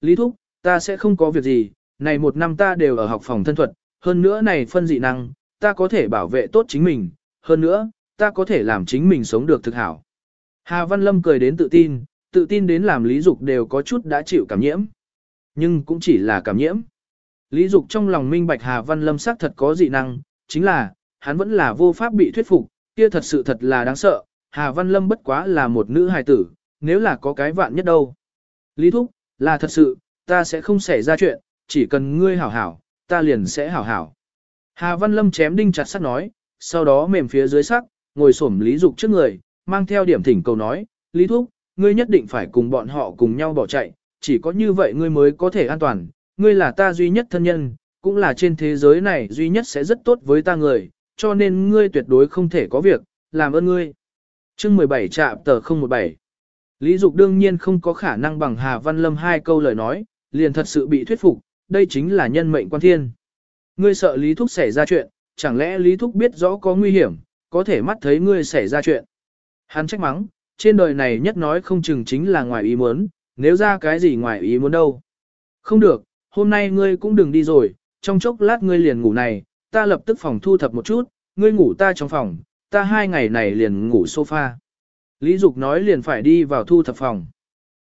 Lý Thúc, ta sẽ không có việc gì, này một năm ta đều ở học phòng thân thuật, hơn nữa này phân dị năng, ta có thể bảo vệ tốt chính mình, hơn nữa, ta có thể làm chính mình sống được thực hảo. Hà Văn Lâm cười đến tự tin, tự tin đến làm Lý Dục đều có chút đã chịu cảm nhiễm. Nhưng cũng chỉ là cảm nhiễm. Lý Dục trong lòng minh bạch Hà Văn Lâm xác thật có dị năng, chính là, hắn vẫn là vô pháp bị thuyết phục, kia thật sự thật là đáng sợ, Hà Văn Lâm bất quá là một nữ hài tử, nếu là có cái vạn nhất đâu. Lý Thúc, là thật sự, ta sẽ không xảy ra chuyện, chỉ cần ngươi hảo hảo, ta liền sẽ hảo hảo. Hà Văn Lâm chém đinh chặt sắt nói, sau đó mềm phía dưới sắc, ngồi xổm Lý Dục trước người, mang theo điểm thỉnh cầu nói, Lý Thúc, ngươi nhất định phải cùng bọn họ cùng nhau bỏ chạy, chỉ có như vậy ngươi mới có thể an toàn, ngươi là ta duy nhất thân nhân, cũng là trên thế giới này duy nhất sẽ rất tốt với ta người, cho nên ngươi tuyệt đối không thể có việc, làm ơn ngươi. chương 17 trạm tờ 017 Lý Dục đương nhiên không có khả năng bằng Hà Văn Lâm hai câu lời nói, liền thật sự bị thuyết phục, đây chính là nhân mệnh quan thiên. Ngươi sợ Lý Thúc xảy ra chuyện, chẳng lẽ Lý Thúc biết rõ có nguy hiểm, có thể mắt thấy ngươi xảy ra chuyện. Hắn trách mắng, trên đời này nhất nói không chừng chính là ngoài ý muốn, nếu ra cái gì ngoài ý muốn đâu. Không được, hôm nay ngươi cũng đừng đi rồi, trong chốc lát ngươi liền ngủ này, ta lập tức phòng thu thập một chút, ngươi ngủ ta trong phòng, ta hai ngày này liền ngủ sofa. Lý Dục nói liền phải đi vào thu thập phòng.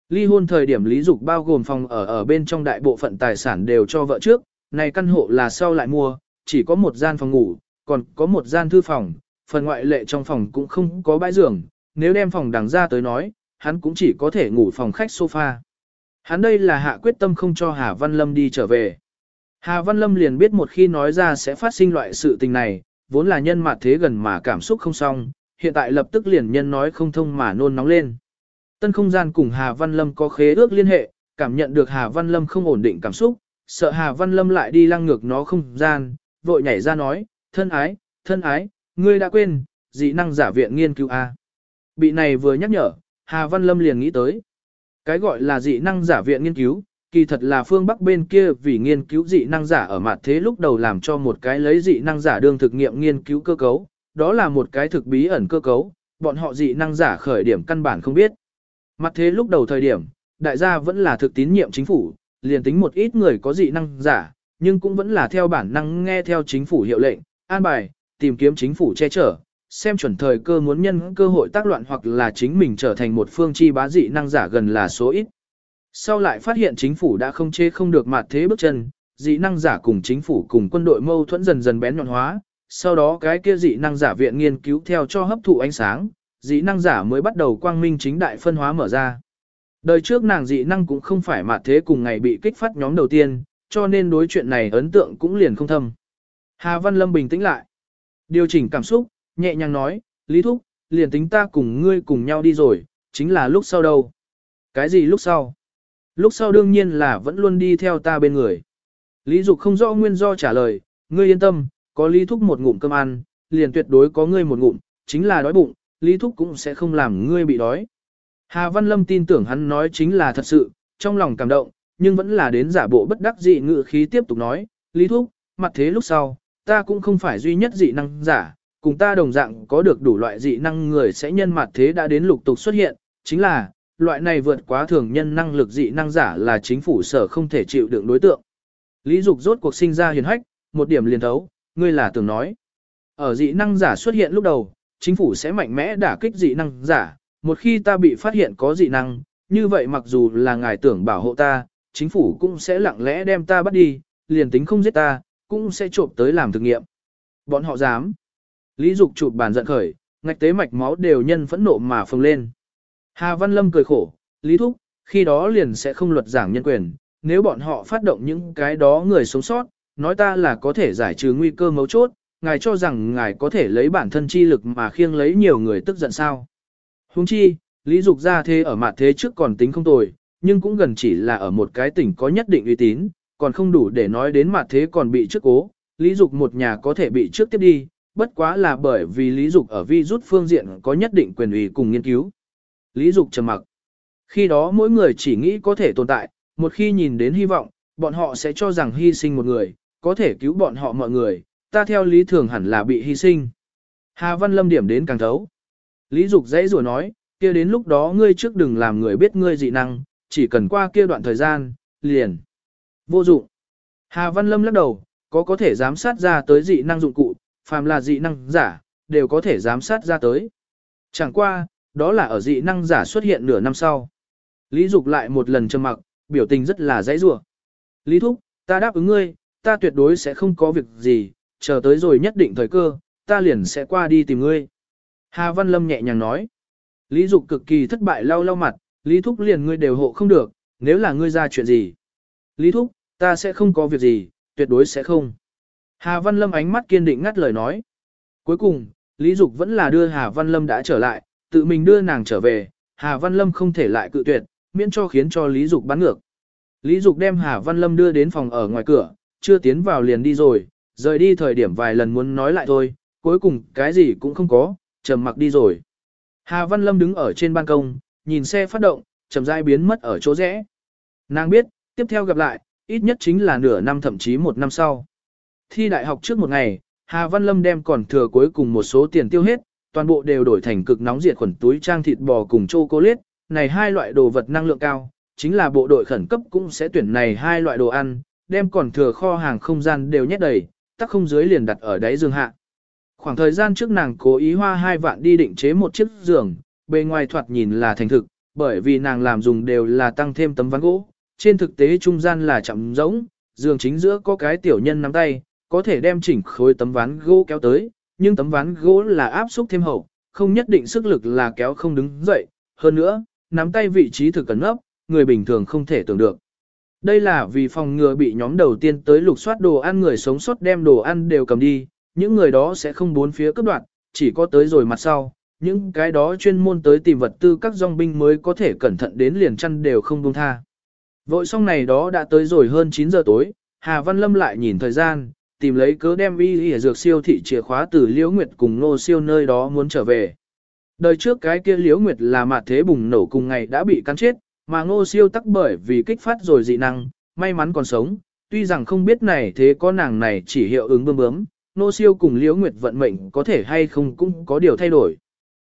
Ly hôn thời điểm Lý Dục bao gồm phòng ở ở bên trong đại bộ phận tài sản đều cho vợ trước, này căn hộ là sau lại mua, chỉ có một gian phòng ngủ, còn có một gian thư phòng, phần ngoại lệ trong phòng cũng không có bãi giường, nếu đem phòng đằng ra tới nói, hắn cũng chỉ có thể ngủ phòng khách sofa. Hắn đây là hạ quyết tâm không cho Hà Văn Lâm đi trở về. Hà Văn Lâm liền biết một khi nói ra sẽ phát sinh loại sự tình này, vốn là nhân mặt thế gần mà cảm xúc không xong, hiện tại lập tức liền nhân nói không thông mà nôn nóng lên. Tân không gian cùng Hà Văn Lâm có khế ước liên hệ, cảm nhận được Hà Văn Lâm không ổn định cảm xúc, sợ Hà Văn Lâm lại đi lăng ngược nó không gian, vội nhảy ra nói, thân ái, thân ái, ngươi đã quên, dị năng giả viện nghiên cứu A. Bị này vừa nhắc nhở, Hà Văn Lâm liền nghĩ tới. Cái gọi là dị năng giả viện nghiên cứu, kỳ thật là phương Bắc bên kia vì nghiên cứu dị năng giả ở mặt thế lúc đầu làm cho một cái lấy dị năng giả đương thực nghiệm nghiên cứu cơ cấu, đó là một cái thực bí ẩn cơ cấu, bọn họ dị năng giả khởi điểm căn bản không biết. Mặt thế lúc đầu thời điểm, đại gia vẫn là thực tín nhiệm chính phủ, liền tính một ít người có dị năng giả, nhưng cũng vẫn là theo bản năng nghe theo chính phủ hiệu lệnh, an bài, tìm kiếm chính phủ che chở, xem chuẩn thời cơ muốn nhân cơ hội tác loạn hoặc là chính mình trở thành một phương chi bá dị năng giả gần là số ít. Sau lại phát hiện chính phủ đã không chế không được mặt thế bước chân, dị năng giả cùng chính phủ cùng quân đội mâu thuẫn dần dần bén nhọn hóa, sau đó cái kia dị năng giả viện nghiên cứu theo cho hấp thụ ánh sáng, dị năng giả mới bắt đầu quang minh chính đại phân hóa mở ra. Đời trước nàng dị năng cũng không phải mà thế cùng ngày bị kích phát nhóm đầu tiên, cho nên đối chuyện này ấn tượng cũng liền không thâm. Hà Văn Lâm bình tĩnh lại. Điều chỉnh cảm xúc, nhẹ nhàng nói, Lý Thúc, liền tính ta cùng ngươi cùng nhau đi rồi, chính là lúc sau đâu. Cái gì lúc sau? Lúc sau đương nhiên là vẫn luôn đi theo ta bên người. Lý Dục không rõ nguyên do trả lời, ngươi yên tâm, có Lý Thúc một ngụm cơm ăn, liền tuyệt đối có ngươi một ngụm, chính là đói bụng, Lý Thúc cũng sẽ không làm ngươi bị đói. Hà Văn Lâm tin tưởng hắn nói chính là thật sự, trong lòng cảm động, nhưng vẫn là đến giả bộ bất đắc dị ngự khí tiếp tục nói, Lý Thúc, mặt thế lúc sau, ta cũng không phải duy nhất dị năng giả, cùng ta đồng dạng có được đủ loại dị năng người sẽ nhân mặt thế đã đến lục tục xuất hiện, chính là, loại này vượt quá thường nhân năng lực dị năng giả là chính phủ sở không thể chịu đựng đối tượng. Lý Dục rốt cuộc sinh ra hiền hách, một điểm liền thấu, ngươi là tưởng nói. Ở dị năng giả xuất hiện lúc đầu, chính phủ sẽ mạnh mẽ đả kích dị năng giả, một khi ta bị phát hiện có dị năng, như vậy mặc dù là ngài tưởng bảo hộ ta, chính phủ cũng sẽ lặng lẽ đem ta bắt đi, liền tính không giết ta, cũng sẽ trộm tới làm thực nghiệm. Bọn họ dám. Lý Dục chụp bàn giận khởi, ngạch tế mạch máu đều nhân phẫn nộ mà phồng lên. Hà Văn Lâm cười khổ, Lý Thúc, khi đó liền sẽ không luật giảng nhân quyền, nếu bọn họ phát động những cái đó người sống sót, nói ta là có thể giải trừ nguy cơ mấu chốt, ngài cho rằng ngài có thể lấy bản thân chi lực mà khiêng lấy nhiều người tức giận sao. Huống chi, Lý Dục ra thế ở mặt thế trước còn tính không tồi, nhưng cũng gần chỉ là ở một cái tỉnh có nhất định uy tín, còn không đủ để nói đến mặt thế còn bị trước cố, Lý Dục một nhà có thể bị trước tiếp đi, bất quá là bởi vì Lý Dục ở vi rút phương diện có nhất định quyền ủy cùng nghiên cứu. Lý Dục trầm mặc. Khi đó mỗi người chỉ nghĩ có thể tồn tại, một khi nhìn đến hy vọng, bọn họ sẽ cho rằng hy sinh một người, có thể cứu bọn họ mọi người, ta theo lý thường hẳn là bị hy sinh. Hà Văn Lâm điểm đến càng thấu. Lý Dục dãy rủa nói, kia đến lúc đó ngươi trước đừng làm người biết ngươi dị năng, chỉ cần qua kia đoạn thời gian, liền. Vô dụng. Hà Văn Lâm lắc đầu, có có thể giám sát ra tới dị năng dụng cụ, phàm là dị năng giả, đều có thể giám sát ra tới. Chẳng qua, đó là ở dị năng giả xuất hiện nửa năm sau. Lý Dục lại một lần trầm mặc, biểu tình rất là dãy rủa. Lý Thúc, ta đáp ứng ngươi, ta tuyệt đối sẽ không có việc gì, chờ tới rồi nhất định thời cơ, ta liền sẽ qua đi tìm ngươi. Hà Văn Lâm nhẹ nhàng nói. Lý Dục cực kỳ thất bại lau lau mặt, Lý Thúc liền ngươi đều hộ không được, nếu là ngươi ra chuyện gì. Lý Thúc, ta sẽ không có việc gì, tuyệt đối sẽ không. Hà Văn Lâm ánh mắt kiên định ngắt lời nói. Cuối cùng, Lý Dục vẫn là đưa Hà Văn Lâm đã trở lại, tự mình đưa nàng trở về, Hà Văn Lâm không thể lại cự tuyệt, miễn cho khiến cho Lý Dục bắn ngược. Lý Dục đem Hà Văn Lâm đưa đến phòng ở ngoài cửa, chưa tiến vào liền đi rồi, rời đi thời điểm vài lần muốn nói lại thôi, cuối cùng cái gì cũng không có, trầm mặc đi rồi. Hà Văn Lâm đứng ở trên ban công, nhìn xe phát động, chậm rãi biến mất ở chỗ rẽ. Nàng biết, tiếp theo gặp lại, ít nhất chính là nửa năm thậm chí một năm sau. Thi đại học trước một ngày, Hà Văn Lâm đem còn thừa cuối cùng một số tiền tiêu hết, toàn bộ đều đổi thành cực nóng diệt khuẩn túi trang thịt bò cùng chocolate, này hai loại đồ vật năng lượng cao, chính là bộ đội khẩn cấp cũng sẽ tuyển này hai loại đồ ăn, đem còn thừa kho hàng không gian đều nhét đầy, tắc không dưới liền đặt ở đáy giường hạ. Khoảng thời gian trước nàng cố ý hoa hai vạn đi định chế một chiếc giường, bề ngoài thoạt nhìn là thành thực, bởi vì nàng làm dùng đều là tăng thêm tấm ván gỗ, trên thực tế trung gian là chậm rỗng, giường chính giữa có cái tiểu nhân nắm tay, có thể đem chỉnh khối tấm ván gỗ kéo tới, nhưng tấm ván gỗ là áp xúc thêm hậu, không nhất định sức lực là kéo không đứng dậy, hơn nữa, nắm tay vị trí thực cẩn ấp, người bình thường không thể tưởng được. Đây là vì phòng ngừa bị nhóm đầu tiên tới lục soát đồ ăn người sống sót đem đồ ăn đều cầm đi, những người đó sẽ không bốn phía cướp đoạt chỉ có tới rồi mặt sau, những cái đó chuyên môn tới tìm vật tư các dòng binh mới có thể cẩn thận đến liền chăn đều không buông tha. Vội xong này đó đã tới rồi hơn 9 giờ tối, Hà Văn Lâm lại nhìn thời gian, tìm lấy cớ đem y y dược siêu thị chìa khóa từ Liễu Nguyệt cùng Nô Siêu nơi đó muốn trở về. Đời trước cái kia Liễu Nguyệt là mạt thế bùng nổ cùng ngày đã bị cắn chết, mà Ngô Siêu tắc bởi vì kích phát rồi dị năng, may mắn còn sống, tuy rằng không biết này thế có nàng này chỉ hiệu ứng bơm bướm, Nô Siêu cùng Liễu Nguyệt vận mệnh có thể hay không cũng có điều thay đổi.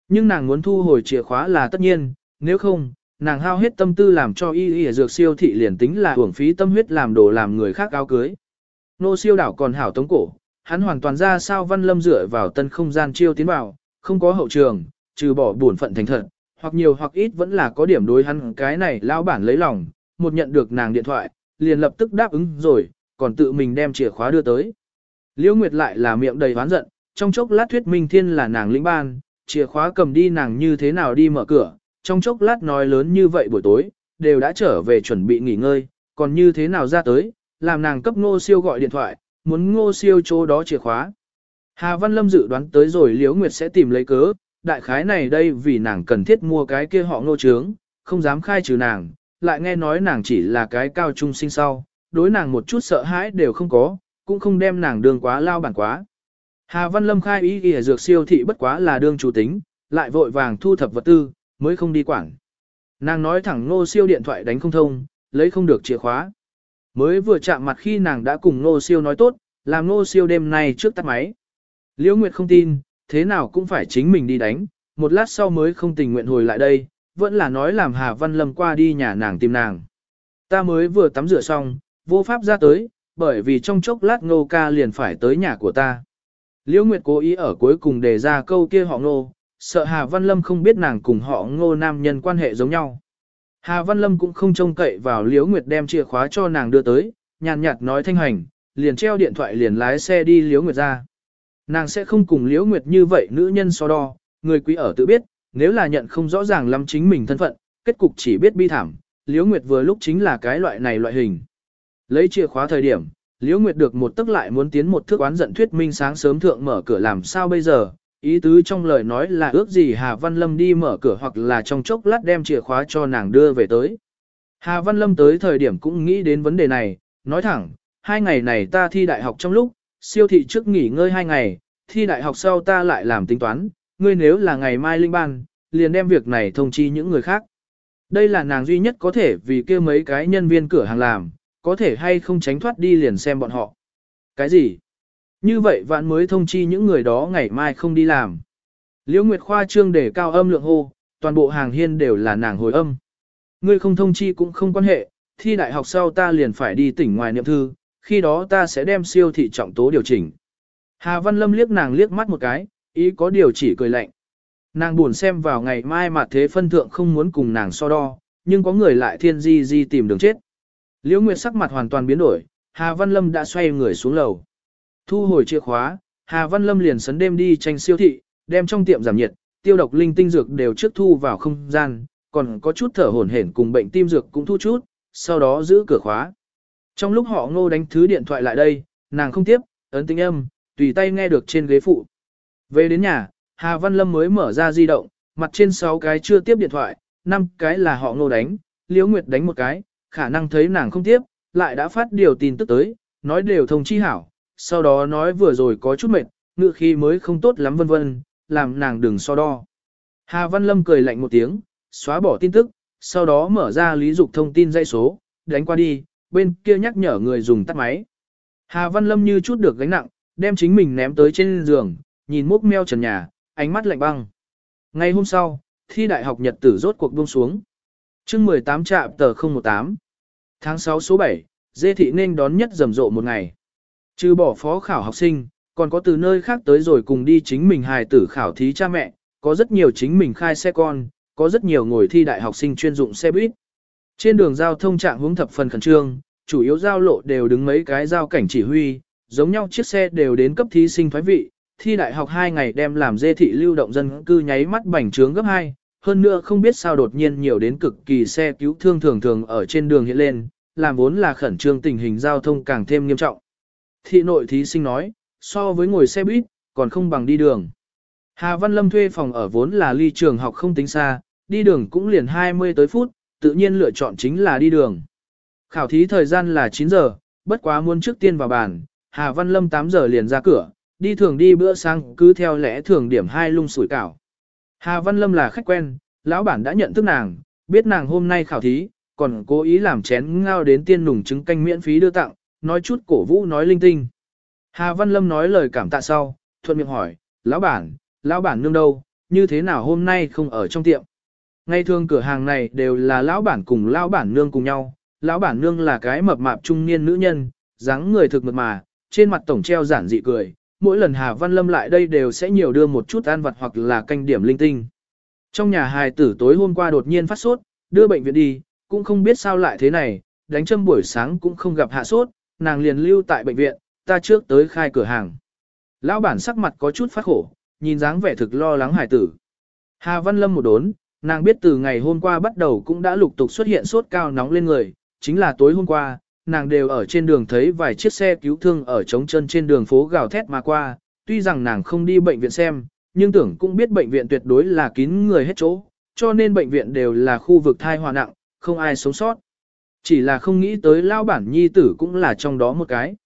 Nhưng nàng muốn thu hồi chìa khóa là tất nhiên, nếu không, nàng hao hết tâm tư làm cho y y dược siêu thị liền tính là hưởng phí tâm huyết làm đồ làm người khác áo cưới. Nô siêu đảo còn hảo tống cổ, hắn hoàn toàn ra sao văn lâm dựa vào tân không gian chiêu tiến vào, không có hậu trường, trừ bỏ buồn phận thành thật, hoặc nhiều hoặc ít vẫn là có điểm đối hắn cái này lão bản lấy lòng, một nhận được nàng điện thoại, liền lập tức đáp ứng rồi, còn tự mình đem chìa khóa đưa tới. Liễu Nguyệt lại là miệng đầy oán giận, trong chốc lát thuyết minh thiên là nàng lĩnh ban, chìa khóa cầm đi nàng như thế nào đi mở cửa, trong chốc lát nói lớn như vậy buổi tối, đều đã trở về chuẩn bị nghỉ ngơi, còn như thế nào ra tới, làm nàng cấp ngô siêu gọi điện thoại, muốn ngô siêu chỗ đó chìa khóa. Hà Văn Lâm dự đoán tới rồi Liễu Nguyệt sẽ tìm lấy cớ, đại khái này đây vì nàng cần thiết mua cái kia họ ngô trướng, không dám khai trừ nàng, lại nghe nói nàng chỉ là cái cao trung sinh sau, đối nàng một chút sợ hãi đều không có, cũng không đem nàng đường quá lao bản quá. Hà Văn Lâm khai ý ghi dược siêu thị bất quá là đương chủ tính, lại vội vàng thu thập vật tư, mới không đi quảng. Nàng nói thẳng ngô siêu điện thoại đánh không thông, lấy không được chìa khóa. Mới vừa chạm mặt khi nàng đã cùng ngô siêu nói tốt, làm ngô siêu đêm nay trước tắt máy. Liễu Nguyệt không tin, thế nào cũng phải chính mình đi đánh, một lát sau mới không tình nguyện hồi lại đây, vẫn là nói làm Hà Văn Lâm qua đi nhà nàng tìm nàng. Ta mới vừa tắm rửa xong, vô pháp ra tới, bởi vì trong chốc lát ngô ca liền phải tới nhà của ta. Liễu Nguyệt cố ý ở cuối cùng đề ra câu kia họ ngô, sợ Hà Văn Lâm không biết nàng cùng họ ngô nam nhân quan hệ giống nhau. Hà Văn Lâm cũng không trông cậy vào Liễu Nguyệt đem chìa khóa cho nàng đưa tới, nhàn nhạt nói thanh hành, liền treo điện thoại liền lái xe đi Liễu Nguyệt ra. Nàng sẽ không cùng Liễu Nguyệt như vậy nữ nhân so đo, người quý ở tự biết, nếu là nhận không rõ ràng lắm chính mình thân phận, kết cục chỉ biết bi thảm, Liễu Nguyệt vừa lúc chính là cái loại này loại hình. Lấy chìa khóa thời điểm, Liễu Nguyệt được một tức lại muốn tiến một thước oán giận thuyết minh sáng sớm thượng mở cửa làm sao bây giờ, Ý tứ trong lời nói là ước gì Hà Văn Lâm đi mở cửa hoặc là trong chốc lát đem chìa khóa cho nàng đưa về tới. Hà Văn Lâm tới thời điểm cũng nghĩ đến vấn đề này, nói thẳng, hai ngày này ta thi đại học trong lúc, siêu thị trước nghỉ ngơi hai ngày, thi đại học sau ta lại làm tính toán, ngươi nếu là ngày mai linh ban, liền đem việc này thông chi những người khác. Đây là nàng duy nhất có thể vì kia mấy cái nhân viên cửa hàng làm, có thể hay không tránh thoát đi liền xem bọn họ. Cái gì? Như vậy vạn mới thông chi những người đó ngày mai không đi làm. Liễu Nguyệt Khoa trương để cao âm lượng hô, toàn bộ hàng hiên đều là nàng hồi âm. Ngươi không thông chi cũng không quan hệ, thi đại học sau ta liền phải đi tỉnh ngoài niệm thư, khi đó ta sẽ đem siêu thị trọng tố điều chỉnh. Hà Văn Lâm liếc nàng liếc mắt một cái, ý có điều chỉ cười lạnh. Nàng buồn xem vào ngày mai mà thế phân thượng không muốn cùng nàng so đo, nhưng có người lại thiên di di tìm đường chết. Liễu Nguyệt sắc mặt hoàn toàn biến đổi, Hà Văn Lâm đã xoay người xuống lầu. Thu hồi chìa khóa, Hà Văn Lâm liền sấn đêm đi tranh siêu thị, đem trong tiệm giảm nhiệt, tiêu độc linh tinh dược đều trước thu vào không gian, còn có chút thở hổn hển cùng bệnh tim dược cũng thu chút, sau đó giữ cửa khóa. Trong lúc họ ngô đánh thứ điện thoại lại đây, nàng không tiếp, ấn tính âm, tùy tay nghe được trên ghế phụ. Về đến nhà, Hà Văn Lâm mới mở ra di động, mặt trên 6 cái chưa tiếp điện thoại, 5 cái là họ ngô đánh, Liễu Nguyệt đánh một cái, khả năng thấy nàng không tiếp, lại đã phát điều tin tức tới, nói đều thông chi hảo, sau đó nói vừa rồi có chút mệt, ngựa khi mới không tốt lắm vân vân, làm nàng đừng so đo. Hà Văn Lâm cười lạnh một tiếng, xóa bỏ tin tức, sau đó mở ra lý dục thông tin dây số, đánh qua đi, bên kia nhắc nhở người dùng tắt máy. Hà Văn Lâm như chút được gánh nặng, đem chính mình ném tới trên giường, nhìn mốc meo trần nhà, ánh mắt lạnh băng. Ngày hôm sau, thi đại học nhật tử rốt cuộc buông xuống. chương 18 trạm tờ 018. Tháng 6 số 7, dê thị nên đón nhất rầm rộ một ngày. Trừ bỏ phó khảo học sinh, còn có từ nơi khác tới rồi cùng đi chính mình hài tử khảo thí cha mẹ, có rất nhiều chính mình khai xe con, có rất nhiều ngồi thi đại học sinh chuyên dụng xe buýt. Trên đường giao thông trạng hướng thập phần khẩn trương, chủ yếu giao lộ đều đứng mấy cái giao cảnh chỉ huy, giống nhau chiếc xe đều đến cấp thí sinh thoái vị, thi đại học 2 ngày đem làm dê thị lưu động dân cư nháy mắt bành trướng gấp 2, hơn nữa không biết sao đột nhiên nhiều đến cực kỳ xe cứu thương thường thường ở trên đường hiện lên, làm vốn là khẩn trương tình hình giao thông càng thêm nghiêm trọng. Thị nội thí sinh nói, so với ngồi xe buýt, còn không bằng đi đường. Hà Văn Lâm thuê phòng ở vốn là ly trường học không tính xa, đi đường cũng liền 20 tới phút, tự nhiên lựa chọn chính là đi đường. Khảo thí thời gian là 9 giờ, bất quá muốn trước tiên vào bàn, Hà Văn Lâm 8 giờ liền ra cửa, đi thường đi bữa sáng cứ theo lẽ thường điểm hai lung sủi cảo. Hà Văn Lâm là khách quen, lão bản đã nhận thức nàng, biết nàng hôm nay khảo thí, còn cố ý làm chén ngao đến tiên nùng trứng canh miễn phí đưa tặng, nói chút cổ vũ nói linh tinh. Hà Văn Lâm nói lời cảm tạ sau, thuận miệng hỏi, lão bản, lão bản nương đâu, như thế nào hôm nay không ở trong tiệm. Ngay thường cửa hàng này đều là lão bản cùng lão bản nương cùng nhau, lão bản nương là cái mập mạp trung niên nữ nhân, dáng người thực mượt mà, trên mặt tổng treo giản dị cười, mỗi lần Hà Văn Lâm lại đây đều sẽ nhiều đưa một chút ăn vặt hoặc là canh điểm linh tinh. Trong nhà hài tử tối hôm qua đột nhiên phát sốt, đưa bệnh viện đi, cũng không biết sao lại thế này, đánh châm buổi sáng cũng không gặp hạ sốt, nàng liền lưu tại bệnh viện, ta trước tới khai cửa hàng. Lão bản sắc mặt có chút phát khổ, nhìn dáng vẻ thực lo lắng hài tử. Hà Văn Lâm một đốn, nàng biết từ ngày hôm qua bắt đầu cũng đã lục tục xuất hiện sốt cao nóng lên người, chính là tối hôm qua, nàng đều ở trên đường thấy vài chiếc xe cứu thương ở trống chân trên đường phố gào thét mà qua, tuy rằng nàng không đi bệnh viện xem, nhưng tưởng cũng biết bệnh viện tuyệt đối là kín người hết chỗ, cho nên bệnh viện đều là khu vực thai hòa nặng, không ai sống sót. Chỉ là không nghĩ tới lao bản nhi tử cũng là trong đó một cái.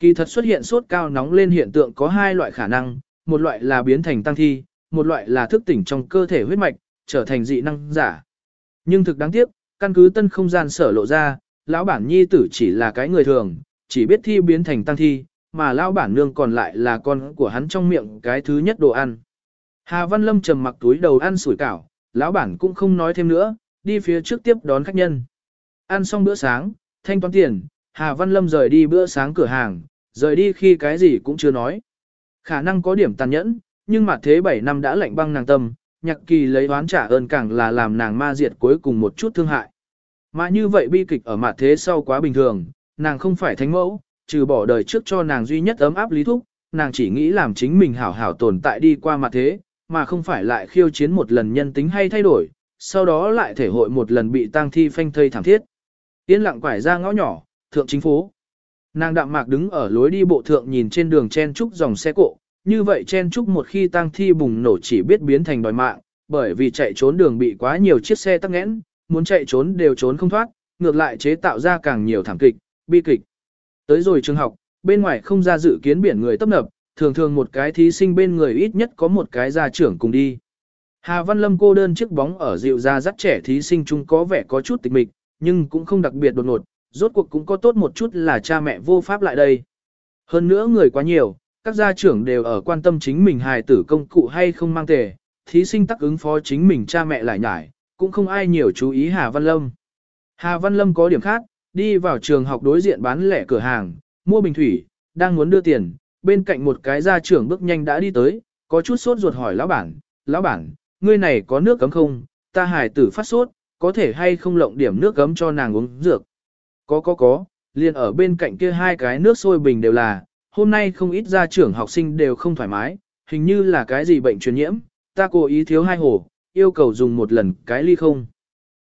Kỳ thật xuất hiện sốt cao nóng lên hiện tượng có hai loại khả năng, một loại là biến thành tăng thi, một loại là thức tỉnh trong cơ thể huyết mạch, trở thành dị năng giả. Nhưng thực đáng tiếc, căn cứ tân không gian sở lộ ra, lão bản nhi tử chỉ là cái người thường, chỉ biết thi biến thành tăng thi, mà lão bản nương còn lại là con của hắn trong miệng cái thứ nhất đồ ăn. Hà Văn Lâm trầm mặc túi đầu ăn sủi cảo, lão bản cũng không nói thêm nữa, đi phía trước tiếp đón khách nhân. Ăn xong bữa sáng, thanh toán tiền, Hà Văn Lâm rời đi bữa sáng cửa hàng, rời đi khi cái gì cũng chưa nói. Khả năng có điểm tàn nhẫn, nhưng mà thế 7 năm đã lạnh băng nàng tâm, nhạc kỳ lấy oán trả ơn càng là làm nàng ma diệt cuối cùng một chút thương hại. Mà như vậy bi kịch ở mặt thế sau quá bình thường, nàng không phải thánh mẫu, trừ bỏ đời trước cho nàng duy nhất ấm áp lý thúc, nàng chỉ nghĩ làm chính mình hảo hảo tồn tại đi qua mặt thế, mà không phải lại khiêu chiến một lần nhân tính hay thay đổi, sau đó lại thể hội một lần bị tang thi phanh thây thảm thiết. Yên lặng quải ra ngõ nhỏ, thượng chính phố. Nàng đạm mạc đứng ở lối đi bộ thượng nhìn trên đường chen trúc dòng xe cộ, như vậy chen chúc một khi tang thi bùng nổ chỉ biết biến thành đòi mạng, bởi vì chạy trốn đường bị quá nhiều chiếc xe tắc nghẽn, muốn chạy trốn đều trốn không thoát, ngược lại chế tạo ra càng nhiều thảm kịch, bi kịch. Tới rồi trường học, bên ngoài không ra dự kiến biển người tấp nập, thường thường một cái thí sinh bên người ít nhất có một cái gia trưởng cùng đi. Hà Văn Lâm cô đơn chiếc bóng ở dịu ra dắt trẻ thí sinh chúng có vẻ có chút tịch mịch, nhưng cũng không đặc biệt đột ngột, rốt cuộc cũng có tốt một chút là cha mẹ vô pháp lại đây. Hơn nữa người quá nhiều, các gia trưởng đều ở quan tâm chính mình hài tử công cụ hay không mang tề, thí sinh tắc ứng phó chính mình cha mẹ lại nhải, cũng không ai nhiều chú ý Hà Văn Lâm. Hà Văn Lâm có điểm khác, đi vào trường học đối diện bán lẻ cửa hàng, mua bình thủy, đang muốn đưa tiền, bên cạnh một cái gia trưởng bước nhanh đã đi tới, có chút sốt ruột hỏi lão bản, lão bản, ngươi này có nước cấm không, ta hài tử phát sốt, có thể hay không lộng điểm nước cấm cho nàng uống dược. Có có có, liền ở bên cạnh kia hai cái nước sôi bình đều là, hôm nay không ít gia trưởng học sinh đều không thoải mái, hình như là cái gì bệnh truyền nhiễm, ta cố ý thiếu hai hồ, yêu cầu dùng một lần cái ly không.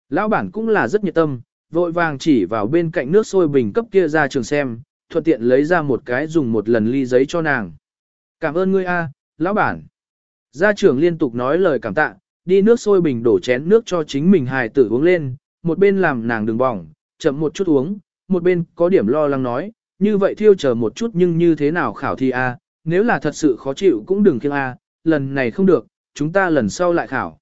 Lão bản cũng là rất nhiệt tâm, vội vàng chỉ vào bên cạnh nước sôi bình cấp kia ra trường xem, thuận tiện lấy ra một cái dùng một lần ly giấy cho nàng. Cảm ơn ngươi a, lão bản. Gia trưởng liên tục nói lời cảm tạ, đi nước sôi bình đổ chén nước cho chính mình hài tử uống lên, một bên làm nàng đừng bỏng, chậm một chút uống, một bên có điểm lo lắng nói, như vậy thiêu chờ một chút nhưng như thế nào khảo thi a, nếu là thật sự khó chịu cũng đừng kiêng a, lần này không được, chúng ta lần sau lại khảo.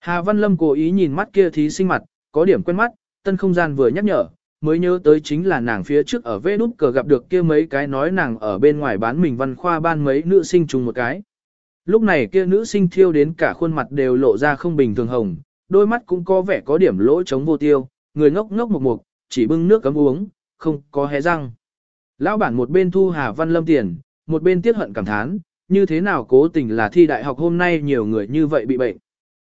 Hà Văn Lâm cố ý nhìn mắt kia thí sinh mặt, có điểm quen mắt, tân không gian vừa nhắc nhở, mới nhớ tới chính là nàng phía trước ở vê nút cờ gặp được kia mấy cái nói nàng ở bên ngoài bán mình văn khoa ban mấy nữ sinh chung một cái. Lúc này kia nữ sinh thiêu đến cả khuôn mặt đều lộ ra không bình thường hồng, đôi mắt cũng có vẻ có điểm lỗ trống vô tiêu, người ngốc ngốc một mục, chỉ bưng nước cấm uống, không có hé răng. Lão bản một bên thu Hà Văn Lâm tiền, một bên tiết hận cảm thán, như thế nào cố tình là thi đại học hôm nay nhiều người như vậy bị bệnh.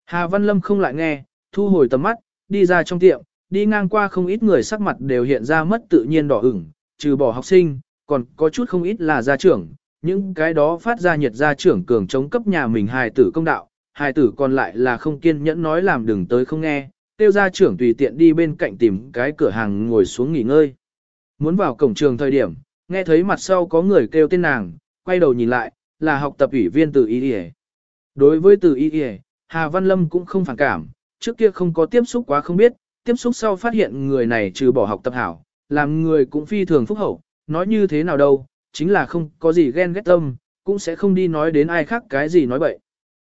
Hà Văn Lâm không lại nghe, thu hồi tầm mắt, đi ra trong tiệm, đi ngang qua không ít người sắc mặt đều hiện ra mất tự nhiên đỏ ửng, trừ bỏ học sinh, còn có chút không ít là gia trưởng, những cái đó phát ra nhiệt gia trưởng cường chống cấp nhà mình hài tử công đạo, hài tử còn lại là không kiên nhẫn nói làm đừng tới không nghe, tiêu gia trưởng tùy tiện đi bên cạnh tìm cái cửa hàng ngồi xuống nghỉ ngơi. Muốn vào cổng trường thời điểm, nghe thấy mặt sau có người kêu tên nàng, quay đầu nhìn lại, là học tập ủy viên từ y Đối với từ y Hà Văn Lâm cũng không phản cảm, trước kia không có tiếp xúc quá không biết, tiếp xúc sau phát hiện người này trừ bỏ học tập hảo, làm người cũng phi thường phúc hậu, nói như thế nào đâu, chính là không có gì ghen ghét tâm, cũng sẽ không đi nói đến ai khác cái gì nói bậy.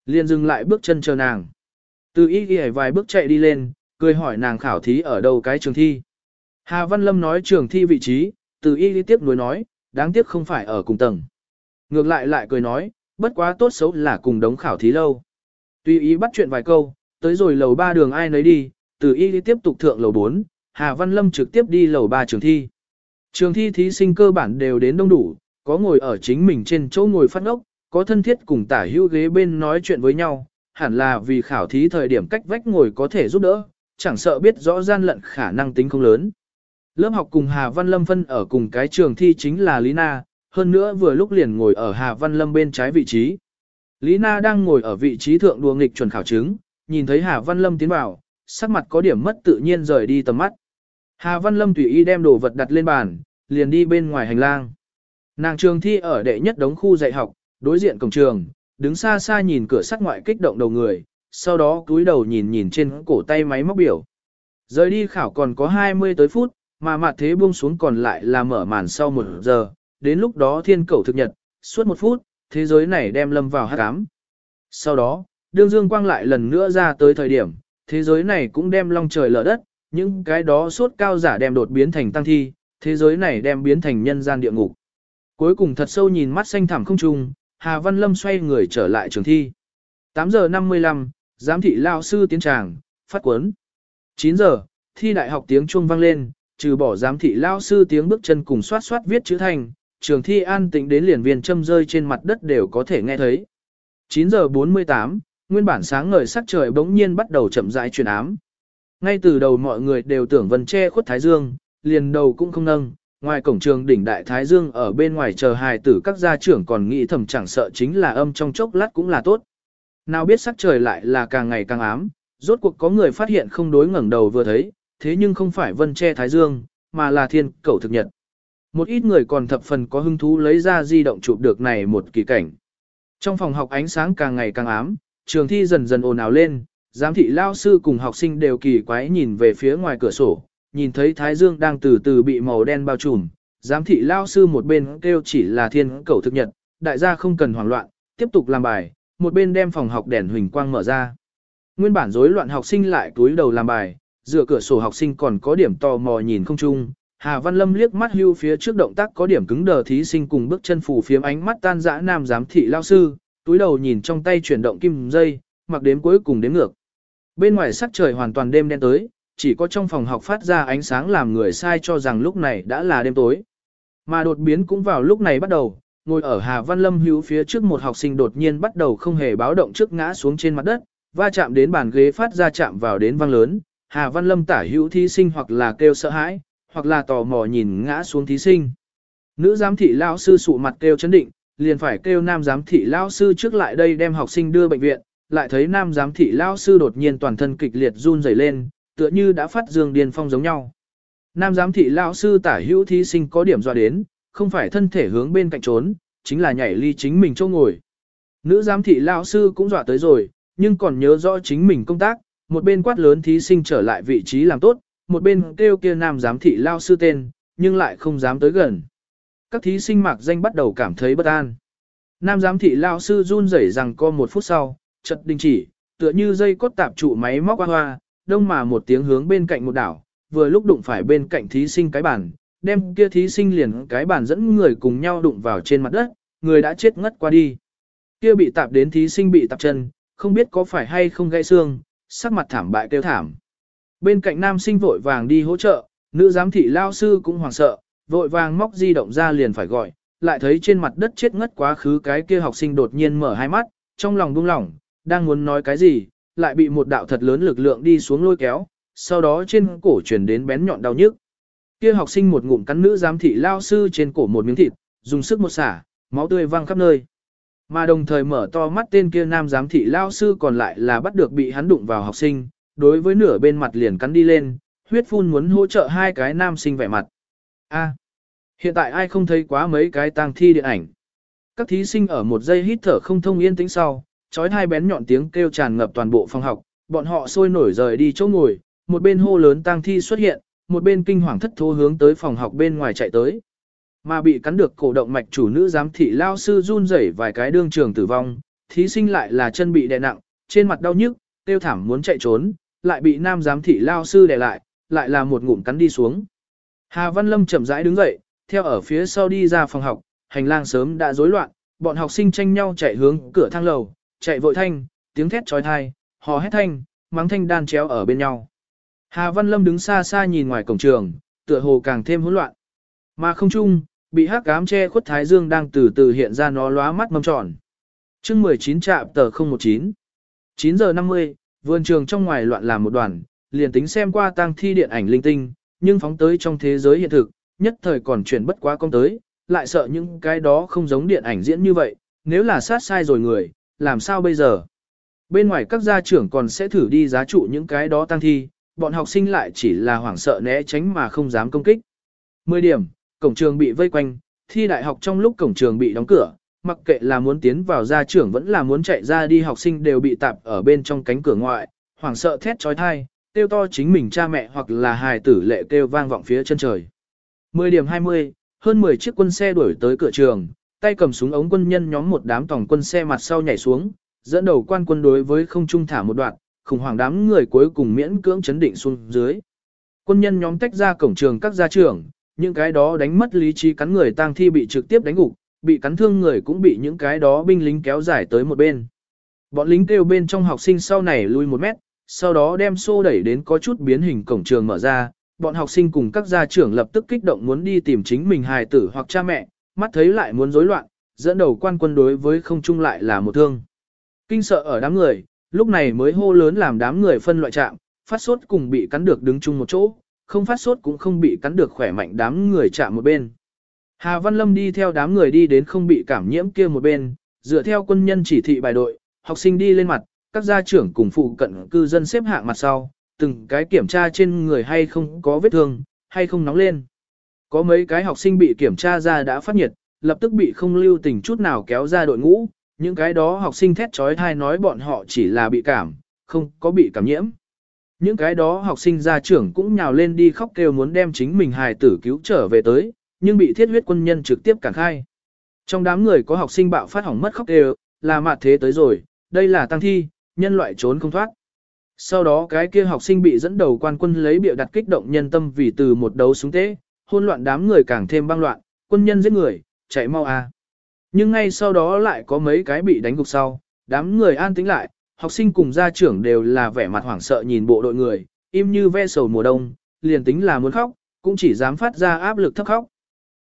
Liền dừng lại bước chân chờ nàng. Từ y vài bước chạy đi lên, cười hỏi nàng khảo thí ở đâu cái trường thi. Hà Văn Lâm nói trường thi vị trí, từ y đi tiếp nối nói, đáng tiếc không phải ở cùng tầng. Ngược lại lại cười nói, bất quá tốt xấu là cùng đống khảo thí lâu. Tuy ý bắt chuyện vài câu, tới rồi lầu 3 đường ai nấy đi, từ y đi tiếp tục thượng lầu 4, Hà Văn Lâm trực tiếp đi lầu 3 trường thi. Trường thi thí sinh cơ bản đều đến đông đủ, có ngồi ở chính mình trên chỗ ngồi phát ốc, có thân thiết cùng tả hữu ghế bên nói chuyện với nhau, hẳn là vì khảo thí thời điểm cách vách ngồi có thể giúp đỡ, chẳng sợ biết rõ gian lận khả năng tính không lớn. Lớp học cùng Hà Văn Lâm phân ở cùng cái trường thi chính là Lý Na, hơn nữa vừa lúc liền ngồi ở Hà Văn Lâm bên trái vị trí. Lý Na đang ngồi ở vị trí thượng đùa nghịch chuẩn khảo chứng, nhìn thấy Hà Văn Lâm tiến vào, sắc mặt có điểm mất tự nhiên rời đi tầm mắt. Hà Văn Lâm tùy ý đem đồ vật đặt lên bàn, liền đi bên ngoài hành lang. Nàng trường thi ở đệ nhất đống khu dạy học, đối diện cổng trường, đứng xa xa nhìn cửa sắt ngoại kích động đầu người, sau đó cúi đầu nhìn nhìn trên cổ tay máy móc biểu. Rời đi khảo còn có 20 tới phút, mà mặt thế buông xuống còn lại là mở màn sau một giờ, đến lúc đó thiên cầu thực nhật, suốt một phút, thế giới này đem lâm vào hát ám. Sau đó, đương dương quang lại lần nữa ra tới thời điểm, thế giới này cũng đem long trời lở đất, những cái đó suốt cao giả đem đột biến thành tăng thi, thế giới này đem biến thành nhân gian địa ngục. Cuối cùng thật sâu nhìn mắt xanh thẳm không trung, Hà Văn Lâm xoay người trở lại trường thi. 8 giờ 55, giám thị lao sư tiến tràng, phát cuốn. 9 giờ, thi đại học tiếng chuông vang lên, trừ bỏ giám thị lao sư tiếng bước chân cùng soát soát viết chữ thành, trường thi an tĩnh đến liền viên châm rơi trên mặt đất đều có thể nghe thấy. 9 giờ 48, nguyên bản sáng ngời sắc trời bỗng nhiên bắt đầu chậm rãi chuyển ám. Ngay từ đầu mọi người đều tưởng vân che khuất Thái Dương, liền đầu cũng không nâng, ngoài cổng trường đỉnh Đại Thái Dương ở bên ngoài chờ hài tử các gia trưởng còn nghĩ thầm chẳng sợ chính là âm trong chốc lát cũng là tốt. Nào biết sắc trời lại là càng ngày càng ám, rốt cuộc có người phát hiện không đối ngẩng đầu vừa thấy, thế nhưng không phải vân che Thái Dương, mà là thiên cầu thực nhật. Một ít người còn thập phần có hứng thú lấy ra di động chụp được này một kỳ cảnh. Trong phòng học ánh sáng càng ngày càng ám, trường thi dần dần ồn ào lên, giám thị lao sư cùng học sinh đều kỳ quái nhìn về phía ngoài cửa sổ, nhìn thấy Thái Dương đang từ từ bị màu đen bao trùm, giám thị lao sư một bên kêu chỉ là thiên cầu thực nhật, đại gia không cần hoảng loạn, tiếp tục làm bài, một bên đem phòng học đèn huỳnh quang mở ra. Nguyên bản rối loạn học sinh lại túi đầu làm bài, dựa cửa sổ học sinh còn có điểm tò mò nhìn không chung, Hà Văn Lâm liếc mắt hưu phía trước động tác có điểm cứng đờ thí sinh cùng bước chân phủ phiếm ánh mắt tan dã nam giám thị lao sư, túi đầu nhìn trong tay chuyển động kim dây, mặc đếm cuối cùng đếm ngược. Bên ngoài sắc trời hoàn toàn đêm đen tới, chỉ có trong phòng học phát ra ánh sáng làm người sai cho rằng lúc này đã là đêm tối. Mà đột biến cũng vào lúc này bắt đầu, ngồi ở Hà Văn Lâm hữu phía trước một học sinh đột nhiên bắt đầu không hề báo động trước ngã xuống trên mặt đất, va chạm đến bàn ghế phát ra chạm vào đến vang lớn, Hà Văn Lâm tả hữu thí sinh hoặc là kêu sợ hãi, hoặc là tò mò nhìn ngã xuống thí sinh. Nữ giám thị lão sư sụ mặt kêu chấn định, liền phải kêu nam giám thị lão sư trước lại đây đem học sinh đưa bệnh viện, lại thấy nam giám thị lão sư đột nhiên toàn thân kịch liệt run rẩy lên, tựa như đã phát dương điên phong giống nhau. Nam giám thị lão sư tả hữu thí sinh có điểm dọa đến, không phải thân thể hướng bên cạnh trốn, chính là nhảy ly chính mình chỗ ngồi. Nữ giám thị lão sư cũng dọa tới rồi, nhưng còn nhớ rõ chính mình công tác, một bên quát lớn thí sinh trở lại vị trí làm tốt, một bên kêu kia nam giám thị lao sư tên, nhưng lại không dám tới gần. Các thí sinh mạc danh bắt đầu cảm thấy bất an. Nam giám thị lao sư run rẩy rằng co một phút sau, chợt đình chỉ, tựa như dây cốt tạp trụ máy móc hoa hoa, đông mà một tiếng hướng bên cạnh một đảo, vừa lúc đụng phải bên cạnh thí sinh cái bàn, đem kia thí sinh liền cái bàn dẫn người cùng nhau đụng vào trên mặt đất, người đã chết ngất qua đi. Kia bị tạp đến thí sinh bị tạp chân, không biết có phải hay không gãy xương, sắc mặt thảm bại kêu thảm. Bên cạnh nam sinh vội vàng đi hỗ trợ, nữ giám thị lao sư cũng hoảng sợ, vội vàng móc di động ra liền phải gọi, lại thấy trên mặt đất chết ngất quá khứ cái kia học sinh đột nhiên mở hai mắt, trong lòng buông lỏng, đang muốn nói cái gì, lại bị một đạo thật lớn lực lượng đi xuống lôi kéo, sau đó trên cổ chuyển đến bén nhọn đau nhức. Kia học sinh một ngụm cắn nữ giám thị lao sư trên cổ một miếng thịt, dùng sức một xả, máu tươi văng khắp nơi. Mà đồng thời mở to mắt tên kia nam giám thị lao sư còn lại là bắt được bị hắn đụng vào học sinh, đối với nửa bên mặt liền cắn đi lên, huyết phun muốn hỗ trợ hai cái nam sinh vẻ mặt. A, hiện tại ai không thấy quá mấy cái tang thi điện ảnh. Các thí sinh ở một giây hít thở không thông yên tĩnh sau, chói hai bén nhọn tiếng kêu tràn ngập toàn bộ phòng học, bọn họ sôi nổi rời đi chỗ ngồi, một bên hô lớn tang thi xuất hiện, một bên kinh hoàng thất thố hướng tới phòng học bên ngoài chạy tới. Mà bị cắn được cổ động mạch chủ nữ giám thị lao sư run rẩy vài cái đương trường tử vong, thí sinh lại là chân bị đè nặng, trên mặt đau nhức, tiêu thảm muốn chạy trốn, lại bị nam giám thị lao sư đè lại, lại là một ngụm cắn đi xuống. Hà Văn Lâm chậm rãi đứng dậy, theo ở phía sau đi ra phòng học, hành lang sớm đã rối loạn, bọn học sinh tranh nhau chạy hướng cửa thang lầu, chạy vội thanh, tiếng thét trói thai, hò hét thanh, mắng thanh đan chéo ở bên nhau. Hà Văn Lâm đứng xa xa nhìn ngoài cổng trường, tựa hồ càng thêm hỗn loạn. Mà không chung, bị hắc ám che khuất thái dương đang từ từ hiện ra nó lóa mắt mâm tròn. chương 19 trạm tờ 019. 9 giờ 50, vườn trường trong ngoài loạn làm một đoàn, liền tính xem qua tang thi điện ảnh linh tinh, nhưng phóng tới trong thế giới hiện thực, nhất thời còn chuyển bất quá công tới, lại sợ những cái đó không giống điện ảnh diễn như vậy, nếu là sát sai rồi người, làm sao bây giờ? Bên ngoài các gia trưởng còn sẽ thử đi giá trụ những cái đó tăng thi, bọn học sinh lại chỉ là hoảng sợ né tránh mà không dám công kích. 10 điểm, cổng trường bị vây quanh, thi đại học trong lúc cổng trường bị đóng cửa, mặc kệ là muốn tiến vào ra trưởng vẫn là muốn chạy ra đi học sinh đều bị tạp ở bên trong cánh cửa ngoại, hoảng sợ thét trói thai, tiêu to chính mình cha mẹ hoặc là hài tử lệ kêu vang vọng phía chân trời. 10 điểm 20, hơn 10 chiếc quân xe đuổi tới cửa trường, tay cầm súng ống quân nhân nhóm một đám tổng quân xe mặt sau nhảy xuống, dẫn đầu quan quân đối với không trung thả một đoạn, khủng hoảng đám người cuối cùng miễn cưỡng chấn định xuống dưới. Quân nhân nhóm tách ra cổng trường các gia trưởng, những cái đó đánh mất lý trí cắn người tang thi bị trực tiếp đánh gục, bị cắn thương người cũng bị những cái đó binh lính kéo dài tới một bên. Bọn lính kêu bên trong học sinh sau này lui một mét, sau đó đem xô đẩy đến có chút biến hình cổng trường mở ra, bọn học sinh cùng các gia trưởng lập tức kích động muốn đi tìm chính mình hài tử hoặc cha mẹ, mắt thấy lại muốn rối loạn, dẫn đầu quan quân đối với không trung lại là một thương. Kinh sợ ở đám người, lúc này mới hô lớn làm đám người phân loại trạng, phát sốt cùng bị cắn được đứng chung một chỗ, không phát sốt cũng không bị cắn được khỏe mạnh đám người chạm một bên. Hà Văn Lâm đi theo đám người đi đến không bị cảm nhiễm kia một bên, dựa theo quân nhân chỉ thị bài đội, học sinh đi lên mặt, các gia trưởng cùng phụ cận cư dân xếp hạng mặt sau, từng cái kiểm tra trên người hay không có vết thương, hay không nóng lên. Có mấy cái học sinh bị kiểm tra ra đã phát nhiệt, lập tức bị không lưu tình chút nào kéo ra đội ngũ, những cái đó học sinh thét trói thai nói bọn họ chỉ là bị cảm, không có bị cảm nhiễm. Những cái đó học sinh gia trưởng cũng nhào lên đi khóc kêu muốn đem chính mình hài tử cứu trở về tới, nhưng bị thiết huyết quân nhân trực tiếp cản khai. Trong đám người có học sinh bạo phát hỏng mất khóc kêu, là mặt thế tới rồi, đây là tăng thi, nhân loại trốn không thoát. Sau đó cái kia học sinh bị dẫn đầu quan quân lấy biểu đặt kích động nhân tâm vì từ một đấu súng tế, hôn loạn đám người càng thêm băng loạn, quân nhân giết người, chạy mau à. Nhưng ngay sau đó lại có mấy cái bị đánh gục sau, đám người an tĩnh lại, học sinh cùng gia trưởng đều là vẻ mặt hoảng sợ nhìn bộ đội người, im như ve sầu mùa đông, liền tính là muốn khóc, cũng chỉ dám phát ra áp lực thấp khóc.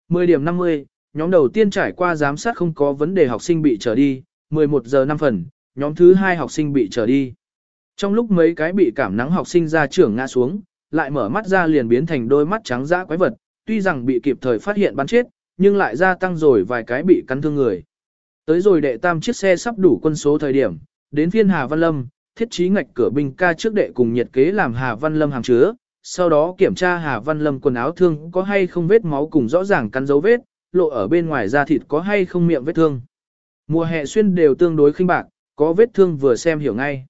10 điểm 50, nhóm đầu tiên trải qua giám sát không có vấn đề học sinh bị trở đi, 11 giờ 5 phần, nhóm thứ hai học sinh bị trở đi. Trong lúc mấy cái bị cảm nắng học sinh ra trưởng ngã xuống, lại mở mắt ra liền biến thành đôi mắt trắng dã quái vật, tuy rằng bị kịp thời phát hiện bắn chết, nhưng lại gia tăng rồi vài cái bị cắn thương người. Tới rồi đệ tam chiếc xe sắp đủ quân số thời điểm, đến phiên Hà Văn Lâm, thiết trí ngạch cửa binh ca trước đệ cùng nhiệt kế làm Hà Văn Lâm hàng chứa, sau đó kiểm tra Hà Văn Lâm quần áo thương có hay không vết máu cùng rõ ràng cắn dấu vết, lộ ở bên ngoài da thịt có hay không miệng vết thương. Mùa hè xuyên đều tương đối khinh bạc, có vết thương vừa xem hiểu ngay.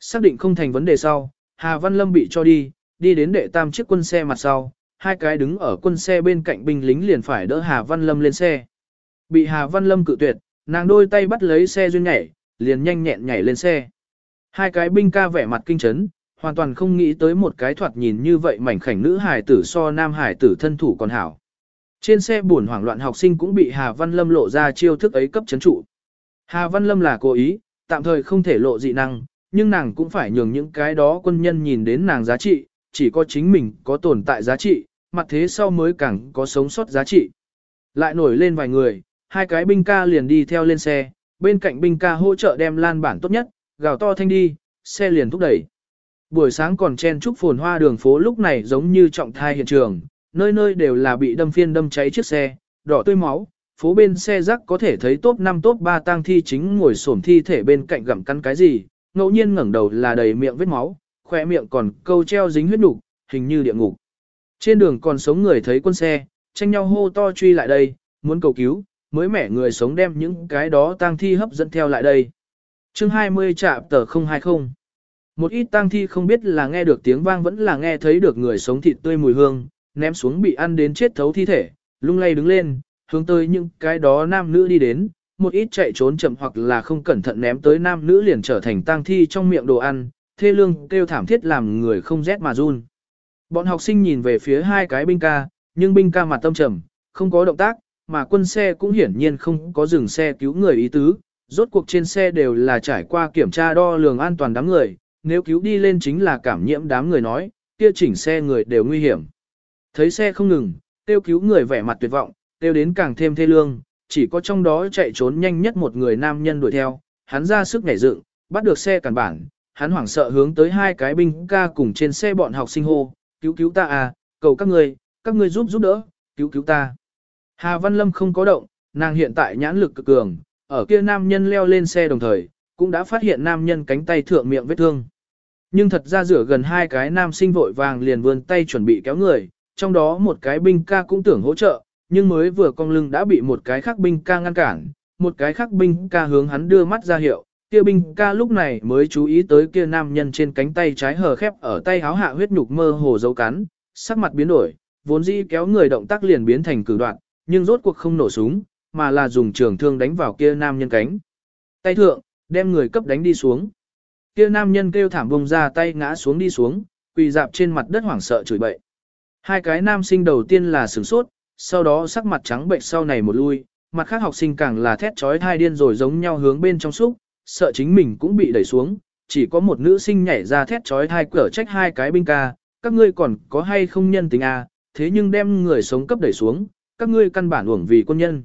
Xác định không thành vấn đề sau, Hà Văn Lâm bị cho đi, đi đến đệ tam chiếc quân xe mặt sau, hai cái đứng ở quân xe bên cạnh binh lính liền phải đỡ Hà Văn Lâm lên xe. Bị Hà Văn Lâm cự tuyệt, nàng đôi tay bắt lấy xe duyên nhảy, liền nhanh nhẹn nhảy lên xe. Hai cái binh ca vẻ mặt kinh chấn, hoàn toàn không nghĩ tới một cái thoạt nhìn như vậy mảnh khảnh nữ hài tử so nam hài tử thân thủ còn hảo. Trên xe buồn hoảng loạn học sinh cũng bị Hà Văn Lâm lộ ra chiêu thức ấy cấp chấn trụ. Hà Văn Lâm là cố ý, tạm thời không thể lộ dị năng, nhưng nàng cũng phải nhường những cái đó quân nhân nhìn đến nàng giá trị, chỉ có chính mình có tồn tại giá trị, mặt thế sau mới càng có sống sót giá trị. Lại nổi lên vài người, hai cái binh ca liền đi theo lên xe, bên cạnh binh ca hỗ trợ đem lan bản tốt nhất, gào to thanh đi, xe liền thúc đẩy. Buổi sáng còn chen chúc phồn hoa đường phố lúc này giống như trọng thai hiện trường, nơi nơi đều là bị đâm phiên đâm cháy chiếc xe, đỏ tươi máu, phố bên xe rắc có thể thấy top 5 top 3 tang thi chính ngồi xổm thi thể bên cạnh gặm cắn cái gì, ngẫu nhiên ngẩng đầu là đầy miệng vết máu, khỏe miệng còn câu treo dính huyết nục, hình như địa ngục. Trên đường còn sống người thấy quân xe, tranh nhau hô to truy lại đây, muốn cầu cứu, mới mẻ người sống đem những cái đó tang thi hấp dẫn theo lại đây. chương 20 trạm tờ 020 Một ít tang thi không biết là nghe được tiếng vang vẫn là nghe thấy được người sống thịt tươi mùi hương, ném xuống bị ăn đến chết thấu thi thể, lung lay đứng lên, hướng tới những cái đó nam nữ đi đến, một ít chạy trốn chậm hoặc là không cẩn thận ném tới nam nữ liền trở thành tang thi trong miệng đồ ăn, thê lương kêu thảm thiết làm người không rét mà run. Bọn học sinh nhìn về phía hai cái binh ca, nhưng binh ca mặt tâm trầm, không có động tác, mà quân xe cũng hiển nhiên không có dừng xe cứu người ý tứ. Rốt cuộc trên xe đều là trải qua kiểm tra đo lường an toàn đám người, nếu cứu đi lên chính là cảm nhiễm đám người nói, kia chỉnh xe người đều nguy hiểm. Thấy xe không ngừng, tiêu cứu người vẻ mặt tuyệt vọng, tiêu đến càng thêm thê lương, chỉ có trong đó chạy trốn nhanh nhất một người nam nhân đuổi theo, hắn ra sức nhảy dựng, bắt được xe cản bản, hắn hoảng sợ hướng tới hai cái binh ca cùng trên xe bọn học sinh hô, cứu cứu ta à, cầu các ngươi, các ngươi giúp giúp đỡ, cứu cứu ta. Hà Văn Lâm không có động, nàng hiện tại nhãn lực cực cường, ở kia nam nhân leo lên xe đồng thời, cũng đã phát hiện nam nhân cánh tay thượng miệng vết thương. Nhưng thật ra rửa gần hai cái nam sinh vội vàng liền vươn tay chuẩn bị kéo người, trong đó một cái binh ca cũng tưởng hỗ trợ, nhưng mới vừa cong lưng đã bị một cái khác binh ca ngăn cản, một cái khác binh ca hướng hắn đưa mắt ra hiệu, kia binh ca lúc này mới chú ý tới kia nam nhân trên cánh tay trái hờ khép ở tay háo hạ huyết nhục mơ hồ dấu cắn, sắc mặt biến đổi, vốn dĩ kéo người động tác liền biến thành cử đoạn, nhưng rốt cuộc không nổ súng, mà là dùng trường thương đánh vào kia nam nhân cánh. Tay thượng, đem người cấp đánh đi xuống. Kia nam nhân kêu thảm bông ra tay ngã xuống đi xuống, quỳ dạp trên mặt đất hoảng sợ chửi bậy. Hai cái nam sinh đầu tiên là sửng sốt, sau đó sắc mặt trắng bệnh sau này một lui, mặt khác học sinh càng là thét trói thai điên rồi giống nhau hướng bên trong xúc, sợ chính mình cũng bị đẩy xuống, chỉ có một nữ sinh nhảy ra thét trói thai cửa trách hai cái binh ca, các ngươi còn có hay không nhân tình à, thế nhưng đem người sống cấp đẩy xuống, các ngươi căn bản uổng vì quân nhân.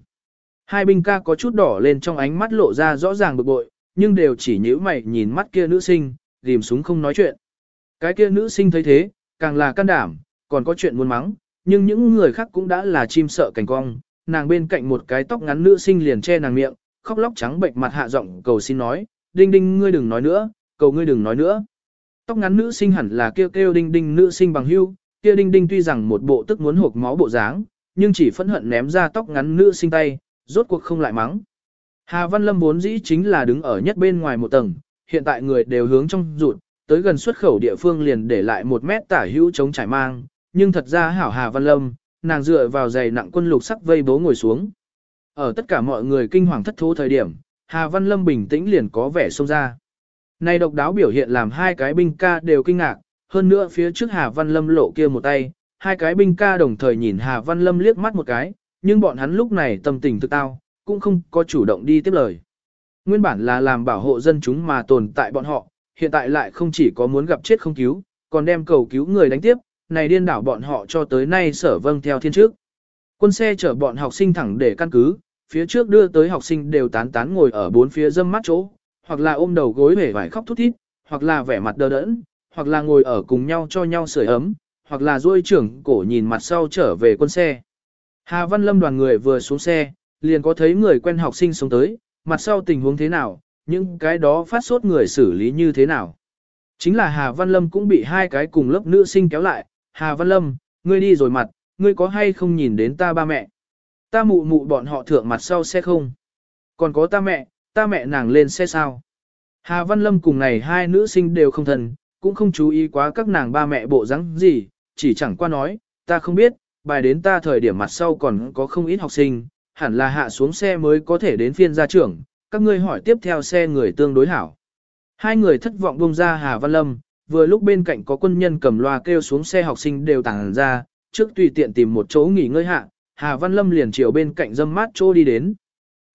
Hai binh ca có chút đỏ lên trong ánh mắt lộ ra rõ ràng bực bội, nhưng đều chỉ nhíu mày nhìn mắt kia nữ sinh, rìm súng không nói chuyện. Cái kia nữ sinh thấy thế, càng là can đảm, còn có chuyện muốn mắng, nhưng những người khác cũng đã là chim sợ cảnh cong, nàng bên cạnh một cái tóc ngắn nữ sinh liền che nàng miệng, khóc lóc trắng bệnh mặt hạ giọng cầu xin nói, đinh đinh ngươi đừng nói nữa, cầu ngươi đừng nói nữa. Tóc ngắn nữ sinh hẳn là kêu kêu đinh đinh nữ sinh bằng hưu, kia đinh đinh tuy rằng một bộ tức muốn hộp máu bộ dáng, nhưng chỉ phẫn hận ném ra tóc ngắn nữ sinh tay, rốt cuộc không lại mắng. Hà Văn Lâm vốn dĩ chính là đứng ở nhất bên ngoài một tầng, hiện tại người đều hướng trong rụt, tới gần xuất khẩu địa phương liền để lại một mét tả hữu chống trải mang, nhưng thật ra hảo Hà Văn Lâm, nàng dựa vào giày nặng quân lục sắc vây bố ngồi xuống. Ở tất cả mọi người kinh hoàng thất thố thời điểm, Hà Văn Lâm bình tĩnh liền có vẻ xông ra. Này độc đáo biểu hiện làm hai cái binh ca đều kinh ngạc, hơn nữa phía trước Hà Văn Lâm lộ kia một tay, hai cái binh ca đồng thời nhìn Hà Văn Lâm liếc mắt một cái, nhưng bọn hắn lúc này tâm tình thực tao, cũng không có chủ động đi tiếp lời. Nguyên bản là làm bảo hộ dân chúng mà tồn tại bọn họ, hiện tại lại không chỉ có muốn gặp chết không cứu, còn đem cầu cứu người đánh tiếp, này điên đảo bọn họ cho tới nay sở vâng theo thiên trước. Quân xe chở bọn học sinh thẳng để căn cứ, phía trước đưa tới học sinh đều tán tán ngồi ở bốn phía dâm mắt chỗ, hoặc là ôm đầu gối vẻ vải khóc thút thít, hoặc là vẻ mặt đờ đẫn, hoặc là ngồi ở cùng nhau cho nhau sưởi ấm, hoặc là duỗi trưởng cổ nhìn mặt sau trở về quân xe. Hà Văn Lâm đoàn người vừa xuống xe, liền có thấy người quen học sinh sống tới, mặt sau tình huống thế nào, những cái đó phát sốt người xử lý như thế nào. Chính là Hà Văn Lâm cũng bị hai cái cùng lớp nữ sinh kéo lại, Hà Văn Lâm, ngươi đi rồi mặt, ngươi có hay không nhìn đến ta ba mẹ? Ta mụ mụ bọn họ thượng mặt sau xe không? Còn có ta mẹ, ta mẹ nàng lên xe sao? Hà Văn Lâm cùng này hai nữ sinh đều không thân, cũng không chú ý quá các nàng ba mẹ bộ dáng gì, chỉ chẳng qua nói, ta không biết, bài đến ta thời điểm mặt sau còn có không ít học sinh, hẳn là hạ xuống xe mới có thể đến phiên gia trưởng, các ngươi hỏi tiếp theo xe người tương đối hảo. Hai người thất vọng buông ra Hà Văn Lâm, vừa lúc bên cạnh có quân nhân cầm loa kêu xuống xe học sinh đều tàng ra, trước tùy tiện tìm một chỗ nghỉ ngơi hạ, Hà Văn Lâm liền chiều bên cạnh dâm mát chỗ đi đến.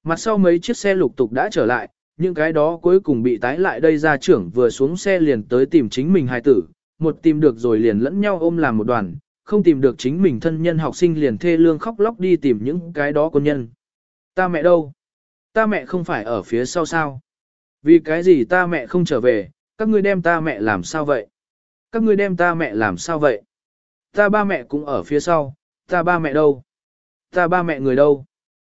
Mặt sau mấy chiếc xe lục tục đã trở lại, những cái đó cuối cùng bị tái lại đây ra trưởng vừa xuống xe liền tới tìm chính mình hài tử, một tìm được rồi liền lẫn nhau ôm làm một đoàn, không tìm được chính mình thân nhân học sinh liền thê lương khóc lóc đi tìm những cái đó quân nhân. Ta mẹ đâu? Ta mẹ không phải ở phía sau sao? Vì cái gì ta mẹ không trở về, các ngươi đem ta mẹ làm sao vậy? Các ngươi đem ta mẹ làm sao vậy? Ta ba mẹ cũng ở phía sau, ta ba mẹ đâu? Ta ba mẹ người đâu?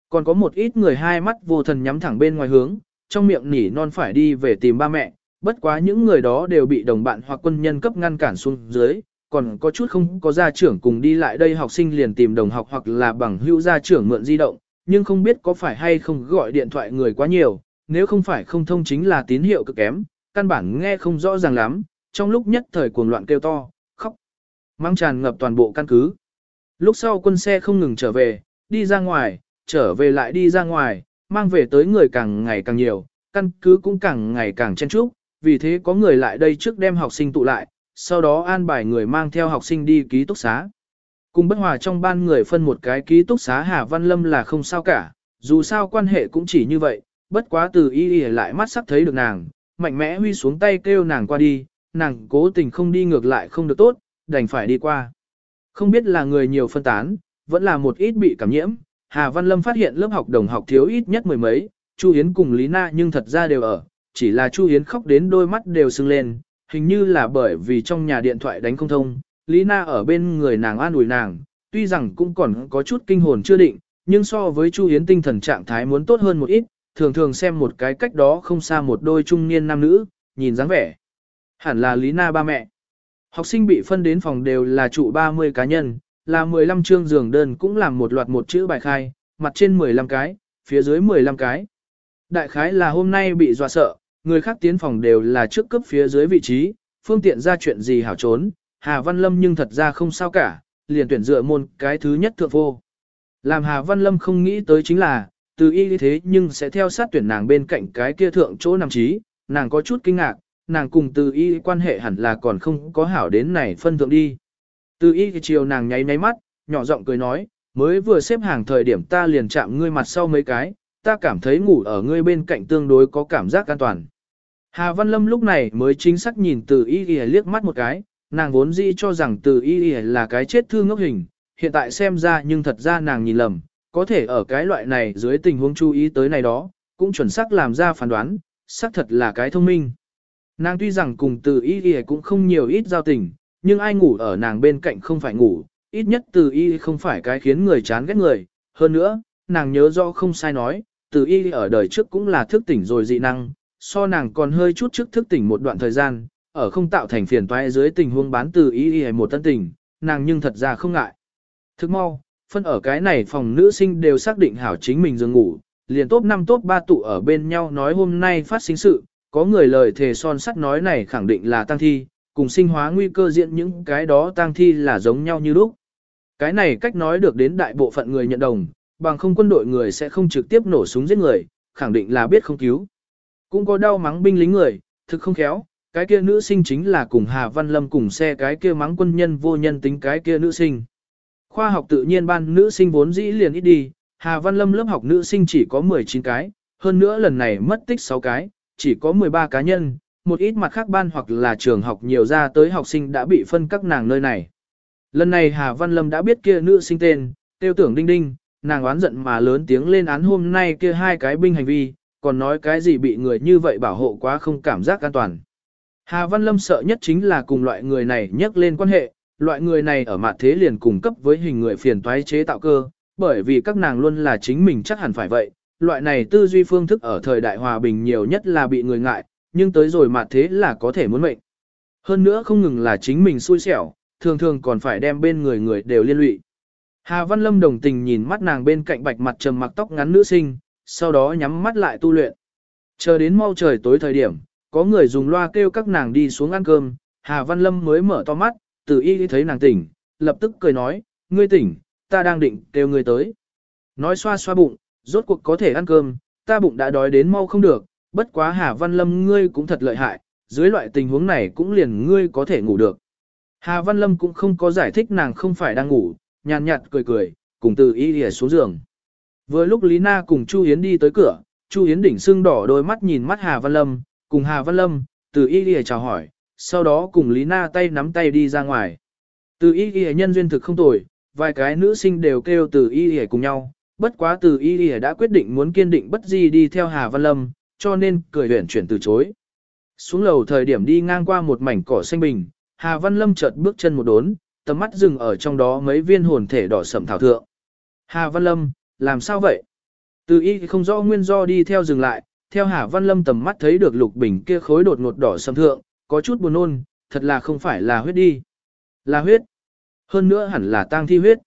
Còn có một ít người hai mắt vô thần nhắm thẳng bên ngoài hướng, trong miệng nỉ non phải đi về tìm ba mẹ, bất quá những người đó đều bị đồng bạn hoặc quân nhân cấp ngăn cản xuống dưới, còn có chút không có gia trưởng cùng đi lại đây học sinh liền tìm đồng học hoặc là bằng hữu gia trưởng mượn di động, nhưng không biết có phải hay không gọi điện thoại người quá nhiều, nếu không phải không thông chính là tín hiệu cực kém, căn bản nghe không rõ ràng lắm, trong lúc nhất thời cuồng loạn kêu to, khóc, mang tràn ngập toàn bộ căn cứ. Lúc sau quân xe không ngừng trở về, đi ra ngoài, trở về lại đi ra ngoài, mang về tới người càng ngày càng nhiều, căn cứ cũng càng ngày càng chen chúc, vì thế có người lại đây trước đem học sinh tụ lại, sau đó an bài người mang theo học sinh đi ký túc xá. Cùng bất hòa trong ban người phân một cái ký túc xá Hà Văn Lâm là không sao cả, dù sao quan hệ cũng chỉ như vậy, bất quá từ y y lại mắt sắc thấy được nàng, mạnh mẽ huy xuống tay kêu nàng qua đi, nàng cố tình không đi ngược lại không được tốt, đành phải đi qua. Không biết là người nhiều phân tán, vẫn là một ít bị cảm nhiễm, Hà Văn Lâm phát hiện lớp học đồng học thiếu ít nhất mười mấy, Chu Yến cùng Lý Na nhưng thật ra đều ở, chỉ là Chu Hiến khóc đến đôi mắt đều sưng lên, hình như là bởi vì trong nhà điện thoại đánh không thông, Lý Na ở bên người nàng an ủi nàng, tuy rằng cũng còn có chút kinh hồn chưa định, nhưng so với Chu Hiến tinh thần trạng thái muốn tốt hơn một ít, thường thường xem một cái cách đó không xa một đôi trung niên nam nữ, nhìn dáng vẻ. Hẳn là Lý Na ba mẹ. Học sinh bị phân đến phòng đều là trụ 30 cá nhân, là 15 chương giường đơn cũng làm một loạt một chữ bài khai, mặt trên 15 cái, phía dưới 15 cái. Đại khái là hôm nay bị dọa sợ, người khác tiến phòng đều là trước cấp phía dưới vị trí, phương tiện ra chuyện gì hảo trốn, Hà Văn Lâm nhưng thật ra không sao cả, liền tuyển dựa môn cái thứ nhất thượng vô. Làm Hà Văn Lâm không nghĩ tới chính là, từ y thế nhưng sẽ theo sát tuyển nàng bên cạnh cái kia thượng chỗ nằm trí, nàng có chút kinh ngạc, nàng cùng từ y quan hệ hẳn là còn không có hảo đến này phân thượng đi. Từ y chiều nàng nháy nháy mắt, nhỏ giọng cười nói, mới vừa xếp hàng thời điểm ta liền chạm ngươi mặt sau mấy cái, ta cảm thấy ngủ ở ngươi bên cạnh tương đối có cảm giác an toàn. Hà Văn Lâm lúc này mới chính xác nhìn từ y y liếc mắt một cái, nàng vốn dĩ cho rằng từ y y là cái chết thương ngốc hình, hiện tại xem ra nhưng thật ra nàng nhìn lầm, có thể ở cái loại này dưới tình huống chú ý tới này đó, cũng chuẩn xác làm ra phán đoán, xác thật là cái thông minh. Nàng tuy rằng cùng từ y y cũng không nhiều ít giao tình, nhưng ai ngủ ở nàng bên cạnh không phải ngủ, ít nhất từ y không phải cái khiến người chán ghét người, hơn nữa, nàng nhớ do không sai nói, từ y ở đời trước cũng là thức tỉnh rồi dị năng, so nàng còn hơi chút trước thức tỉnh một đoạn thời gian, ở không tạo thành phiền toái dưới tình huống bán từ y hay một tân tình, nàng nhưng thật ra không ngại. Thức mau, phân ở cái này phòng nữ sinh đều xác định hảo chính mình giường ngủ, liền tốt 5 tốt 3 tụ ở bên nhau nói hôm nay phát sinh sự, có người lời thề son sắt nói này khẳng định là tăng thi, cùng sinh hóa nguy cơ diễn những cái đó tăng thi là giống nhau như lúc. Cái này cách nói được đến đại bộ phận người nhận đồng, bằng không quân đội người sẽ không trực tiếp nổ súng giết người, khẳng định là biết không cứu. Cũng có đau mắng binh lính người, thực không khéo, cái kia nữ sinh chính là cùng Hà Văn Lâm cùng xe cái kia mắng quân nhân vô nhân tính cái kia nữ sinh. Khoa học tự nhiên ban nữ sinh vốn dĩ liền ít đi, Hà Văn Lâm lớp học nữ sinh chỉ có 19 cái, hơn nữa lần này mất tích 6 cái, chỉ có 13 cá nhân, một ít mặt khác ban hoặc là trường học nhiều ra tới học sinh đã bị phân các nàng nơi này. Lần này Hà Văn Lâm đã biết kia nữ sinh tên, tiêu tưởng đinh đinh, nàng oán giận mà lớn tiếng lên án hôm nay kia hai cái binh hành vi, còn nói cái gì bị người như vậy bảo hộ quá không cảm giác an toàn. Hà Văn Lâm sợ nhất chính là cùng loại người này nhắc lên quan hệ, loại người này ở mặt thế liền cùng cấp với hình người phiền toái chế tạo cơ, bởi vì các nàng luôn là chính mình chắc hẳn phải vậy. Loại này tư duy phương thức ở thời đại hòa bình nhiều nhất là bị người ngại, nhưng tới rồi mặt thế là có thể muốn mệnh. Hơn nữa không ngừng là chính mình xui xẻo, thường thường còn phải đem bên người người đều liên lụy. Hà Văn Lâm đồng tình nhìn mắt nàng bên cạnh bạch mặt trầm mặc tóc ngắn nữ sinh, sau đó nhắm mắt lại tu luyện. Chờ đến mau trời tối thời điểm, có người dùng loa kêu các nàng đi xuống ăn cơm, Hà Văn Lâm mới mở to mắt, từ y thấy nàng tỉnh, lập tức cười nói, ngươi tỉnh, ta đang định kêu ngươi tới. Nói xoa xoa bụng, rốt cuộc có thể ăn cơm, ta bụng đã đói đến mau không được, bất quá Hà Văn Lâm ngươi cũng thật lợi hại, dưới loại tình huống này cũng liền ngươi có thể ngủ được. Hà Văn Lâm cũng không có giải thích nàng không phải đang ngủ, nhàn nhạt cười cười, cùng từ y lìa xuống giường. Vừa lúc Lý Na cùng Chu Yến đi tới cửa, Chu Yến đỉnh sưng đỏ đôi mắt nhìn mắt Hà Văn Lâm, cùng Hà Văn Lâm, từ y lìa chào hỏi, sau đó cùng Lý Na tay nắm tay đi ra ngoài. Từ y lìa nhân duyên thực không tồi, vài cái nữ sinh đều kêu từ y lìa cùng nhau, bất quá từ y lìa đã quyết định muốn kiên định bất di đi theo Hà Văn Lâm, cho nên cười huyển chuyển từ chối. Xuống lầu thời điểm đi ngang qua một mảnh cỏ xanh bình, Hà Văn Lâm chợt bước chân một đốn, tầm mắt dừng ở trong đó mấy viên hồn thể đỏ sẩm thảo thượng. Hà Văn Lâm, làm sao vậy? Từ y không rõ nguyên do đi theo dừng lại, theo Hà Văn Lâm tầm mắt thấy được lục bình kia khối đột ngột đỏ sầm thượng, có chút buồn nôn, thật là không phải là huyết đi. Là huyết. Hơn nữa hẳn là tang thi huyết.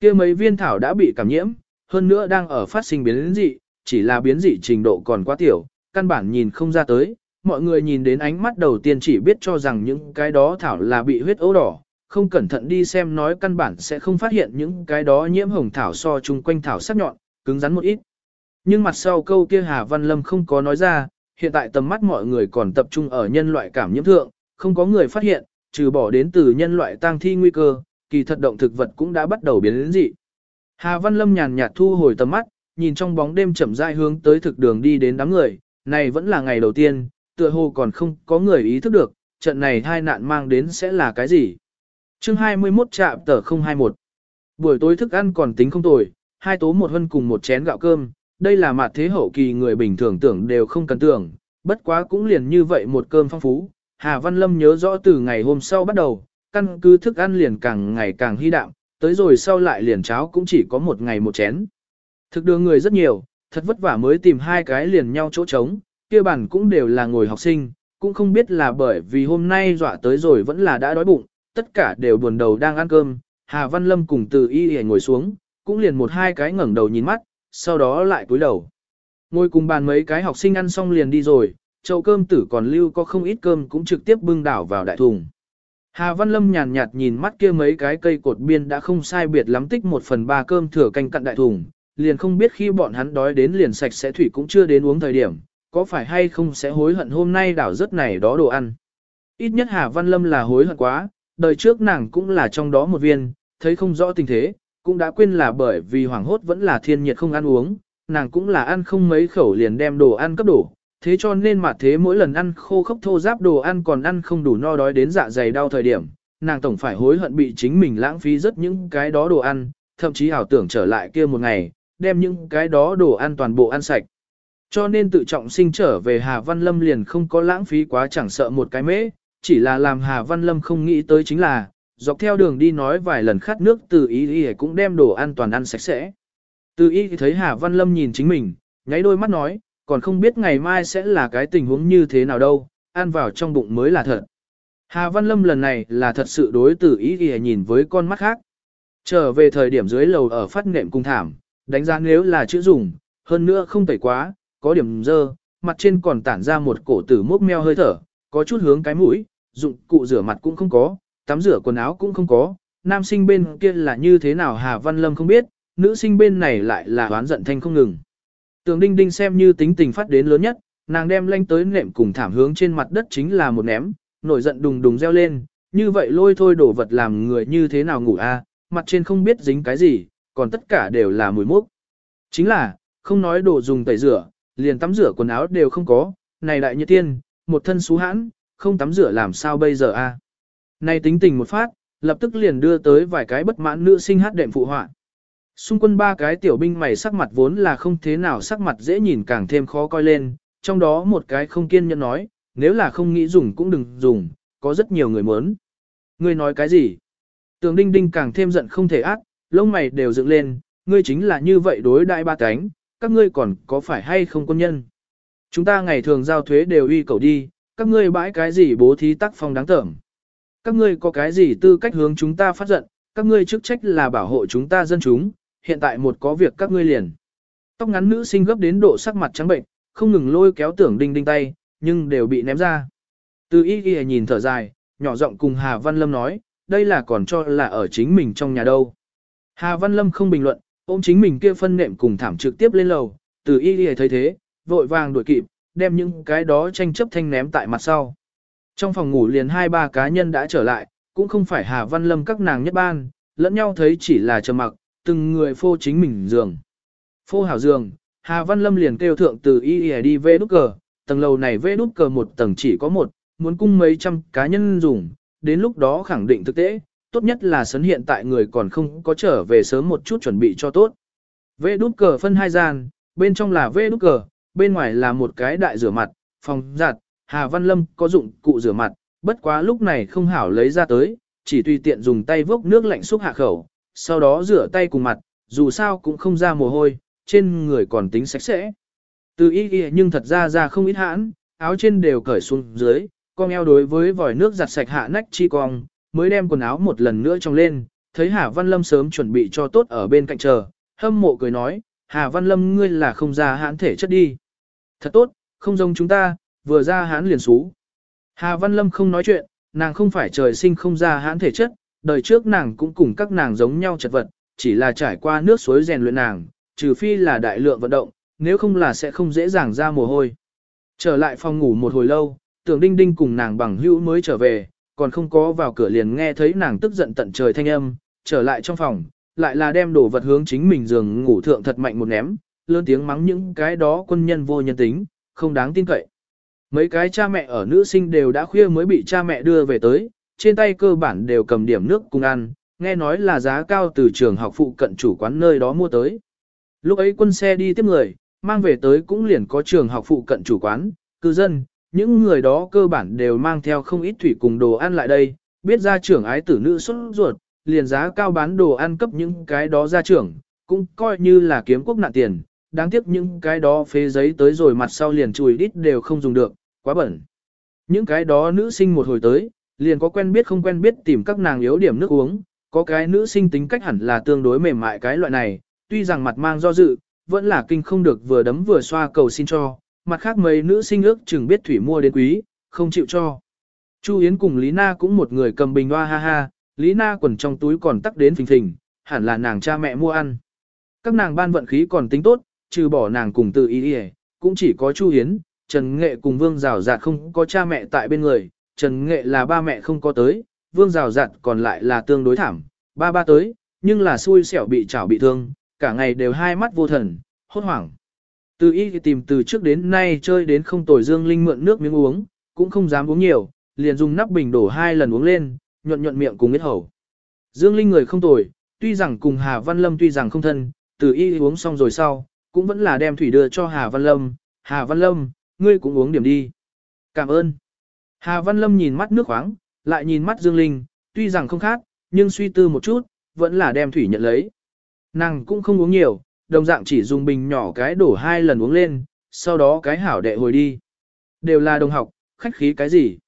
Kia mấy viên thảo đã bị cảm nhiễm, hơn nữa đang ở phát sinh biến dị, chỉ là biến dị trình độ còn quá tiểu, căn bản nhìn không ra tới. Mọi người nhìn đến ánh mắt đầu tiên chỉ biết cho rằng những cái đó thảo là bị huyết ấu đỏ, không cẩn thận đi xem nói căn bản sẽ không phát hiện những cái đó nhiễm hồng thảo so chung quanh thảo sắc nhọn, cứng rắn một ít. Nhưng mặt sau câu kia Hà Văn Lâm không có nói ra, hiện tại tầm mắt mọi người còn tập trung ở nhân loại cảm nhiễm thượng, không có người phát hiện, trừ bỏ đến từ nhân loại tang thi nguy cơ, kỳ thật động thực vật cũng đã bắt đầu biến đến dị. Hà Văn Lâm nhàn nhạt thu hồi tầm mắt, nhìn trong bóng đêm chậm rãi hướng tới thực đường đi đến đám người, này vẫn là ngày đầu tiên, tựa hồ còn không có người ý thức được, trận này hai nạn mang đến sẽ là cái gì chương 21 trạm tờ 021 Buổi tối thức ăn còn tính không tồi, hai tố một hân cùng một chén gạo cơm, đây là mặt thế hậu kỳ người bình thường tưởng đều không cần tưởng, bất quá cũng liền như vậy một cơm phong phú. Hà Văn Lâm nhớ rõ từ ngày hôm sau bắt đầu, căn cứ thức ăn liền càng ngày càng hy đạm, tới rồi sau lại liền cháo cũng chỉ có một ngày một chén. Thực đường người rất nhiều, thật vất vả mới tìm hai cái liền nhau chỗ trống, kia bản cũng đều là ngồi học sinh, cũng không biết là bởi vì hôm nay dọa tới rồi vẫn là đã đói bụng, tất cả đều buồn đầu đang ăn cơm, Hà Văn Lâm cùng từ y ngồi xuống, cũng liền một hai cái ngẩng đầu nhìn mắt, sau đó lại cúi đầu. Ngồi cùng bàn mấy cái học sinh ăn xong liền đi rồi, chậu cơm tử còn lưu có không ít cơm cũng trực tiếp bưng đảo vào đại thùng. Hà Văn Lâm nhàn nhạt nhìn mắt kia mấy cái cây cột biên đã không sai biệt lắm tích một phần ba cơm thừa canh cặn đại thùng, liền không biết khi bọn hắn đói đến liền sạch sẽ thủy cũng chưa đến uống thời điểm, có phải hay không sẽ hối hận hôm nay đảo rất này đó đồ ăn. Ít nhất Hà Văn Lâm là hối hận quá, đời trước nàng cũng là trong đó một viên, thấy không rõ tình thế, cũng đã quên là bởi vì hoảng hốt vẫn là thiên nhiệt không ăn uống, nàng cũng là ăn không mấy khẩu liền đem đồ ăn cấp đổ, thế cho nên mà thế mỗi lần ăn khô khốc thô giáp đồ ăn còn ăn không đủ no đói đến dạ dày đau thời điểm, nàng tổng phải hối hận bị chính mình lãng phí rất những cái đó đồ ăn, thậm chí ảo tưởng trở lại kia một ngày, đem những cái đó đồ ăn toàn bộ ăn sạch. Cho nên tự trọng sinh trở về Hà Văn Lâm liền không có lãng phí quá chẳng sợ một cái mễ, chỉ là làm Hà Văn Lâm không nghĩ tới chính là, dọc theo đường đi nói vài lần khát nước từ ý ý cũng đem đồ ăn toàn ăn sạch sẽ. Từ ý thấy Hà Văn Lâm nhìn chính mình, nháy đôi mắt nói, còn không biết ngày mai sẽ là cái tình huống như thế nào đâu, ăn vào trong bụng mới là thật. Hà Văn Lâm lần này là thật sự đối từ ý ý nhìn với con mắt khác. Trở về thời điểm dưới lầu ở phát nệm cung thảm, đánh giá nếu là chữ dùng, hơn nữa không tẩy quá, có điểm dơ, mặt trên còn tản ra một cổ tử mốc meo hơi thở, có chút hướng cái mũi, dụng cụ rửa mặt cũng không có, tắm rửa quần áo cũng không có, nam sinh bên kia là như thế nào Hà Văn Lâm không biết, nữ sinh bên này lại là oán giận thanh không ngừng. Tường đinh đinh xem như tính tình phát đến lớn nhất, nàng đem lanh tới nệm cùng thảm hướng trên mặt đất chính là một ném, nổi giận đùng đùng reo lên, như vậy lôi thôi đổ vật làm người như thế nào ngủ a mặt trên không biết dính cái gì, còn tất cả đều là mùi mốc. Chính là, không nói đồ dùng tẩy rửa, liền tắm rửa quần áo đều không có, này đại như tiên, một thân xú hãn, không tắm rửa làm sao bây giờ a? À? nay tính tình một phát, lập tức liền đưa tới vài cái bất mãn nữ sinh hát đệm phụ họa. Xung quân ba cái tiểu binh mày sắc mặt vốn là không thế nào sắc mặt dễ nhìn càng thêm khó coi lên, trong đó một cái không kiên nhẫn nói, nếu là không nghĩ dùng cũng đừng dùng, có rất nhiều người muốn. Ngươi nói cái gì? Tường đinh đinh càng thêm giận không thể ác, lông mày đều dựng lên, ngươi chính là như vậy đối đại ba cánh, các ngươi còn có phải hay không quân nhân? Chúng ta ngày thường giao thuế đều uy cầu đi, các ngươi bãi cái gì bố thí tác phong đáng tởm. Các ngươi có cái gì tư cách hướng chúng ta phát giận, các ngươi chức trách là bảo hộ chúng ta dân chúng, hiện tại một có việc các ngươi liền. Tóc ngắn nữ sinh gấp đến độ sắc mặt trắng bệnh, không ngừng lôi kéo tưởng đinh đinh tay, nhưng đều bị ném ra. Từ y ghi nhìn thở dài, nhỏ giọng cùng Hà Văn Lâm nói, đây là còn cho là ở chính mình trong nhà đâu. Hà Văn Lâm không bình luận, ôm chính mình kia phân nệm cùng thảm trực tiếp lên lầu, từ y ghi thấy thế, vội vàng đuổi kịp, đem những cái đó tranh chấp thanh ném tại mặt sau. Trong phòng ngủ liền hai ba cá nhân đã trở lại, cũng không phải Hà Văn Lâm các nàng nhất ban, lẫn nhau thấy chỉ là trầm mặc, từng người phô chính mình giường. Phô hảo giường, Hà Văn Lâm liền kêu thượng từ y y đi về nút cờ, tầng lầu này về nút cờ một tầng chỉ có một, muốn cung mấy trăm cá nhân dùng, đến lúc đó khẳng định thực tế, tốt nhất là sấn hiện tại người còn không có trở về sớm một chút chuẩn bị cho tốt. Vê đút cờ phân hai gian, bên trong là vê đút cờ, bên ngoài là một cái đại rửa mặt, phòng giặt, Hà Văn Lâm có dụng cụ rửa mặt, bất quá lúc này không hảo lấy ra tới, chỉ tùy tiện dùng tay vốc nước lạnh xúc hạ khẩu, sau đó rửa tay cùng mặt, dù sao cũng không ra mồ hôi, trên người còn tính sạch sẽ. Từ ý ghi nhưng thật ra ra không ít hãn, áo trên đều cởi xuống dưới, con eo đối với vòi nước giặt sạch hạ nách chi cong, mới đem quần áo một lần nữa trong lên, thấy Hà Văn Lâm sớm chuẩn bị cho tốt ở bên cạnh chờ, hâm mộ cười nói, Hà Văn Lâm ngươi là không ra hãn thể chất đi. Thật tốt, không giống chúng ta, vừa ra hãn liền xú. Hà Văn Lâm không nói chuyện, nàng không phải trời sinh không ra hãn thể chất, đời trước nàng cũng cùng các nàng giống nhau chật vật, chỉ là trải qua nước suối rèn luyện nàng, trừ phi là đại lượng vận động, nếu không là sẽ không dễ dàng ra mồ hôi. Trở lại phòng ngủ một hồi lâu, tưởng đinh đinh cùng nàng bằng hữu mới trở về, còn không có vào cửa liền nghe thấy nàng tức giận tận trời thanh âm, trở lại trong phòng, lại là đem đồ vật hướng chính mình giường ngủ thượng thật mạnh một ném, lớn tiếng mắng những cái đó quân nhân vô nhân tính, không đáng tin cậy. Mấy cái cha mẹ ở nữ sinh đều đã khuya mới bị cha mẹ đưa về tới, trên tay cơ bản đều cầm điểm nước cùng ăn, nghe nói là giá cao từ trường học phụ cận chủ quán nơi đó mua tới. Lúc ấy quân xe đi tiếp người, mang về tới cũng liền có trường học phụ cận chủ quán, cư dân, những người đó cơ bản đều mang theo không ít thủy cùng đồ ăn lại đây, biết ra trưởng ái tử nữ xuất ruột, liền giá cao bán đồ ăn cấp những cái đó ra trưởng, cũng coi như là kiếm quốc nạn tiền, đáng tiếc những cái đó phế giấy tới rồi mặt sau liền chùi đít đều không dùng được, quá bẩn. Những cái đó nữ sinh một hồi tới, liền có quen biết không quen biết tìm các nàng yếu điểm nước uống, có cái nữ sinh tính cách hẳn là tương đối mềm mại cái loại này, tuy rằng mặt mang do dự, vẫn là kinh không được vừa đấm vừa xoa cầu xin cho, mặt khác mấy nữ sinh ước chừng biết thủy mua đến quý, không chịu cho. Chu Yến cùng Lý Na cũng một người cầm bình hoa ha ha, Lý Na quần trong túi còn tắc đến phình phình, hẳn là nàng cha mẹ mua ăn. Các nàng ban vận khí còn tính tốt, trừ bỏ nàng cùng tự ý ý, cũng chỉ có Chu Hiến, Trần Nghệ cùng Vương rào Giạt không có cha mẹ tại bên người, Trần Nghệ là ba mẹ không có tới, Vương rào Giạt còn lại là tương đối thảm, ba ba tới, nhưng là xui xẻo bị chảo bị thương, cả ngày đều hai mắt vô thần, hốt hoảng. Từ y tìm từ trước đến nay chơi đến không tồi Dương Linh mượn nước miếng uống, cũng không dám uống nhiều, liền dùng nắp bình đổ hai lần uống lên, nhuận nhuận miệng cùng ít hầu. Dương Linh người không tồi, tuy rằng cùng Hà Văn Lâm tuy rằng không thân, từ y uống xong rồi sau, cũng vẫn là đem thủy đưa cho Hà Văn Lâm. Hà Văn Lâm, ngươi cũng uống điểm đi. Cảm ơn. Hà Văn Lâm nhìn mắt nước khoáng, lại nhìn mắt Dương Linh, tuy rằng không khác, nhưng suy tư một chút, vẫn là đem thủy nhận lấy. Nàng cũng không uống nhiều, đồng dạng chỉ dùng bình nhỏ cái đổ hai lần uống lên, sau đó cái hảo đệ hồi đi. Đều là đồng học, khách khí cái gì?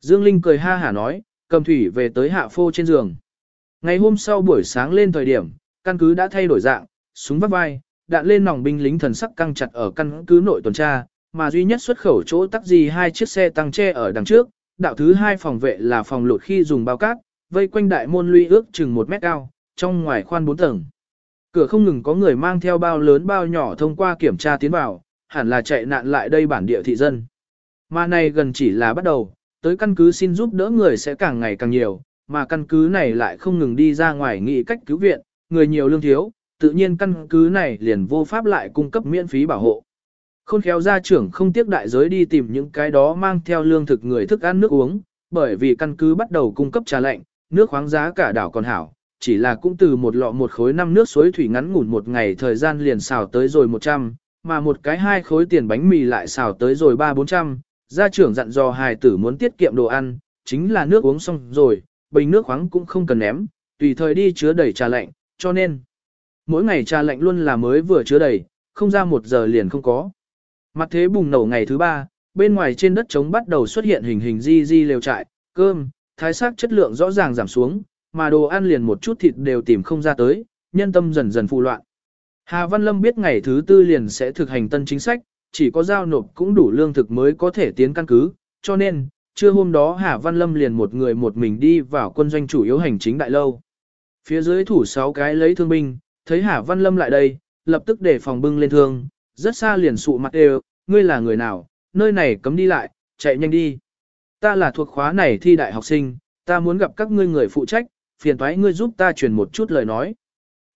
Dương Linh cười ha hả nói, cầm thủy về tới hạ phô trên giường. Ngày hôm sau buổi sáng lên thời điểm, căn cứ đã thay đổi dạng, súng vắt vai, đạn lên nòng binh lính thần sắc căng chặt ở căn cứ nội tuần tra, mà duy nhất xuất khẩu chỗ tắc gì hai chiếc xe tăng tre ở đằng trước, đạo thứ hai phòng vệ là phòng lột khi dùng bao cát, vây quanh đại môn lũy ước chừng một mét cao, trong ngoài khoan bốn tầng. Cửa không ngừng có người mang theo bao lớn bao nhỏ thông qua kiểm tra tiến vào, hẳn là chạy nạn lại đây bản địa thị dân. Mà này gần chỉ là bắt đầu, tới căn cứ xin giúp đỡ người sẽ càng ngày càng nhiều, mà căn cứ này lại không ngừng đi ra ngoài nghĩ cách cứu viện, người nhiều lương thiếu, tự nhiên căn cứ này liền vô pháp lại cung cấp miễn phí bảo hộ. Khôn khéo gia trưởng không tiếc đại giới đi tìm những cái đó mang theo lương thực người thức ăn nước uống, bởi vì căn cứ bắt đầu cung cấp trà lạnh, nước khoáng giá cả đảo còn hảo, chỉ là cũng từ một lọ một khối năm nước suối thủy ngắn ngủn một ngày thời gian liền xào tới rồi 100, mà một cái hai khối tiền bánh mì lại xào tới rồi ba bốn trăm. Gia trưởng dặn dò hài tử muốn tiết kiệm đồ ăn, chính là nước uống xong rồi, bình nước khoáng cũng không cần ném, tùy thời đi chứa đầy trà lạnh, cho nên mỗi ngày trà lạnh luôn là mới vừa chứa đầy, không ra một giờ liền không có. Mặt thế bùng nổ ngày thứ ba, bên ngoài trên đất trống bắt đầu xuất hiện hình hình di di lều trại, cơm, thái sắc chất lượng rõ ràng giảm xuống, mà đồ ăn liền một chút thịt đều tìm không ra tới, nhân tâm dần dần phụ loạn. Hà Văn Lâm biết ngày thứ tư liền sẽ thực hành tân chính sách, chỉ có giao nộp cũng đủ lương thực mới có thể tiến căn cứ, cho nên, trưa hôm đó Hà Văn Lâm liền một người một mình đi vào quân doanh chủ yếu hành chính đại lâu. Phía dưới thủ sáu cái lấy thương binh, thấy Hà Văn Lâm lại đây, lập tức để phòng bưng lên thương, rất xa liền sụ mặt đều, ngươi là người nào, nơi này cấm đi lại, chạy nhanh đi. Ta là thuộc khóa này thi đại học sinh, ta muốn gặp các ngươi người phụ trách, phiền thoái ngươi giúp ta truyền một chút lời nói.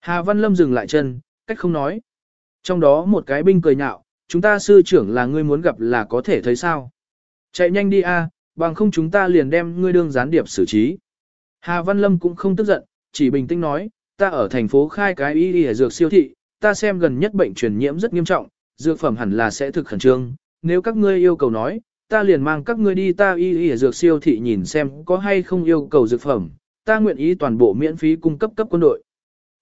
Hà Văn Lâm dừng lại chân, cách không nói. Trong đó một cái binh cười nhạo, chúng ta sư trưởng là ngươi muốn gặp là có thể thấy sao. Chạy nhanh đi a, bằng không chúng ta liền đem ngươi đương gián điệp xử trí. Hà Văn Lâm cũng không tức giận, chỉ bình tĩnh nói, ta ở thành phố khai cái y y dược siêu thị, ta xem gần nhất bệnh truyền nhiễm rất nghiêm trọng, dược phẩm hẳn là sẽ thực khẩn trương, nếu các ngươi yêu cầu nói, ta liền mang các ngươi đi ta y y dược siêu thị nhìn xem có hay không yêu cầu dược phẩm, ta nguyện ý toàn bộ miễn phí cung cấp cấp quân đội.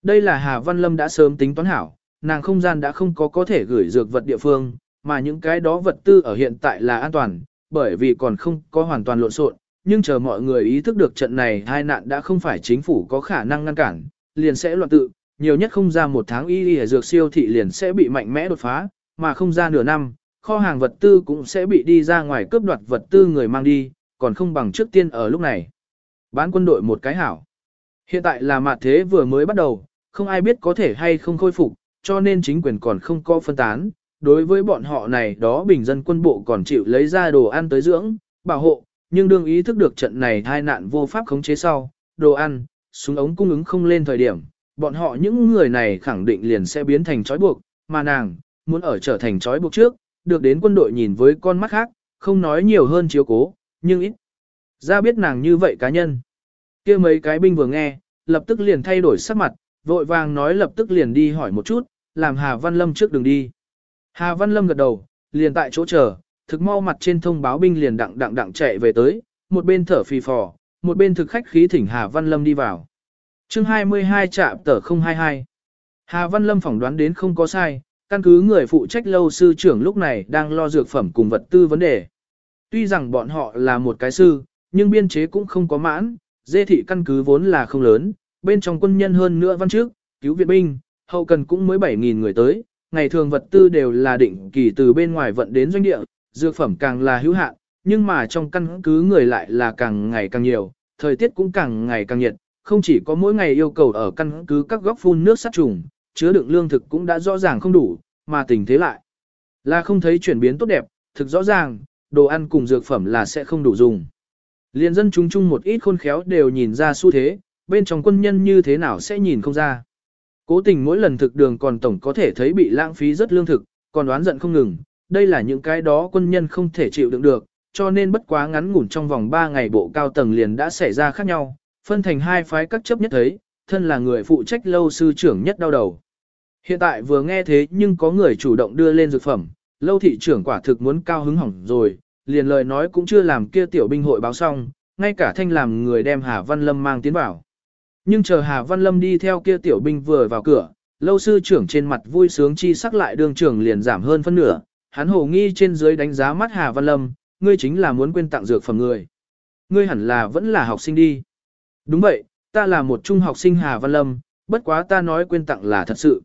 Đây là Hà Văn Lâm đã sớm tính toán hảo, nàng không gian đã không có có thể gửi dược vật địa phương, mà những cái đó vật tư ở hiện tại là an toàn, bởi vì còn không có hoàn toàn lộn xộn, nhưng chờ mọi người ý thức được trận này hai nạn đã không phải chính phủ có khả năng ngăn cản, liền sẽ loạn tự, nhiều nhất không ra một tháng y y dược siêu thị liền sẽ bị mạnh mẽ đột phá, mà không ra nửa năm, kho hàng vật tư cũng sẽ bị đi ra ngoài cướp đoạt vật tư người mang đi, còn không bằng trước tiên ở lúc này. Bán quân đội một cái hảo. Hiện tại là mặt thế vừa mới bắt đầu, không ai biết có thể hay không khôi phục, cho nên chính quyền còn không có phân tán. Đối với bọn họ này đó bình dân quân bộ còn chịu lấy ra đồ ăn tới dưỡng, bảo hộ, nhưng đương ý thức được trận này tai nạn vô pháp khống chế sau, đồ ăn, súng ống cung ứng không lên thời điểm, bọn họ những người này khẳng định liền sẽ biến thành trói buộc, mà nàng, muốn ở trở thành trói buộc trước, được đến quân đội nhìn với con mắt khác, không nói nhiều hơn chiếu cố, nhưng ít. Ra biết nàng như vậy cá nhân. kia mấy cái binh vừa nghe, lập tức liền thay đổi sắc mặt, vội vàng nói lập tức liền đi hỏi một chút, làm Hà Văn Lâm trước đường đi. Hà Văn Lâm gật đầu, liền tại chỗ chờ, thực mau mặt trên thông báo binh liền đặng đặng đặng chạy về tới, một bên thở phì phò, một bên thực khách khí thỉnh Hà Văn Lâm đi vào. chương 22 trạm tờ 022. Hà Văn Lâm phỏng đoán đến không có sai, căn cứ người phụ trách lâu sư trưởng lúc này đang lo dược phẩm cùng vật tư vấn đề. Tuy rằng bọn họ là một cái sư, nhưng biên chế cũng không có mãn, dê thị căn cứ vốn là không lớn, bên trong quân nhân hơn nữa văn trước, cứu viện binh, hậu cần cũng mới 7.000 người tới, ngày thường vật tư đều là định kỳ từ bên ngoài vận đến doanh địa, dược phẩm càng là hữu hạn, nhưng mà trong căn cứ người lại là càng ngày càng nhiều, thời tiết cũng càng ngày càng nhiệt, không chỉ có mỗi ngày yêu cầu ở căn cứ các góc phun nước sát trùng, chứa đựng lương thực cũng đã rõ ràng không đủ, mà tình thế lại là không thấy chuyển biến tốt đẹp, thực rõ ràng, đồ ăn cùng dược phẩm là sẽ không đủ dùng. Liên dân chúng chung một ít khôn khéo đều nhìn ra xu thế, bên trong quân nhân như thế nào sẽ nhìn không ra. Cố tình mỗi lần thực đường còn tổng có thể thấy bị lãng phí rất lương thực, còn đoán giận không ngừng, đây là những cái đó quân nhân không thể chịu đựng được, cho nên bất quá ngắn ngủn trong vòng 3 ngày bộ cao tầng liền đã xảy ra khác nhau, phân thành hai phái các chấp nhất thấy, thân là người phụ trách lâu sư trưởng nhất đau đầu. Hiện tại vừa nghe thế nhưng có người chủ động đưa lên dược phẩm, lâu thị trưởng quả thực muốn cao hứng hỏng rồi, liền lời nói cũng chưa làm kia tiểu binh hội báo xong, ngay cả thanh làm người đem Hà Văn Lâm mang tiến vào. Nhưng chờ Hà Văn Lâm đi theo kia tiểu binh vừa vào cửa, lâu sư trưởng trên mặt vui sướng chi sắc lại đường trưởng liền giảm hơn phân nửa, hắn hồ nghi trên dưới đánh giá mắt Hà Văn Lâm, ngươi chính là muốn quên tặng dược phẩm người. Ngươi hẳn là vẫn là học sinh đi. Đúng vậy, ta là một trung học sinh Hà Văn Lâm, bất quá ta nói quên tặng là thật sự.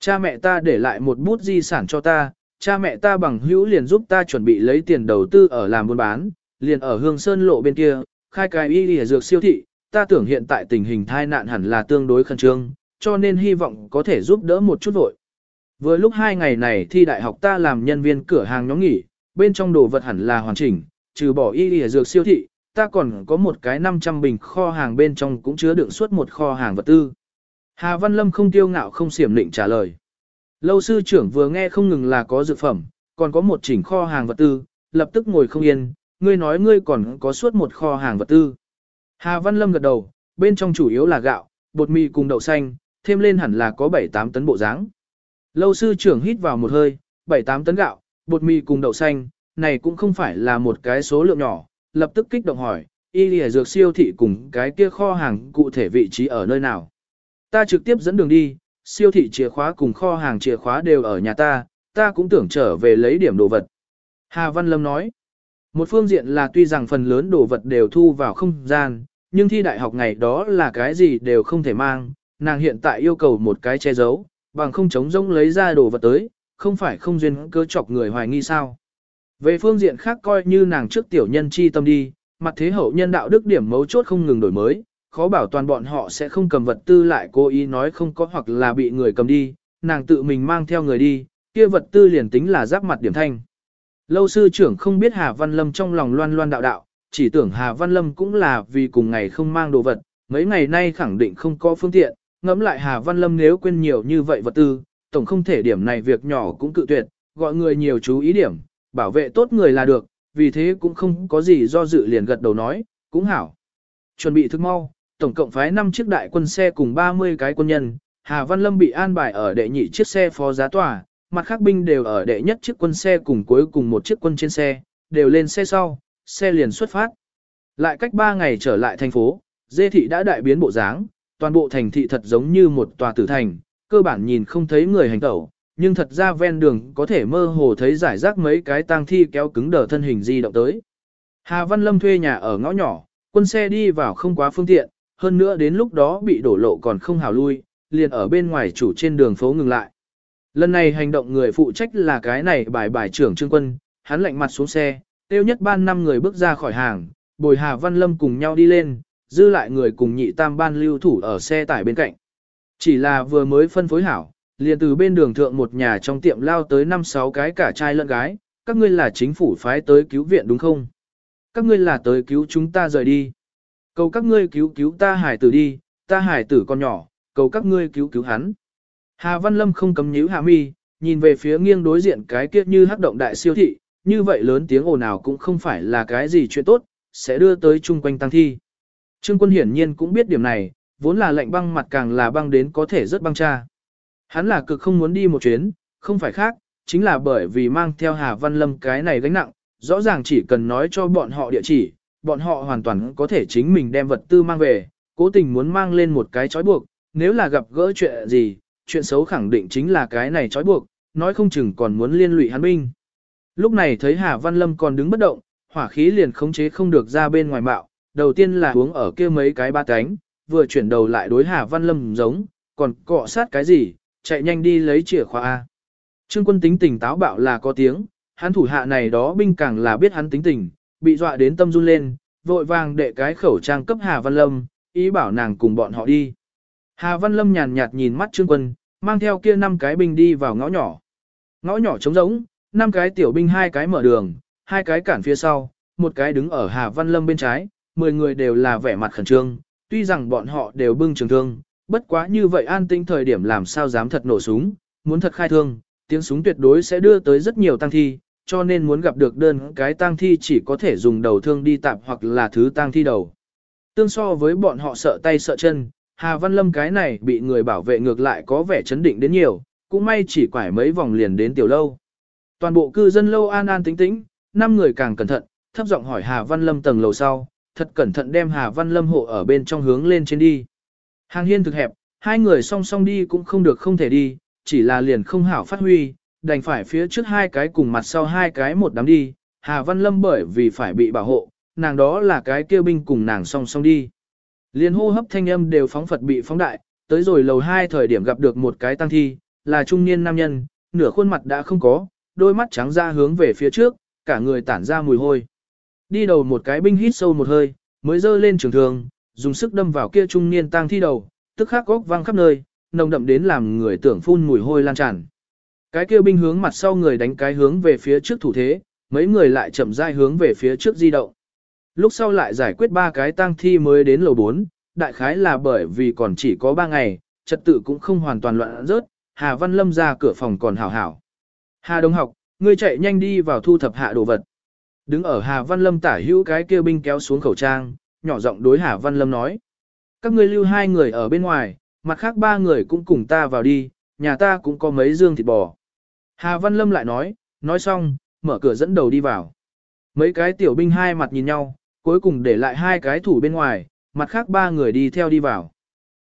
Cha mẹ ta để lại một bút di sản cho ta, cha mẹ ta bằng hữu liền giúp ta chuẩn bị lấy tiền đầu tư ở làm buôn bán, liền ở Hương Sơn lộ bên kia, khai cái y lìa dược siêu thị, ta tưởng hiện tại tình hình thai nạn hẳn là tương đối khẩn trương, cho nên hy vọng có thể giúp đỡ một chút vội. Vừa lúc hai ngày này thi đại học ta làm nhân viên cửa hàng nhóm nghỉ, bên trong đồ vật hẳn là hoàn chỉnh, trừ bỏ y y dược siêu thị, ta còn có một cái 500 bình kho hàng bên trong cũng chứa đựng suốt một kho hàng vật tư. Hà Văn Lâm không tiêu ngạo không xiểm định trả lời. Lâu sư trưởng vừa nghe không ngừng là có dược phẩm, còn có một chỉnh kho hàng vật tư, lập tức ngồi không yên, ngươi nói ngươi còn có suốt một kho hàng vật tư. Hà Văn Lâm gật đầu, bên trong chủ yếu là gạo, bột mì cùng đậu xanh, thêm lên hẳn là có 7-8 tấn bộ dáng. Lâu sư trưởng hít vào một hơi, 7-8 tấn gạo, bột mì cùng đậu xanh, này cũng không phải là một cái số lượng nhỏ, lập tức kích động hỏi, y lìa dược siêu thị cùng cái kia kho hàng cụ thể vị trí ở nơi nào. Ta trực tiếp dẫn đường đi, siêu thị chìa khóa cùng kho hàng chìa khóa đều ở nhà ta, ta cũng tưởng trở về lấy điểm đồ vật. Hà Văn Lâm nói, một phương diện là tuy rằng phần lớn đồ vật đều thu vào không gian, nhưng thi đại học ngày đó là cái gì đều không thể mang, nàng hiện tại yêu cầu một cái che giấu, bằng không chống rỗng lấy ra đồ vật tới, không phải không duyên cơ chọc người hoài nghi sao. Về phương diện khác coi như nàng trước tiểu nhân chi tâm đi, mặt thế hậu nhân đạo đức điểm mấu chốt không ngừng đổi mới, khó bảo toàn bọn họ sẽ không cầm vật tư lại cố ý nói không có hoặc là bị người cầm đi, nàng tự mình mang theo người đi, kia vật tư liền tính là giáp mặt điểm thanh. Lâu sư trưởng không biết Hà Văn Lâm trong lòng loan loan đạo đạo, chỉ tưởng Hà Văn Lâm cũng là vì cùng ngày không mang đồ vật, mấy ngày nay khẳng định không có phương tiện, ngẫm lại Hà Văn Lâm nếu quên nhiều như vậy vật tư, tổng không thể điểm này việc nhỏ cũng cự tuyệt, gọi người nhiều chú ý điểm, bảo vệ tốt người là được, vì thế cũng không có gì do dự liền gật đầu nói, cũng hảo. Chuẩn bị thức mau, tổng cộng phái 5 chiếc đại quân xe cùng 30 cái quân nhân, Hà Văn Lâm bị an bài ở đệ nhị chiếc xe phó giá tòa, mặt khác binh đều ở đệ nhất chiếc quân xe cùng cuối cùng một chiếc quân trên xe, đều lên xe sau, xe liền xuất phát. Lại cách 3 ngày trở lại thành phố, dê thị đã đại biến bộ dáng, toàn bộ thành thị thật giống như một tòa tử thành, cơ bản nhìn không thấy người hành tẩu, nhưng thật ra ven đường có thể mơ hồ thấy giải rác mấy cái tang thi kéo cứng đờ thân hình di động tới. Hà Văn Lâm thuê nhà ở ngõ nhỏ, quân xe đi vào không quá phương tiện, hơn nữa đến lúc đó bị đổ lộ còn không hào lui, liền ở bên ngoài chủ trên đường phố ngừng lại. Lần này hành động người phụ trách là cái này bài bài trưởng trương quân, hắn lạnh mặt xuống xe, tiêu nhất ban năm người bước ra khỏi hàng, bồi Hà Văn Lâm cùng nhau đi lên, dư lại người cùng nhị tam ban lưu thủ ở xe tải bên cạnh. Chỉ là vừa mới phân phối hảo, liền từ bên đường thượng một nhà trong tiệm lao tới năm sáu cái cả trai lẫn gái, các ngươi là chính phủ phái tới cứu viện đúng không? Các ngươi là tới cứu chúng ta rời đi. Cầu các ngươi cứu cứu ta hải tử đi, ta hải tử còn nhỏ, cầu các ngươi cứu cứu hắn. Hà Văn Lâm không cấm nhíu hạ mi, nhìn về phía nghiêng đối diện cái kia như hắc động đại siêu thị, như vậy lớn tiếng ồn ào cũng không phải là cái gì chuyện tốt, sẽ đưa tới chung quanh tăng thi. Trương quân hiển nhiên cũng biết điểm này, vốn là lệnh băng mặt càng là băng đến có thể rất băng cha. Hắn là cực không muốn đi một chuyến, không phải khác, chính là bởi vì mang theo Hà Văn Lâm cái này gánh nặng, rõ ràng chỉ cần nói cho bọn họ địa chỉ, bọn họ hoàn toàn có thể chính mình đem vật tư mang về, cố tình muốn mang lên một cái trói buộc, nếu là gặp gỡ chuyện gì, chuyện xấu khẳng định chính là cái này trói buộc, nói không chừng còn muốn liên lụy hắn binh. Lúc này thấy Hà Văn Lâm còn đứng bất động, hỏa khí liền khống chế không được ra bên ngoài mạo đầu tiên là uống ở kia mấy cái ba cánh, vừa chuyển đầu lại đối Hà Văn Lâm giống, còn cọ sát cái gì, chạy nhanh đi lấy chìa khóa A. Trương quân tính tình táo bạo là có tiếng, hắn thủ hạ này đó binh càng là biết hắn tính tình, bị dọa đến tâm run lên, vội vàng đệ cái khẩu trang cấp Hà Văn Lâm, ý bảo nàng cùng bọn họ đi. Hà Văn Lâm nhàn nhạt nhìn mắt Trương quân, mang theo kia năm cái binh đi vào ngõ nhỏ. Ngõ nhỏ trống rỗng, năm cái tiểu binh hai cái mở đường, hai cái cản phía sau, một cái đứng ở Hà Văn Lâm bên trái, mười người đều là vẻ mặt khẩn trương, tuy rằng bọn họ đều bưng trường thương, bất quá như vậy an tinh thời điểm làm sao dám thật nổ súng, muốn thật khai thương, tiếng súng tuyệt đối sẽ đưa tới rất nhiều tăng thi, cho nên muốn gặp được đơn cái tăng thi chỉ có thể dùng đầu thương đi tạp hoặc là thứ tăng thi đầu. Tương so với bọn họ sợ tay sợ chân, Hà Văn Lâm cái này bị người bảo vệ ngược lại có vẻ chấn định đến nhiều, cũng may chỉ quải mấy vòng liền đến tiểu lâu. Toàn bộ cư dân lâu an an tĩnh tĩnh, năm người càng cẩn thận, thấp giọng hỏi Hà Văn Lâm tầng lầu sau, thật cẩn thận đem Hà Văn Lâm hộ ở bên trong hướng lên trên đi. Hàng hiên thực hẹp, hai người song song đi cũng không được không thể đi, chỉ là liền không hảo phát huy, đành phải phía trước hai cái cùng mặt sau hai cái một đám đi, Hà Văn Lâm bởi vì phải bị bảo hộ, nàng đó là cái kêu binh cùng nàng song song đi. Liên hô hấp thanh âm đều phóng Phật bị phóng đại, tới rồi lầu hai thời điểm gặp được một cái tăng thi, là trung niên nam nhân, nửa khuôn mặt đã không có, đôi mắt trắng ra hướng về phía trước, cả người tản ra mùi hôi. Đi đầu một cái binh hít sâu một hơi, mới dơ lên trường thường, dùng sức đâm vào kia trung niên tang thi đầu, tức khắc góc vang khắp nơi, nồng đậm đến làm người tưởng phun mùi hôi lan tràn. Cái kia binh hướng mặt sau người đánh cái hướng về phía trước thủ thế, mấy người lại chậm rãi hướng về phía trước di động. Lúc sau lại giải quyết ba cái tang thi mới đến lầu 4, đại khái là bởi vì còn chỉ có 3 ngày, trật tự cũng không hoàn toàn loạn rớt, Hà Văn Lâm ra cửa phòng còn hảo hảo. Hà Đông học, ngươi chạy nhanh đi vào thu thập hạ đồ vật. Đứng ở Hà Văn Lâm tả hữu cái kia binh kéo xuống khẩu trang, nhỏ giọng đối Hà Văn Lâm nói. Các ngươi lưu hai người ở bên ngoài, mặt khác ba người cũng cùng ta vào đi, nhà ta cũng có mấy dương thịt bò. Hà Văn Lâm lại nói, nói xong, mở cửa dẫn đầu đi vào. Mấy cái tiểu binh hai mặt nhìn nhau, cuối cùng để lại hai cái thủ bên ngoài, mặt khác ba người đi theo đi vào.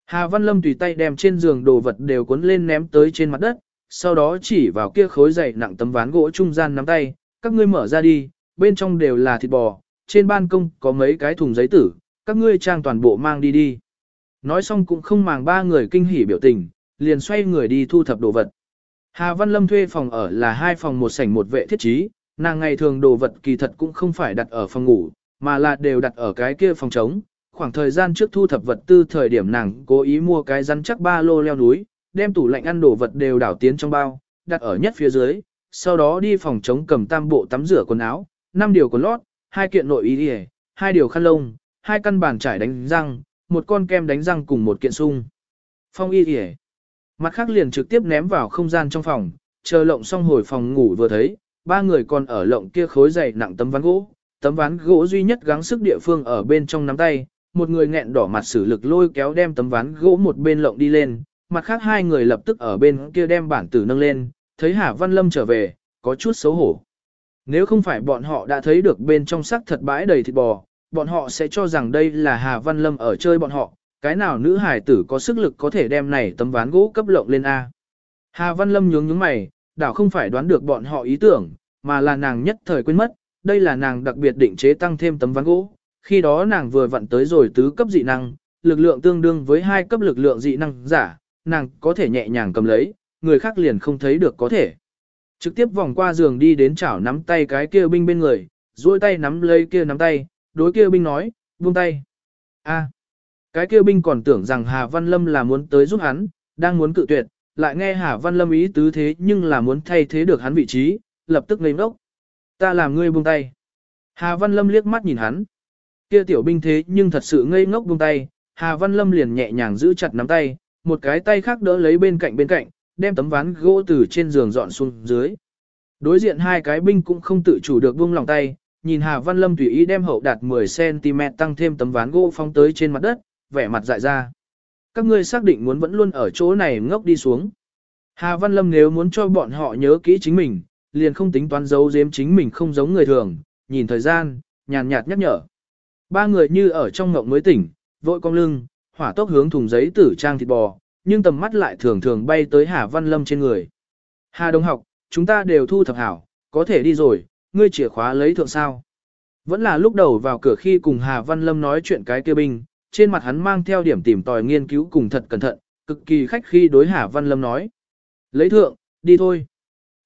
Hà Văn Lâm tùy tay đem trên giường đồ vật đều cuốn lên ném tới trên mặt đất, sau đó chỉ vào kia khối dày nặng tấm ván gỗ trung gian nắm tay, các ngươi mở ra đi, bên trong đều là thịt bò, trên ban công có mấy cái thùng giấy tử, các ngươi trang toàn bộ mang đi đi. Nói xong cũng không màng ba người kinh hỉ biểu tình, liền xoay người đi thu thập đồ vật. Hà Văn Lâm thuê phòng ở là hai phòng một sảnh một vệ thiết trí, nàng ngày thường đồ vật kỳ thật cũng không phải đặt ở phòng ngủ, mà là đều đặt ở cái kia phòng trống. Khoảng thời gian trước thu thập vật tư thời điểm nàng cố ý mua cái rắn chắc ba lô leo núi, đem tủ lạnh ăn đồ vật đều đảo tiến trong bao, đặt ở nhất phía dưới, sau đó đi phòng trống cầm tam bộ tắm rửa quần áo, năm điều quần lót, hai kiện nội y hai điều khăn lông, hai căn bàn trải đánh răng, một con kem đánh răng cùng một kiện sung. Phong y yề. Mặt khác liền trực tiếp ném vào không gian trong phòng, chờ lộng xong hồi phòng ngủ vừa thấy, ba người còn ở lộng kia khối dày nặng tấm ván gỗ, tấm ván gỗ duy nhất gắng sức địa phương ở bên trong nắm tay, một người nghẹn đỏ mặt sử lực lôi kéo đem tấm ván gỗ một bên lộng đi lên, mặt khác hai người lập tức ở bên kia đem bản tử nâng lên, thấy Hà Văn Lâm trở về, có chút xấu hổ. Nếu không phải bọn họ đã thấy được bên trong sắc thật bãi đầy thịt bò, bọn họ sẽ cho rằng đây là Hà Văn Lâm ở chơi bọn họ, cái nào nữ hải tử có sức lực có thể đem này tấm ván gỗ cấp lộng lên A. Hà Văn Lâm nhướng nhướng mày, đảo không phải đoán được bọn họ ý tưởng, mà là nàng nhất thời quên mất, đây là nàng đặc biệt định chế tăng thêm tấm ván gỗ. Khi đó nàng vừa vặn tới rồi tứ cấp dị năng, lực lượng tương đương với hai cấp lực lượng dị năng giả, nàng có thể nhẹ nhàng cầm lấy, người khác liền không thấy được có thể. Trực tiếp vòng qua giường đi đến chảo nắm tay cái kia binh bên người, duỗi tay nắm lấy kia nắm tay, đối kia binh nói, buông tay. A. Cái kia binh còn tưởng rằng Hà Văn Lâm là muốn tới giúp hắn, đang muốn cự tuyệt, lại nghe Hà Văn Lâm ý tứ thế nhưng là muốn thay thế được hắn vị trí, lập tức ngây ngốc. Ta làm ngươi buông tay. Hà Văn Lâm liếc mắt nhìn hắn. Kia tiểu binh thế nhưng thật sự ngây ngốc buông tay, Hà Văn Lâm liền nhẹ nhàng giữ chặt nắm tay, một cái tay khác đỡ lấy bên cạnh bên cạnh, đem tấm ván gỗ từ trên giường dọn xuống dưới. Đối diện hai cái binh cũng không tự chủ được buông lòng tay, nhìn Hà Văn Lâm tùy ý đem hậu đạt 10cm tăng thêm tấm ván gỗ phong tới trên mặt đất, vẻ mặt dại ra. Các ngươi xác định muốn vẫn luôn ở chỗ này ngốc đi xuống. Hà Văn Lâm nếu muốn cho bọn họ nhớ kỹ chính mình, liền không tính toán giấu giếm chính mình không giống người thường, nhìn thời gian, nhàn nhạt nhắc nhở. Ba người như ở trong ngộng mới tỉnh, vội cong lưng, hỏa tốc hướng thùng giấy tử trang thịt bò, nhưng tầm mắt lại thường thường bay tới Hà Văn Lâm trên người. Hà Đông học, chúng ta đều thu thập hảo, có thể đi rồi, ngươi chìa khóa lấy thượng sao. Vẫn là lúc đầu vào cửa khi cùng Hà Văn Lâm nói chuyện cái kia binh, trên mặt hắn mang theo điểm tìm tòi nghiên cứu cùng thật cẩn thận, cực kỳ khách khi đối Hà Văn Lâm nói. Lấy thượng, đi thôi.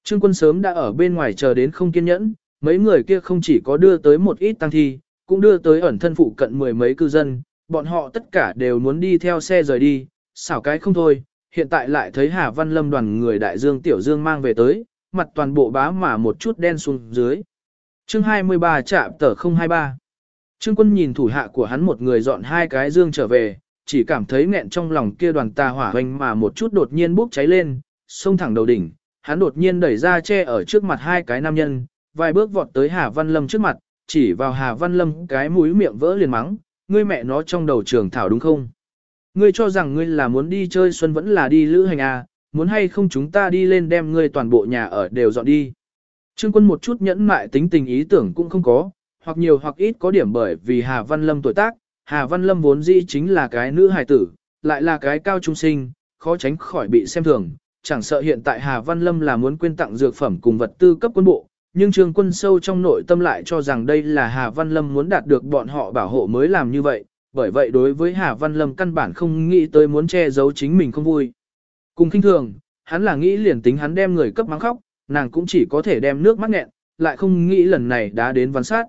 Trương quân sớm đã ở bên ngoài chờ đến không kiên nhẫn, mấy người kia không chỉ có đưa tới một ít tăng thi, cũng đưa tới ẩn thân phụ cận mười mấy cư dân, bọn họ tất cả đều muốn đi theo xe rời đi, xảo cái không thôi, hiện tại lại thấy Hà Văn Lâm đoàn người đại dương tiểu dương mang về tới, mặt toàn bộ bá mà một chút đen xuống dưới. chương 23 chạm tờ 023 Trương quân nhìn thủ hạ của hắn một người dọn hai cái dương trở về, chỉ cảm thấy nghẹn trong lòng kia đoàn tà hỏa hoành mà một chút đột nhiên bốc cháy lên, xông thẳng đầu đỉnh, hắn đột nhiên đẩy ra che ở trước mặt hai cái nam nhân, vài bước vọt tới Hà Văn Lâm trước mặt, chỉ vào Hà Văn Lâm cái mũi miệng vỡ liền mắng, ngươi mẹ nó trong đầu trường thảo đúng không? Ngươi cho rằng ngươi là muốn đi chơi xuân vẫn là đi lữ hành à, muốn hay không chúng ta đi lên đem ngươi toàn bộ nhà ở đều dọn đi. Trương quân một chút nhẫn mại tính tình ý tưởng cũng không có, hoặc nhiều hoặc ít có điểm bởi vì Hà Văn Lâm tuổi tác, Hà Văn Lâm vốn dĩ chính là cái nữ hài tử, lại là cái cao trung sinh, khó tránh khỏi bị xem thường, chẳng sợ hiện tại Hà Văn Lâm là muốn quyên tặng dược phẩm cùng vật tư cấp quân bộ, nhưng trường quân sâu trong nội tâm lại cho rằng đây là Hà Văn Lâm muốn đạt được bọn họ bảo hộ mới làm như vậy, bởi vậy đối với Hà Văn Lâm căn bản không nghĩ tới muốn che giấu chính mình không vui. Cùng khinh thường, hắn là nghĩ liền tính hắn đem người cấp mắng khóc, nàng cũng chỉ có thể đem nước mắt nghẹn, lại không nghĩ lần này đã đến văn sát.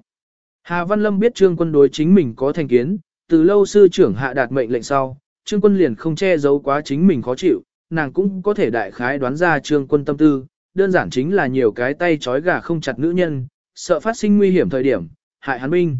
Hà Văn Lâm biết trương quân đối chính mình có thành kiến, từ lâu sư trưởng hạ đạt mệnh lệnh sau, trương quân liền không che giấu quá chính mình khó chịu, nàng cũng có thể đại khái đoán ra trương quân tâm tư, đơn giản chính là nhiều cái tay trói gà không chặt nữ nhân, sợ phát sinh nguy hiểm thời điểm, hại hắn binh.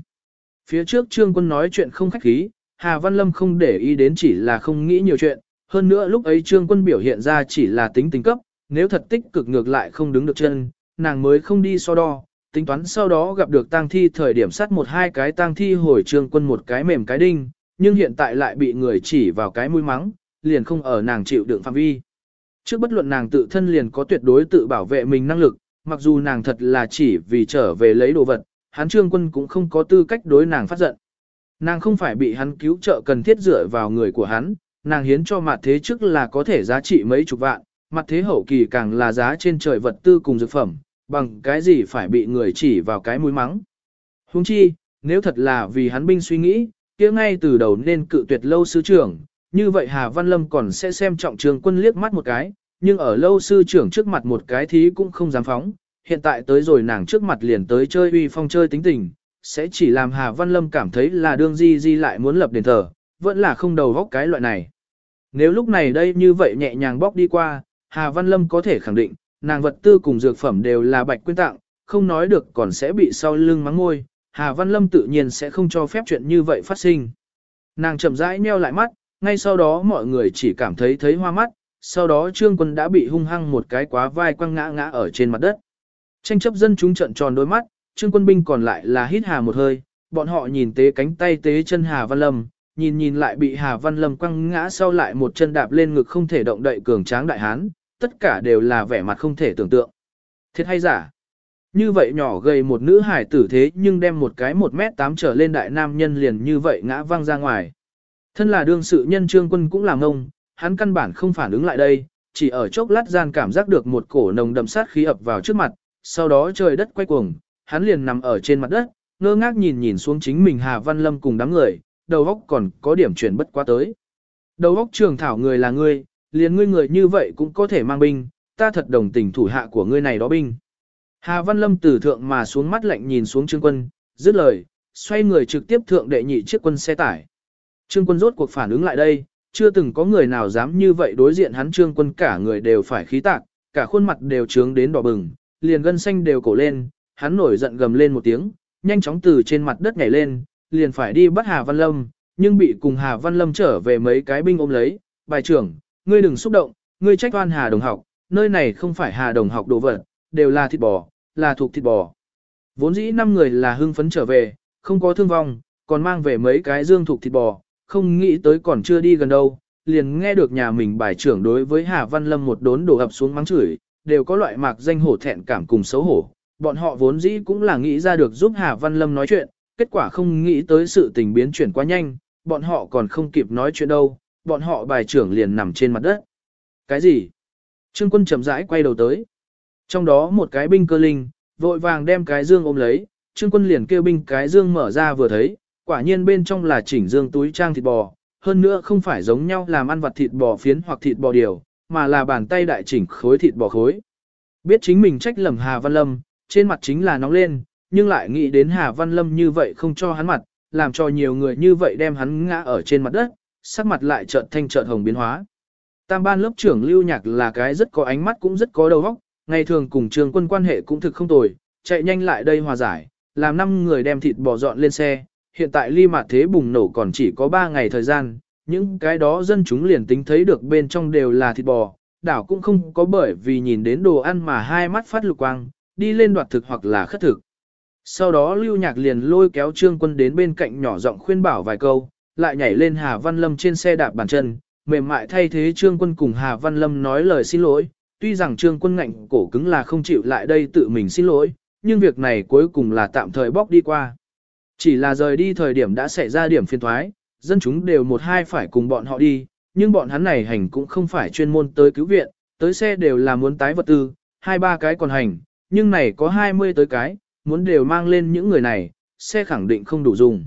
Phía trước trương quân nói chuyện không khách khí, Hà Văn Lâm không để ý đến chỉ là không nghĩ nhiều chuyện, hơn nữa lúc ấy trương quân biểu hiện ra chỉ là tính tình cấp, nếu thật tích cực ngược lại không đứng được chân, nàng mới không đi so đo, tính toán sau đó gặp được tang thi thời điểm sát một hai cái tang thi hồi trương quân một cái mềm cái đinh, nhưng hiện tại lại bị người chỉ vào cái mũi mắng, liền không ở nàng chịu đựng phạm vi. Trước bất luận nàng tự thân liền có tuyệt đối tự bảo vệ mình năng lực, mặc dù nàng thật là chỉ vì trở về lấy đồ vật, hắn trương quân cũng không có tư cách đối nàng phát giận. Nàng không phải bị hắn cứu trợ cần thiết dựa vào người của hắn, nàng hiến cho mặt thế trước là có thể giá trị mấy chục vạn, mặt thế hậu kỳ càng là giá trên trời vật tư cùng dược phẩm, bằng cái gì phải bị người chỉ vào cái mũi mắng. Huống chi, nếu thật là vì hắn binh suy nghĩ, kia ngay từ đầu nên cự tuyệt lâu sư trưởng, như vậy Hà Văn Lâm còn sẽ xem trọng trường quân liếc mắt một cái, nhưng ở lâu sư trưởng trước mặt một cái thí cũng không dám phóng, hiện tại tới rồi nàng trước mặt liền tới chơi uy phong chơi tính tình, sẽ chỉ làm Hà Văn Lâm cảm thấy là đương di di lại muốn lập đền thờ, vẫn là không đầu góc cái loại này. Nếu lúc này đây như vậy nhẹ nhàng bóc đi qua, Hà Văn Lâm có thể khẳng định, nàng vật tư cùng dược phẩm đều là bạch quyên tặng, không nói được còn sẽ bị sau lưng mắng ngôi, Hà Văn Lâm tự nhiên sẽ không cho phép chuyện như vậy phát sinh. Nàng chậm rãi nheo lại mắt, ngay sau đó mọi người chỉ cảm thấy thấy hoa mắt, sau đó trương quân đã bị hung hăng một cái quá vai quăng ngã ngã ở trên mặt đất. Tranh chấp dân chúng trận tròn đôi mắt, trương quân binh còn lại là hít hà một hơi, bọn họ nhìn tế cánh tay tế chân Hà Văn Lâm, nhìn nhìn lại bị Hà Văn Lâm quăng ngã sau lại một chân đạp lên ngực không thể động đậy cường tráng đại hán, tất cả đều là vẻ mặt không thể tưởng tượng. Thiệt hay giả? Như vậy nhỏ gầy một nữ hải tử thế nhưng đem một cái 1 mét 8 trở lên đại nam nhân liền như vậy ngã văng ra ngoài. Thân là đương sự nhân trương quân cũng làm ngông, hắn căn bản không phản ứng lại đây, chỉ ở chốc lát gian cảm giác được một cổ nồng đậm sát khí ập vào trước mặt, sau đó trời đất quay cuồng, hắn liền nằm ở trên mặt đất, ngơ ngác nhìn nhìn xuống chính mình Hà Văn Lâm cùng đám người, đầu óc còn có điểm chuyển bất quá tới. Đầu óc trường thảo người là ngươi, liền ngươi người như vậy cũng có thể mang binh, ta thật đồng tình thủ hạ của ngươi này đó binh. Hà Văn Lâm từ thượng mà xuống mắt lạnh nhìn xuống Trương Quân, dứt lời, xoay người trực tiếp thượng đệ nhị chiếc quân xe tải. Trương Quân rốt cuộc phản ứng lại đây, chưa từng có người nào dám như vậy đối diện hắn Trương Quân cả người đều phải khí tạc, cả khuôn mặt đều trướng đến đỏ bừng, liền gân xanh đều cổ lên, hắn nổi giận gầm lên một tiếng, nhanh chóng từ trên mặt đất nhảy lên, liền phải đi bắt Hà Văn Lâm, nhưng bị cùng Hà Văn Lâm trở về mấy cái binh ôm lấy, bài trưởng, ngươi đừng xúc động, ngươi trách oan Hà Đồng học, nơi này không phải Hà Đồng học đồ vật, đều là thịt bò, là thuộc thịt bò. Vốn dĩ năm người là hưng phấn trở về, không có thương vong, còn mang về mấy cái dương thuộc thịt bò, không nghĩ tới còn chưa đi gần đâu, liền nghe được nhà mình bài trưởng đối với Hà Văn Lâm một đốn đổ ập xuống mắng chửi, đều có loại mạc danh hổ thẹn cảm cùng xấu hổ. Bọn họ vốn dĩ cũng là nghĩ ra được giúp Hà Văn Lâm nói chuyện, kết quả không nghĩ tới sự tình biến chuyển quá nhanh, bọn họ còn không kịp nói chuyện đâu, bọn họ bài trưởng liền nằm trên mặt đất. Cái gì? Trương quân chậm rãi quay đầu tới. Trong đó một cái binh cơ linh, vội vàng đem cái dương ôm lấy, trương quân liền kêu binh cái dương mở ra vừa thấy, quả nhiên bên trong là chỉnh dương túi trang thịt bò, hơn nữa không phải giống nhau làm ăn vặt thịt bò phiến hoặc thịt bò điều, mà là bàn tay đại chỉnh khối thịt bò khối. Biết chính mình trách lầm Hà Văn Lâm, trên mặt chính là nóng lên, nhưng lại nghĩ đến Hà Văn Lâm như vậy không cho hắn mặt, làm cho nhiều người như vậy đem hắn ngã ở trên mặt đất, sắc mặt lại chợt thanh chợt hồng biến hóa. Tam ban lớp trưởng Lưu Nhạc là cái rất có ánh mắt cũng rất có đầu óc, ngày thường cùng trường quân quan hệ cũng thực không tồi, chạy nhanh lại đây hòa giải, làm năm người đem thịt bò dọn lên xe, hiện tại ly mạt thế bùng nổ còn chỉ có 3 ngày thời gian, những cái đó dân chúng liền tính thấy được bên trong đều là thịt bò, đảo cũng không có bởi vì nhìn đến đồ ăn mà hai mắt phát lục quang, đi lên đoạt thực hoặc là khất thực. Sau đó Lưu Nhạc liền lôi kéo Trương Quân đến bên cạnh nhỏ giọng khuyên bảo vài câu, lại nhảy lên Hà Văn Lâm trên xe đạp bàn chân, mềm mại thay thế Trương Quân cùng Hà Văn Lâm nói lời xin lỗi, tuy rằng Trương Quân ngạnh cổ cứng là không chịu lại đây tự mình xin lỗi, nhưng việc này cuối cùng là tạm thời bóc đi qua. Chỉ là rời đi thời điểm đã xảy ra điểm phiên thoái, dân chúng đều một hai phải cùng bọn họ đi, nhưng bọn hắn này hành cũng không phải chuyên môn tới cứu viện, tới xe đều là muốn tái vật tư, hai ba cái còn hành, nhưng này có hai mươi tới cái, muốn đều mang lên những người này, xe khẳng định không đủ dùng.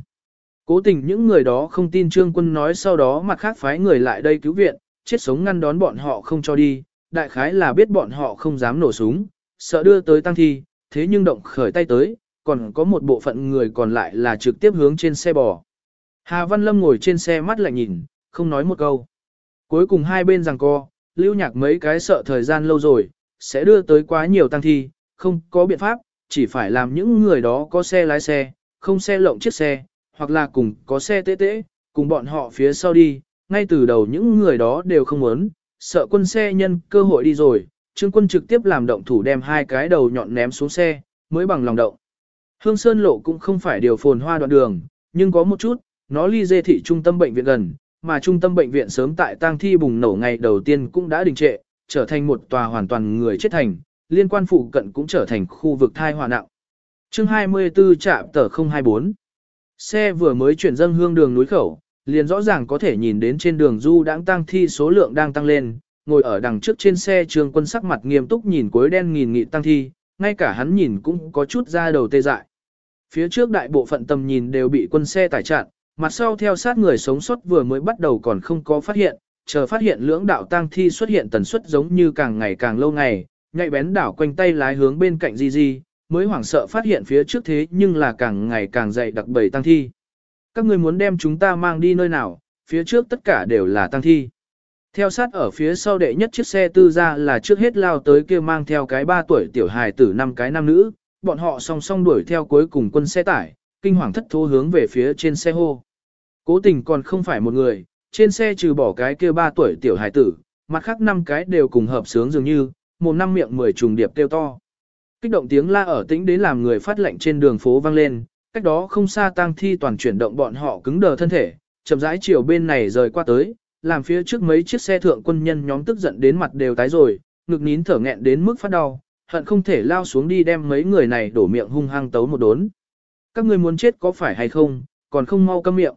Cố tình những người đó không tin trương quân nói sau đó mặt khác phái người lại đây cứu viện, chết sống ngăn đón bọn họ không cho đi, đại khái là biết bọn họ không dám nổ súng, sợ đưa tới tăng thi, thế nhưng động khởi tay tới, còn có một bộ phận người còn lại là trực tiếp hướng trên xe bò. Hà Văn Lâm ngồi trên xe mắt lại nhìn, không nói một câu. Cuối cùng hai bên rằng co, lưu nhạc mấy cái sợ thời gian lâu rồi, sẽ đưa tới quá nhiều tăng thi, không có biện pháp, chỉ phải làm những người đó có xe lái xe, không xe lộng chiếc xe, hoặc là cùng có xe tế tế, cùng bọn họ phía sau đi, ngay từ đầu những người đó đều không muốn, sợ quân xe nhân cơ hội đi rồi, Trương Quân trực tiếp làm động thủ đem hai cái đầu nhọn ném xuống xe, mới bằng lòng động. Hương Sơn lộ cũng không phải điều phồn hoa đoạn đường, nhưng có một chút, nó ly dê thị trung tâm bệnh viện gần, mà trung tâm bệnh viện sớm tại tang thi bùng nổ ngày đầu tiên cũng đã đình trệ, trở thành một tòa hoàn toàn người chết thành, liên quan phụ cận cũng trở thành khu vực thai hòa nặng. Chương 24 trạm tờ 024 Xe vừa mới chuyển dâng hương đường núi khẩu, liền rõ ràng có thể nhìn đến trên đường du đãng tăng thi số lượng đang tăng lên, ngồi ở đằng trước trên xe trường quân sắc mặt nghiêm túc nhìn cuối đen nghìn nghị tăng thi, ngay cả hắn nhìn cũng có chút ra đầu tê dại. Phía trước đại bộ phận tầm nhìn đều bị quân xe tải chặn, mặt sau theo sát người sống sót vừa mới bắt đầu còn không có phát hiện, chờ phát hiện lưỡng đạo tang thi xuất hiện tần suất giống như càng ngày càng lâu ngày, nhạy bén đảo quanh tay lái hướng bên cạnh Di Di, mới hoảng sợ phát hiện phía trước thế nhưng là càng ngày càng dày đặc bầy tang thi. Các người muốn đem chúng ta mang đi nơi nào, phía trước tất cả đều là tang thi. Theo sát ở phía sau đệ nhất chiếc xe tư ra là trước hết lao tới kia mang theo cái ba tuổi tiểu hài tử năm cái nam nữ, bọn họ song song đuổi theo cuối cùng quân xe tải, kinh hoàng thất thố hướng về phía trên xe hô. Cố tình còn không phải một người, trên xe trừ bỏ cái kia ba tuổi tiểu hải tử, mặt khác năm cái đều cùng hợp sướng dường như, một năm miệng mười trùng điệp kêu to. Kích động tiếng la ở tĩnh đến làm người phát lệnh trên đường phố vang lên, cách đó không xa tang thi toàn chuyển động bọn họ cứng đờ thân thể, chậm rãi chiều bên này rời qua tới, làm phía trước mấy chiếc xe thượng quân nhân nhóm tức giận đến mặt đều tái rồi, ngực nín thở nghẹn đến mức phát đau, hận không thể lao xuống đi đem mấy người này đổ miệng hung hăng tấu một đốn. Các ngươi muốn chết có phải hay không, còn không mau câm miệng.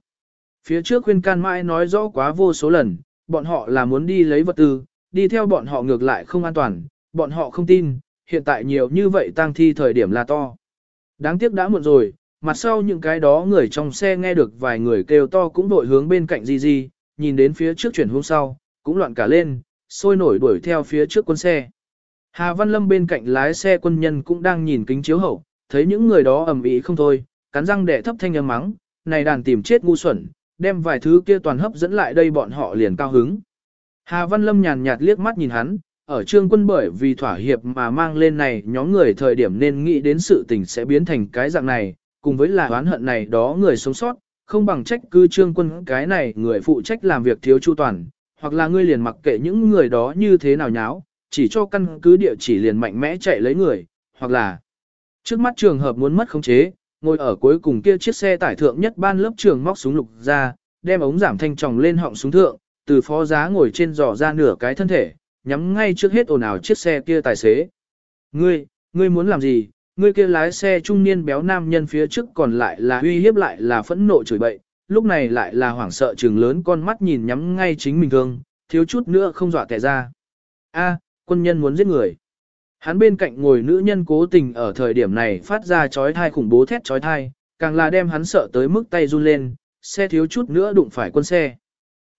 Phía trước khuyên can mãi nói rõ quá vô số lần, bọn họ là muốn đi lấy vật tư, đi theo bọn họ ngược lại không an toàn, bọn họ không tin, hiện tại nhiều như vậy tang thi thời điểm là to. Đáng tiếc đã muộn rồi, mặt sau những cái đó người trong xe nghe được vài người kêu to cũng đội hướng bên cạnh gì gì, nhìn đến phía trước chuyển hôm sau, cũng loạn cả lên, sôi nổi đuổi theo phía trước quân xe. Hà Văn Lâm bên cạnh lái xe quân nhân cũng đang nhìn kính chiếu hậu, thấy những người đó ầm ĩ không thôi, cắn răng đẻ thấp thanh âm mắng, này đàn tìm chết ngu xuẩn, đem vài thứ kia toàn hấp dẫn lại đây bọn họ liền cao hứng. Hà Văn Lâm nhàn nhạt liếc mắt nhìn hắn, ở trương quân bởi vì thỏa hiệp mà mang lên này nhóm người thời điểm nên nghĩ đến sự tình sẽ biến thành cái dạng này, cùng với là oán hận này đó người sống sót, không bằng trách cư trương quân cái này người phụ trách làm việc thiếu chu toàn, hoặc là ngươi liền mặc kệ những người đó như thế nào nháo, chỉ cho căn cứ địa chỉ liền mạnh mẽ chạy lấy người, hoặc là trước mắt trường hợp muốn mất khống chế, ngồi ở cuối cùng kia chiếc xe tải thượng nhất ban lớp trường móc súng lục ra, đem ống giảm thanh tròng lên họng súng thượng, từ phó giá ngồi trên giỏ ra nửa cái thân thể, nhắm ngay trước hết ồn ào chiếc xe kia tài xế. Ngươi, ngươi muốn làm gì? Ngươi kia lái xe trung niên béo nam nhân phía trước còn lại là uy hiếp lại là phẫn nộ chửi bậy, lúc này lại là hoảng sợ trừng lớn con mắt nhìn nhắm ngay chính mình thương, thiếu chút nữa không dọa tẻ ra. A, quân nhân muốn giết người. Hắn bên cạnh ngồi nữ nhân cố tình ở thời điểm này phát ra chói thai khủng bố thét chói thai, càng là đem hắn sợ tới mức tay run lên, xe thiếu chút nữa đụng phải quân xe.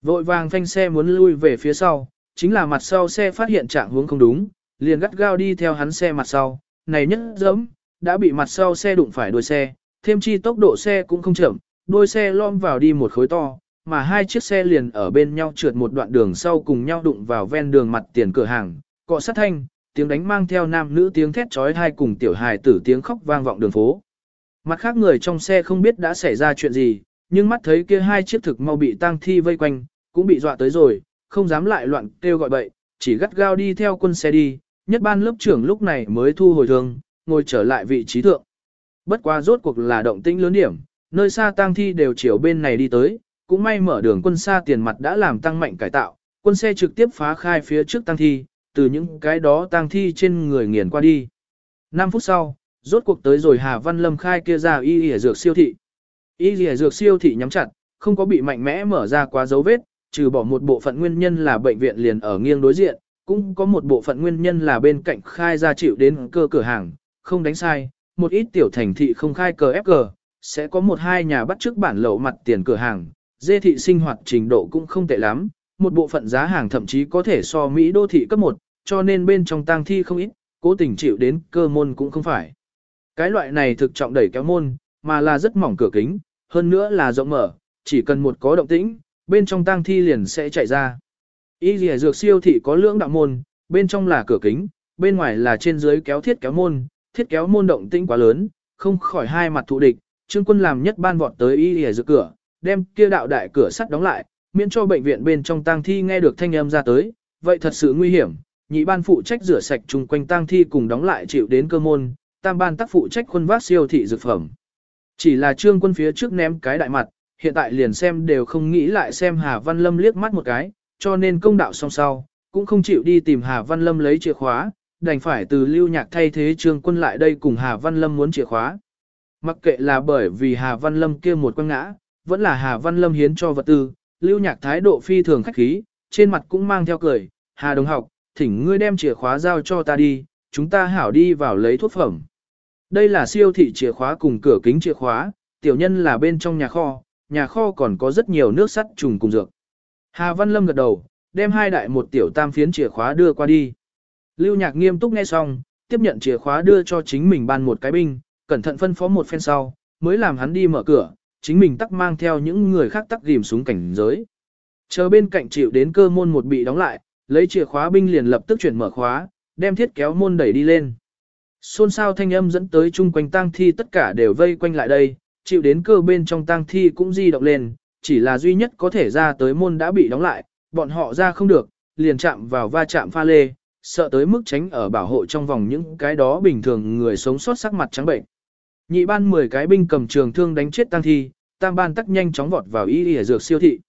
Vội vàng phanh xe muốn lui về phía sau, chính là mặt sau xe phát hiện trạng hướng không đúng, liền gắt gao đi theo hắn xe mặt sau, này nhất dẫm, đã bị mặt sau xe đụng phải đuôi xe, thêm chi tốc độ xe cũng không chậm, đuôi xe lom vào đi một khối to, mà hai chiếc xe liền ở bên nhau trượt một đoạn đường sau cùng nhau đụng vào ven đường mặt tiền cửa hàng, cọ sát thanh, tiếng đánh mang theo nam nữ tiếng thét trói thai cùng tiểu hài tử tiếng khóc vang vọng đường phố. Mặt khác người trong xe không biết đã xảy ra chuyện gì, nhưng mắt thấy kia hai chiếc thực mau bị tang thi vây quanh, cũng bị dọa tới rồi, không dám lại loạn kêu gọi bậy, chỉ gắt gao đi theo quân xe đi, nhất ban lớp trưởng lúc này mới thu hồi thương, ngồi trở lại vị trí thượng. Bất quá rốt cuộc là động tĩnh lớn điểm, nơi xa tang thi đều chiều bên này đi tới, cũng may mở đường quân xa tiền mặt đã làm tăng mạnh cải tạo, quân xe trực tiếp phá khai phía trước tang thi, từ những cái đó tang thi trên người nghiền qua đi. 5 phút sau, rốt cuộc tới rồi Hà Văn Lâm khai kia ra y y dược siêu thị. Y y dược siêu thị nhắm chặt, không có bị mạnh mẽ mở ra quá dấu vết, trừ bỏ một bộ phận nguyên nhân là bệnh viện liền ở nghiêng đối diện, cũng có một bộ phận nguyên nhân là bên cạnh khai ra chịu đến cơ cửa hàng, không đánh sai, một ít tiểu thành thị không khai cờ ép cờ, sẽ có một hai nhà bắt trước bản lậu mặt tiền cửa hàng, dê thị sinh hoạt trình độ cũng không tệ lắm, một bộ phận giá hàng thậm chí có thể so Mỹ đô thị cấp 1, cho nên bên trong tang thi không ít, cố tình chịu đến cơ môn cũng không phải. Cái loại này thực trọng đẩy kéo môn, mà là rất mỏng cửa kính, hơn nữa là rộng mở, chỉ cần một có động tĩnh, bên trong tang thi liền sẽ chạy ra. Y dì dược siêu thị có lưỡng đạo môn, bên trong là cửa kính, bên ngoài là trên dưới kéo thiết kéo môn, thiết kéo môn động tĩnh quá lớn, không khỏi hai mặt thụ địch, trương quân làm nhất ban vọt tới y dì dược cửa, đem kia đạo đại cửa sắt đóng lại, miễn cho bệnh viện bên trong tang thi nghe được thanh âm ra tới, vậy thật sự nguy hiểm, nhị ban phụ trách rửa sạch chung quanh tang thi cùng đóng lại chịu đến cơ môn, tam ban tác phụ trách khuôn vác siêu thị dược phẩm. Chỉ là trương quân phía trước ném cái đại mặt, hiện tại liền xem đều không nghĩ lại xem Hà Văn Lâm liếc mắt một cái, cho nên công đạo song sau, cũng không chịu đi tìm Hà Văn Lâm lấy chìa khóa, đành phải từ lưu nhạc thay thế trương quân lại đây cùng Hà Văn Lâm muốn chìa khóa. Mặc kệ là bởi vì Hà Văn Lâm kia một quăng ngã, vẫn là Hà Văn Lâm hiến cho vật tư, lưu nhạc thái độ phi thường khách khí, trên mặt cũng mang theo cười, Hà đồng học, thỉnh ngươi đem chìa khóa giao cho ta đi, chúng ta hảo đi vào lấy thuốc phẩm. Đây là siêu thị chìa khóa cùng cửa kính chìa khóa, tiểu nhân là bên trong nhà kho, nhà kho còn có rất nhiều nước sắt trùng cùng dược. Hà Văn Lâm gật đầu, đem hai đại một tiểu tam phiến chìa khóa đưa qua đi. Lưu Nhạc nghiêm túc nghe xong, tiếp nhận chìa khóa đưa cho chính mình ban một cái binh, cẩn thận phân phó một phen sau, mới làm hắn đi mở cửa, chính mình tắc mang theo những người khác tắc ghim xuống cảnh giới. Chờ bên cạnh chịu đến cơ môn một bị đóng lại, lấy chìa khóa binh liền lập tức chuyển mở khóa, đem thiết kéo môn đẩy đi lên. Xôn xao thanh âm dẫn tới chung quanh tang thi tất cả đều vây quanh lại đây, chịu đến cơ bên trong tang thi cũng di động lên, chỉ là duy nhất có thể ra tới môn đã bị đóng lại, bọn họ ra không được, liền chạm vào va chạm pha lê, sợ tới mức tránh ở bảo hộ trong vòng những cái đó bình thường người sống sót sắc mặt trắng bệnh. Nhị ban 10 cái binh cầm trường thương đánh chết tang thi, tam ban tắc nhanh chóng vọt vào y y dược siêu thị.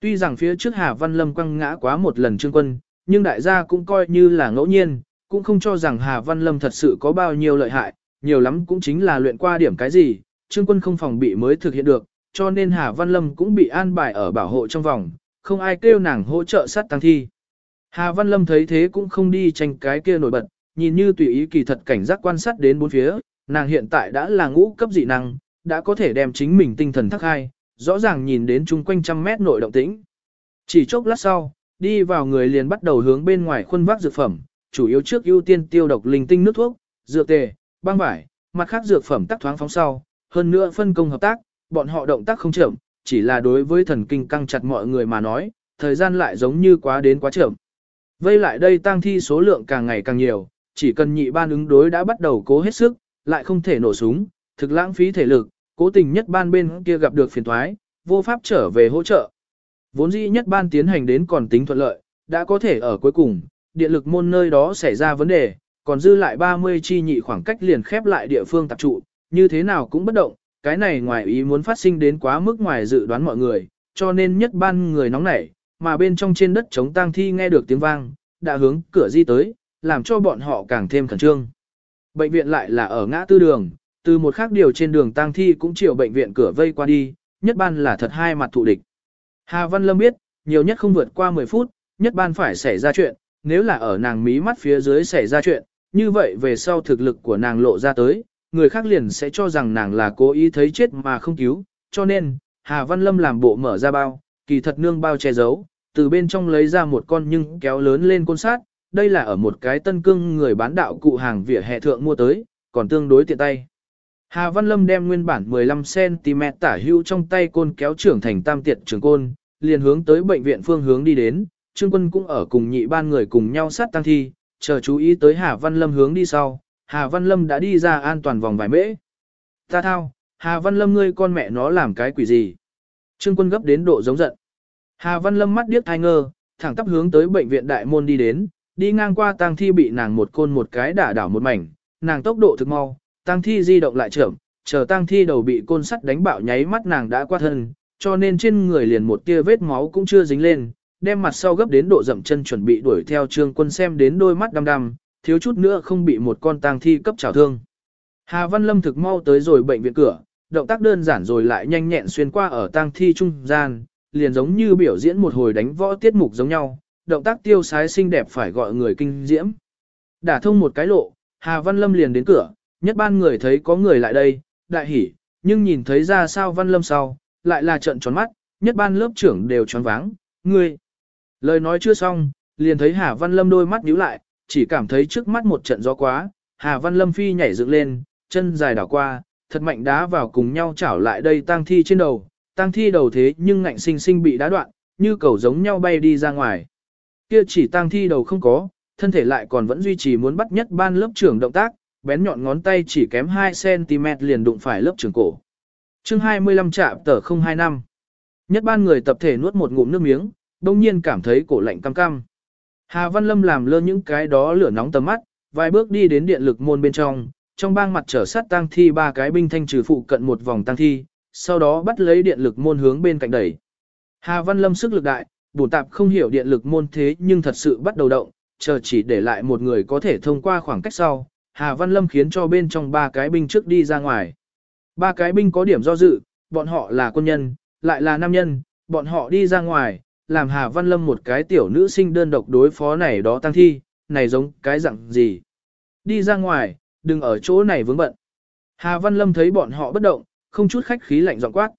Tuy rằng phía trước Hà Văn Lâm quăng ngã quá một lần trương quân, nhưng đại gia cũng coi như là ngẫu nhiên, cũng không cho rằng Hà Văn Lâm thật sự có bao nhiêu lợi hại, nhiều lắm cũng chính là luyện qua điểm cái gì, trương quân không phòng bị mới thực hiện được, cho nên Hà Văn Lâm cũng bị an bài ở bảo hộ trong vòng, không ai kêu nàng hỗ trợ sát tăng thi. Hà Văn Lâm thấy thế cũng không đi tranh cái kia nổi bật, nhìn như tùy ý kỳ thật cảnh giác quan sát đến bốn phía, nàng hiện tại đã là ngũ cấp dị năng, đã có thể đem chính mình tinh thần thắc hai, rõ ràng nhìn đến chung quanh trăm mét nội động tĩnh. Chỉ chốc lát sau, đi vào người liền bắt đầu hướng bên ngoài khuôn vác dược phẩm, chủ yếu trước ưu tiên tiêu độc linh tinh nước thuốc, dược tề, băng vải, mặt khác dược phẩm tắc thoáng phóng sau, hơn nữa phân công hợp tác, bọn họ động tác không chậm, chỉ là đối với thần kinh căng chặt mọi người mà nói, thời gian lại giống như quá đến quá chậm. Vây lại đây tăng thi số lượng càng ngày càng nhiều, chỉ cần nhị ban ứng đối đã bắt đầu cố hết sức, lại không thể nổ súng, thực lãng phí thể lực, cố tình nhất ban bên kia gặp được phiền thoái, vô pháp trở về hỗ trợ. Vốn dĩ nhất ban tiến hành đến còn tính thuận lợi, đã có thể ở cuối cùng, điện lực môn nơi đó xảy ra vấn đề, còn dư lại 30 chi nhị khoảng cách liền khép lại địa phương tập trụ, như thế nào cũng bất động, cái này ngoài ý muốn phát sinh đến quá mức ngoài dự đoán mọi người, cho nên nhất ban người nóng nảy, mà bên trong trên đất chống tang thi nghe được tiếng vang, đã hướng cửa di tới, làm cho bọn họ càng thêm khẩn trương. Bệnh viện lại là ở ngã tư đường, từ một khác điều trên đường tang thi cũng chiều bệnh viện cửa vây qua đi, nhất ban là thật hai mặt thù địch. Hà Văn Lâm biết, nhiều nhất không vượt qua 10 phút, nhất ban phải xảy ra chuyện, nếu là ở nàng mí mắt phía dưới xảy ra chuyện, như vậy về sau thực lực của nàng lộ ra tới, người khác liền sẽ cho rằng nàng là cố ý thấy chết mà không cứu, cho nên, Hà Văn Lâm làm bộ mở ra bao, kỳ thật nương bao che giấu, từ bên trong lấy ra một con nhưng kéo lớn lên côn sát, đây là ở một cái tân cương người bán đạo cụ hàng vỉa hè thượng mua tới, còn tương đối tiện tay. Hà Văn Lâm đem nguyên bản 15cm tả hưu trong tay côn kéo trưởng thành tam tiệt trường côn, liền hướng tới bệnh viện phương hướng đi đến, Trương Quân cũng ở cùng nhị ban người cùng nhau sát tăng thi, chờ chú ý tới Hà Văn Lâm hướng đi sau, Hà Văn Lâm đã đi ra an toàn vòng vài mễ. Ta thao, Hà Văn Lâm ngươi con mẹ nó làm cái quỷ gì? Trương Quân gấp đến độ giống giận. Hà Văn Lâm mắt điếc thai ngơ, thẳng tắp hướng tới bệnh viện đại môn đi đến, đi ngang qua tang thi bị nàng một côn một cái đả đảo một mảnh, nàng tốc độ thực mau, tang thi di động lại chậm, chờ tang thi đầu bị côn sắt đánh bạo nháy mắt nàng đã qua thân, cho nên trên người liền một tia vết máu cũng chưa dính lên, đem mặt sau gấp đến độ dậm chân chuẩn bị đuổi theo trương quân xem đến đôi mắt đăm đăm, thiếu chút nữa không bị một con tang thi cấp trào thương. Hà Văn Lâm thực mau tới rồi bệnh viện cửa, động tác đơn giản rồi lại nhanh nhẹn xuyên qua ở tang thi trung gian, liền giống như biểu diễn một hồi đánh võ tiết mục giống nhau, động tác tiêu sái xinh đẹp phải gọi người kinh diễm. Đả thông một cái lộ, Hà Văn Lâm liền đến cửa, nhất ban người thấy có người lại đây, đại hỉ, nhưng nhìn thấy ra sao Văn Lâm sau, lại là trận tròn mắt, nhất ban lớp trưởng đều tròn váng, ngươi. Lời nói chưa xong, liền thấy Hà Văn Lâm đôi mắt nhíu lại, chỉ cảm thấy trước mắt một trận gió quá, Hà Văn Lâm phi nhảy dựng lên, chân dài đảo qua, thật mạnh đá vào cùng nhau chảo lại đây tang thi trên đầu, tang thi đầu thế nhưng ngạnh sinh sinh bị đá đoạn, như cầu giống nhau bay đi ra ngoài. Kia chỉ tang thi đầu không có, thân thể lại còn vẫn duy trì muốn bắt nhất ban lớp trưởng động tác, bén nhọn ngón tay chỉ kém 2cm liền đụng phải lớp trường cổ. chương 25 chạm tờ 025. Nhất ban người tập thể nuốt một ngụm nước miếng, đông nhiên cảm thấy cổ lạnh cam cam. Hà Văn Lâm làm lơ những cái đó lửa nóng tầm mắt, vài bước đi đến điện lực môn bên trong, trong bang mặt trở sát tang thi ba cái binh thanh trừ phụ cận một vòng tang thi, sau đó bắt lấy điện lực môn hướng bên cạnh đẩy. Hà Văn Lâm sức lực đại, bổn tạp không hiểu điện lực môn thế nhưng thật sự bắt đầu động, chờ chỉ để lại một người có thể thông qua khoảng cách sau, Hà Văn Lâm khiến cho bên trong ba cái binh trước đi ra ngoài. Ba cái binh có điểm do dự, bọn họ là quân nhân, lại là nam nhân, bọn họ đi ra ngoài, làm Hà Văn Lâm một cái tiểu nữ sinh đơn độc đối phó này đó tăng thi, này giống cái dạng gì. Đi ra ngoài, đừng ở chỗ này vướng bận. Hà Văn Lâm thấy bọn họ bất động, không chút khách khí lạnh giọng quát.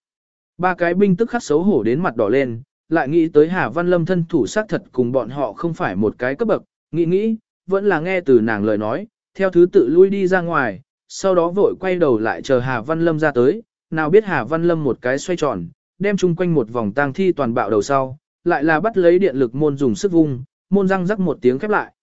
Ba cái binh tức khắc xấu hổ đến mặt đỏ lên, lại nghĩ tới Hà Văn Lâm thân thủ sát thật cùng bọn họ không phải một cái cấp bậc, nghĩ nghĩ, vẫn là nghe từ nàng lời nói, theo thứ tự lui đi ra ngoài, sau đó vội quay đầu lại chờ Hà Văn Lâm ra tới, nào biết Hà Văn Lâm một cái xoay tròn, đem chung quanh một vòng tang thi toàn bạo đầu sau, lại là bắt lấy điện lực môn dùng sức vung, môn răng rắc một tiếng khép lại.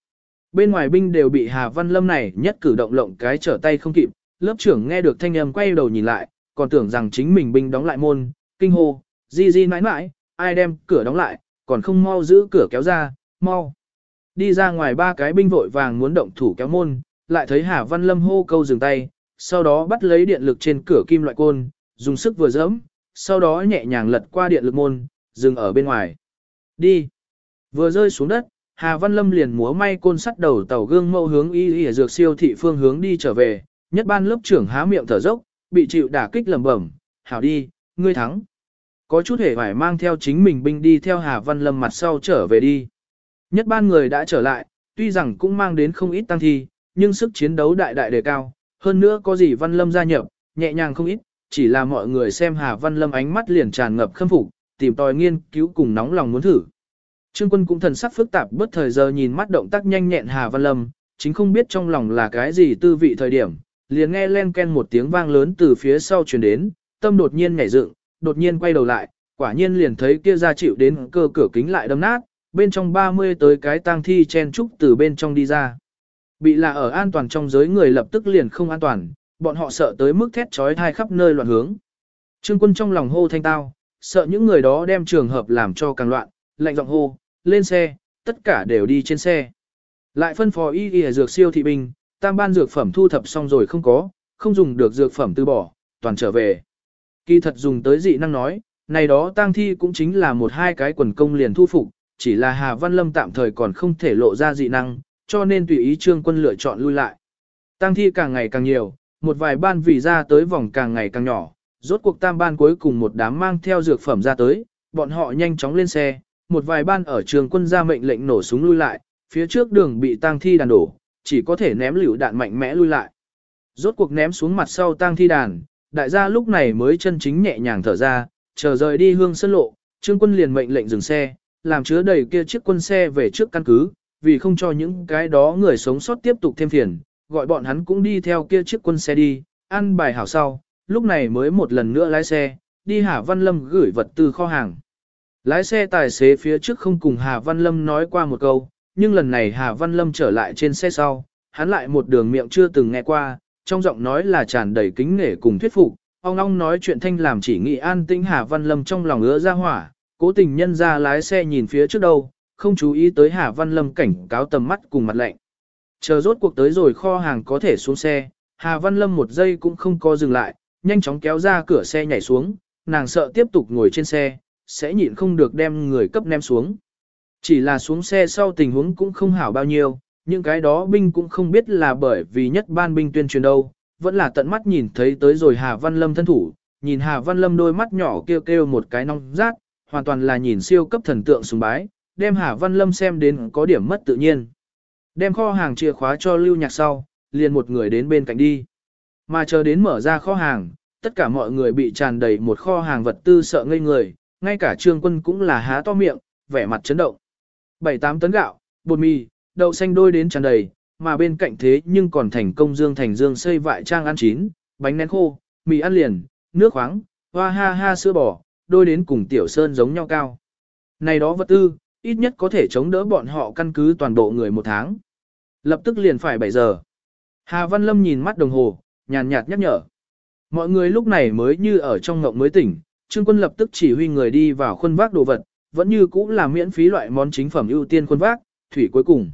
Bên ngoài binh đều bị Hà Văn Lâm này nhất cử động lộng cái trở tay không kịp, lớp trưởng nghe được thanh âm quay đầu nhìn lại, còn tưởng rằng chính mình binh đóng lại môn, kinh hô, di di mãi mãi, ai đem cửa đóng lại, còn không mau giữ cửa kéo ra, mau. Đi ra ngoài ba cái binh vội vàng muốn động thủ kéo môn, lại thấy Hà Văn Lâm hô câu dừng tay, sau đó bắt lấy điện lực trên cửa kim loại côn, dùng sức vừa dẫm, sau đó nhẹ nhàng lật qua điện lực môn, dừng ở bên ngoài. Đi. Vừa rơi xuống đất, Hà Văn Lâm liền múa may côn sắt đầu tàu gương mâu hướng y y dược siêu thị phương hướng đi trở về, nhất ban lớp trưởng há miệng thở dốc, bị chịu đả kích lầm bẩm, hảo đi, ngươi thắng. Có chút hề phải mang theo chính mình binh đi theo Hà Văn Lâm mặt sau trở về đi. Nhất ban người đã trở lại, tuy rằng cũng mang đến không ít tăng thi, nhưng sức chiến đấu đại đại đề cao, hơn nữa có gì Văn Lâm gia nhập, nhẹ nhàng không ít, chỉ là mọi người xem Hà Văn Lâm ánh mắt liền tràn ngập khâm phục, tìm tòi nghiên cứu cùng nóng lòng muốn thử. Trương quân cũng thần sắc phức tạp bất thời giờ nhìn mắt động tác nhanh nhẹn Hà Văn Lâm, chính không biết trong lòng là cái gì tư vị thời điểm, liền nghe len ken một tiếng vang lớn từ phía sau truyền đến, tâm đột nhiên nhảy dựng, đột nhiên quay đầu lại, quả nhiên liền thấy kia ra chịu đến cơ cửa kính lại đâm nát, bên trong 30 tới cái tang thi chen trúc từ bên trong đi ra. Bị là ở an toàn trong giới người lập tức liền không an toàn, bọn họ sợ tới mức thét trói thai khắp nơi loạn hướng. Trương quân trong lòng hô thanh tao, sợ những người đó đem trường hợp làm cho càng loạn, lạnh giọng hô, lên xe, tất cả đều đi trên xe. Lại phân phó y y dược siêu thị binh, tam ban dược phẩm thu thập xong rồi không có, không dùng được dược phẩm từ bỏ, toàn trở về. Kỳ thật dùng tới dị năng nói, này đó tang thi cũng chính là một hai cái quần công liền thu phục, chỉ là Hà Văn Lâm tạm thời còn không thể lộ ra dị năng, cho nên tùy ý trương quân lựa chọn lui lại. tăng thi càng ngày càng nhiều, một vài ban vì ra tới vòng càng ngày càng nhỏ, rốt cuộc tam ban cuối cùng một đám mang theo dược phẩm ra tới, bọn họ nhanh chóng lên xe, một vài ban ở trường quân ra mệnh lệnh nổ súng lui lại, phía trước đường bị tang thi đàn đổ, chỉ có thể ném liều đạn mạnh mẽ lui lại. Rốt cuộc ném xuống mặt sau tang thi đàn, đại gia lúc này mới chân chính nhẹ nhàng thở ra, chờ rời đi hương sân lộ, trương quân liền mệnh lệnh dừng xe, làm chứa đầy kia chiếc quân xe về trước căn cứ, vì không cho những cái đó người sống sót tiếp tục thêm phiền, gọi bọn hắn cũng đi theo kia chiếc quân xe đi, ăn bài hảo sau, lúc này mới một lần nữa lái xe, đi Hà Văn Lâm gửi vật từ kho hàng. Lái xe tài xế phía trước không cùng Hà Văn Lâm nói qua một câu, nhưng lần này Hà Văn Lâm trở lại trên xe sau, hắn lại một đường miệng chưa từng nghe qua, trong giọng nói là tràn đầy kính nể cùng thuyết phục, ông ong nói chuyện thanh làm chỉ nghị an tĩnh Hà Văn Lâm trong lòng ứa ra hỏa, cố tình nhân ra lái xe nhìn phía trước đâu, không chú ý tới Hà Văn Lâm cảnh cáo tầm mắt cùng mặt lạnh. Chờ rốt cuộc tới rồi kho hàng có thể xuống xe, Hà Văn Lâm một giây cũng không co dừng lại, nhanh chóng kéo ra cửa xe nhảy xuống, nàng sợ tiếp tục ngồi trên xe, sẽ nhịn không được đem người cấp ném xuống. Chỉ là xuống xe sau tình huống cũng không hảo bao nhiêu, những cái đó binh cũng không biết là bởi vì nhất ban binh tuyên truyền đâu, vẫn là tận mắt nhìn thấy tới rồi Hà Văn Lâm thân thủ, nhìn Hà Văn Lâm đôi mắt nhỏ kêu kêu một cái nong rát, hoàn toàn là nhìn siêu cấp thần tượng sùng bái, đem Hà Văn Lâm xem đến có điểm mất tự nhiên. Đem kho hàng chìa khóa cho lưu nhạc sau, liền một người đến bên cạnh đi. Mà chờ đến mở ra kho hàng, tất cả mọi người bị tràn đầy một kho hàng vật tư sợ ngây người, ngay cả trương quân cũng là há to miệng, vẻ mặt chấn động. 7-8 tấn gạo, bột mì, đậu xanh đôi đến tràn đầy, mà bên cạnh thế nhưng còn thành công dương thành dương xây vại trang ăn chín, bánh nén khô, mì ăn liền, nước khoáng, hoa ha ha sữa bò, đôi đến cùng tiểu sơn giống nhau cao. Này đó vật tư, ít nhất có thể chống đỡ bọn họ căn cứ toàn bộ người một tháng. Lập tức liền phải 7 giờ. Hà Văn Lâm nhìn mắt đồng hồ, nhàn nhạt nhắc nhở. Mọi người lúc này mới như ở trong ngộng mới tỉnh, Trương Quân lập tức chỉ huy người đi vào khuôn vác đồ vật, vẫn như cũ là miễn phí loại món chính phẩm ưu tiên khuôn vác, thủy cuối cùng.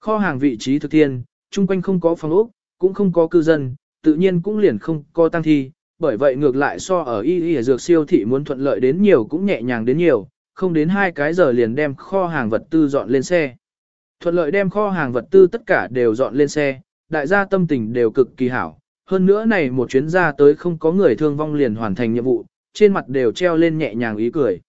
Kho hàng vị trí thực thiên, chung quanh không có phòng ốc, cũng không có cư dân, tự nhiên cũng liền không có tăng thi, bởi vậy ngược lại so ở y y dược siêu thị muốn thuận lợi đến nhiều cũng nhẹ nhàng đến nhiều, không đến hai cái giờ liền đem kho hàng vật tư dọn lên xe. Thuận lợi đem kho hàng vật tư tất cả đều dọn lên xe, đại gia tâm tình đều cực kỳ hảo. Hơn nữa này một chuyến ra tới không có người thương vong liền hoàn thành nhiệm vụ, trên mặt đều treo lên nhẹ nhàng ý cười.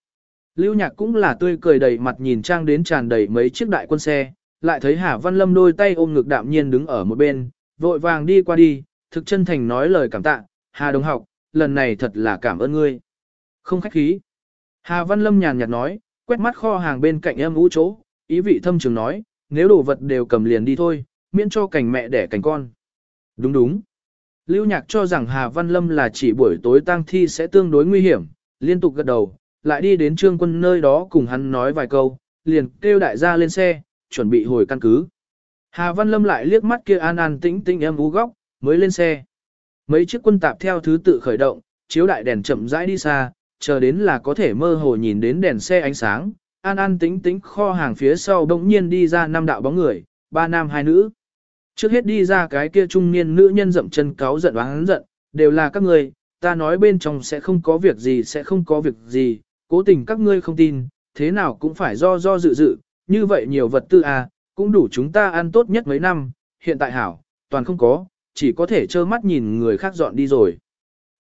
Lưu nhạc cũng là tươi cười đầy mặt nhìn trang đến tràn đầy mấy chiếc đại quân xe, lại thấy Hà Văn Lâm đôi tay ôm ngực đạm nhiên đứng ở một bên, vội vàng đi qua đi, thực chân thành nói lời cảm tạ, Hà đồng học, lần này thật là cảm ơn ngươi. Không khách khí. Hà Văn Lâm nhàn nhạt nói, quét mắt kho hàng bên cạnh em ú chỗ, ý vị thâm trường nói, nếu đồ vật đều cầm liền đi thôi, miễn cho cảnh mẹ đẻ cảnh con. Đúng đúng. Lưu Nhạc cho rằng Hà Văn Lâm là chỉ buổi tối tang thi sẽ tương đối nguy hiểm, liên tục gật đầu, lại đi đến trương quân nơi đó cùng hắn nói vài câu, liền kêu đại gia lên xe, chuẩn bị hồi căn cứ. Hà Văn Lâm lại liếc mắt kia an an tĩnh tĩnh em ú góc, mới lên xe. Mấy chiếc quân tạp theo thứ tự khởi động, chiếu đại đèn chậm rãi đi xa, chờ đến là có thể mơ hồ nhìn đến đèn xe ánh sáng, an an tính tính kho hàng phía sau đông nhiên đi ra năm đạo bóng người, ba nam hai nữ. Trước hết đi ra cái kia trung niên nữ nhân dậm chân cáo giận oán giận, đều là các người, ta nói bên trong sẽ không có việc gì sẽ không có việc gì, cố tình các ngươi không tin, thế nào cũng phải do do dự dự, như vậy nhiều vật tư à, cũng đủ chúng ta ăn tốt nhất mấy năm, hiện tại hảo, toàn không có, chỉ có thể trơ mắt nhìn người khác dọn đi rồi.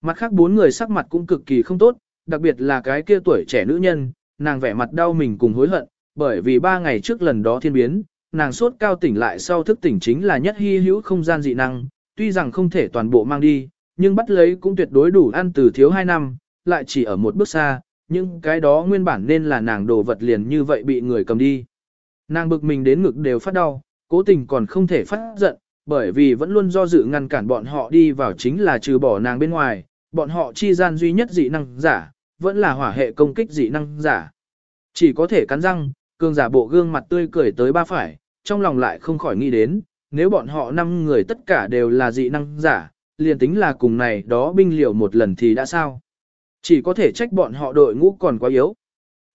Mặt khác bốn người sắc mặt cũng cực kỳ không tốt, đặc biệt là cái kia tuổi trẻ nữ nhân, nàng vẻ mặt đau mình cùng hối hận, bởi vì ba ngày trước lần đó thiên biến, nàng sốt cao tỉnh lại sau thức tỉnh chính là nhất hy hữu không gian dị năng, tuy rằng không thể toàn bộ mang đi, nhưng bắt lấy cũng tuyệt đối đủ ăn từ thiếu hai năm, lại chỉ ở một bước xa, nhưng cái đó nguyên bản nên là nàng đồ vật liền như vậy bị người cầm đi. Nàng bực mình đến ngực đều phát đau, cố tình còn không thể phát giận, bởi vì vẫn luôn do dự ngăn cản bọn họ đi vào chính là trừ bỏ nàng bên ngoài, bọn họ chi gian duy nhất dị năng giả, vẫn là hỏa hệ công kích dị năng giả. Chỉ có thể cắn răng, cường giả bộ gương mặt tươi cười tới ba phải, trong lòng lại không khỏi nghĩ đến, nếu bọn họ năm người tất cả đều là dị năng giả, liền tính là cùng này đó binh liều một lần thì đã sao. Chỉ có thể trách bọn họ đội ngũ còn quá yếu.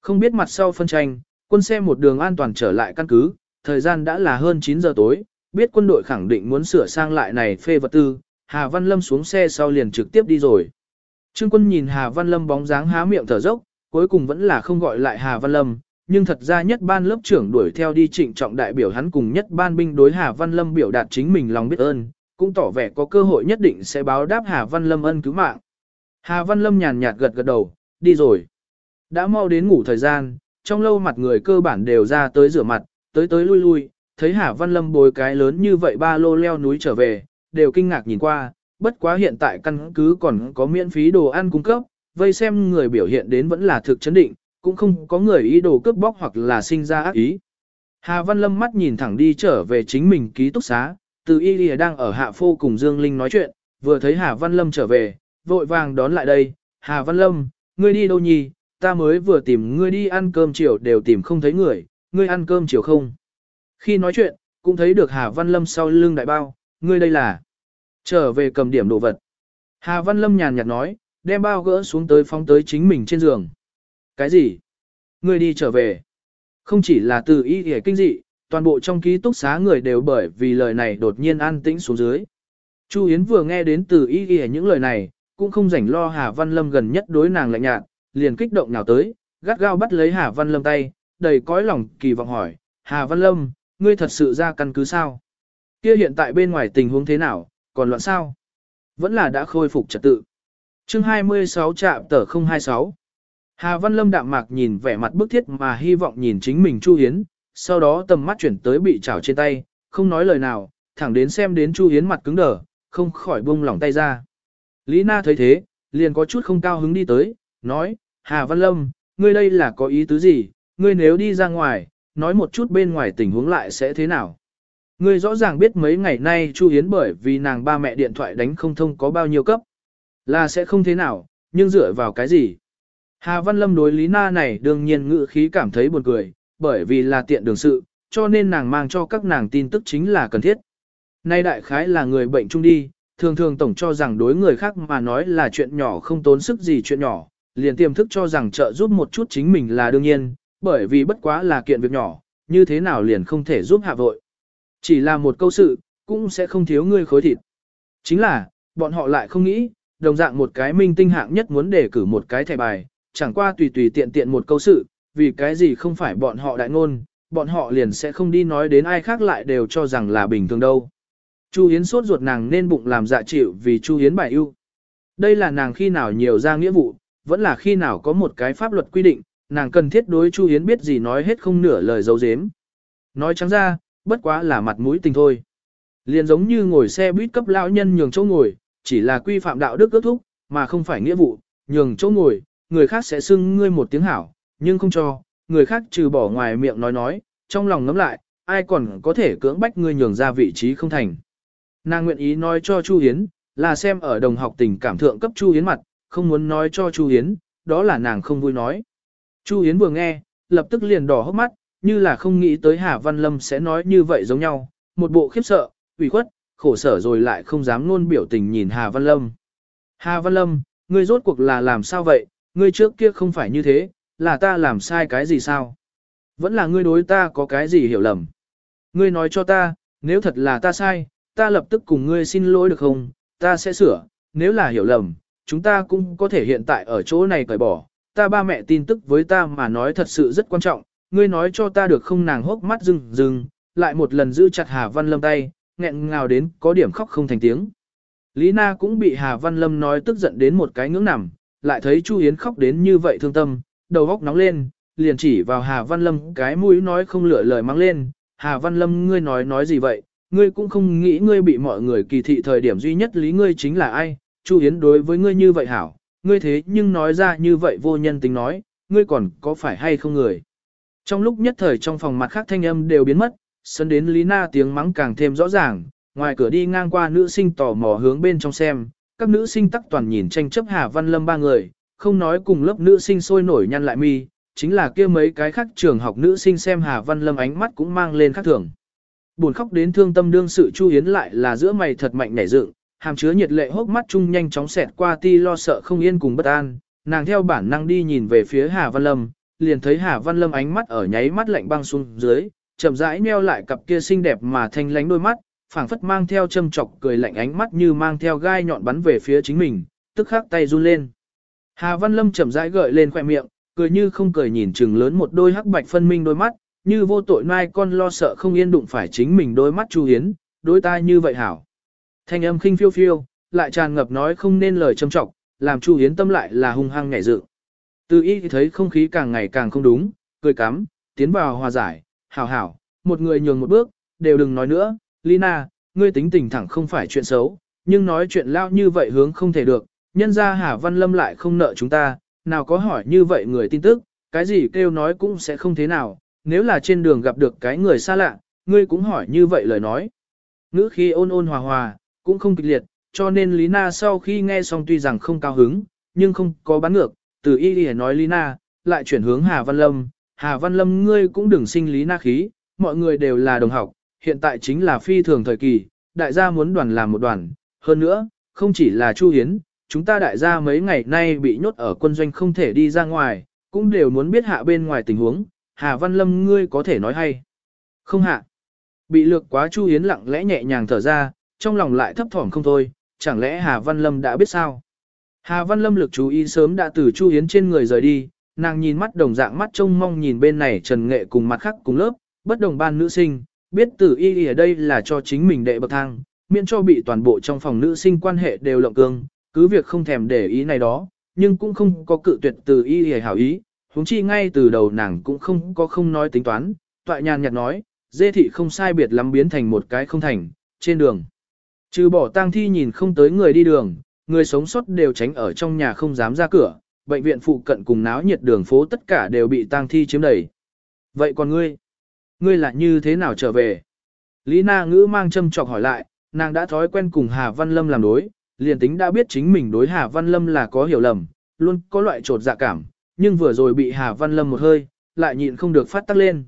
Không biết mặt sau phân tranh, quân xe một đường an toàn trở lại căn cứ, thời gian đã là hơn 9 giờ tối, biết quân đội khẳng định muốn sửa sang lại này phê vật tư, Hà Văn Lâm xuống xe sau liền trực tiếp đi rồi. Trương quân nhìn Hà Văn Lâm bóng dáng há miệng thở dốc, cuối cùng vẫn là không gọi lại Hà Văn Lâm, nhưng thật ra nhất ban lớp trưởng đuổi theo đi trịnh trọng đại biểu hắn cùng nhất ban binh đối Hà Văn Lâm biểu đạt chính mình lòng biết ơn, cũng tỏ vẻ có cơ hội nhất định sẽ báo đáp Hà Văn Lâm ân cứu mạng. Hà Văn Lâm nhàn nhạt gật gật đầu, đi rồi. Đã mau đến ngủ thời gian, trong lâu mặt người cơ bản đều ra tới rửa mặt, tới tới lui lui, thấy Hà Văn Lâm bồi cái lớn như vậy ba lô leo núi trở về, đều kinh ngạc nhìn qua, bất quá hiện tại căn cứ còn có miễn phí đồ ăn cung cấp, vây xem người biểu hiện đến vẫn là thực chấn định, cũng không có người ý đồ cướp bóc hoặc là sinh ra ác ý. Hà Văn Lâm mắt nhìn thẳng đi trở về chính mình ký túc xá, từ y lìa đang ở hạ phô cùng Dương Linh nói chuyện, vừa thấy Hà Văn Lâm trở về, vội vàng đón lại đây, Hà Văn Lâm, ngươi đi đâu nhỉ, ta mới vừa tìm ngươi đi ăn cơm chiều đều tìm không thấy người, ngươi ăn cơm chiều không? Khi nói chuyện, cũng thấy được Hà Văn Lâm sau lưng đại bao, ngươi đây là trở về cầm điểm đồ vật. Hà Văn Lâm nhàn nhạt nói, đem bao gỡ xuống tới phóng tới chính mình trên giường. Cái gì? Ngươi đi trở về. Không chỉ là từ ý hề kinh dị, toàn bộ trong ký túc xá người đều bởi vì lời này đột nhiên an tĩnh xuống dưới. Chu Yến vừa nghe đến từ ý hề những lời này, cũng không rảnh lo Hà Văn Lâm gần nhất đối nàng lạnh nhạt, liền kích động nào tới, gắt gao bắt lấy Hà Văn Lâm tay, đầy cõi lòng kỳ vọng hỏi, Hà Văn Lâm, ngươi thật sự ra căn cứ sao? Kia hiện tại bên ngoài tình huống thế nào, còn loạn sao? Vẫn là đã khôi phục trật tự. chương 26 trạm tờ 026. Hà Văn Lâm đạm mạc nhìn vẻ mặt bức thiết mà hy vọng nhìn chính mình Chu Hiến, sau đó tầm mắt chuyển tới bị chảo trên tay, không nói lời nào, thẳng đến xem đến Chu Hiến mặt cứng đờ, không khỏi buông lỏng tay ra. Lý Na thấy thế, liền có chút không cao hứng đi tới, nói, Hà Văn Lâm, ngươi đây là có ý tứ gì, ngươi nếu đi ra ngoài, nói một chút bên ngoài tình huống lại sẽ thế nào. Ngươi rõ ràng biết mấy ngày nay Chu Yến bởi vì nàng ba mẹ điện thoại đánh không thông có bao nhiêu cấp. Là sẽ không thế nào, nhưng dựa vào cái gì? Hà Văn Lâm đối Lý Na này đương nhiên ngự khí cảm thấy buồn cười, bởi vì là tiện đường sự, cho nên nàng mang cho các nàng tin tức chính là cần thiết. Nay đại khái là người bệnh chung đi, thường thường tổng cho rằng đối người khác mà nói là chuyện nhỏ không tốn sức gì chuyện nhỏ, liền tiềm thức cho rằng trợ giúp một chút chính mình là đương nhiên, bởi vì bất quá là kiện việc nhỏ, như thế nào liền không thể giúp hạ vội. Chỉ là một câu sự, cũng sẽ không thiếu ngươi khối thịt. Chính là, bọn họ lại không nghĩ, đồng dạng một cái minh tinh hạng nhất muốn đề cử một cái thẻ bài, chẳng qua tùy tùy tiện tiện một câu sự, vì cái gì không phải bọn họ đại ngôn, bọn họ liền sẽ không đi nói đến ai khác lại đều cho rằng là bình thường đâu. Chu Hiến sốt ruột nàng nên bụng làm dạ chịu vì Chu Hiến bài ưu. Đây là nàng khi nào nhiều ra nghĩa vụ, vẫn là khi nào có một cái pháp luật quy định, nàng cần thiết đối Chu Hiến biết gì nói hết không nửa lời dấu dếm. Nói trắng ra, bất quá là mặt mũi tình thôi. Liền giống như ngồi xe buýt cấp lão nhân nhường chỗ ngồi, chỉ là quy phạm đạo đức ước thúc, mà không phải nghĩa vụ, nhường chỗ ngồi, người khác sẽ xưng ngươi một tiếng hảo, nhưng không cho, người khác trừ bỏ ngoài miệng nói nói, trong lòng ngấm lại, ai còn có thể cưỡng bách ngươi nhường ra vị trí không thành. Nàng nguyện ý nói cho Chu Hiến, là xem ở đồng học tình cảm thượng cấp Chu Hiến mặt, không muốn nói cho Chu Hiến, đó là nàng không vui nói. Chu Hiến vừa nghe, lập tức liền đỏ hốc mắt, như là không nghĩ tới Hà Văn Lâm sẽ nói như vậy giống nhau, một bộ khiếp sợ, ủy khuất, khổ sở rồi lại không dám luôn biểu tình nhìn Hà Văn Lâm. Hà Văn Lâm, ngươi rốt cuộc là làm sao vậy, ngươi trước kia không phải như thế, là ta làm sai cái gì sao? Vẫn là ngươi đối ta có cái gì hiểu lầm. Ngươi nói cho ta, nếu thật là ta sai, ta lập tức cùng ngươi xin lỗi được không, ta sẽ sửa, nếu là hiểu lầm, chúng ta cũng có thể hiện tại ở chỗ này cởi bỏ, ta ba mẹ tin tức với ta mà nói thật sự rất quan trọng, ngươi nói cho ta được không nàng hốc mắt rừng rừng, lại một lần giữ chặt Hà Văn Lâm tay, nghẹn ngào đến có điểm khóc không thành tiếng. Lý Na cũng bị Hà Văn Lâm nói tức giận đến một cái ngưỡng nằm, lại thấy Chu Yến khóc đến như vậy thương tâm, đầu góc nóng lên, liền chỉ vào Hà Văn Lâm cái mũi nói không lựa lời mang lên, Hà Văn Lâm ngươi nói nói gì vậy, ngươi cũng không nghĩ ngươi bị mọi người kỳ thị thời điểm duy nhất lý ngươi chính là ai, Chu Yến đối với ngươi như vậy hảo, ngươi thế nhưng nói ra như vậy vô nhân tính nói, ngươi còn có phải hay không người. Trong lúc nhất thời trong phòng mặt khác thanh âm đều biến mất, sân đến Lý Na tiếng mắng càng thêm rõ ràng, ngoài cửa đi ngang qua nữ sinh tò mò hướng bên trong xem, các nữ sinh tắc toàn nhìn tranh chấp Hà Văn Lâm ba người, không nói cùng lớp nữ sinh sôi nổi nhăn lại mi, chính là kia mấy cái khác trường học nữ sinh xem Hà Văn Lâm ánh mắt cũng mang lên khác thường. Buồn khóc đến thương tâm đương sự Chu Hiến lại là giữa mày thật mạnh nảy dựng, hàm chứa nhiệt lệ hốc mắt chung nhanh chóng xẹt qua ti lo sợ không yên cùng bất an, nàng theo bản năng đi nhìn về phía Hà Văn Lâm, liền thấy Hà Văn Lâm ánh mắt ở nháy mắt lạnh băng xuống dưới, chậm rãi nheo lại cặp kia xinh đẹp mà thanh lánh đôi mắt, phảng phất mang theo châm chọc cười lạnh ánh mắt như mang theo gai nhọn bắn về phía chính mình, tức khắc tay run lên. Hà Văn Lâm chậm rãi gợi lên khóe miệng, cười như không cười nhìn chừng lớn một đôi hắc bạch phân minh đôi mắt, như vô tội mai con lo sợ không yên đụng phải chính mình đôi mắt Chu Hiến, đối ta như vậy hảo. Thanh âm khinh phiêu phiêu, lại tràn ngập nói không nên lời châm trọng, làm Chu Hiến tâm lại là hung hăng nhảy dựng. Từ y thì thấy không khí càng ngày càng không đúng, cười cắm, tiến vào hòa giải, hảo hảo, một người nhường một bước, đều đừng nói nữa, Lina, ngươi tính tình thẳng không phải chuyện xấu, nhưng nói chuyện lao như vậy hướng không thể được, nhân ra Hà Văn Lâm lại không nợ chúng ta, nào có hỏi như vậy người tin tức, cái gì kêu nói cũng sẽ không thế nào, nếu là trên đường gặp được cái người xa lạ, ngươi cũng hỏi như vậy lời nói. Ngữ khi ôn ôn hòa hòa, cũng không kịch liệt, cho nên Lý Na sau khi nghe xong tuy rằng không cao hứng, nhưng không có bán ngược, từ y đi nói Lý Na, lại chuyển hướng Hà Văn Lâm, Hà Văn Lâm ngươi cũng đừng sinh Lý Na khí, mọi người đều là đồng học, hiện tại chính là phi thường thời kỳ, đại gia muốn đoàn làm một đoàn, hơn nữa, không chỉ là Chu Hiến, chúng ta đại gia mấy ngày nay bị nhốt ở quân doanh không thể đi ra ngoài, cũng đều muốn biết hạ bên ngoài tình huống, Hà Văn Lâm ngươi có thể nói hay. Không hạ. Bị lược quá Chu Hiến lặng lẽ nhẹ nhàng thở ra, trong lòng lại thấp thỏm không thôi, chẳng lẽ Hà Văn Lâm đã biết sao? Hà Văn Lâm lực chú ý sớm đã từ Chu Hiến trên người rời đi, nàng nhìn mắt đồng dạng mắt trông mong nhìn bên này Trần Nghệ cùng mặt khác cùng lớp, bất đồng ban nữ sinh, biết tử y ở đây là cho chính mình đệ bậc thang, miễn cho bị toàn bộ trong phòng nữ sinh quan hệ đều lộng cương, cứ việc không thèm để ý này đó, nhưng cũng không có cự tuyệt tử y hề hảo ý, huống chi ngay từ đầu nàng cũng không có không nói tính toán, toại nhàn nhạt nói, dê thị không sai biệt lắm biến thành một cái không thành, trên đường. Trừ bỏ tang thi nhìn không tới người đi đường, người sống sót đều tránh ở trong nhà không dám ra cửa, bệnh viện phụ cận cùng náo nhiệt đường phố tất cả đều bị tang thi chiếm đầy. Vậy còn ngươi? Ngươi là như thế nào trở về? Lý Na ngữ mang châm chọc hỏi lại, nàng đã thói quen cùng Hà Văn Lâm làm đối, liền tính đã biết chính mình đối Hà Văn Lâm là có hiểu lầm, luôn có loại trột dạ cảm, nhưng vừa rồi bị Hà Văn Lâm một hơi, lại nhịn không được phát tắc lên.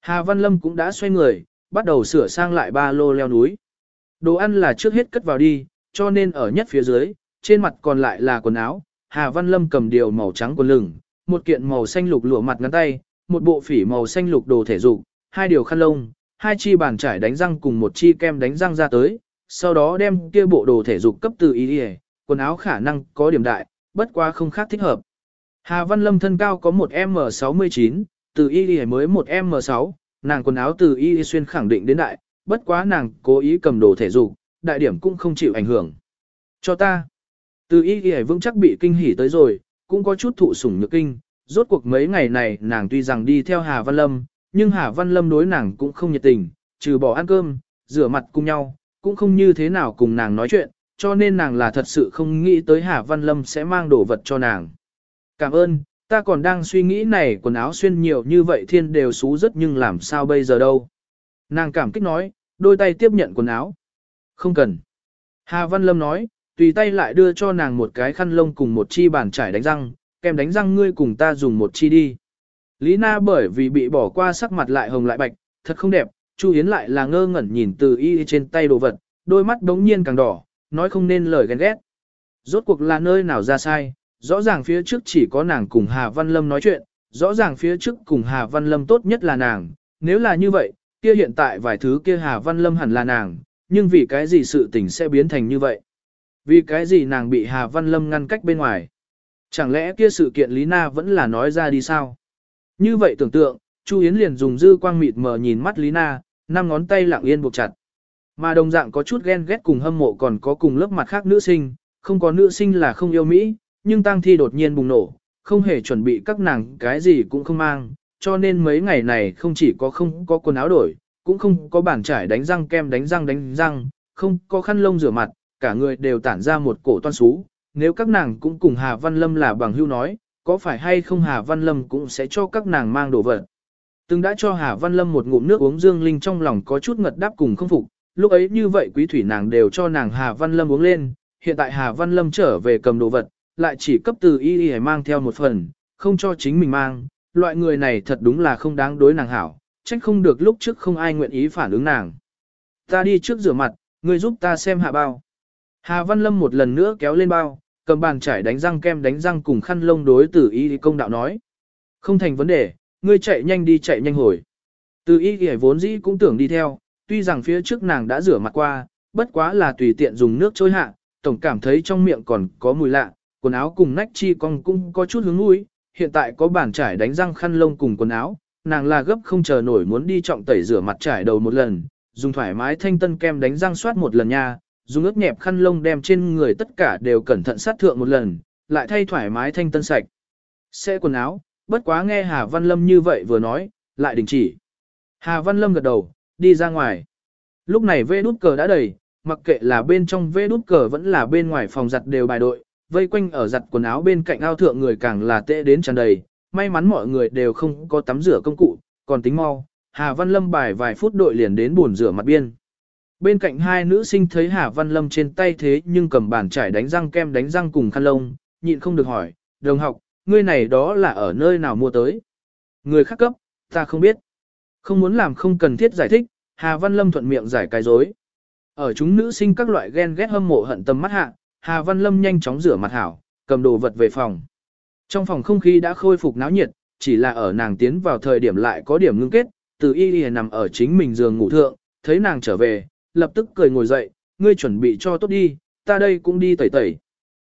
Hà Văn Lâm cũng đã xoay người, bắt đầu sửa sang lại ba lô leo núi. Đồ ăn là trước hết cất vào đi, cho nên ở nhất phía dưới, trên mặt còn lại là quần áo. Hà Văn Lâm cầm điều màu trắng quần lửng, một kiện màu xanh lục lụa mặt ngắn tay, một bộ phỉ màu xanh lục đồ thể dục, hai điều khăn lông, hai chi bàn trải đánh răng cùng một chi kem đánh răng ra tới, sau đó đem kia bộ đồ thể dục cấp từ y quần áo khả năng có điểm đại, bất quá không khác thích hợp. Hà Văn Lâm thân cao có một M69, từ y mới một M6, nàng quần áo từ y xuyên khẳng định đến đại, bất quá nàng cố ý cầm đồ thể dục, đại điểm cũng không chịu ảnh hưởng. Cho ta. Từ y ghi vững chắc bị kinh hỉ tới rồi, cũng có chút thụ sủng nhược kinh, rốt cuộc mấy ngày này nàng tuy rằng đi theo Hà Văn Lâm, nhưng Hà Văn Lâm đối nàng cũng không nhiệt tình, trừ bỏ ăn cơm, rửa mặt cùng nhau, cũng không như thế nào cùng nàng nói chuyện, cho nên nàng là thật sự không nghĩ tới Hà Văn Lâm sẽ mang đồ vật cho nàng. Cảm ơn, ta còn đang suy nghĩ này quần áo xuyên nhiều như vậy thiên đều xú rất nhưng làm sao bây giờ đâu. Nàng cảm kích nói, đôi tay tiếp nhận quần áo. Không cần. Hà Văn Lâm nói, tùy tay lại đưa cho nàng một cái khăn lông cùng một chi bàn trải đánh răng, kèm đánh răng ngươi cùng ta dùng một chi đi. Lý Na bởi vì bị bỏ qua sắc mặt lại hồng lại bạch, thật không đẹp, Chu Yến lại là ngơ ngẩn nhìn từ y trên tay đồ vật, đôi mắt đống nhiên càng đỏ, nói không nên lời ghen ghét. Rốt cuộc là nơi nào ra sai, rõ ràng phía trước chỉ có nàng cùng Hà Văn Lâm nói chuyện, rõ ràng phía trước cùng Hà Văn Lâm tốt nhất là nàng, nếu là như vậy, kia hiện tại vài thứ kia Hà Văn Lâm hẳn là nàng, nhưng vì cái gì sự tình sẽ biến thành như vậy? Vì cái gì nàng bị Hà Văn Lâm ngăn cách bên ngoài? Chẳng lẽ kia sự kiện Lý Na vẫn là nói ra đi sao? Như vậy tưởng tượng, Chu Yến liền dùng dư quang mịt mờ nhìn mắt Lý Na, năm ngón tay lặng yên buộc chặt. Mà đồng dạng có chút ghen ghét cùng hâm mộ còn có cùng lớp mặt khác nữ sinh, không có nữ sinh là không yêu Mỹ, nhưng tang thi đột nhiên bùng nổ, không hề chuẩn bị các nàng cái gì cũng không mang, cho nên mấy ngày này không chỉ có không có quần áo đổi, cũng không có bàn trải đánh răng kem đánh răng đánh răng, không có khăn lông rửa mặt, cả người đều tản ra một cổ toan xú. Nếu các nàng cũng cùng Hà Văn Lâm là bằng hưu nói, có phải hay không Hà Văn Lâm cũng sẽ cho các nàng mang đồ vật. Từng đã cho Hà Văn Lâm một ngụm nước uống Dương Linh trong lòng có chút ngật đáp cùng không phục, lúc ấy như vậy quý thủy nàng đều cho nàng Hà Văn Lâm uống lên, hiện tại Hà Văn Lâm trở về cầm đồ vật, lại chỉ cấp từ y y mang theo một phần, không cho chính mình mang, loại người này thật đúng là không đáng đối nàng hảo, trách không được lúc trước không ai nguyện ý phản ứng nàng. Ta đi trước rửa mặt, ngươi giúp ta xem hạ bao. Hà Văn Lâm một lần nữa kéo lên bao, cầm bàn chải đánh răng kem đánh răng cùng khăn lông đối tử y công đạo nói. Không thành vấn đề, ngươi chạy nhanh đi chạy nhanh hồi. Từ y y vốn dĩ cũng tưởng đi theo, tuy rằng phía trước nàng đã rửa mặt qua, bất quá là tùy tiện dùng nước trôi hạ, tổng cảm thấy trong miệng còn có mùi lạ, quần áo cùng nách chi cong cũng có chút hướng mũi, hiện tại có bàn trải đánh răng khăn lông cùng quần áo, nàng là gấp không chờ nổi muốn đi trọng tẩy rửa mặt trải đầu một lần, dùng thoải mái thanh tân kem đánh răng soát một lần nha, dùng ướt nhẹp khăn lông đem trên người tất cả đều cẩn thận sát thượng một lần, lại thay thoải mái thanh tân sạch. sẽ quần áo, bất quá nghe Hà Văn Lâm như vậy vừa nói, lại đình chỉ. Hà Văn Lâm gật đầu, đi ra ngoài. Lúc này vê đút cờ đã đầy, mặc kệ là bên trong vê đút cờ vẫn là bên ngoài phòng giặt đều bài đội, vây quanh ở giặt quần áo bên cạnh ao thượng người càng là tệ đến tràn đầy, may mắn mọi người đều không có tắm rửa công cụ, còn tính mau, Hà Văn Lâm bài vài phút đội liền đến buồn rửa mặt biên. Bên cạnh hai nữ sinh thấy Hà Văn Lâm trên tay thế nhưng cầm bàn chải đánh răng kem đánh răng cùng khăn lông, nhịn không được hỏi, đồng học, ngươi này đó là ở nơi nào mua tới? Người khác cấp, ta không biết. Không muốn làm không cần thiết giải thích, Hà Văn Lâm thuận miệng giải cái dối. Ở chúng nữ sinh các loại ghen ghét hâm mộ hận tâm mắt hạ, Hà Văn Lâm nhanh chóng rửa mặt hảo, cầm đồ vật về phòng. Trong phòng không khí đã khôi phục náo nhiệt, chỉ là ở nàng tiến vào thời điểm lại có điểm ngưng kết, từ y y nằm ở chính mình giường ngủ thượng, thấy nàng trở về, lập tức cười ngồi dậy, ngươi chuẩn bị cho tốt đi, ta đây cũng đi tẩy tẩy.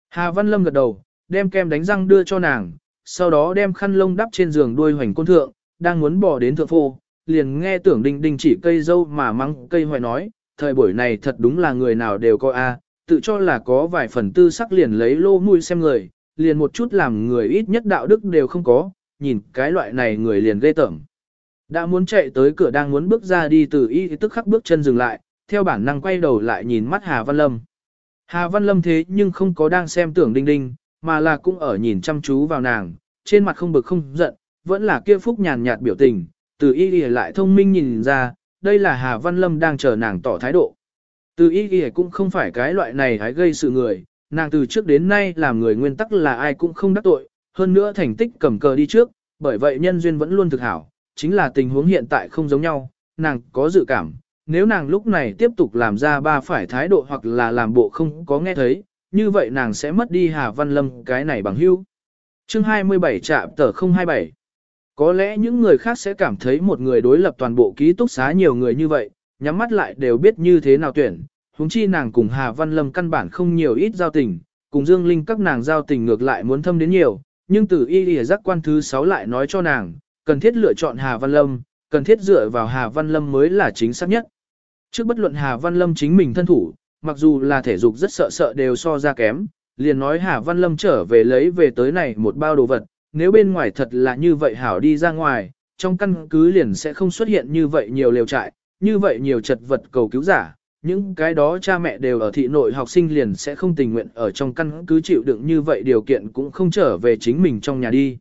Hà Văn Lâm gật đầu, đem kem đánh răng đưa cho nàng, sau đó đem khăn lông đắp trên giường đuôi hoành côn thượng, đang muốn bỏ đến thượng phô, liền nghe tưởng đình đình chỉ cây dâu mà mắng cây hoài nói, thời buổi này thật đúng là người nào đều có a, tự cho là có vài phần tư sắc liền lấy lô mũi xem người, liền một chút làm người ít nhất đạo đức đều không có, nhìn cái loại này người liền ghê tởm. Đã muốn chạy tới cửa đang muốn bước ra đi từ y tức khắc bước chân dừng lại, theo bản năng quay đầu lại nhìn mắt Hà Văn Lâm. Hà Văn Lâm thế nhưng không có đang xem tưởng đinh đinh, mà là cũng ở nhìn chăm chú vào nàng, trên mặt không bực không giận, vẫn là kia phúc nhàn nhạt biểu tình, từ y y lại thông minh nhìn ra, đây là Hà Văn Lâm đang chờ nàng tỏ thái độ. Từ y y cũng không phải cái loại này hãy gây sự người, nàng từ trước đến nay làm người nguyên tắc là ai cũng không đắc tội, hơn nữa thành tích cầm cờ đi trước, bởi vậy nhân duyên vẫn luôn thực hảo, chính là tình huống hiện tại không giống nhau, nàng có dự cảm, nếu nàng lúc này tiếp tục làm ra ba phải thái độ hoặc là làm bộ không có nghe thấy, như vậy nàng sẽ mất đi Hà Văn Lâm cái này bằng hữu. Chương 27 trạm tờ 027 Có lẽ những người khác sẽ cảm thấy một người đối lập toàn bộ ký túc xá nhiều người như vậy, nhắm mắt lại đều biết như thế nào tuyển, huống chi nàng cùng Hà Văn Lâm căn bản không nhiều ít giao tình, cùng Dương Linh các nàng giao tình ngược lại muốn thâm đến nhiều, nhưng từ y lìa giác quan thứ 6 lại nói cho nàng, cần thiết lựa chọn Hà Văn Lâm, cần thiết dựa vào Hà Văn Lâm mới là chính xác nhất. Trước bất luận Hà Văn Lâm chính mình thân thủ, mặc dù là thể dục rất sợ sợ đều so ra kém, liền nói Hà Văn Lâm trở về lấy về tới này một bao đồ vật, nếu bên ngoài thật là như vậy hảo đi ra ngoài, trong căn cứ liền sẽ không xuất hiện như vậy nhiều liều trại, như vậy nhiều chật vật cầu cứu giả, những cái đó cha mẹ đều ở thị nội học sinh liền sẽ không tình nguyện ở trong căn cứ chịu đựng như vậy điều kiện cũng không trở về chính mình trong nhà đi.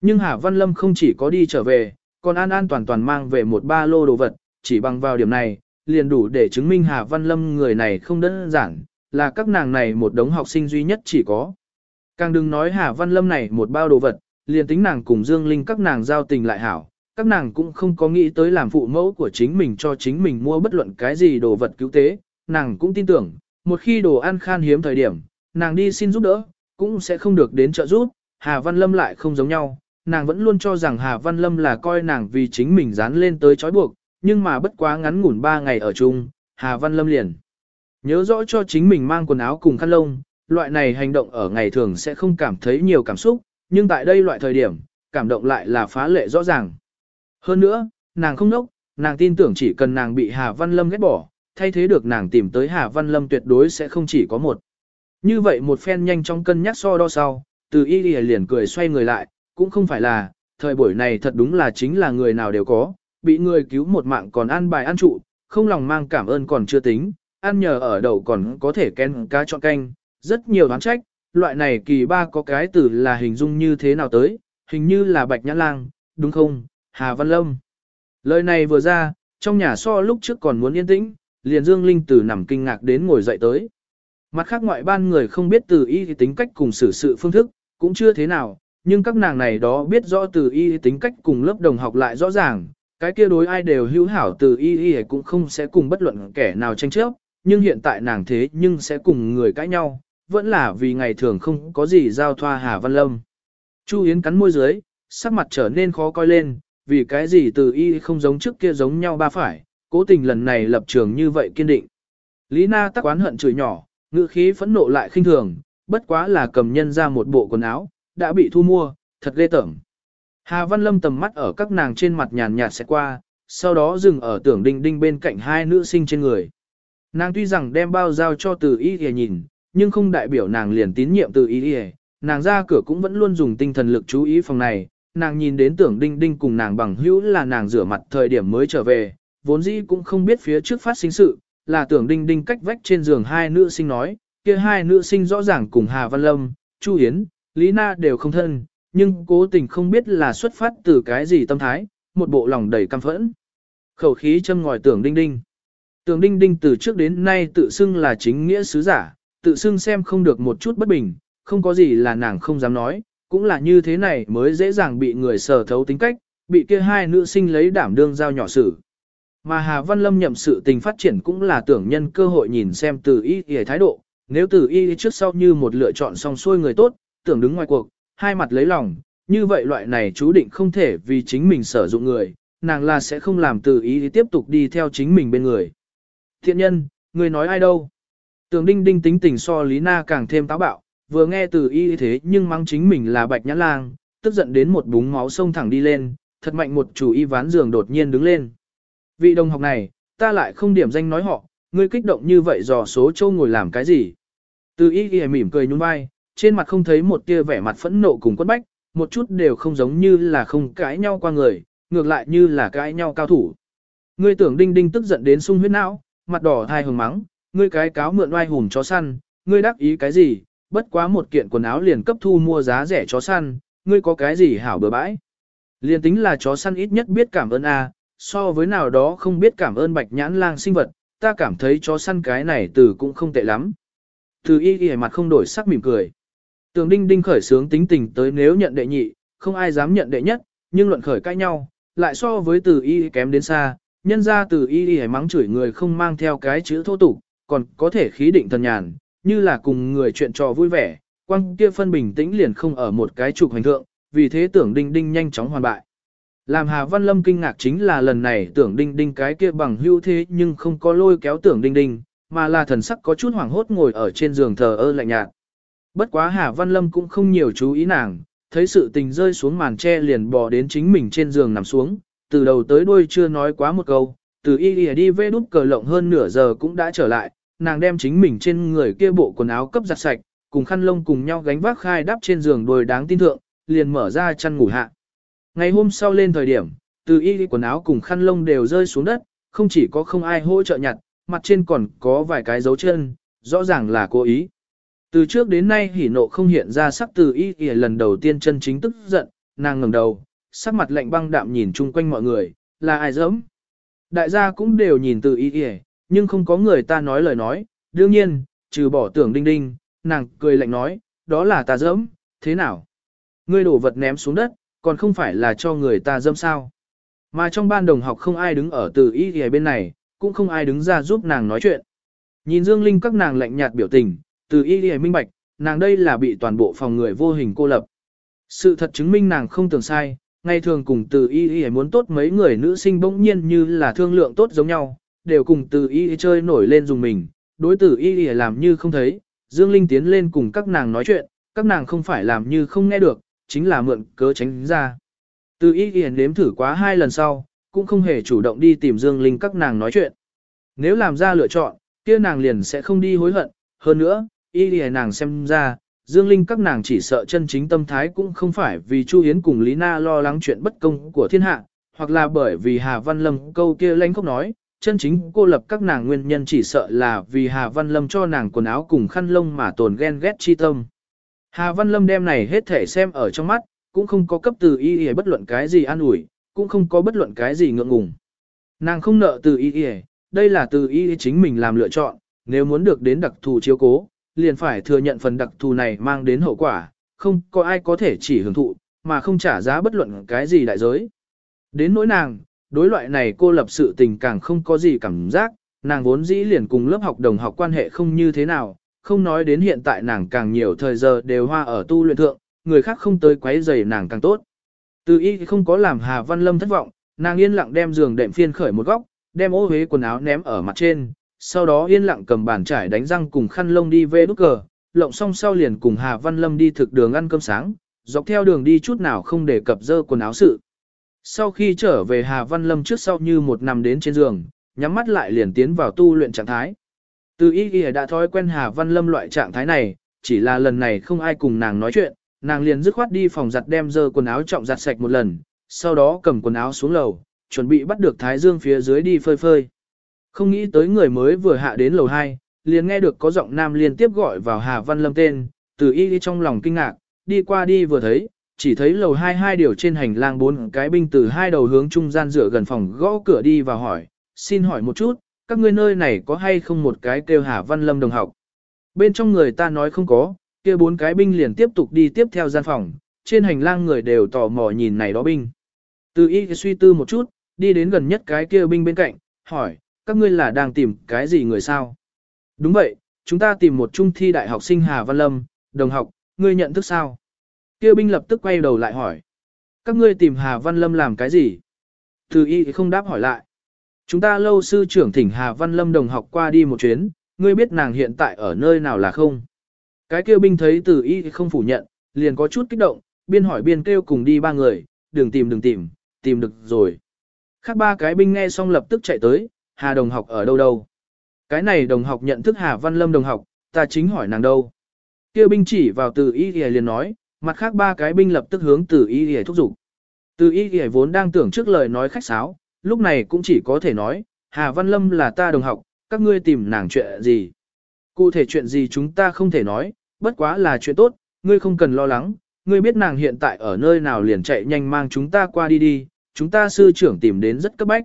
Nhưng Hà Văn Lâm không chỉ có đi trở về, còn an an toàn toàn mang về một ba lô đồ vật, chỉ bằng vào điểm này, liền đủ để chứng minh Hà Văn Lâm người này không đơn giản, là các nàng này một đống học sinh duy nhất chỉ có. Càng đừng nói Hà Văn Lâm này một bao đồ vật, liền tính nàng cùng Dương Linh các nàng giao tình lại hảo, các nàng cũng không có nghĩ tới làm phụ mẫu của chính mình cho chính mình mua bất luận cái gì đồ vật cứu tế, nàng cũng tin tưởng, một khi đồ ăn khan hiếm thời điểm, nàng đi xin giúp đỡ, cũng sẽ không được đến trợ giúp, Hà Văn Lâm lại không giống nhau, nàng vẫn luôn cho rằng Hà Văn Lâm là coi nàng vì chính mình dán lên tới trói buộc, nhưng mà bất quá ngắn ngủn 3 ngày ở chung, Hà Văn Lâm liền. Nhớ rõ cho chính mình mang quần áo cùng khăn lông, loại này hành động ở ngày thường sẽ không cảm thấy nhiều cảm xúc, nhưng tại đây loại thời điểm, cảm động lại là phá lệ rõ ràng. Hơn nữa, nàng không nốc, nàng tin tưởng chỉ cần nàng bị Hà Văn Lâm ghét bỏ, thay thế được nàng tìm tới Hà Văn Lâm tuyệt đối sẽ không chỉ có một. Như vậy một phen nhanh chóng cân nhắc so đo sau, từ y liền cười xoay người lại, cũng không phải là, thời buổi này thật đúng là chính là người nào đều có, bị người cứu một mạng còn ăn bài ăn trụ, không lòng mang cảm ơn còn chưa tính, ăn nhờ ở đậu còn có thể kén cá chọn canh, rất nhiều đoán trách, loại này kỳ ba có cái từ là hình dung như thế nào tới, hình như là bạch nhã lang, đúng không, Hà Văn Lâm. Lời này vừa ra, trong nhà so lúc trước còn muốn yên tĩnh, liền Dương Linh Tử nằm kinh ngạc đến ngồi dậy tới. Mặt khác ngoại ban người không biết từ y tính cách cùng xử sự phương thức, cũng chưa thế nào, nhưng các nàng này đó biết rõ từ y tính cách cùng lớp đồng học lại rõ ràng, cái kia đối ai đều hữu hảo từ y y cũng không sẽ cùng bất luận kẻ nào tranh chấp, nhưng hiện tại nàng thế nhưng sẽ cùng người cãi nhau, vẫn là vì ngày thường không có gì giao thoa Hà Văn Lâm. Chu Yến cắn môi dưới, sắc mặt trở nên khó coi lên, vì cái gì từ y không giống trước kia giống nhau ba phải, cố tình lần này lập trường như vậy kiên định. Lý Na tắc oán hận chửi nhỏ, ngữ khí phẫn nộ lại khinh thường, bất quá là cầm nhân ra một bộ quần áo, đã bị thu mua, thật ghê tởm. Hà Văn Lâm tầm mắt ở các nàng trên mặt nhàn nhạt sẽ qua, sau đó dừng ở tưởng đinh đinh bên cạnh hai nữ sinh trên người. Nàng tuy rằng đem bao giao cho từ y thì nhìn, nhưng không đại biểu nàng liền tín nhiệm từ y thì, nàng ra cửa cũng vẫn luôn dùng tinh thần lực chú ý phòng này, nàng nhìn đến tưởng đinh đinh cùng nàng bằng hữu là nàng rửa mặt thời điểm mới trở về, vốn dĩ cũng không biết phía trước phát sinh sự, là tưởng đinh đinh cách vách trên giường hai nữ sinh nói, kia hai nữ sinh rõ ràng cùng Hà Văn Lâm, Chu yến Lý Na đều không thân, nhưng cố tình không biết là xuất phát từ cái gì tâm thái, một bộ lòng đầy căm phẫn. Khẩu khí châm ngòi tưởng đinh đinh. Tưởng đinh đinh từ trước đến nay tự xưng là chính nghĩa sứ giả, tự xưng xem không được một chút bất bình, không có gì là nàng không dám nói, cũng là như thế này mới dễ dàng bị người sở thấu tính cách, bị kia hai nữ sinh lấy đảm đương giao nhỏ xử. Mà Hà Văn Lâm nhậm sự tình phát triển cũng là tưởng nhân cơ hội nhìn xem từ y y thái độ, nếu từ y trước sau như một lựa chọn xong xuôi người tốt, tưởng đứng ngoài cuộc, hai mặt lấy lòng, như vậy loại này chú định không thể vì chính mình sử dụng người, nàng là sẽ không làm từ ý tiếp tục đi theo chính mình bên người. Thiện nhân, người nói ai đâu? Tường đinh đinh tính tình so Lý Na càng thêm táo bạo, vừa nghe từ y thế nhưng mắng chính mình là bạch nhãn lang, tức giận đến một búng máu sông thẳng đi lên, thật mạnh một chủ y ván giường đột nhiên đứng lên. Vị đồng học này, ta lại không điểm danh nói họ, ngươi kích động như vậy dò số châu ngồi làm cái gì? Từ y ghi mỉm cười nhún vai, trên mặt không thấy một tia vẻ mặt phẫn nộ cùng quất bách, một chút đều không giống như là không cãi nhau qua người, ngược lại như là cãi nhau cao thủ. Ngươi tưởng đinh đinh tức giận đến sung huyết não, mặt đỏ thai hừng mắng, ngươi cái cáo mượn oai hùm chó săn, ngươi đắc ý cái gì, bất quá một kiện quần áo liền cấp thu mua giá rẻ chó săn, ngươi có cái gì hảo bừa bãi. Liền tính là chó săn ít nhất biết cảm ơn a, so với nào đó không biết cảm ơn bạch nhãn lang sinh vật, ta cảm thấy chó săn cái này từ cũng không tệ lắm. Từ y y mặt không đổi sắc mỉm cười. Tường đinh đinh khởi sướng tính tình tới nếu nhận đệ nhị, không ai dám nhận đệ nhất, nhưng luận khởi cãi nhau, lại so với từ y kém đến xa, nhân ra từ y y mắng chửi người không mang theo cái chữ thô tục, còn có thể khí định thần nhàn, như là cùng người chuyện trò vui vẻ, quăng kia phân bình tĩnh liền không ở một cái trục hành thượng, vì thế tưởng đinh đinh nhanh chóng hoàn bại. Làm Hà Văn Lâm kinh ngạc chính là lần này tưởng đinh đinh cái kia bằng hưu thế nhưng không có lôi kéo tưởng đinh đinh, mà là thần sắc có chút hoảng hốt ngồi ở trên giường thờ ơ lạnh nhạt. Bất quá Hà Văn Lâm cũng không nhiều chú ý nàng, thấy sự tình rơi xuống màn tre liền bò đến chính mình trên giường nằm xuống, từ đầu tới đuôi chưa nói quá một câu, từ y y đi vê đút cờ lộng hơn nửa giờ cũng đã trở lại, nàng đem chính mình trên người kia bộ quần áo cấp giặt sạch, cùng khăn lông cùng nhau gánh vác khai đắp trên giường đồi đáng tin thượng, liền mở ra chăn ngủ hạ. Ngày hôm sau lên thời điểm, từ y quần áo cùng khăn lông đều rơi xuống đất, không chỉ có không ai hỗ trợ nhặt, mặt trên còn có vài cái dấu chân, rõ ràng là cố ý. Từ trước đến nay hỉ nộ không hiện ra sắc từ y y lần đầu tiên chân chính tức giận, nàng ngẩng đầu, sắc mặt lạnh băng đạm nhìn chung quanh mọi người, là ai dẫm. Đại gia cũng đều nhìn từ y y, nhưng không có người ta nói lời nói, đương nhiên, trừ bỏ tưởng đinh đinh, nàng cười lạnh nói, đó là ta dẫm, thế nào? Ngươi đổ vật ném xuống đất, còn không phải là cho người ta dâm sao. Mà trong ban đồng học không ai đứng ở từ y y bên này, cũng không ai đứng ra giúp nàng nói chuyện. Nhìn Dương Linh các nàng lạnh nhạt biểu tình, từ y y minh bạch, nàng đây là bị toàn bộ phòng người vô hình cô lập. Sự thật chứng minh nàng không tưởng sai, ngày thường cùng từ y y muốn tốt mấy người nữ sinh bỗng nhiên như là thương lượng tốt giống nhau, đều cùng từ y chơi nổi lên dùng mình, đối tử y y làm như không thấy, Dương Linh tiến lên cùng các nàng nói chuyện, các nàng không phải làm như không nghe được, chính là mượn cớ tránh ra. Từ y y nếm thử quá hai lần sau, cũng không hề chủ động đi tìm Dương Linh các nàng nói chuyện. Nếu làm ra lựa chọn, kia nàng liền sẽ không đi hối hận, hơn nữa, y y nàng xem ra, Dương Linh các nàng chỉ sợ chân chính tâm thái cũng không phải vì Chu Hiến cùng Lý Na lo lắng chuyện bất công của thiên hạ, hoặc là bởi vì Hà Văn Lâm câu kia lánh không nói, chân chính cô lập các nàng nguyên nhân chỉ sợ là vì Hà Văn Lâm cho nàng quần áo cùng khăn lông mà tồn ghen ghét chi tâm. Hà Văn Lâm đem này hết thể xem ở trong mắt, cũng không có cấp từ y y bất luận cái gì an ủi, cũng không có bất luận cái gì ngượng ngùng. Nàng không nợ từ y y, đây là từ y chính mình làm lựa chọn, nếu muốn được đến đặc thù chiếu cố, liền phải thừa nhận phần đặc thù này mang đến hậu quả, không có ai có thể chỉ hưởng thụ, mà không trả giá bất luận cái gì đại giới. Đến nỗi nàng, đối loại này cô lập sự tình càng không có gì cảm giác, nàng vốn dĩ liền cùng lớp học đồng học quan hệ không như thế nào, không nói đến hiện tại nàng càng nhiều thời giờ đều hoa ở tu luyện thượng, người khác không tới quấy rầy nàng càng tốt. Từ y không có làm Hà Văn Lâm thất vọng, nàng yên lặng đem giường đệm phiên khởi một góc, đem ô huế quần áo ném ở mặt trên, sau đó yên lặng cầm bàn trải đánh răng cùng khăn lông đi về đúc cờ, lộng xong sau liền cùng Hà Văn Lâm đi thực đường ăn cơm sáng, dọc theo đường đi chút nào không để cập dơ quần áo sự. Sau khi trở về Hà Văn Lâm trước sau như một nằm đến trên giường, nhắm mắt lại liền tiến vào tu luyện trạng thái. Từ y y đã thói quen Hà Văn Lâm loại trạng thái này, chỉ là lần này không ai cùng nàng nói chuyện, nàng liền dứt khoát đi phòng giặt đem dơ quần áo trọng giặt sạch một lần, sau đó cầm quần áo xuống lầu, chuẩn bị bắt được Thái Dương phía dưới đi phơi phơi. Không nghĩ tới người mới vừa hạ đến lầu 2, liền nghe được có giọng nam liên tiếp gọi vào Hà Văn Lâm tên, từ y đi trong lòng kinh ngạc, đi qua đi vừa thấy, chỉ thấy lầu hai hai điều trên hành lang bốn cái binh từ hai đầu hướng trung gian dựa gần phòng gõ cửa đi và hỏi, xin hỏi một chút, các ngươi nơi này có hay không một cái kêu Hà Văn Lâm đồng học? Bên trong người ta nói không có, kia bốn cái binh liền tiếp tục đi tiếp theo gian phòng, trên hành lang người đều tò mò nhìn này đó binh. Từ ý suy tư một chút, đi đến gần nhất cái kia binh bên cạnh, hỏi, các ngươi là đang tìm cái gì người sao? Đúng vậy, chúng ta tìm một trung thi đại học sinh Hà Văn Lâm, đồng học, ngươi nhận thức sao? Kia binh lập tức quay đầu lại hỏi. Các ngươi tìm Hà Văn Lâm làm cái gì? Từ y không đáp hỏi lại. Chúng ta lâu sư trưởng thỉnh Hà Văn Lâm đồng học qua đi một chuyến, ngươi biết nàng hiện tại ở nơi nào là không? Cái kêu binh thấy từ y không phủ nhận, liền có chút kích động, biên hỏi biên kêu cùng đi ba người, đừng tìm đừng tìm, tìm được rồi. Khác ba cái binh nghe xong lập tức chạy tới, Hà đồng học ở đâu đâu? Cái này đồng học nhận thức Hà Văn Lâm đồng học, ta chính hỏi nàng đâu? Kêu binh chỉ vào từ y liền nói, mặt khác ba cái binh lập tức hướng từ y thúc giục. Từ y vốn đang tưởng trước lời nói khách sáo, lúc này cũng chỉ có thể nói, Hà Văn Lâm là ta đồng học, các ngươi tìm nàng chuyện gì. Cụ thể chuyện gì chúng ta không thể nói, bất quá là chuyện tốt, ngươi không cần lo lắng, ngươi biết nàng hiện tại ở nơi nào liền chạy nhanh mang chúng ta qua đi đi, chúng ta sư trưởng tìm đến rất cấp bách.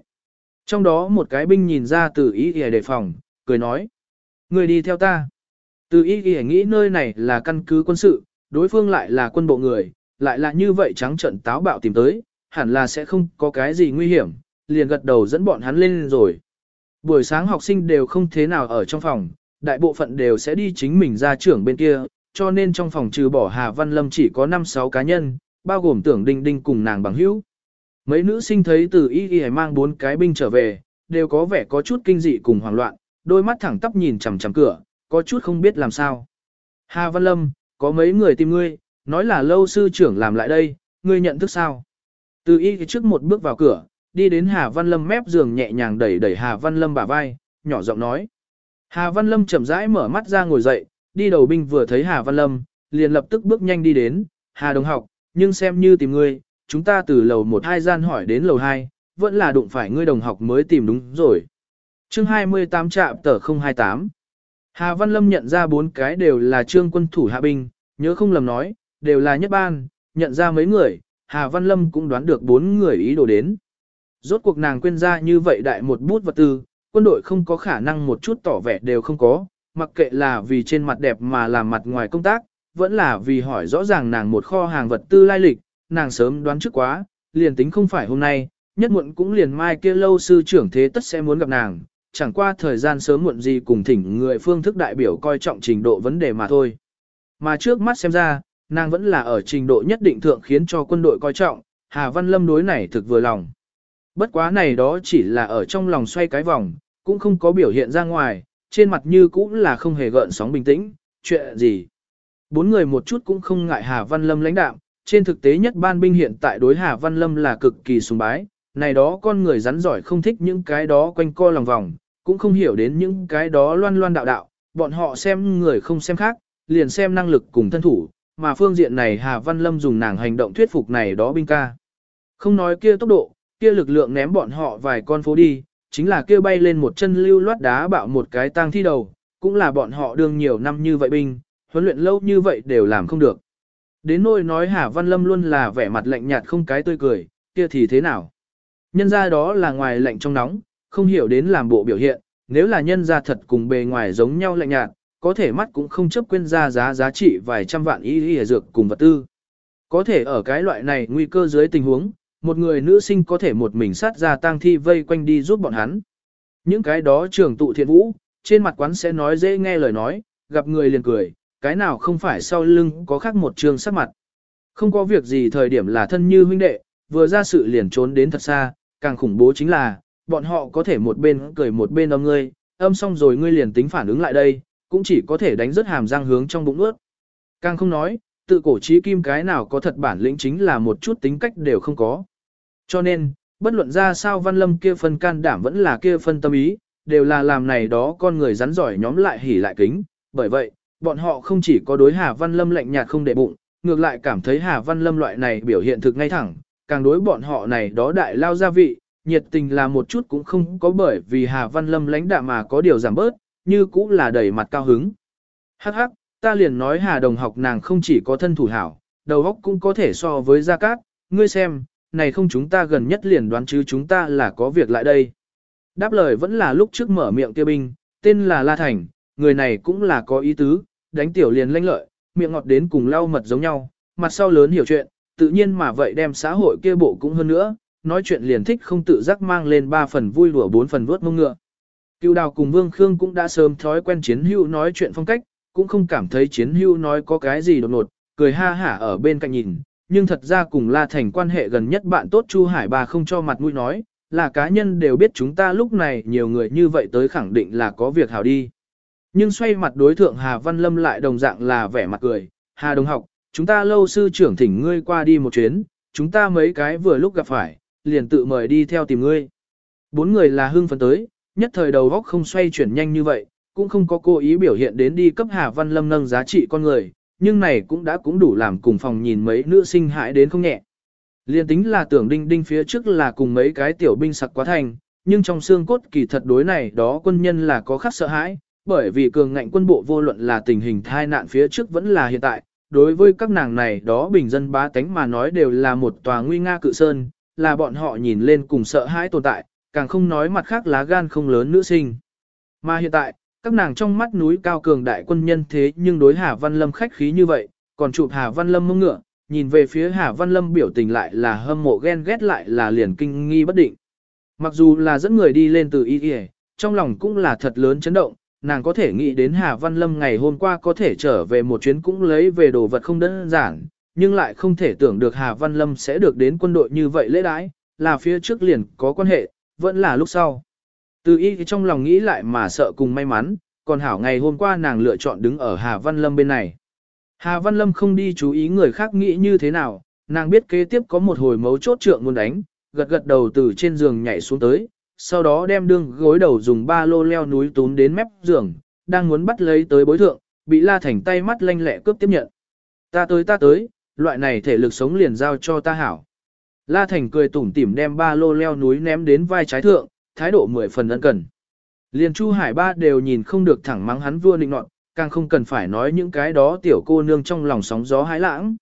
Trong đó một cái binh nhìn ra từ ý ghi đề phòng, cười nói, ngươi đi theo ta. Từ ý ghi nghĩ nơi này là căn cứ quân sự, đối phương lại là quân bộ người, lại là như vậy trắng trận táo bạo tìm tới, hẳn là sẽ không có cái gì nguy hiểm, liền gật đầu dẫn bọn hắn lên rồi. Buổi sáng học sinh đều không thế nào ở trong phòng, đại bộ phận đều sẽ đi chính mình ra trưởng bên kia, cho nên trong phòng trừ bỏ Hà Văn Lâm chỉ có 5-6 cá nhân, bao gồm tưởng đinh đinh cùng nàng bằng hữu. Mấy nữ sinh thấy từ y y mang bốn cái binh trở về, đều có vẻ có chút kinh dị cùng hoảng loạn, đôi mắt thẳng tắp nhìn chằm chằm cửa, có chút không biết làm sao. Hà Văn Lâm, có mấy người tìm ngươi, nói là lâu sư trưởng làm lại đây, ngươi nhận thức sao? Từ y trước một bước vào cửa, đi đến Hà Văn Lâm mép giường nhẹ nhàng đẩy đẩy Hà Văn Lâm bả vai, nhỏ giọng nói. Hà Văn Lâm chậm rãi mở mắt ra ngồi dậy, đi đầu binh vừa thấy Hà Văn Lâm, liền lập tức bước nhanh đi đến, Hà đồng học, nhưng xem như tìm ngươi, chúng ta từ lầu 1 hai gian hỏi đến lầu 2, vẫn là đụng phải ngươi đồng học mới tìm đúng rồi. chương 28 trạm tờ 028 Hà Văn Lâm nhận ra bốn cái đều là trương quân thủ hạ binh, nhớ không lầm nói, đều là nhất ban, nhận ra mấy người, Hà Văn Lâm cũng đoán được bốn người ý đồ đến. Rốt cuộc nàng quên ra như vậy đại một bút vật tư, quân đội không có khả năng một chút tỏ vẻ đều không có, mặc kệ là vì trên mặt đẹp mà làm mặt ngoài công tác, vẫn là vì hỏi rõ ràng nàng một kho hàng vật tư lai lịch, nàng sớm đoán trước quá, liền tính không phải hôm nay, nhất muộn cũng liền mai kia lâu sư trưởng thế tất sẽ muốn gặp nàng, chẳng qua thời gian sớm muộn gì cùng thỉnh người phương thức đại biểu coi trọng trình độ vấn đề mà thôi. Mà trước mắt xem ra, nàng vẫn là ở trình độ nhất định thượng khiến cho quân đội coi trọng, Hà Văn Lâm đối này thực vừa lòng. Bất quá này đó chỉ là ở trong lòng xoay cái vòng, cũng không có biểu hiện ra ngoài, trên mặt như cũng là không hề gợn sóng bình tĩnh, chuyện gì. Bốn người một chút cũng không ngại Hà Văn Lâm lãnh đạo, trên thực tế nhất ban binh hiện tại đối Hà Văn Lâm là cực kỳ sùng bái, này đó con người rắn giỏi không thích những cái đó quanh co lòng vòng, cũng không hiểu đến những cái đó loan loan đạo đạo, bọn họ xem người không xem khác, liền xem năng lực cùng thân thủ, mà phương diện này Hà Văn Lâm dùng nàng hành động thuyết phục này đó binh ca. Không nói kia tốc độ, kia lực lượng ném bọn họ vài con phố đi, chính là kia bay lên một chân lưu loát đá bạo một cái tang thi đầu, cũng là bọn họ đương nhiều năm như vậy binh, huấn luyện lâu như vậy đều làm không được. Đến nỗi nói Hà Văn Lâm luôn là vẻ mặt lạnh nhạt không cái tươi cười, kia thì thế nào? Nhân ra đó là ngoài lạnh trong nóng, không hiểu đến làm bộ biểu hiện, nếu là nhân ra thật cùng bề ngoài giống nhau lạnh nhạt, có thể mắt cũng không chấp quên ra giá giá trị vài trăm vạn y y dược cùng vật tư. Có thể ở cái loại này nguy cơ dưới tình huống, một người nữ sinh có thể một mình sát ra tang thi vây quanh đi giúp bọn hắn. Những cái đó trường tụ thiện vũ, trên mặt quán sẽ nói dễ nghe lời nói, gặp người liền cười, cái nào không phải sau lưng có khác một trường sắc mặt. Không có việc gì thời điểm là thân như huynh đệ, vừa ra sự liền trốn đến thật xa, càng khủng bố chính là, bọn họ có thể một bên cười một bên âm ngươi, âm xong rồi ngươi liền tính phản ứng lại đây, cũng chỉ có thể đánh rất hàm răng hướng trong bụng ướt. Càng không nói, tự cổ trí kim cái nào có thật bản lĩnh chính là một chút tính cách đều không có. Cho nên, bất luận ra sao văn lâm kia phân can đảm vẫn là kia phân tâm ý, đều là làm này đó con người rắn giỏi nhóm lại hỉ lại kính. Bởi vậy, bọn họ không chỉ có đối Hà Văn Lâm lạnh nhạt không để bụng, ngược lại cảm thấy Hà Văn Lâm loại này biểu hiện thực ngay thẳng, càng đối bọn họ này đó đại lao gia vị, nhiệt tình là một chút cũng không có bởi vì Hà Văn Lâm lãnh đạm mà có điều giảm bớt, như cũng là đầy mặt cao hứng. Hắc hắc, ta liền nói Hà đồng học nàng không chỉ có thân thủ hảo, đầu óc cũng có thể so với Gia Cát, ngươi xem, này không chúng ta gần nhất liền đoán chứ chúng ta là có việc lại đây. Đáp lời vẫn là lúc trước mở miệng kia binh, tên là La Thành, người này cũng là có ý tứ, đánh tiểu liền lanh lợi, miệng ngọt đến cùng lau mật giống nhau, mặt sau lớn hiểu chuyện, tự nhiên mà vậy đem xã hội kia bộ cũng hơn nữa, nói chuyện liền thích không tự giác mang lên ba phần vui lùa bốn phần vuốt mông ngựa. Cựu đào cùng Vương Khương cũng đã sớm thói quen chiến hữu nói chuyện phong cách, cũng không cảm thấy chiến hữu nói có cái gì đột ngột, cười ha hả ở bên cạnh nhìn, nhưng thật ra cùng La Thành quan hệ gần nhất bạn tốt Chu Hải bà không cho mặt mũi nói, là cá nhân đều biết chúng ta lúc này nhiều người như vậy tới khẳng định là có việc hảo đi. Nhưng xoay mặt đối thượng Hà Văn Lâm lại đồng dạng là vẻ mặt cười, Hà đồng học, chúng ta lâu sư trưởng thỉnh ngươi qua đi một chuyến, chúng ta mấy cái vừa lúc gặp phải, liền tự mời đi theo tìm ngươi. Bốn người là hưng phấn tới, nhất thời đầu góc không xoay chuyển nhanh như vậy, cũng không có cố ý biểu hiện đến đi cấp Hà Văn Lâm nâng giá trị con người, nhưng này cũng đã cũng đủ làm cùng phòng nhìn mấy nữ sinh hại đến không nhẹ. Liên tính là tưởng đinh đinh phía trước là cùng mấy cái tiểu binh sặc quá thành, nhưng trong xương cốt kỳ thật đối này đó quân nhân là có khắc sợ hãi, bởi vì cường ngạnh quân bộ vô luận là tình hình thai nạn phía trước vẫn là hiện tại, đối với các nàng này đó bình dân bá tánh mà nói đều là một tòa nguy nga cự sơn, là bọn họ nhìn lên cùng sợ hãi tồn tại, càng không nói mặt khác lá gan không lớn nữ sinh. Mà hiện tại, các nàng trong mắt núi cao cường đại quân nhân thế nhưng đối Hà Văn Lâm khách khí như vậy, còn chụp Hà Văn Lâm mông ngựa, nhìn về phía Hà Văn Lâm biểu tình lại là hâm mộ ghen ghét lại là liền kinh nghi bất định. Mặc dù là dẫn người đi lên từ y y, trong lòng cũng là thật lớn chấn động, nàng có thể nghĩ đến Hà Văn Lâm ngày hôm qua có thể trở về một chuyến cũng lấy về đồ vật không đơn giản, nhưng lại không thể tưởng được Hà Văn Lâm sẽ được đến quân đội như vậy lễ đãi, là phía trước liền có quan hệ, vẫn là lúc sau. Từ y trong lòng nghĩ lại mà sợ cùng may mắn, còn hảo ngày hôm qua nàng lựa chọn đứng ở Hà Văn Lâm bên này. Hà Văn Lâm không đi chú ý người khác nghĩ như thế nào, nàng biết kế tiếp có một hồi mấu chốt trượng muốn đánh, gật gật đầu từ trên giường nhảy xuống tới, sau đó đem đương gối đầu dùng ba lô leo núi túm đến mép giường, đang muốn bắt lấy tới bối thượng, bị La Thành tay mắt lanh lẹ cướp tiếp nhận. Ta tới ta tới, loại này thể lực sống liền giao cho ta hảo. La Thành cười tủm tỉm đem ba lô leo núi ném đến vai trái thượng, thái độ mười phần ân cần. Liền Chu Hải Ba đều nhìn không được thẳng mắng hắn vua định nọt, càng không cần phải nói những cái đó tiểu cô nương trong lòng sóng gió hái lãng.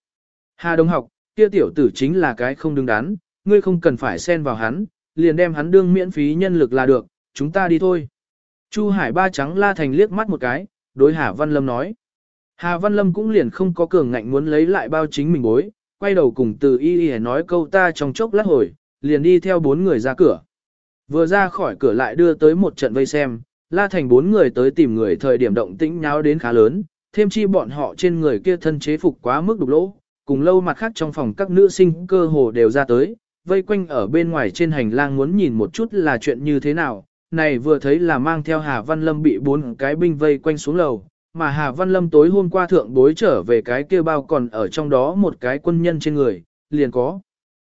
Hà Đông học, kia tiểu tử chính là cái không đứng đắn, ngươi không cần phải xen vào hắn, liền đem hắn đương miễn phí nhân lực là được, chúng ta đi thôi. Chu Hải Ba trắng La Thành liếc mắt một cái, đối Hà Văn Lâm nói. Hà Văn Lâm cũng liền không có cường ngạnh muốn lấy lại bao chính mình bối, quay đầu cùng từ y y nói câu ta trong chốc lát hồi, liền đi theo bốn người ra cửa. Vừa ra khỏi cửa lại đưa tới một trận vây xem, la thành bốn người tới tìm người thời điểm động tĩnh nháo đến khá lớn, thêm chi bọn họ trên người kia thân chế phục quá mức đục lỗ, cùng lâu mặt khác trong phòng các nữ sinh cơ hồ đều ra tới, vây quanh ở bên ngoài trên hành lang muốn nhìn một chút là chuyện như thế nào, này vừa thấy là mang theo Hà Văn Lâm bị bốn cái binh vây quanh xuống lầu, mà Hà Văn Lâm tối hôm qua thượng bối trở về cái kia bao còn ở trong đó một cái quân nhân trên người, liền có.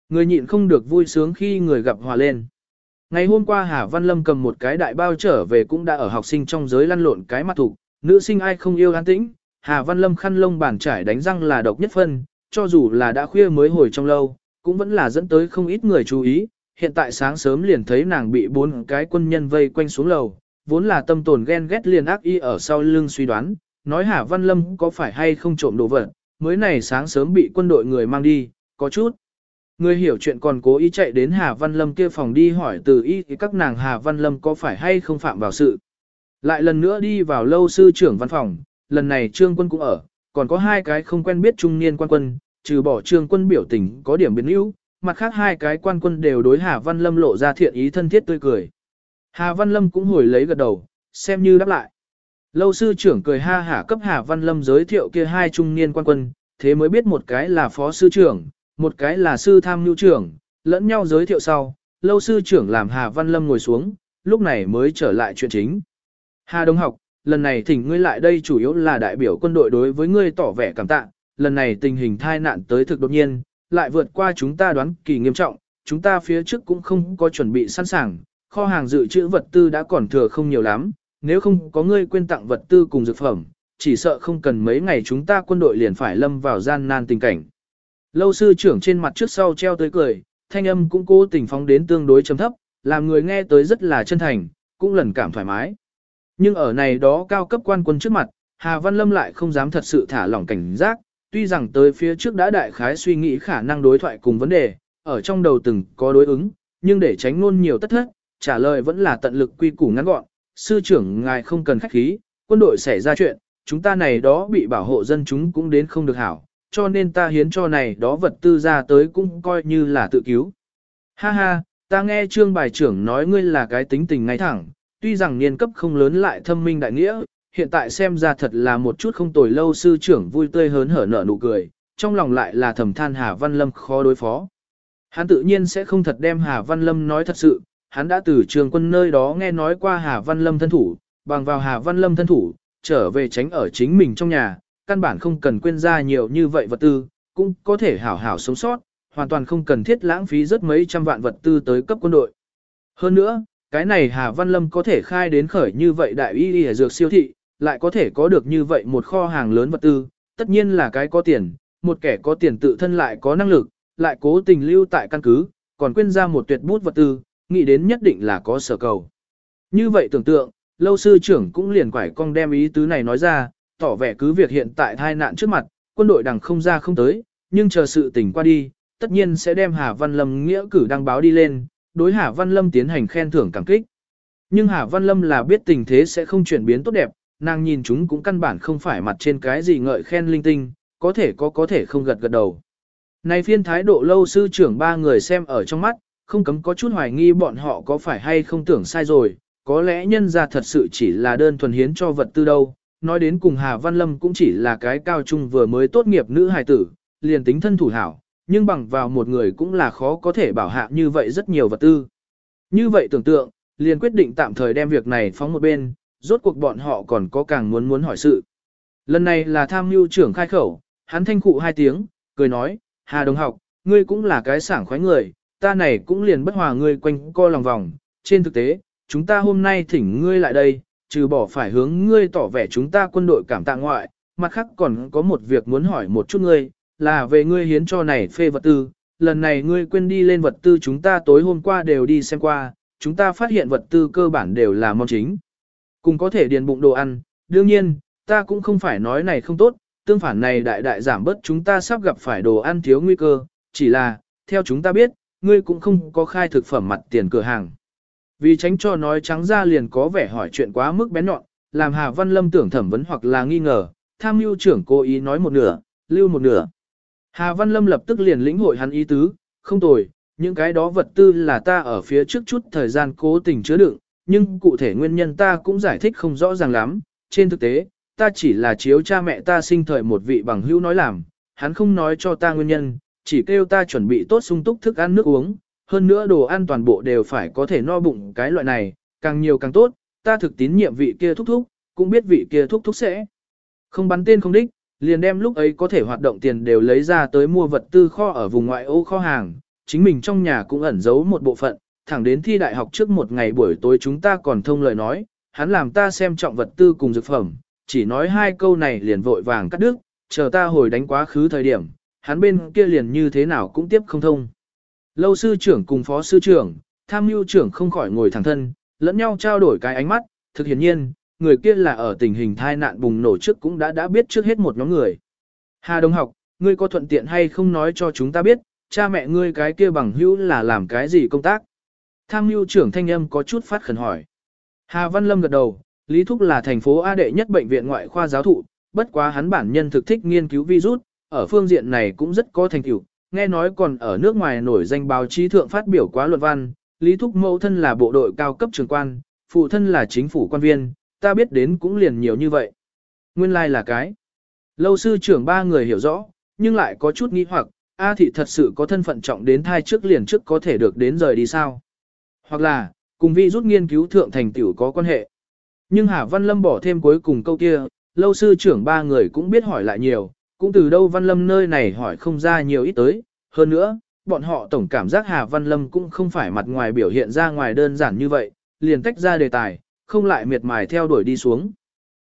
Người nhịn không được vui sướng khi người gặp hòa lên. Ngày hôm qua Hà Văn Lâm cầm một cái đại bao trở về cũng đã ở học sinh trong giới lăn lộn cái mặt thủ, nữ sinh ai không yêu an tĩnh, Hà Văn Lâm khăn lông bàn trải đánh răng là độc nhất phân, cho dù là đã khuya mới hồi trong lâu, cũng vẫn là dẫn tới không ít người chú ý, hiện tại sáng sớm liền thấy nàng bị bốn cái quân nhân vây quanh xuống lầu, vốn là tâm tồn ghen ghét liền ác y ở sau lưng suy đoán, nói Hà Văn Lâm có phải hay không trộm đồ vật, mới này sáng sớm bị quân đội người mang đi, có chút. Người hiểu chuyện còn cố ý chạy đến Hà Văn Lâm kia phòng đi hỏi từ y thì các nàng Hà Văn Lâm có phải hay không phạm vào sự. Lại lần nữa đi vào lâu sư trưởng văn phòng, lần này trương quân cũng ở, còn có hai cái không quen biết trung niên quan quân, trừ bỏ trương quân biểu tình có điểm biến yếu, mặt khác hai cái quan quân đều đối Hà Văn Lâm lộ ra thiện ý thân thiết tươi cười. Hà Văn Lâm cũng hồi lấy gật đầu, xem như đáp lại. Lâu sư trưởng cười ha hả cấp Hà Văn Lâm giới thiệu kia hai trung niên quan quân, thế mới biết một cái là phó sư trưởng, một cái là sư tham nhu trưởng, lẫn nhau giới thiệu sau, lâu sư trưởng làm Hà Văn Lâm ngồi xuống, lúc này mới trở lại chuyện chính. Hà Đông học, lần này thỉnh ngươi lại đây chủ yếu là đại biểu quân đội đối với ngươi tỏ vẻ cảm tạ, lần này tình hình thai nạn tới thực đột nhiên, lại vượt qua chúng ta đoán kỳ nghiêm trọng, chúng ta phía trước cũng không có chuẩn bị sẵn sàng, kho hàng dự trữ vật tư đã còn thừa không nhiều lắm, nếu không có ngươi quên tặng vật tư cùng dược phẩm, chỉ sợ không cần mấy ngày chúng ta quân đội liền phải lâm vào gian nan tình cảnh. Lâu sư trưởng trên mặt trước sau treo tới cười, thanh âm cũng cố tình phóng đến tương đối chấm thấp, làm người nghe tới rất là chân thành, cũng lần cảm thoải mái. Nhưng ở này đó cao cấp quan quân trước mặt, Hà Văn Lâm lại không dám thật sự thả lỏng cảnh giác, tuy rằng tới phía trước đã đại khái suy nghĩ khả năng đối thoại cùng vấn đề, ở trong đầu từng có đối ứng, nhưng để tránh luôn nhiều tất thất, trả lời vẫn là tận lực quy củ ngắn gọn, sư trưởng ngài không cần khách khí, quân đội xảy ra chuyện, chúng ta này đó bị bảo hộ dân chúng cũng đến không được hảo, cho nên ta hiến cho này đó vật tư ra tới cũng coi như là tự cứu. Ha ha, ta nghe trương bài trưởng nói ngươi là cái tính tình ngay thẳng, tuy rằng niên cấp không lớn lại thâm minh đại nghĩa, hiện tại xem ra thật là một chút không tồi lâu sư trưởng vui tươi hớn hở nở nụ cười, trong lòng lại là thầm than Hà Văn Lâm khó đối phó. Hắn tự nhiên sẽ không thật đem Hà Văn Lâm nói thật sự, hắn đã từ trường quân nơi đó nghe nói qua Hà Văn Lâm thân thủ, bằng vào Hà Văn Lâm thân thủ, trở về tránh ở chính mình trong nhà, căn bản không cần quên ra nhiều như vậy vật tư, cũng có thể hảo hảo sống sót, hoàn toàn không cần thiết lãng phí rất mấy trăm vạn vật tư tới cấp quân đội. Hơn nữa, cái này Hà Văn Lâm có thể khai đến khởi như vậy đại y y dược siêu thị, lại có thể có được như vậy một kho hàng lớn vật tư, tất nhiên là cái có tiền, một kẻ có tiền tự thân lại có năng lực, lại cố tình lưu tại căn cứ, còn quên ra một tuyệt bút vật tư, nghĩ đến nhất định là có sở cầu. Như vậy tưởng tượng, lâu sư trưởng cũng liền quải cong đem ý tứ này nói ra, tỏ vẻ cứ việc hiện tại thai nạn trước mặt, quân đội đằng không ra không tới, nhưng chờ sự tình qua đi, tất nhiên sẽ đem Hà Văn Lâm nghĩa cử đăng báo đi lên, đối Hà Văn Lâm tiến hành khen thưởng cảm kích. Nhưng Hà Văn Lâm là biết tình thế sẽ không chuyển biến tốt đẹp, nàng nhìn chúng cũng căn bản không phải mặt trên cái gì ngợi khen linh tinh, có thể có có thể không gật gật đầu. Này phiên thái độ lâu sư trưởng ba người xem ở trong mắt, không cấm có chút hoài nghi bọn họ có phải hay không tưởng sai rồi, có lẽ nhân ra thật sự chỉ là đơn thuần hiến cho vật tư đâu. Nói đến cùng Hà Văn Lâm cũng chỉ là cái cao trung vừa mới tốt nghiệp nữ hài tử, liền tính thân thủ hảo, nhưng bằng vào một người cũng là khó có thể bảo hạ như vậy rất nhiều vật tư. Như vậy tưởng tượng, liền quyết định tạm thời đem việc này phóng một bên, rốt cuộc bọn họ còn có càng muốn muốn hỏi sự. Lần này là tham mưu trưởng khai khẩu, hắn thanh cụ hai tiếng, cười nói, Hà đồng học, ngươi cũng là cái sảng khoái người, ta này cũng liền bất hòa ngươi quanh co lòng vòng. Trên thực tế, chúng ta hôm nay thỉnh ngươi lại đây, trừ bỏ phải hướng ngươi tỏ vẻ chúng ta quân đội cảm tạ ngoại, mặt khác còn có một việc muốn hỏi một chút ngươi, là về ngươi hiến cho này phê vật tư. Lần này ngươi quên đi lên vật tư chúng ta tối hôm qua đều đi xem qua, chúng ta phát hiện vật tư cơ bản đều là mong chính. Cùng có thể điền bụng đồ ăn, đương nhiên, ta cũng không phải nói này không tốt, tương phản này đại đại giảm bớt chúng ta sắp gặp phải đồ ăn thiếu nguy cơ, chỉ là, theo chúng ta biết, ngươi cũng không có khai thực phẩm mặt tiền cửa hàng. Vì tránh cho nói trắng ra liền có vẻ hỏi chuyện quá mức bén nhọn, làm Hà Văn Lâm tưởng thẩm vấn hoặc là nghi ngờ, tham mưu trưởng cố ý nói một nửa, lưu một nửa. Hà Văn Lâm lập tức liền lĩnh hội hắn ý tứ, không tồi, những cái đó vật tư là ta ở phía trước chút thời gian cố tình chứa đựng, nhưng cụ thể nguyên nhân ta cũng giải thích không rõ ràng lắm, trên thực tế, ta chỉ là chiếu cha mẹ ta sinh thời một vị bằng hữu nói làm, hắn không nói cho ta nguyên nhân, chỉ kêu ta chuẩn bị tốt sung túc thức ăn nước uống, hơn nữa đồ ăn toàn bộ đều phải có thể no bụng cái loại này, càng nhiều càng tốt, ta thực tín nhiệm vị kia thúc thúc, cũng biết vị kia thúc thúc sẽ. Không bắn tên không đích, liền đem lúc ấy có thể hoạt động tiền đều lấy ra tới mua vật tư kho ở vùng ngoại ô kho hàng, chính mình trong nhà cũng ẩn giấu một bộ phận, thẳng đến thi đại học trước một ngày buổi tối chúng ta còn thông lời nói, hắn làm ta xem trọng vật tư cùng dược phẩm, chỉ nói hai câu này liền vội vàng cắt đứt, chờ ta hồi đánh quá khứ thời điểm, hắn bên kia liền như thế nào cũng tiếp không thông. Lâu sư trưởng cùng phó sư trưởng, tham mưu trưởng không khỏi ngồi thẳng thân, lẫn nhau trao đổi cái ánh mắt, thực hiển nhiên, người kia là ở tình hình thai nạn bùng nổ trước cũng đã đã biết trước hết một nhóm người. Hà Đông học, ngươi có thuận tiện hay không nói cho chúng ta biết, cha mẹ ngươi cái kia bằng hữu là làm cái gì công tác? Tham mưu trưởng thanh âm có chút phát khẩn hỏi. Hà Văn Lâm gật đầu, Lý Thúc là thành phố A đệ nhất bệnh viện ngoại khoa giáo thụ, bất quá hắn bản nhân thực thích nghiên cứu virus, ở phương diện này cũng rất có thành tựu, nghe nói còn ở nước ngoài nổi danh báo chí thượng phát biểu quá luận văn, Lý Thúc mẫu thân là bộ đội cao cấp trường quan, phụ thân là chính phủ quan viên, ta biết đến cũng liền nhiều như vậy. Nguyên lai like là cái. Lâu sư trưởng ba người hiểu rõ, nhưng lại có chút nghi hoặc, A thị thật sự có thân phận trọng đến thai trước liền trước có thể được đến rời đi sao? Hoặc là, cùng vi rút nghiên cứu thượng thành tiểu có quan hệ. Nhưng Hà Văn Lâm bỏ thêm cuối cùng câu kia, lâu sư trưởng ba người cũng biết hỏi lại nhiều, cũng từ đâu Văn Lâm nơi này hỏi không ra nhiều ít tới. Hơn nữa, bọn họ tổng cảm giác Hà Văn Lâm cũng không phải mặt ngoài biểu hiện ra ngoài đơn giản như vậy, liền tách ra đề tài, không lại miệt mài theo đuổi đi xuống.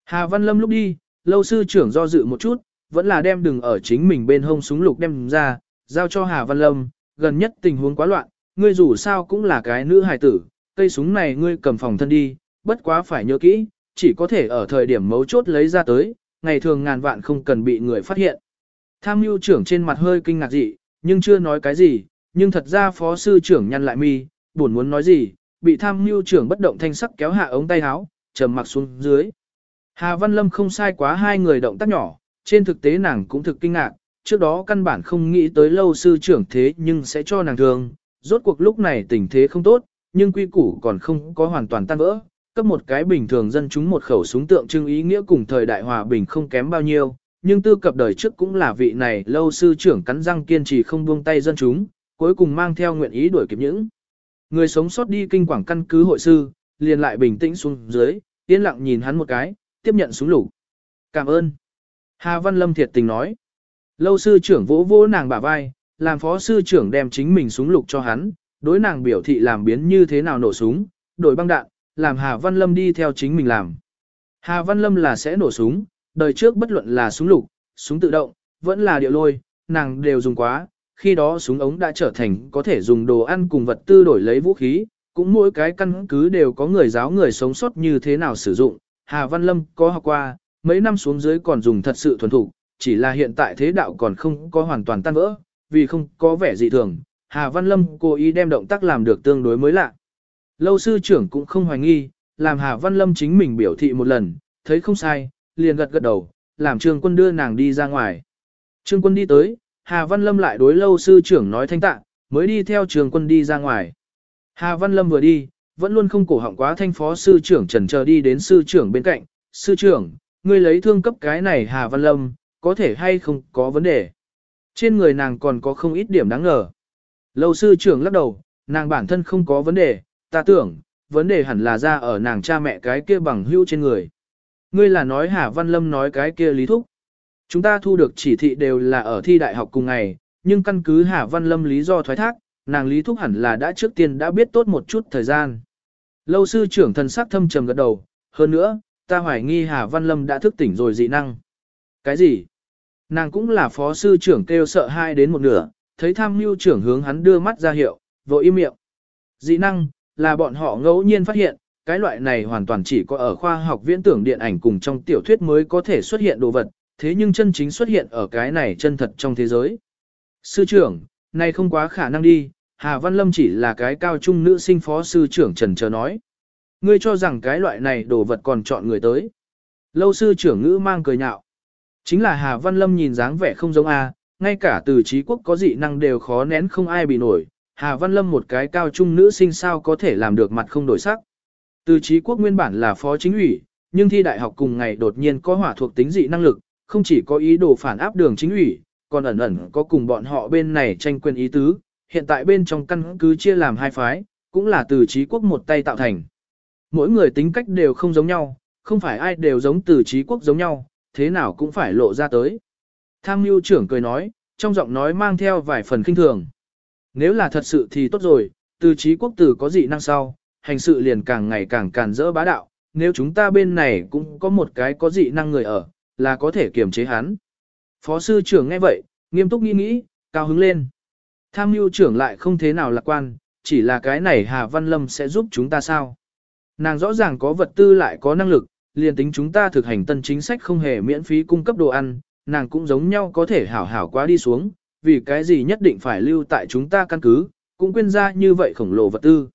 Hà Văn Lâm lúc đi, lâu sư trưởng do dự một chút, vẫn là đem đừng ở chính mình bên hông súng lục đem ra, giao cho Hà Văn Lâm, gần nhất tình huống quá loạn, ngươi dù sao cũng là cái nữ hài tử, cây súng này ngươi cầm phòng thân đi, bất quá phải nhớ kỹ, chỉ có thể ở thời điểm mấu chốt lấy ra tới, ngày thường ngàn vạn không cần bị người phát hiện. Tham mưu trưởng trên mặt hơi kinh ngạc dị, nhưng chưa nói cái gì, nhưng thật ra phó sư trưởng nhăn lại mi, buồn muốn nói gì, bị tham mưu trưởng bất động thanh sắc kéo hạ ống tay áo, trầm mặc xuống dưới. Hà Văn Lâm không sai quá hai người động tác nhỏ, trên thực tế nàng cũng thực kinh ngạc, trước đó căn bản không nghĩ tới lâu sư trưởng thế nhưng sẽ cho nàng thường, rốt cuộc lúc này tình thế không tốt, nhưng quy củ còn không có hoàn toàn tan vỡ, cấp một cái bình thường dân chúng một khẩu súng tượng trưng ý nghĩa cùng thời đại hòa bình không kém bao nhiêu, nhưng tư cập đời trước cũng là vị này lâu sư trưởng cắn răng kiên trì không buông tay dân chúng, cuối cùng mang theo nguyện ý đuổi kịp những người sống sót đi kinh quảng căn cứ hội sư, liền lại bình tĩnh xuống dưới, yên lặng nhìn hắn một cái, tiếp nhận súng lục. Cảm ơn. Hà Văn Lâm thiệt tình nói. Lâu sư trưởng vỗ vỗ nàng bả vai, làm phó sư trưởng đem chính mình súng lục cho hắn, đối nàng biểu thị làm biến như thế nào nổ súng, đổi băng đạn, làm Hà Văn Lâm đi theo chính mình làm. Hà Văn Lâm là sẽ nổ súng, đời trước bất luận là súng lục, súng tự động, vẫn là điệu lôi, nàng đều dùng quá, khi đó súng ống đã trở thành có thể dùng đồ ăn cùng vật tư đổi lấy vũ khí, cũng mỗi cái căn cứ đều có người giáo người sống sót như thế nào sử dụng, Hà Văn Lâm có học qua, mấy năm xuống dưới còn dùng thật sự thuần thủ, chỉ là hiện tại thế đạo còn không có hoàn toàn tan vỡ, vì không có vẻ dị thường, Hà Văn Lâm cố ý đem động tác làm được tương đối mới lạ. Lâu sư trưởng cũng không hoài nghi, làm Hà Văn Lâm chính mình biểu thị một lần, thấy không sai, liền gật gật đầu, làm Trương Quân đưa nàng đi ra ngoài. Trương Quân đi tới, Hà Văn Lâm lại đối lâu sư trưởng nói thanh tạ, mới đi theo Trương Quân đi ra ngoài. Hà Văn Lâm vừa đi, vẫn luôn không cổ họng quá thanh phó sư trưởng trần chờ đi đến sư trưởng bên cạnh, sư trưởng, ngươi lấy thương cấp cái này Hà Văn Lâm, có thể hay không có vấn đề. Trên người nàng còn có không ít điểm đáng ngờ. Lâu sư trưởng lắc đầu, nàng bản thân không có vấn đề, ta tưởng, vấn đề hẳn là ra ở nàng cha mẹ cái kia bằng hữu trên người. Ngươi là nói Hà Văn Lâm nói cái kia lý thúc. Chúng ta thu được chỉ thị đều là ở thi đại học cùng ngày, nhưng căn cứ Hà Văn Lâm lý do thoái thác, nàng lý thúc hẳn là đã trước tiên đã biết tốt một chút thời gian. Lâu sư trưởng thần sắc thâm trầm gật đầu, hơn nữa, ta hoài nghi Hà Văn Lâm đã thức tỉnh rồi dị năng. Cái gì? Nàng cũng là phó sư trưởng kêu sợ hai đến một nửa, thấy tham mưu trưởng hướng hắn đưa mắt ra hiệu, vội im miệng. Dị năng, là bọn họ ngẫu nhiên phát hiện, cái loại này hoàn toàn chỉ có ở khoa học viễn tưởng điện ảnh cùng trong tiểu thuyết mới có thể xuất hiện đồ vật, thế nhưng chân chính xuất hiện ở cái này chân thật trong thế giới. Sư trưởng, này không quá khả năng đi, Hà Văn Lâm chỉ là cái cao trung nữ sinh phó sư trưởng trần chờ nói. Ngươi cho rằng cái loại này đồ vật còn chọn người tới. Lâu sư trưởng ngữ mang cười nhạo. Chính là Hà Văn Lâm nhìn dáng vẻ không giống A, ngay cả từ trí quốc có dị năng đều khó nén không ai bị nổi. Hà Văn Lâm một cái cao trung nữ sinh sao có thể làm được mặt không đổi sắc. Từ trí quốc nguyên bản là phó chính ủy, nhưng thi đại học cùng ngày đột nhiên có hỏa thuộc tính dị năng lực, không chỉ có ý đồ phản áp đường chính ủy, còn ẩn ẩn có cùng bọn họ bên này tranh quyền ý tứ, hiện tại bên trong căn cứ chia làm hai phái, cũng là từ trí quốc một tay tạo thành. Mỗi người tính cách đều không giống nhau, không phải ai đều giống từ trí quốc giống nhau, thế nào cũng phải lộ ra tới. Tham mưu trưởng cười nói, trong giọng nói mang theo vài phần kinh thường. Nếu là thật sự thì tốt rồi, từ trí quốc tử có dị năng sau, hành sự liền càng ngày càng càn rỡ bá đạo, nếu chúng ta bên này cũng có một cái có dị năng người ở, là có thể kiềm chế hắn. Phó sư trưởng nghe vậy, nghiêm túc nghĩ nghĩ, cao hứng lên. Tham mưu trưởng lại không thế nào lạc quan, chỉ là cái này Hà Văn Lâm sẽ giúp chúng ta sao. Nàng rõ ràng có vật tư lại có năng lực, liền tính chúng ta thực hành tân chính sách không hề miễn phí cung cấp đồ ăn, nàng cũng giống nhau có thể hảo hảo quá đi xuống, vì cái gì nhất định phải lưu tại chúng ta căn cứ, cũng quên ra như vậy khổng lồ vật tư.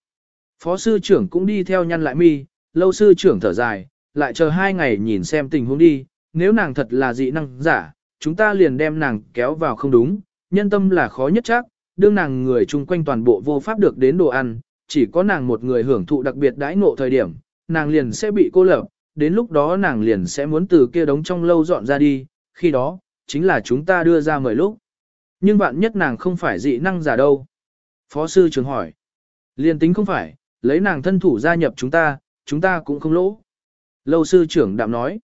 Phó sư trưởng cũng đi theo nhăn lại mi, lâu sư trưởng thở dài, lại chờ hai ngày nhìn xem tình huống đi, nếu nàng thật là dị năng giả, chúng ta liền đem nàng kéo vào không đúng, nhân tâm là khó nhất chắc, đương nàng người chung quanh toàn bộ vô pháp được đến đồ ăn, chỉ có nàng một người hưởng thụ đặc biệt đãi ngộ thời điểm, nàng liền sẽ bị cô lập, đến lúc đó nàng liền sẽ muốn từ kia đống trong lâu dọn ra đi, khi đó, chính là chúng ta đưa ra mời lúc. Nhưng bạn nhất nàng không phải dị năng giả đâu. Phó sư trường hỏi. Liền tính không phải, lấy nàng thân thủ gia nhập chúng ta, chúng ta cũng không lỗ. Lâu sư trưởng đạm nói.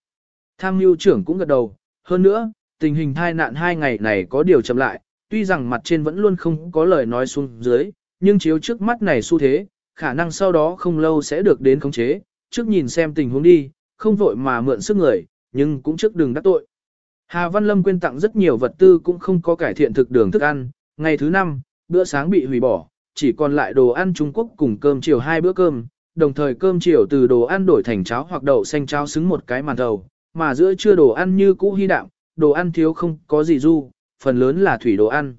Tham mưu trưởng cũng gật đầu. Hơn nữa, tình hình thai nạn hai ngày này có điều chậm lại, tuy rằng mặt trên vẫn luôn không có lời nói xuống dưới, nhưng chiếu trước mắt này xu thế, khả năng sau đó không lâu sẽ được đến khống chế, trước nhìn xem tình huống đi, không vội mà mượn sức người, nhưng cũng trước đừng đắc tội. Hà Văn Lâm quyên tặng rất nhiều vật tư cũng không có cải thiện thực đường thức ăn, ngày thứ năm, bữa sáng bị hủy bỏ, chỉ còn lại đồ ăn Trung Quốc cùng cơm chiều hai bữa cơm, đồng thời cơm chiều từ đồ ăn đổi thành cháo hoặc đậu xanh cháo xứng một cái màn đầu, mà giữa trưa đồ ăn như cũ hy đạm, đồ ăn thiếu không có gì du, phần lớn là thủy đồ ăn.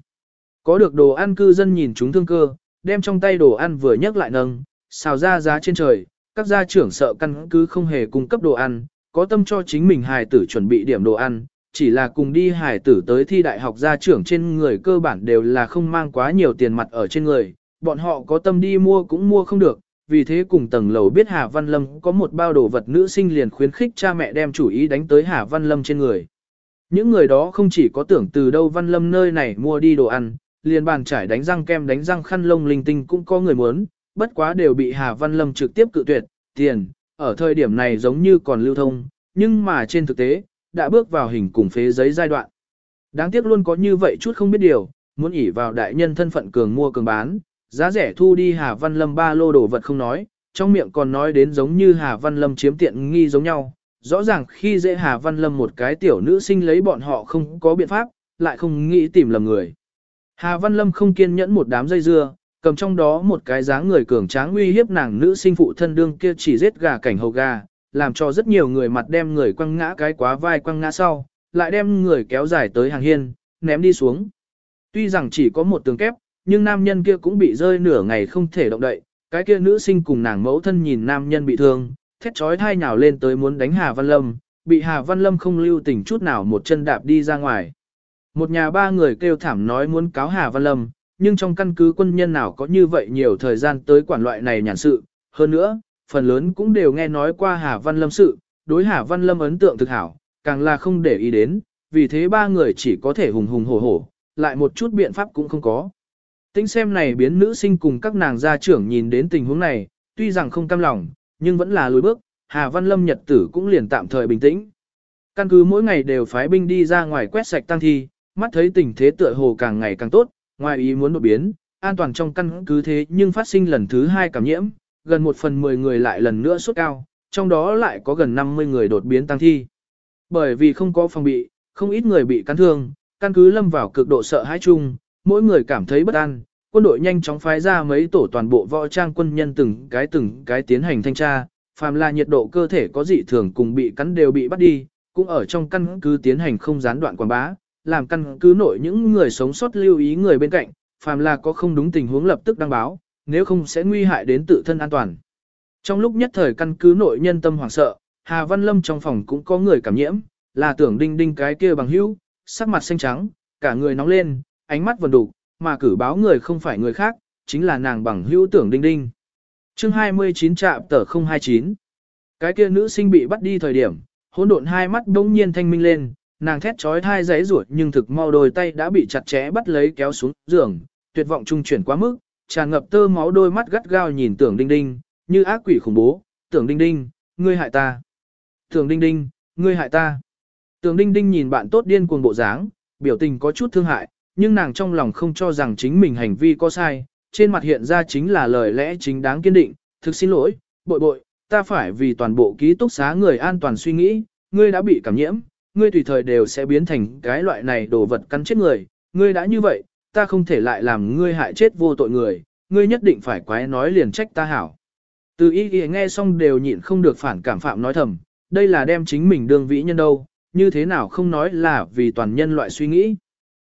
Có được đồ ăn cư dân nhìn chúng thương cơ, đem trong tay đồ ăn vừa nhấc lại nâng, xào ra giá trên trời, các gia trưởng sợ căn cứ không hề cung cấp đồ ăn, có tâm cho chính mình hài tử chuẩn bị điểm đồ ăn, chỉ là cùng đi hài tử tới thi đại học gia trưởng trên người cơ bản đều là không mang quá nhiều tiền mặt ở trên người, bọn họ có tâm đi mua cũng mua không được, vì thế cùng tầng lầu biết Hà Văn Lâm có một bao đồ vật nữ sinh liền khuyến khích cha mẹ đem chủ ý đánh tới Hà Văn Lâm trên người. Những người đó không chỉ có tưởng từ đâu Văn Lâm nơi này mua đi đồ ăn, liền bàn trải đánh răng kem đánh răng khăn lông linh tinh cũng có người muốn, bất quá đều bị Hà Văn Lâm trực tiếp cự tuyệt, tiền, ở thời điểm này giống như còn lưu thông, nhưng mà trên thực tế, đã bước vào hình cùng phế giấy giai đoạn. Đáng tiếc luôn có như vậy chút không biết điều, muốn ỉ vào đại nhân thân phận cường mua cường bán, giá rẻ thu đi Hà Văn Lâm ba lô đồ vật không nói, trong miệng còn nói đến giống như Hà Văn Lâm chiếm tiện nghi giống nhau. Rõ ràng khi dễ Hà Văn Lâm một cái tiểu nữ sinh lấy bọn họ không có biện pháp, lại không nghĩ tìm lầm người. Hà Văn Lâm không kiên nhẫn một đám dây dưa, cầm trong đó một cái dáng người cường tráng uy hiếp nàng nữ sinh phụ thân đương kia chỉ giết gà cảnh hầu gà, làm cho rất nhiều người mặt đem người quăng ngã cái quá vai quăng ngã sau, lại đem người kéo dài tới hàng hiên, ném đi xuống. Tuy rằng chỉ có một tường kép, nhưng nam nhân kia cũng bị rơi nửa ngày không thể động đậy, cái kia nữ sinh cùng nàng mẫu thân nhìn nam nhân bị thương, thét chói thai nhào lên tới muốn đánh Hà Văn Lâm, bị Hà Văn Lâm không lưu tình chút nào một chân đạp đi ra ngoài. Một nhà ba người kêu thảm nói muốn cáo Hà Văn Lâm, nhưng trong căn cứ quân nhân nào có như vậy nhiều thời gian tới quản loại này nhàn sự. Hơn nữa, phần lớn cũng đều nghe nói qua Hà Văn Lâm sự, đối Hà Văn Lâm ấn tượng thực hảo, càng là không để ý đến, vì thế ba người chỉ có thể hùng hùng hổ hổ, lại một chút biện pháp cũng không có. Tính xem này biến nữ sinh cùng các nàng gia trưởng nhìn đến tình huống này, tuy rằng không cam lòng, nhưng vẫn là lùi bước, Hà Văn Lâm nhật tử cũng liền tạm thời bình tĩnh. Căn cứ mỗi ngày đều phái binh đi ra ngoài quét sạch tăng thi, mắt thấy tình thế tựa hồ càng ngày càng tốt, ngoài ý muốn đột biến, an toàn trong căn cứ thế nhưng phát sinh lần thứ hai cảm nhiễm, gần một phần mười người lại lần nữa sốt cao, trong đó lại có gần 50 người đột biến tăng thi. Bởi vì không có phòng bị, không ít người bị cắn thương, căn cứ lâm vào cực độ sợ hãi chung, mỗi người cảm thấy bất an, quân đội nhanh chóng phái ra mấy tổ toàn bộ võ trang quân nhân từng cái từng cái tiến hành thanh tra, phàm là nhiệt độ cơ thể có dị thường cùng bị cắn đều bị bắt đi, cũng ở trong căn cứ tiến hành không gián đoạn quảng bá, làm căn cứ nội những người sống sót lưu ý người bên cạnh, phàm là có không đúng tình huống lập tức đăng báo, nếu không sẽ nguy hại đến tự thân an toàn. Trong lúc nhất thời căn cứ nội nhân tâm hoảng sợ, Hà Văn Lâm trong phòng cũng có người cảm nhiễm, là tưởng đinh đinh cái kia bằng hữu, sắc mặt xanh trắng, cả người nóng lên, ánh mắt vần đủ, mà cử báo người không phải người khác, chính là nàng bằng hữu tưởng đinh đinh. chương 29 trạm tờ 029. Cái kia nữ sinh bị bắt đi thời điểm, hỗn độn hai mắt đông nhiên thanh minh lên, nàng thét trói thai giấy ruột nhưng thực mau đôi tay đã bị chặt chẽ bắt lấy kéo xuống giường, tuyệt vọng trung chuyển quá mức, tràn ngập tơ máu đôi mắt gắt gao nhìn tưởng đinh đinh, như ác quỷ khủng bố, tưởng đinh đinh, ngươi hại ta. Tưởng đinh đinh, ngươi hại ta. Tưởng đinh đinh nhìn bạn tốt điên cuồng bộ dáng, biểu tình có chút thương hại, nhưng nàng trong lòng không cho rằng chính mình hành vi có sai, trên mặt hiện ra chính là lời lẽ chính đáng kiên định, thực xin lỗi, bội bội, ta phải vì toàn bộ ký túc xá người an toàn suy nghĩ, ngươi đã bị cảm nhiễm, ngươi tùy thời đều sẽ biến thành cái loại này đồ vật cắn chết người, ngươi đã như vậy, ta không thể lại làm ngươi hại chết vô tội người, ngươi nhất định phải quái nói liền trách ta hảo. Từ ý ý nghe xong đều nhịn không được phản cảm phạm nói thầm, đây là đem chính mình đương vĩ nhân đâu, như thế nào không nói là vì toàn nhân loại suy nghĩ.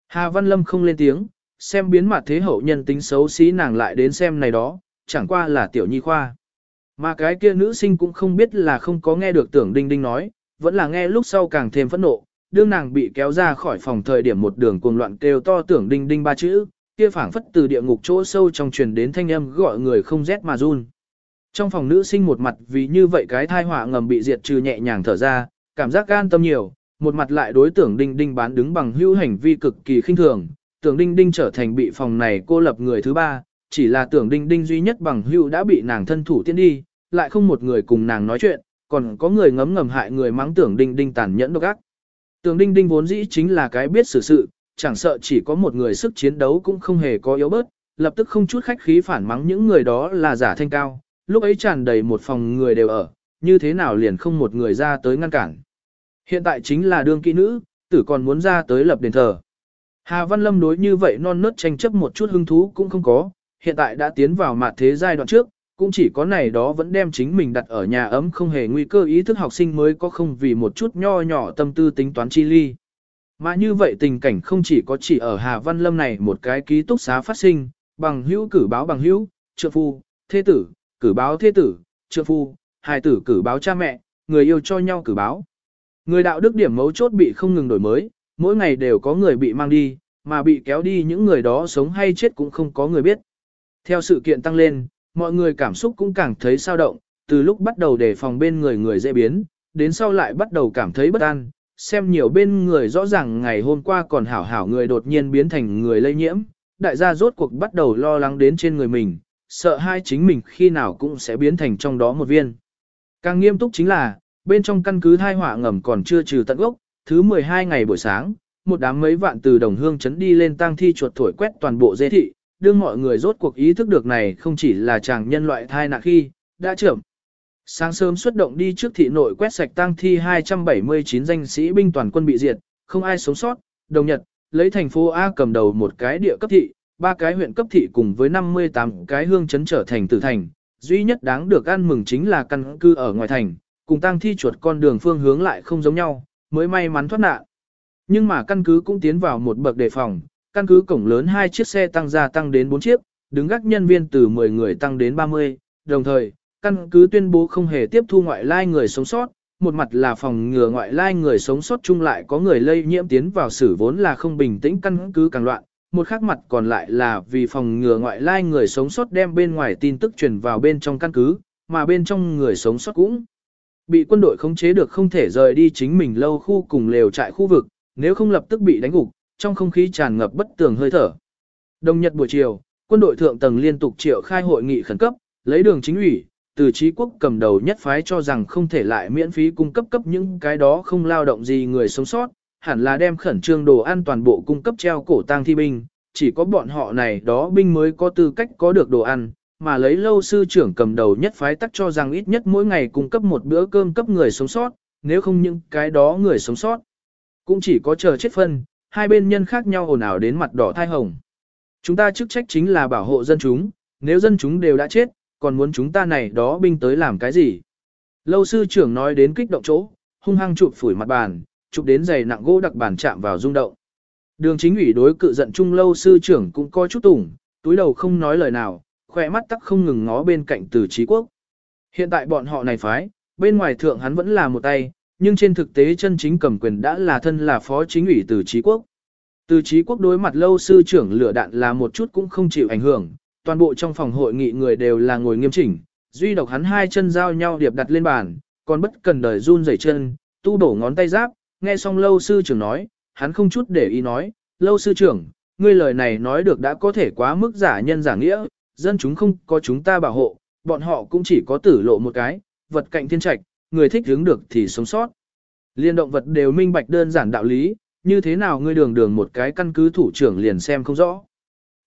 Hà Văn Lâm không lên tiếng, xem biến mặt thế hậu nhân tính xấu xí nàng lại đến xem này đó, chẳng qua là tiểu nhi khoa. Mà cái kia nữ sinh cũng không biết là không có nghe được tưởng đinh đinh nói, vẫn là nghe lúc sau càng thêm phẫn nộ, đương nàng bị kéo ra khỏi phòng thời điểm một đường cuồng loạn kêu to tưởng đinh đinh ba chữ, kia phảng phất từ địa ngục chỗ sâu trong truyền đến thanh âm gọi người không rét mà run. Trong phòng nữ sinh một mặt vì như vậy cái thai họa ngầm bị diệt trừ nhẹ nhàng thở ra, cảm giác gan tâm nhiều, một mặt lại đối tưởng đinh đinh bán đứng bằng hữu hành vi cực kỳ khinh thường, tưởng đinh đinh trở thành bị phòng này cô lập người thứ ba, chỉ là tưởng đinh đinh duy nhất bằng hữu đã bị nàng thân thủ tiến đi, lại không một người cùng nàng nói chuyện, còn có người ngấm ngầm hại người mắng tưởng đinh đinh tàn nhẫn độc ác. Tưởng đinh đinh vốn dĩ chính là cái biết xử sự, chẳng sợ chỉ có một người sức chiến đấu cũng không hề có yếu bớt, lập tức không chút khách khí phản mắng những người đó là giả thanh cao, lúc ấy tràn đầy một phòng người đều ở, như thế nào liền không một người ra tới ngăn cản. Hiện tại chính là đương kỹ nữ, tử còn muốn ra tới lập đền thờ. Hà Văn Lâm đối như vậy non nớt tranh chấp một chút hứng thú cũng không có, hiện tại đã tiến vào mặt thế giai đoạn trước, cũng chỉ có này đó vẫn đem chính mình đặt ở nhà ấm không hề nguy cơ ý thức học sinh mới có không vì một chút nho nhỏ tâm tư tính toán chi ly. Mà như vậy tình cảnh không chỉ có chỉ ở Hà Văn Lâm này một cái ký túc xá phát sinh, bằng hữu cử báo bằng hữu, trợ phu, thế tử, cử báo thế tử, trợ phu, hài tử cử báo cha mẹ, người yêu cho nhau cử báo. Người đạo đức điểm mấu chốt bị không ngừng đổi mới, mỗi ngày đều có người bị mang đi, mà bị kéo đi những người đó sống hay chết cũng không có người biết. Theo sự kiện tăng lên, mọi người cảm xúc cũng càng thấy sao động, từ lúc bắt đầu đề phòng bên người người dễ biến, đến sau lại bắt đầu cảm thấy bất an, xem nhiều bên người rõ ràng ngày hôm qua còn hảo hảo người đột nhiên biến thành người lây nhiễm, đại gia rốt cuộc bắt đầu lo lắng đến trên người mình, sợ hai chính mình khi nào cũng sẽ biến thành trong đó một viên. Càng nghiêm túc chính là, bên trong căn cứ thai họa ngầm còn chưa trừ tận gốc, thứ 12 ngày buổi sáng, một đám mấy vạn từ đồng hương chấn đi lên tang thi chuột thổi quét toàn bộ dê thị, đương mọi người rốt cuộc ý thức được này không chỉ là chàng nhân loại thai nạn khi, đã trưởng. Sáng sớm xuất động đi trước thị nội quét sạch tang thi 279 danh sĩ binh toàn quân bị diệt, không ai sống sót, đồng nhật, lấy thành phố A cầm đầu một cái địa cấp thị, ba cái huyện cấp thị cùng với 58 cái hương chấn trở thành tử thành, duy nhất đáng được ăn mừng chính là căn cư ở ngoài thành, cùng tang thi chuột con đường phương hướng lại không giống nhau, mới may mắn thoát nạn. Nhưng mà căn cứ cũng tiến vào một bậc đề phòng, căn cứ cổng lớn hai chiếc xe tăng gia tăng đến 4 chiếc, đứng gác nhân viên từ 10 người tăng đến 30, đồng thời, căn cứ tuyên bố không hề tiếp thu ngoại lai người sống sót, một mặt là phòng ngừa ngoại lai người sống sót chung lại có người lây nhiễm tiến vào xử vốn là không bình tĩnh căn cứ càng loạn, một khác mặt còn lại là vì phòng ngừa ngoại lai người sống sót đem bên ngoài tin tức truyền vào bên trong căn cứ, mà bên trong người sống sót cũng bị quân đội khống chế được không thể rời đi chính mình lâu khu cùng lều trại khu vực, nếu không lập tức bị đánh gục, trong không khí tràn ngập bất tường hơi thở. Đồng nhật buổi chiều, quân đội thượng tầng liên tục triệu khai hội nghị khẩn cấp, lấy đường chính ủy, từ trí quốc cầm đầu nhất phái cho rằng không thể lại miễn phí cung cấp cấp những cái đó không lao động gì người sống sót, hẳn là đem khẩn trương đồ ăn toàn bộ cung cấp treo cổ tang thi binh, chỉ có bọn họ này đó binh mới có tư cách có được đồ ăn, mà lấy lâu sư trưởng cầm đầu nhất phái tắc cho rằng ít nhất mỗi ngày cung cấp một bữa cơm cấp người sống sót, nếu không những cái đó người sống sót. Cũng chỉ có chờ chết phân, hai bên nhân khác nhau ồn ào đến mặt đỏ thai hồng. Chúng ta chức trách chính là bảo hộ dân chúng, nếu dân chúng đều đã chết, còn muốn chúng ta này đó binh tới làm cái gì? Lâu sư trưởng nói đến kích động chỗ, hung hăng chụp phủi mặt bàn, chụp đến giày nặng gỗ đặc bàn chạm vào rung động. Đường chính ủy đối cự giận chung lâu sư trưởng cũng coi chút tủng, túi đầu không nói lời nào, khỏe mắt tắc không ngừng ngó bên cạnh từ trí quốc. Hiện tại bọn họ này phái, bên ngoài thượng hắn vẫn là một tay, nhưng trên thực tế chân chính cầm quyền đã là thân là phó chính ủy từ trí quốc. Từ trí quốc đối mặt lâu sư trưởng lửa đạn là một chút cũng không chịu ảnh hưởng, toàn bộ trong phòng hội nghị người đều là ngồi nghiêm chỉnh, duy độc hắn hai chân giao nhau điệp đặt lên bàn, còn bất cần đời run rẩy chân, tu đổ ngón tay giáp, nghe xong lâu sư trưởng nói, hắn không chút để ý nói, lâu sư trưởng, ngươi lời này nói được đã có thể quá mức giả nhân giả nghĩa, dân chúng không có chúng ta bảo hộ, bọn họ cũng chỉ có tử lộ một cái, vật cạnh thiên trạch, người thích hướng được thì sống sót. Liên động vật đều minh bạch đơn giản đạo lý, như thế nào ngươi đường đường một cái căn cứ thủ trưởng liền xem không rõ.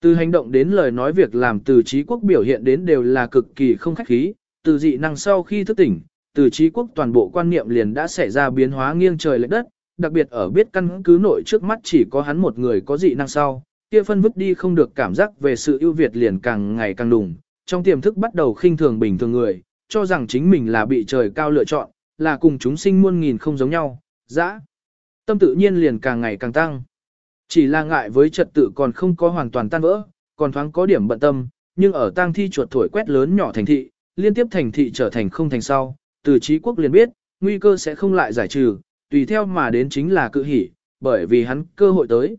Từ hành động đến lời nói việc làm từ trí quốc biểu hiện đến đều là cực kỳ không khách khí, từ dị năng sau khi thức tỉnh, từ trí quốc toàn bộ quan niệm liền đã xảy ra biến hóa nghiêng trời lệch đất, đặc biệt ở biết căn cứ nội trước mắt chỉ có hắn một người có dị năng sau, kia phân vứt đi không được cảm giác về sự ưu việt liền càng ngày càng đùng, trong tiềm thức bắt đầu khinh thường bình thường người, cho rằng chính mình là bị trời cao lựa chọn, là cùng chúng sinh muôn nghìn không giống nhau, dã. Tâm tự nhiên liền càng ngày càng tăng. Chỉ là ngại với trật tự còn không có hoàn toàn tan vỡ, còn thoáng có điểm bận tâm, nhưng ở tang thi chuột thổi quét lớn nhỏ thành thị, liên tiếp thành thị trở thành không thành sau, từ trí quốc liền biết, nguy cơ sẽ không lại giải trừ, tùy theo mà đến chính là cự hỉ, bởi vì hắn cơ hội tới.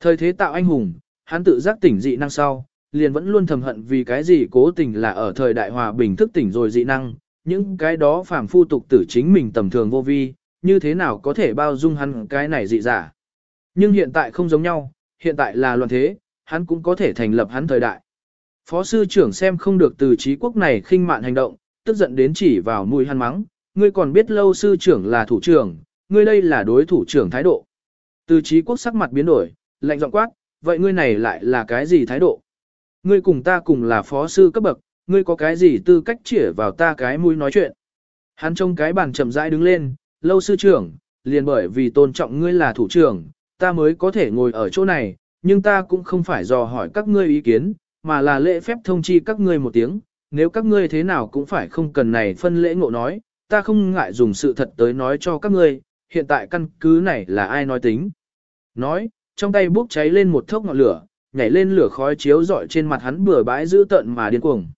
Thời thế tạo anh hùng, hắn tự giác tỉnh dị năng sau, liền vẫn luôn thầm hận vì cái gì cố tình là ở thời đại hòa bình thức tỉnh rồi dị năng, những cái đó phàm phu tục tử chính mình tầm thường vô vi, như thế nào có thể bao dung hắn cái này dị giả. Nhưng hiện tại không giống nhau, hiện tại là loạn thế, hắn cũng có thể thành lập hắn thời đại. Phó sư trưởng xem không được từ trí quốc này khinh mạn hành động, tức giận đến chỉ vào mùi hắn mắng, ngươi còn biết lâu sư trưởng là thủ trưởng, ngươi đây là đối thủ trưởng thái độ. Từ trí quốc sắc mặt biến đổi, lạnh giọng quát, vậy ngươi này lại là cái gì thái độ? Ngươi cùng ta cùng là phó sư cấp bậc, ngươi có cái gì tư cách chĩa vào ta cái mũi nói chuyện? Hắn trông cái bàn chậm rãi đứng lên, lâu sư trưởng, liền bởi vì tôn trọng ngươi là thủ trưởng, ta mới có thể ngồi ở chỗ này, nhưng ta cũng không phải dò hỏi các ngươi ý kiến, mà là lễ phép thông chi các ngươi một tiếng, nếu các ngươi thế nào cũng phải không cần này phân lễ ngộ nói, ta không ngại dùng sự thật tới nói cho các ngươi, hiện tại căn cứ này là ai nói tính. Nói, trong tay bốc cháy lên một thốc ngọn lửa, nhảy lên lửa khói chiếu rọi trên mặt hắn bừa bãi giữ tận mà điên cuồng.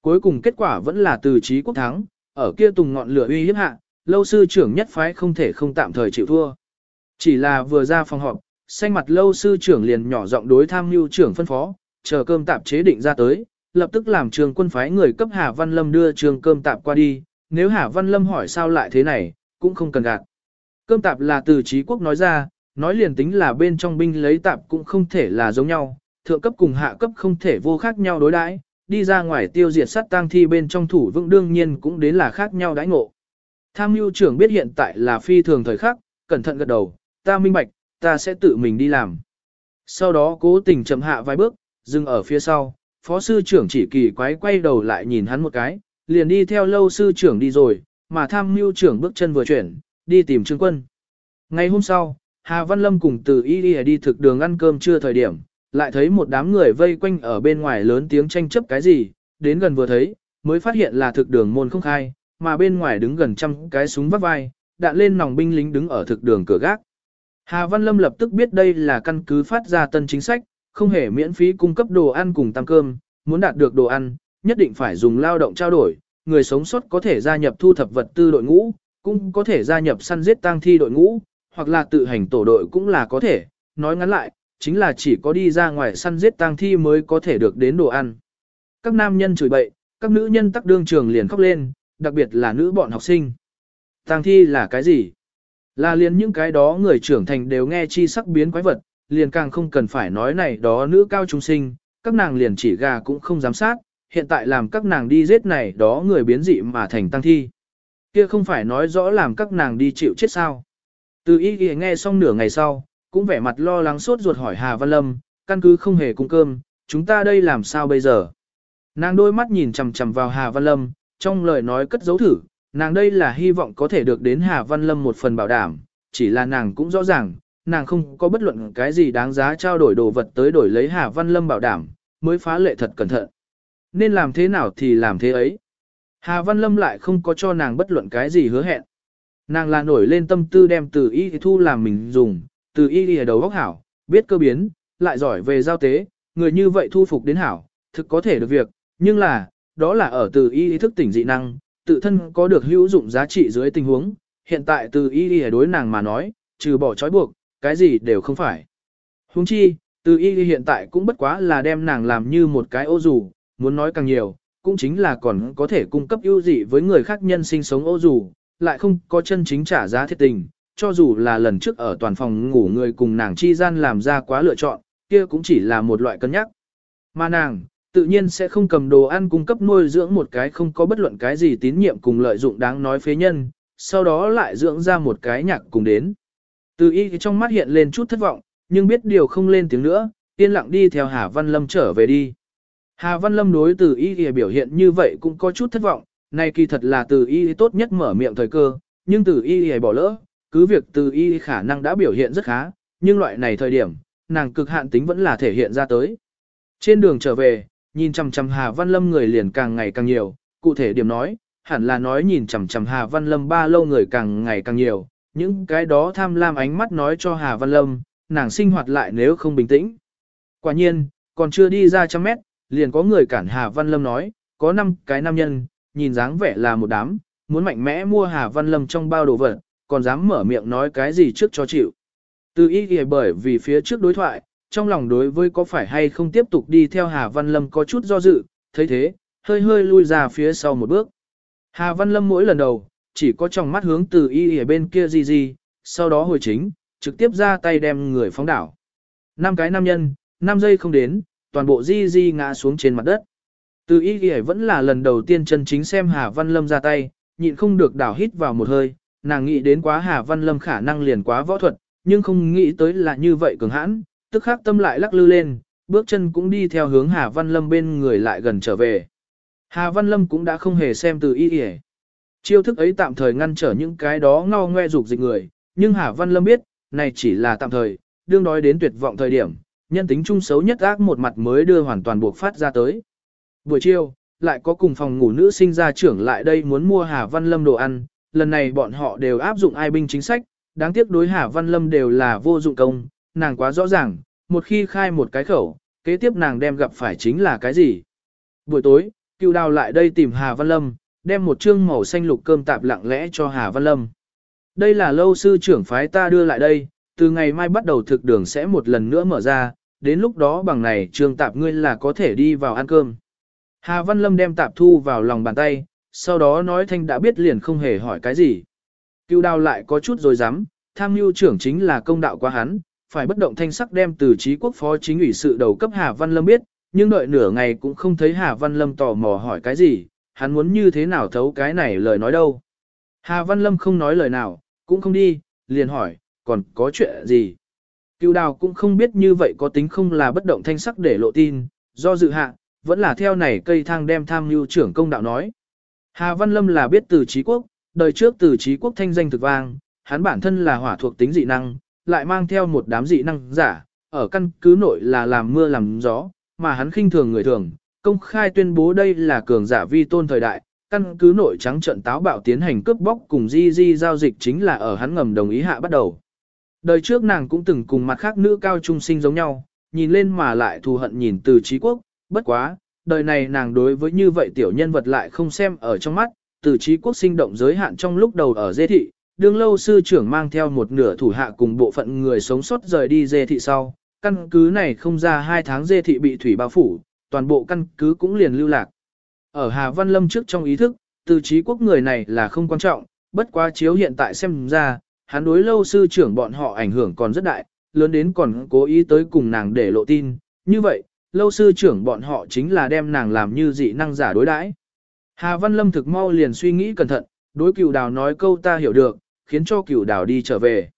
Cuối cùng kết quả vẫn là từ trí quốc thắng, ở kia tùng ngọn lửa uy hiếp hạ, lâu sư trưởng nhất phái không thể không tạm thời chịu thua. Chỉ là vừa ra phòng họp, xanh mặt lâu sư trưởng liền nhỏ giọng đối tham mưu trưởng phân phó, chờ cơm tạp chế định ra tới, lập tức làm trường quân phái người cấp Hà Văn Lâm đưa trường cơm tạp qua đi, nếu Hà Văn Lâm hỏi sao lại thế này, cũng không cần gạt. Cơm tạp là từ trí quốc nói ra, nói liền tính là bên trong binh lấy tạp cũng không thể là giống nhau, thượng cấp cùng hạ cấp không thể vô khác nhau đối đãi, đi ra ngoài tiêu diệt sát tang thi bên trong thủ vững đương nhiên cũng đến là khác nhau đãi ngộ. Tham mưu trưởng biết hiện tại là phi thường thời khắc, cẩn thận gật đầu, ta minh bạch, ta sẽ tự mình đi làm. Sau đó cố tình chậm hạ vài bước, dừng ở phía sau, phó sư trưởng chỉ kỳ quái quay đầu lại nhìn hắn một cái, liền đi theo lâu sư trưởng đi rồi, mà tham mưu trưởng bước chân vừa chuyển, đi tìm trương quân. Ngày hôm sau, Hà Văn Lâm cùng từ y đi, đi thực đường ăn cơm trưa thời điểm, lại thấy một đám người vây quanh ở bên ngoài lớn tiếng tranh chấp cái gì, đến gần vừa thấy, mới phát hiện là thực đường môn không khai, mà bên ngoài đứng gần trăm cái súng vắt vai, đạn lên nòng binh lính đứng ở thực đường cửa gác. Hà Văn Lâm lập tức biết đây là căn cứ phát ra tân chính sách, không hề miễn phí cung cấp đồ ăn cùng tăng cơm, muốn đạt được đồ ăn, nhất định phải dùng lao động trao đổi, người sống sót có thể gia nhập thu thập vật tư đội ngũ, cũng có thể gia nhập săn giết tang thi đội ngũ, hoặc là tự hành tổ đội cũng là có thể, nói ngắn lại, chính là chỉ có đi ra ngoài săn giết tang thi mới có thể được đến đồ ăn. Các nam nhân chửi bậy, các nữ nhân tắc đương trường liền khóc lên, đặc biệt là nữ bọn học sinh. Tang thi là cái gì? Là liền những cái đó người trưởng thành đều nghe chi sắc biến quái vật, liền càng không cần phải nói này đó nữ cao trung sinh, các nàng liền chỉ gà cũng không dám sát, hiện tại làm các nàng đi giết này đó người biến dị mà thành tăng thi. Kia không phải nói rõ làm các nàng đi chịu chết sao. Từ y ghi nghe xong nửa ngày sau, cũng vẻ mặt lo lắng sốt ruột hỏi Hà Văn Lâm, căn cứ không hề cung cơm, chúng ta đây làm sao bây giờ? Nàng đôi mắt nhìn chằm chằm vào Hà Văn Lâm, trong lời nói cất dấu thử, nàng đây là hy vọng có thể được đến Hà Văn Lâm một phần bảo đảm, chỉ là nàng cũng rõ ràng, nàng không có bất luận cái gì đáng giá trao đổi đồ vật tới đổi lấy Hà Văn Lâm bảo đảm, mới phá lệ thật cẩn thận. Nên làm thế nào thì làm thế ấy. Hà Văn Lâm lại không có cho nàng bất luận cái gì hứa hẹn. Nàng là nổi lên tâm tư đem từ y thu làm mình dùng, từ y ở đầu góc hảo, biết cơ biến, lại giỏi về giao tế, người như vậy thu phục đến hảo, thực có thể được việc, nhưng là, đó là ở từ y thức tỉnh dị năng, tự thân có được hữu dụng giá trị dưới tình huống, hiện tại từ y đi đối nàng mà nói, trừ bỏ trói buộc, cái gì đều không phải. Huống chi, từ y hiện tại cũng bất quá là đem nàng làm như một cái ô dù, muốn nói càng nhiều, cũng chính là còn có thể cung cấp ưu dị với người khác nhân sinh sống ô dù, lại không có chân chính trả giá thiết tình, cho dù là lần trước ở toàn phòng ngủ người cùng nàng chi gian làm ra quá lựa chọn, kia cũng chỉ là một loại cân nhắc. Mà nàng, tự nhiên sẽ không cầm đồ ăn cung cấp nuôi dưỡng một cái không có bất luận cái gì tín nhiệm cùng lợi dụng đáng nói phế nhân, sau đó lại dưỡng ra một cái nhạc cùng đến. Từ y trong mắt hiện lên chút thất vọng, nhưng biết điều không lên tiếng nữa, yên lặng đi theo Hà Văn Lâm trở về đi. Hà Văn Lâm đối từ y thì biểu hiện như vậy cũng có chút thất vọng, này kỳ thật là từ y tốt nhất mở miệng thời cơ, nhưng từ y bỏ lỡ, cứ việc từ y khả năng đã biểu hiện rất khá, nhưng loại này thời điểm, nàng cực hạn tính vẫn là thể hiện ra tới. Trên đường trở về, nhìn chằm chằm Hà Văn Lâm người liền càng ngày càng nhiều, cụ thể điểm nói, hẳn là nói nhìn chằm chằm Hà Văn Lâm ba lâu người càng ngày càng nhiều, những cái đó tham lam ánh mắt nói cho Hà Văn Lâm, nàng sinh hoạt lại nếu không bình tĩnh. Quả nhiên, còn chưa đi ra trăm mét, liền có người cản Hà Văn Lâm nói, có năm cái nam nhân, nhìn dáng vẻ là một đám, muốn mạnh mẽ mua Hà Văn Lâm trong bao đồ vật, còn dám mở miệng nói cái gì trước cho chịu. Từ ý nghĩa bởi vì phía trước đối thoại, trong lòng đối với có phải hay không tiếp tục đi theo Hà Văn Lâm có chút do dự, thấy thế, hơi hơi lui ra phía sau một bước. Hà Văn Lâm mỗi lần đầu, chỉ có trong mắt hướng từ y ở bên kia gì gì, sau đó hồi chính, trực tiếp ra tay đem người phóng đảo. Năm cái nam nhân, năm giây không đến, toàn bộ di di ngã xuống trên mặt đất. Từ y y vẫn là lần đầu tiên chân chính xem Hà Văn Lâm ra tay, nhịn không được đảo hít vào một hơi, nàng nghĩ đến quá Hà Văn Lâm khả năng liền quá võ thuật, nhưng không nghĩ tới là như vậy cường hãn, tức khắc tâm lại lắc lư lên, bước chân cũng đi theo hướng Hà Văn Lâm bên người lại gần trở về. Hà Văn Lâm cũng đã không hề xem từ y y. Chiêu thức ấy tạm thời ngăn trở những cái đó ngao ngoe dục dịch người, nhưng Hà Văn Lâm biết, này chỉ là tạm thời, đương đói đến tuyệt vọng thời điểm, nhân tính chung xấu nhất ác một mặt mới đưa hoàn toàn buộc phát ra tới. Buổi chiều, lại có cùng phòng ngủ nữ sinh ra trưởng lại đây muốn mua Hà Văn Lâm đồ ăn, lần này bọn họ đều áp dụng ai binh chính sách, đáng tiếc đối Hà Văn Lâm đều là vô dụng công, nàng quá rõ ràng, một khi khai một cái khẩu, kế tiếp nàng đem gặp phải chính là cái gì. Buổi tối, cựu đào lại đây tìm Hà Văn Lâm, đem một chương màu xanh lục cơm tạp lặng lẽ cho Hà Văn Lâm. Đây là lâu sư trưởng phái ta đưa lại đây, từ ngày mai bắt đầu thực đường sẽ một lần nữa mở ra, đến lúc đó bằng này trường tạp ngươi là có thể đi vào ăn cơm. Hà Văn Lâm đem tạp thu vào lòng bàn tay, sau đó nói thanh đã biết liền không hề hỏi cái gì. Cưu đào lại có chút rồi dám, tham mưu trưởng chính là công đạo qua hắn, phải bất động thanh sắc đem từ trí quốc phó chính ủy sự đầu cấp Hà Văn Lâm biết, nhưng đợi nửa ngày cũng không thấy Hà Văn Lâm tò mò hỏi cái gì, hắn muốn như thế nào thấu cái này lời nói đâu. Hà Văn Lâm không nói lời nào, cũng không đi, liền hỏi, còn có chuyện gì? Cựu đào cũng không biết như vậy có tính không là bất động thanh sắc để lộ tin, do dự hạ, vẫn là theo này cây thang đem tham mưu trưởng công đạo nói. Hà Văn Lâm là biết từ trí quốc, đời trước từ trí quốc thanh danh thực vang, hắn bản thân là hỏa thuộc tính dị năng, lại mang theo một đám dị năng giả, ở căn cứ nội là làm mưa làm gió, mà hắn khinh thường người thường, công khai tuyên bố đây là cường giả vi tôn thời đại, căn cứ nội trắng trận táo bạo tiến hành cướp bóc cùng di di giao dịch chính là ở hắn ngầm đồng ý hạ bắt đầu. Đời trước nàng cũng từng cùng mặt khác nữ cao trung sinh giống nhau, nhìn lên mà lại thù hận nhìn từ trí quốc, bất quá, đời này nàng đối với như vậy tiểu nhân vật lại không xem ở trong mắt, từ trí quốc sinh động giới hạn trong lúc đầu ở dê thị, đương lâu sư trưởng mang theo một nửa thủ hạ cùng bộ phận người sống sót rời đi dê thị sau, căn cứ này không ra hai tháng dê thị bị thủy bao phủ, toàn bộ căn cứ cũng liền lưu lạc. Ở Hà Văn Lâm trước trong ý thức, từ trí quốc người này là không quan trọng, bất quá chiếu hiện tại xem ra, hắn đối lâu sư trưởng bọn họ ảnh hưởng còn rất đại, lớn đến còn cố ý tới cùng nàng để lộ tin, như vậy, lâu sư trưởng bọn họ chính là đem nàng làm như dị năng giả đối đãi. Hà Văn Lâm thực mau liền suy nghĩ cẩn thận, đối cửu đào nói câu ta hiểu được, khiến cho cửu đào đi trở về.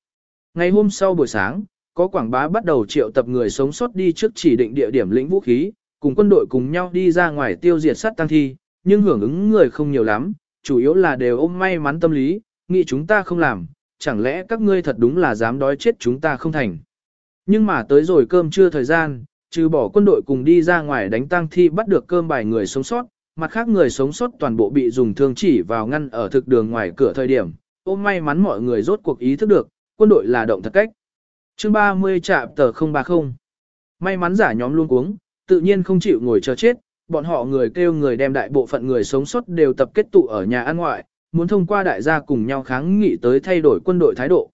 Ngày hôm sau buổi sáng, có quảng bá bắt đầu triệu tập người sống sót đi trước chỉ định địa điểm lĩnh vũ khí, cùng quân đội cùng nhau đi ra ngoài tiêu diệt sát tăng thi, nhưng hưởng ứng người không nhiều lắm, chủ yếu là đều ôm may mắn tâm lý, nghĩ chúng ta không làm, chẳng lẽ các ngươi thật đúng là dám đói chết chúng ta không thành. Nhưng mà tới rồi cơm trưa thời gian, trừ bỏ quân đội cùng đi ra ngoài đánh tang thi bắt được cơm bài người sống sót, mặt khác người sống sót toàn bộ bị dùng thương chỉ vào ngăn ở thực đường ngoài cửa thời điểm, ôm may mắn mọi người rốt cuộc ý thức được, quân đội là động thật cách. Chương 30 trạm tờ 030 May mắn giả nhóm luôn cuống, tự nhiên không chịu ngồi chờ chết, bọn họ người kêu người đem đại bộ phận người sống sót đều tập kết tụ ở nhà ăn ngoại, muốn thông qua đại gia cùng nhau kháng nghị tới thay đổi quân đội thái độ.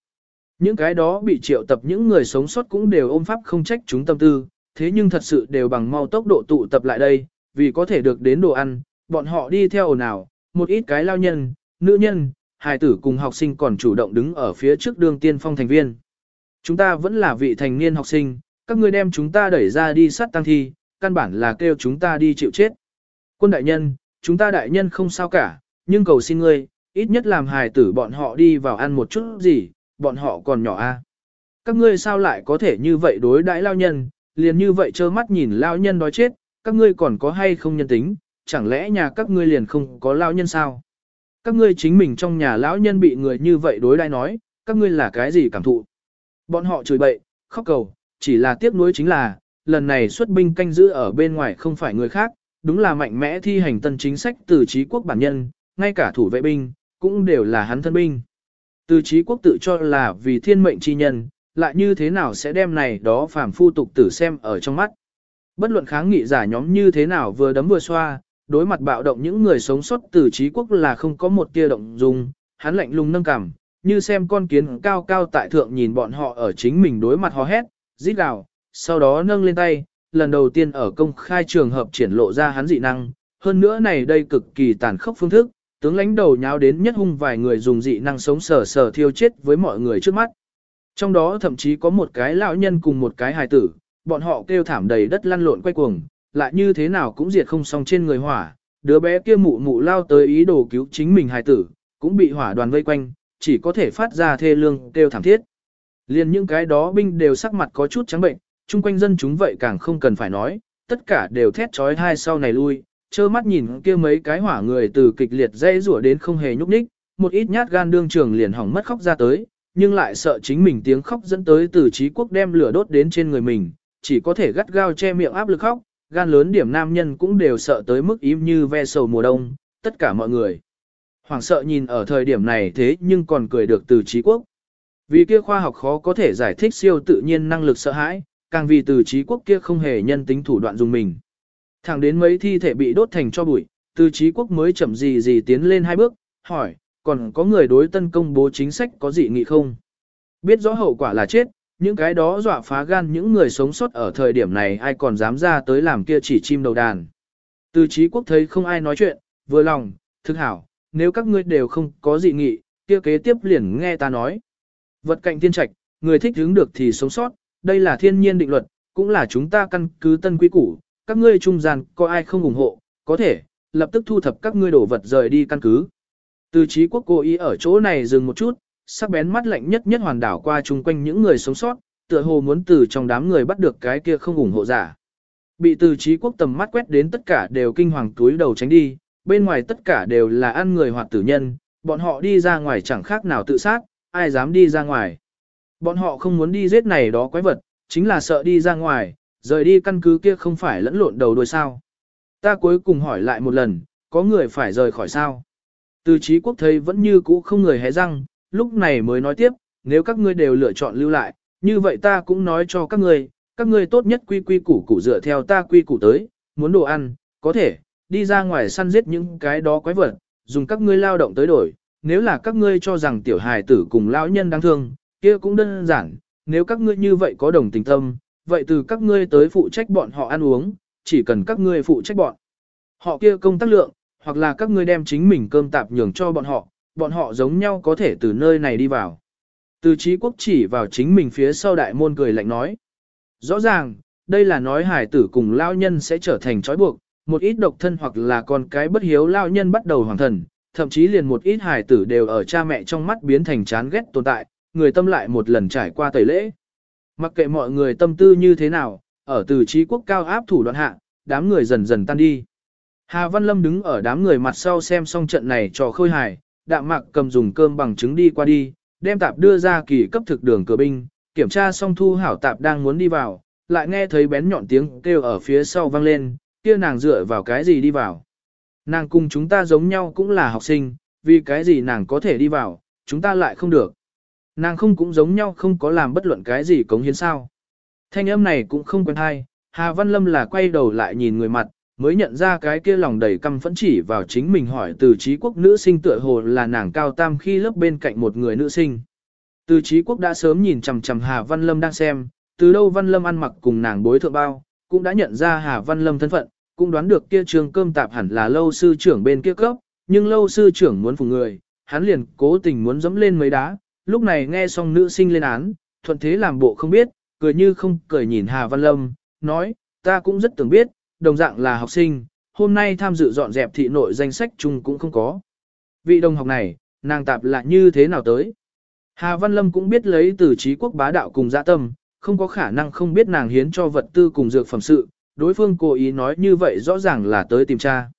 Những cái đó bị triệu tập những người sống sót cũng đều ôm pháp không trách chúng tâm tư, thế nhưng thật sự đều bằng mau tốc độ tụ tập lại đây, vì có thể được đến đồ ăn, bọn họ đi theo ồn ào, một ít cái lao nhân, nữ nhân, hài tử cùng học sinh còn chủ động đứng ở phía trước đường tiên phong thành viên. Chúng ta vẫn là vị thành niên học sinh, các ngươi đem chúng ta đẩy ra đi sát tăng thi, căn bản là kêu chúng ta đi chịu chết. Quân đại nhân, chúng ta đại nhân không sao cả, nhưng cầu xin ngươi, ít nhất làm hài tử bọn họ đi vào ăn một chút gì, bọn họ còn nhỏ a. Các ngươi sao lại có thể như vậy đối đãi lao nhân, liền như vậy trơ mắt nhìn lao nhân đói chết, các ngươi còn có hay không nhân tính, chẳng lẽ nhà các ngươi liền không có lao nhân sao? Các ngươi chính mình trong nhà lão nhân bị người như vậy đối đãi nói, các ngươi là cái gì cảm thụ? Bọn họ chửi bậy, khóc cầu, chỉ là tiếc nuối chính là, lần này xuất binh canh giữ ở bên ngoài không phải người khác, đúng là mạnh mẽ thi hành tân chính sách từ trí quốc bản nhân, ngay cả thủ vệ binh, cũng đều là hắn thân binh. Từ trí quốc tự cho là vì thiên mệnh chi nhân, lại như thế nào sẽ đem này đó phàm phu tục tử xem ở trong mắt. Bất luận kháng nghị giả nhóm như thế nào vừa đấm vừa xoa, đối mặt bạo động những người sống sót từ trí quốc là không có một tia động dung, hắn lạnh lùng nâng cằm, như xem con kiến cao cao tại thượng nhìn bọn họ ở chính mình đối mặt hò hét, rít gào, sau đó nâng lên tay, lần đầu tiên ở công khai trường hợp triển lộ ra hắn dị năng, hơn nữa này đây cực kỳ tàn khốc phương thức, tướng lãnh đầu nháo đến nhất hung vài người dùng dị năng sống sờ sờ thiêu chết với mọi người trước mắt. Trong đó thậm chí có một cái lão nhân cùng một cái hài tử, bọn họ kêu thảm đầy đất lăn lộn quay cuồng, lại như thế nào cũng diệt không xong trên người hỏa, đứa bé kia mụ mụ lao tới ý đồ cứu chính mình hài tử, cũng bị hỏa đoàn vây quanh, chỉ có thể phát ra thê lương kêu thảm thiết. liền những cái đó binh đều sắc mặt có chút trắng bệnh, chung quanh dân chúng vậy càng không cần phải nói, tất cả đều thét trói hai sau này lui, trơ mắt nhìn kia mấy cái hỏa người từ kịch liệt dây rủa đến không hề nhúc nhích, một ít nhát gan đương trường liền hỏng mất khóc ra tới, nhưng lại sợ chính mình tiếng khóc dẫn tới từ trí quốc đem lửa đốt đến trên người mình, chỉ có thể gắt gao che miệng áp lực khóc, gan lớn điểm nam nhân cũng đều sợ tới mức im như ve sầu mùa đông, tất cả mọi người. Hoàng sợ nhìn ở thời điểm này thế nhưng còn cười được từ trí quốc. Vì kia khoa học khó có thể giải thích siêu tự nhiên năng lực sợ hãi, càng vì từ trí quốc kia không hề nhân tính thủ đoạn dùng mình. Thẳng đến mấy thi thể bị đốt thành cho bụi, từ trí quốc mới chậm gì gì tiến lên hai bước, hỏi, còn có người đối tân công bố chính sách có dị nghị không? Biết rõ hậu quả là chết, những cái đó dọa phá gan những người sống sót ở thời điểm này ai còn dám ra tới làm kia chỉ chim đầu đàn. Từ trí quốc thấy không ai nói chuyện, vừa lòng, thực hảo, nếu các ngươi đều không có dị nghị, kia kế tiếp liền nghe ta nói. Vật cạnh thiên trạch, người thích hướng được thì sống sót, đây là thiên nhiên định luật, cũng là chúng ta căn cứ tân quy củ, các ngươi trung gian có ai không ủng hộ, có thể, lập tức thu thập các ngươi đổ vật rời đi căn cứ. Từ trí quốc cố ý ở chỗ này dừng một chút, sắc bén mắt lạnh nhất nhất hoàn đảo qua chung quanh những người sống sót, tựa hồ muốn từ trong đám người bắt được cái kia không ủng hộ giả. Bị từ trí quốc tầm mắt quét đến tất cả đều kinh hoàng túi đầu tránh đi, bên ngoài tất cả đều là ăn người hoặc tử nhân, bọn họ đi ra ngoài chẳng khác nào tự sát, ai dám đi ra ngoài. Bọn họ không muốn đi giết này đó quái vật, chính là sợ đi ra ngoài, rời đi căn cứ kia không phải lẫn lộn đầu đuôi sao. Ta cuối cùng hỏi lại một lần, có người phải rời khỏi sao? Từ trí quốc thấy vẫn như cũ không người hé răng, lúc này mới nói tiếp, nếu các ngươi đều lựa chọn lưu lại, như vậy ta cũng nói cho các ngươi, các ngươi tốt nhất quy quy củ củ dựa theo ta quy củ tới, muốn đồ ăn, có thể, đi ra ngoài săn giết những cái đó quái vật, dùng các ngươi lao động tới đổi, nếu là các ngươi cho rằng tiểu hài tử cùng lão nhân đáng thương, kia cũng đơn giản, nếu các ngươi như vậy có đồng tình tâm, vậy từ các ngươi tới phụ trách bọn họ ăn uống, chỉ cần các ngươi phụ trách bọn. Họ kia công tác lượng, hoặc là các ngươi đem chính mình cơm tạp nhường cho bọn họ, bọn họ giống nhau có thể từ nơi này đi vào. Từ trí quốc chỉ vào chính mình phía sau đại môn cười lạnh nói. Rõ ràng, đây là nói hải tử cùng lao nhân sẽ trở thành trói buộc, một ít độc thân hoặc là con cái bất hiếu lao nhân bắt đầu hoàng thần, thậm chí liền một ít hải tử đều ở cha mẹ trong mắt biến thành chán ghét tồn tại, người tâm lại một lần trải qua tẩy lễ. Mặc kệ mọi người tâm tư như thế nào, ở từ trí quốc cao áp thủ đoạn hạ, đám người dần dần tan đi. Hà Văn Lâm đứng ở đám người mặt sau xem xong trận này cho khôi hài, đạm mặc cầm dùng cơm bằng trứng đi qua đi, đem tạp đưa ra kỳ cấp thực đường cửa binh, kiểm tra xong thu hảo tạp đang muốn đi vào, lại nghe thấy bén nhọn tiếng kêu ở phía sau vang lên, kia nàng dựa vào cái gì đi vào. Nàng cùng chúng ta giống nhau cũng là học sinh, vì cái gì nàng có thể đi vào, chúng ta lại không được. Nàng không cũng giống nhau không có làm bất luận cái gì cống hiến sao. Thanh âm này cũng không quen hay, Hà Văn Lâm là quay đầu lại nhìn người mặt, mới nhận ra cái kia lòng đầy căm phẫn chỉ vào chính mình hỏi từ trí quốc nữ sinh tựa hồ là nàng cao tam khi lớp bên cạnh một người nữ sinh. Từ trí quốc đã sớm nhìn chằm chằm Hà Văn Lâm đang xem, từ đâu Văn Lâm ăn mặc cùng nàng bối thượng bao, cũng đã nhận ra Hà Văn Lâm thân phận, cũng đoán được kia trường cơm tạp hẳn là lâu sư trưởng bên kia cấp, nhưng lâu sư trưởng muốn phụ người, hắn liền cố tình muốn dẫm lên mấy đá, lúc này nghe xong nữ sinh lên án, thuận thế làm bộ không biết, cười như không cười nhìn Hà Văn Lâm, nói, ta cũng rất tưởng biết, đồng dạng là học sinh, hôm nay tham dự dọn dẹp thị nội danh sách chung cũng không có. Vị đồng học này, nàng tạp là như thế nào tới? Hà Văn Lâm cũng biết lấy từ trí quốc bá đạo cùng dạ tâm, không có khả năng không biết nàng hiến cho vật tư cùng dược phẩm sự, đối phương cố ý nói như vậy rõ ràng là tới tìm tra.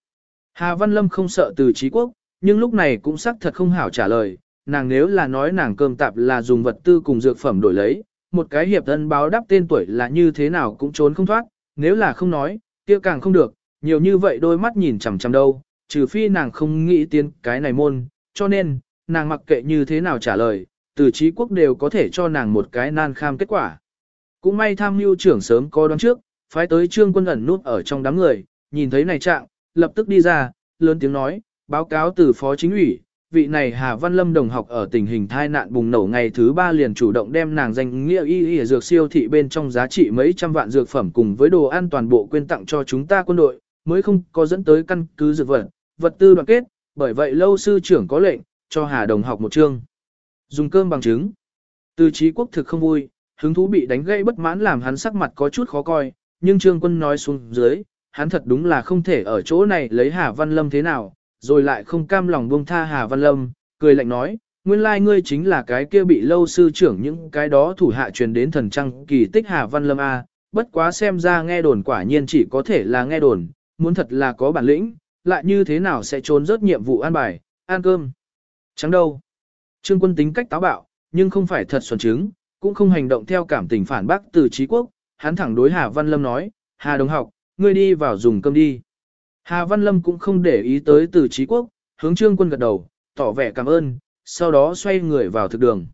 Hà Văn Lâm không sợ từ trí quốc, nhưng lúc này cũng xác thật không hảo trả lời, nàng nếu là nói nàng cơm tạp là dùng vật tư cùng dược phẩm đổi lấy, một cái hiệp thân báo đáp tên tuổi là như thế nào cũng trốn không thoát, nếu là không nói, kia càng không được, nhiều như vậy đôi mắt nhìn chằm chằm đâu, trừ phi nàng không nghĩ tiến cái này môn, cho nên, nàng mặc kệ như thế nào trả lời, từ trí quốc đều có thể cho nàng một cái nan kham kết quả. Cũng may tham mưu trưởng sớm có đoán trước, phái tới trương quân ẩn nút ở trong đám người, nhìn thấy này trạng, lập tức đi ra, lớn tiếng nói, báo cáo từ phó chính ủy, vị này Hà Văn Lâm đồng học ở tình hình thai nạn bùng nổ ngày thứ ba liền chủ động đem nàng danh nghĩa y y dược siêu thị bên trong giá trị mấy trăm vạn dược phẩm cùng với đồ ăn toàn bộ quyên tặng cho chúng ta quân đội, mới không có dẫn tới căn cứ dược vật, vật tư đoàn kết, bởi vậy lâu sư trưởng có lệnh, cho Hà đồng học một chương. Dùng cơm bằng chứng. Từ trí quốc thực không vui, hứng thú bị đánh gây bất mãn làm hắn sắc mặt có chút khó coi, nhưng trương quân nói xuống dưới, hắn thật đúng là không thể ở chỗ này lấy Hà Văn Lâm thế nào, rồi lại không cam lòng buông tha Hà Văn Lâm, cười lạnh nói, nguyên lai ngươi chính là cái kia bị lâu sư trưởng những cái đó thủ hạ truyền đến thần trăng kỳ tích Hà Văn Lâm A, bất quá xem ra nghe đồn quả nhiên chỉ có thể là nghe đồn, muốn thật là có bản lĩnh, lại như thế nào sẽ trốn rớt nhiệm vụ an bài, ăn cơm. Chẳng đâu. Trương quân tính cách táo bạo, nhưng không phải thật xuẩn chứng, cũng không hành động theo cảm tình phản bác từ trí quốc, hắn thẳng đối Hà Văn Lâm nói, Hà đồng học, ngươi đi vào dùng cơm đi. Hà Văn Lâm cũng không để ý tới từ trí quốc, hướng trương quân gật đầu, tỏ vẻ cảm ơn, sau đó xoay người vào thực đường.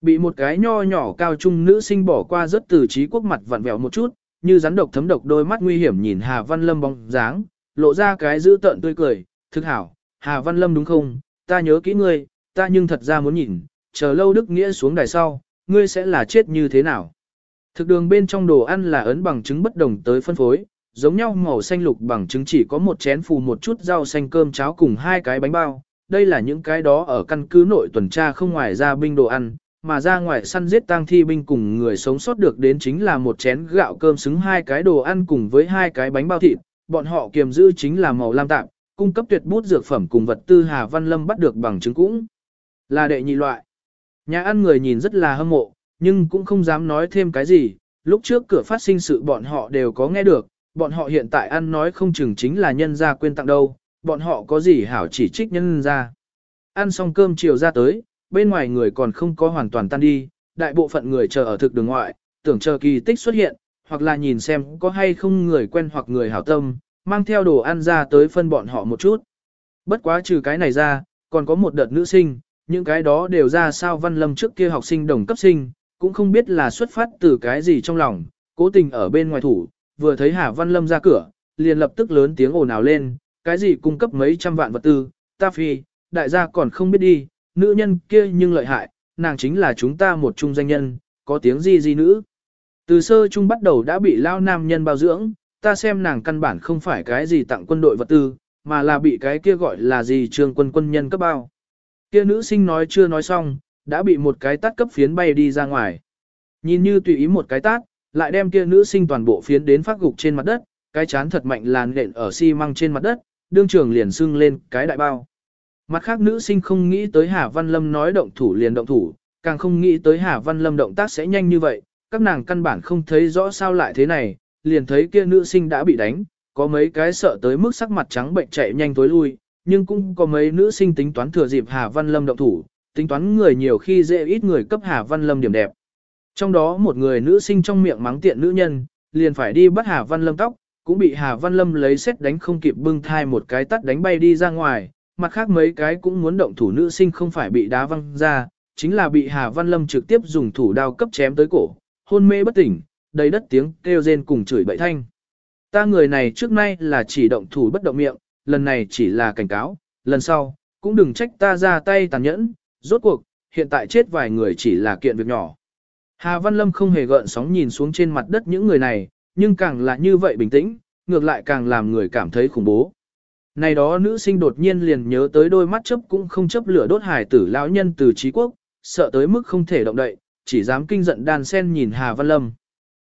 Bị một cái nho nhỏ cao trung nữ sinh bỏ qua rất từ trí quốc mặt vặn vẹo một chút, như rắn độc thấm độc đôi mắt nguy hiểm nhìn Hà Văn Lâm bóng dáng, lộ ra cái giữ tợn tươi cười, thực hảo, Hà Văn Lâm đúng không, ta nhớ kỹ ngươi, ta nhưng thật ra muốn nhìn, chờ lâu đức nghĩa xuống đài sau, ngươi sẽ là chết như thế nào. Thực đường bên trong đồ ăn là ấn bằng chứng bất đồng tới phân phối, giống nhau màu xanh lục bằng chứng chỉ có một chén phù một chút rau xanh cơm cháo cùng hai cái bánh bao. Đây là những cái đó ở căn cứ nội tuần tra không ngoài ra binh đồ ăn, mà ra ngoài săn giết tang thi binh cùng người sống sót được đến chính là một chén gạo cơm xứng hai cái đồ ăn cùng với hai cái bánh bao thịt. Bọn họ kiềm giữ chính là màu lam tạm, cung cấp tuyệt bút dược phẩm cùng vật tư Hà Văn Lâm bắt được bằng chứng cũng là đệ nhị loại. Nhà ăn người nhìn rất là hâm mộ, nhưng cũng không dám nói thêm cái gì, lúc trước cửa phát sinh sự bọn họ đều có nghe được, bọn họ hiện tại ăn nói không chừng chính là nhân gia quên tặng đâu, bọn họ có gì hảo chỉ trích nhân gia. Ăn xong cơm chiều ra tới, bên ngoài người còn không có hoàn toàn tan đi, đại bộ phận người chờ ở thực đường ngoại, tưởng chờ kỳ tích xuất hiện, hoặc là nhìn xem có hay không người quen hoặc người hảo tâm, mang theo đồ ăn ra tới phân bọn họ một chút. Bất quá trừ cái này ra, còn có một đợt nữ sinh, những cái đó đều ra sao văn lâm trước kia học sinh đồng cấp sinh, cũng không biết là xuất phát từ cái gì trong lòng, cố tình ở bên ngoài thủ, vừa thấy Hà Văn Lâm ra cửa, liền lập tức lớn tiếng ồn ào lên, cái gì cung cấp mấy trăm vạn vật tư, ta phi, đại gia còn không biết đi, nữ nhân kia nhưng lợi hại, nàng chính là chúng ta một trung danh nhân, có tiếng gì gì nữ. Từ sơ trung bắt đầu đã bị lao nam nhân bao dưỡng, ta xem nàng căn bản không phải cái gì tặng quân đội vật tư, mà là bị cái kia gọi là gì trường quân quân nhân cấp bao. Kia nữ sinh nói chưa nói xong, đã bị một cái tát cấp phiến bay đi ra ngoài. Nhìn như tùy ý một cái tát, lại đem kia nữ sinh toàn bộ phiến đến phát gục trên mặt đất, cái chán thật mạnh làn nện ở xi măng trên mặt đất, đương trường liền sưng lên cái đại bao. Mặt khác nữ sinh không nghĩ tới Hà Văn Lâm nói động thủ liền động thủ, càng không nghĩ tới Hà Văn Lâm động tác sẽ nhanh như vậy, các nàng căn bản không thấy rõ sao lại thế này, liền thấy kia nữ sinh đã bị đánh, có mấy cái sợ tới mức sắc mặt trắng bệnh chạy nhanh tối lui, nhưng cũng có mấy nữ sinh tính toán thừa dịp Hà Văn Lâm động thủ, tính toán người nhiều khi dễ ít người cấp Hà Văn Lâm điểm đẹp. Trong đó một người nữ sinh trong miệng mắng tiện nữ nhân, liền phải đi bắt Hà Văn Lâm tóc, cũng bị Hà Văn Lâm lấy xét đánh không kịp bưng thai một cái tắt đánh bay đi ra ngoài, mặt khác mấy cái cũng muốn động thủ nữ sinh không phải bị đá văng ra, chính là bị Hà Văn Lâm trực tiếp dùng thủ đao cấp chém tới cổ, hôn mê bất tỉnh, đầy đất tiếng kêu rên cùng chửi bậy thanh. Ta người này trước nay là chỉ động thủ bất động miệng, lần này chỉ là cảnh cáo, lần sau, cũng đừng trách ta ra tay tàn nhẫn, rốt cuộc, hiện tại chết vài người chỉ là kiện việc nhỏ. Hà Văn Lâm không hề gợn sóng nhìn xuống trên mặt đất những người này, nhưng càng là như vậy bình tĩnh, ngược lại càng làm người cảm thấy khủng bố. Này đó nữ sinh đột nhiên liền nhớ tới đôi mắt chấp cũng không chấp lửa đốt hải tử lão nhân từ trí quốc, sợ tới mức không thể động đậy, chỉ dám kinh giận đàn sen nhìn Hà Văn Lâm.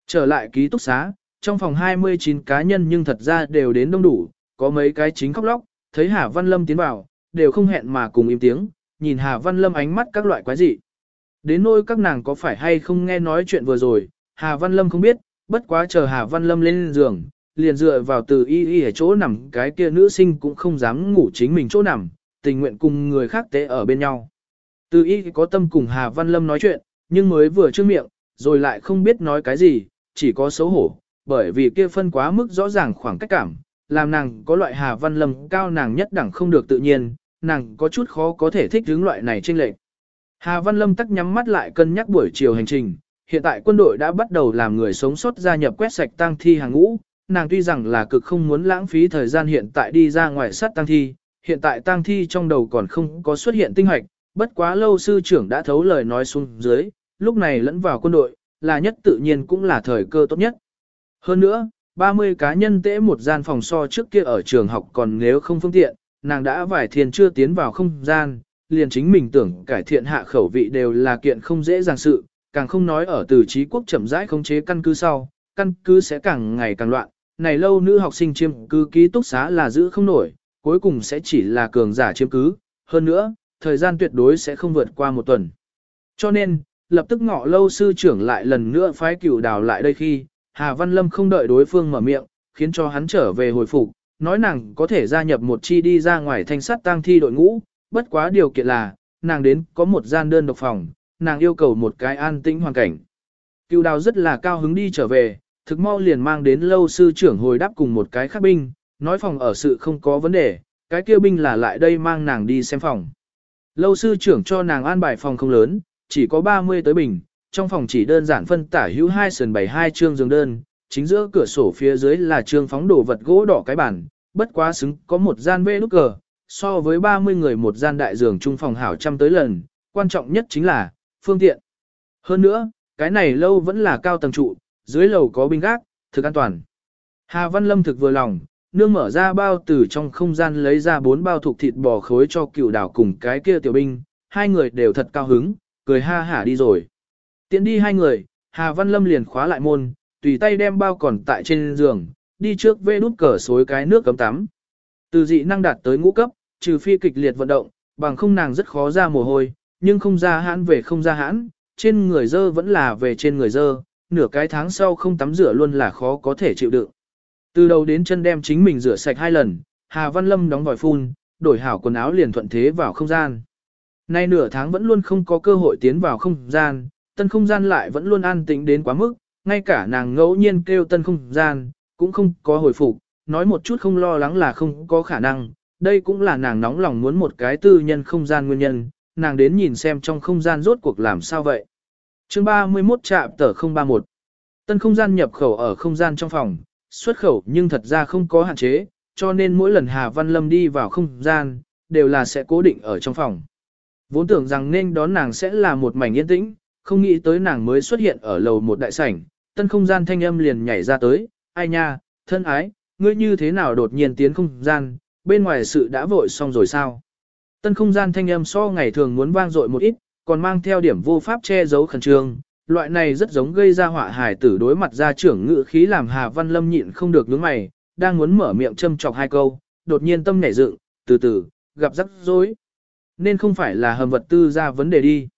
Trở lại ký túc xá, trong phòng 29 cá nhân nhưng thật ra đều đến đông đủ, có mấy cái chính khóc lóc, thấy Hà Văn Lâm tiến vào, đều không hẹn mà cùng im tiếng, nhìn Hà Văn Lâm ánh mắt các loại quái dị. Đến nỗi các nàng có phải hay không nghe nói chuyện vừa rồi, Hà Văn Lâm không biết, bất quá chờ Hà Văn Lâm lên giường, liền dựa vào từ y y ở chỗ nằm cái kia nữ sinh cũng không dám ngủ chính mình chỗ nằm, tình nguyện cùng người khác tế ở bên nhau. Từ y có tâm cùng Hà Văn Lâm nói chuyện, nhưng mới vừa trước miệng, rồi lại không biết nói cái gì, chỉ có xấu hổ, bởi vì kia phân quá mức rõ ràng khoảng cách cảm, làm nàng có loại Hà Văn Lâm cao nàng nhất đẳng không được tự nhiên, nàng có chút khó có thể thích hướng loại này trên lệch. Hà Văn Lâm tắc nhắm mắt lại cân nhắc buổi chiều hành trình, hiện tại quân đội đã bắt đầu làm người sống sót gia nhập quét sạch tang thi hàng ngũ, nàng tuy rằng là cực không muốn lãng phí thời gian hiện tại đi ra ngoài sát tang thi, hiện tại tang thi trong đầu còn không có xuất hiện tinh hoạch, bất quá lâu sư trưởng đã thấu lời nói xuống dưới, lúc này lẫn vào quân đội, là nhất tự nhiên cũng là thời cơ tốt nhất. Hơn nữa, 30 cá nhân tễ một gian phòng so trước kia ở trường học còn nếu không phương tiện, nàng đã vài thiền chưa tiến vào không gian, liền chính mình tưởng cải thiện hạ khẩu vị đều là kiện không dễ dàng sự, càng không nói ở từ trí quốc chậm rãi khống chế căn cứ sau, căn cứ sẽ càng ngày càng loạn, này lâu nữ học sinh chiếm cứ ký túc xá là giữ không nổi, cuối cùng sẽ chỉ là cường giả chiếm cứ, hơn nữa, thời gian tuyệt đối sẽ không vượt qua một tuần. Cho nên, lập tức ngọ lâu sư trưởng lại lần nữa phái cửu đào lại đây khi, Hà Văn Lâm không đợi đối phương mở miệng, khiến cho hắn trở về hồi phục, nói nàng có thể gia nhập một chi đi ra ngoài thanh sát tang thi đội ngũ, bất quá điều kiện là, nàng đến có một gian đơn độc phòng, nàng yêu cầu một cái an tĩnh hoàn cảnh. Cựu đào rất là cao hứng đi trở về, thực mau liền mang đến lâu sư trưởng hồi đáp cùng một cái khác binh, nói phòng ở sự không có vấn đề, cái kia binh là lại đây mang nàng đi xem phòng. Lâu sư trưởng cho nàng an bài phòng không lớn, chỉ có 30 tới bình, trong phòng chỉ đơn giản phân tả hữu hai sườn bày hai chương giường đơn, chính giữa cửa sổ phía dưới là trương phóng đồ vật gỗ đỏ cái bản, bất quá xứng có một gian bê nút cờ, so với 30 người một gian đại giường trung phòng hảo trăm tới lần, quan trọng nhất chính là, phương tiện. Hơn nữa, cái này lâu vẫn là cao tầng trụ, dưới lầu có binh gác, thực an toàn. Hà Văn Lâm thực vừa lòng, nương mở ra bao từ trong không gian lấy ra bốn bao thuộc thịt bò khối cho cựu đảo cùng cái kia tiểu binh, hai người đều thật cao hứng, cười ha hả đi rồi. Tiến đi hai người, Hà Văn Lâm liền khóa lại môn, tùy tay đem bao còn tại trên giường, đi trước vê nút cờ xối cái nước cấm tắm. Từ dị năng đạt tới ngũ cấp, trừ phi kịch liệt vận động, bằng không nàng rất khó ra mồ hôi, nhưng không ra hãn về không ra hãn, trên người dơ vẫn là về trên người dơ, nửa cái tháng sau không tắm rửa luôn là khó có thể chịu đựng. Từ đầu đến chân đem chính mình rửa sạch hai lần, Hà Văn Lâm đóng vòi phun, đổi hảo quần áo liền thuận thế vào không gian. Nay nửa tháng vẫn luôn không có cơ hội tiến vào không gian, tân không gian lại vẫn luôn an tĩnh đến quá mức, ngay cả nàng ngẫu nhiên kêu tân không gian, cũng không có hồi phục, nói một chút không lo lắng là không có khả năng, đây cũng là nàng nóng lòng muốn một cái tư nhân không gian nguyên nhân, nàng đến nhìn xem trong không gian rốt cuộc làm sao vậy. chương 31 trạm tờ 031 Tân không gian nhập khẩu ở không gian trong phòng, xuất khẩu nhưng thật ra không có hạn chế, cho nên mỗi lần Hà Văn Lâm đi vào không gian, đều là sẽ cố định ở trong phòng. Vốn tưởng rằng nên đón nàng sẽ là một mảnh yên tĩnh, không nghĩ tới nàng mới xuất hiện ở lầu một đại sảnh, tân không gian thanh âm liền nhảy ra tới, ai nha, thân ái, ngươi như thế nào đột nhiên tiến không gian, bên ngoài sự đã vội xong rồi sao? Tân không gian thanh âm so ngày thường muốn vang dội một ít, còn mang theo điểm vô pháp che giấu khẩn trương. Loại này rất giống gây ra họa hải tử đối mặt gia trưởng ngự khí làm Hà Văn Lâm nhịn không được nhướng mày, đang muốn mở miệng châm chọc hai câu, đột nhiên tâm nảy dựng, từ từ, gặp rắc rối. Nên không phải là hầm vật tư ra vấn đề đi.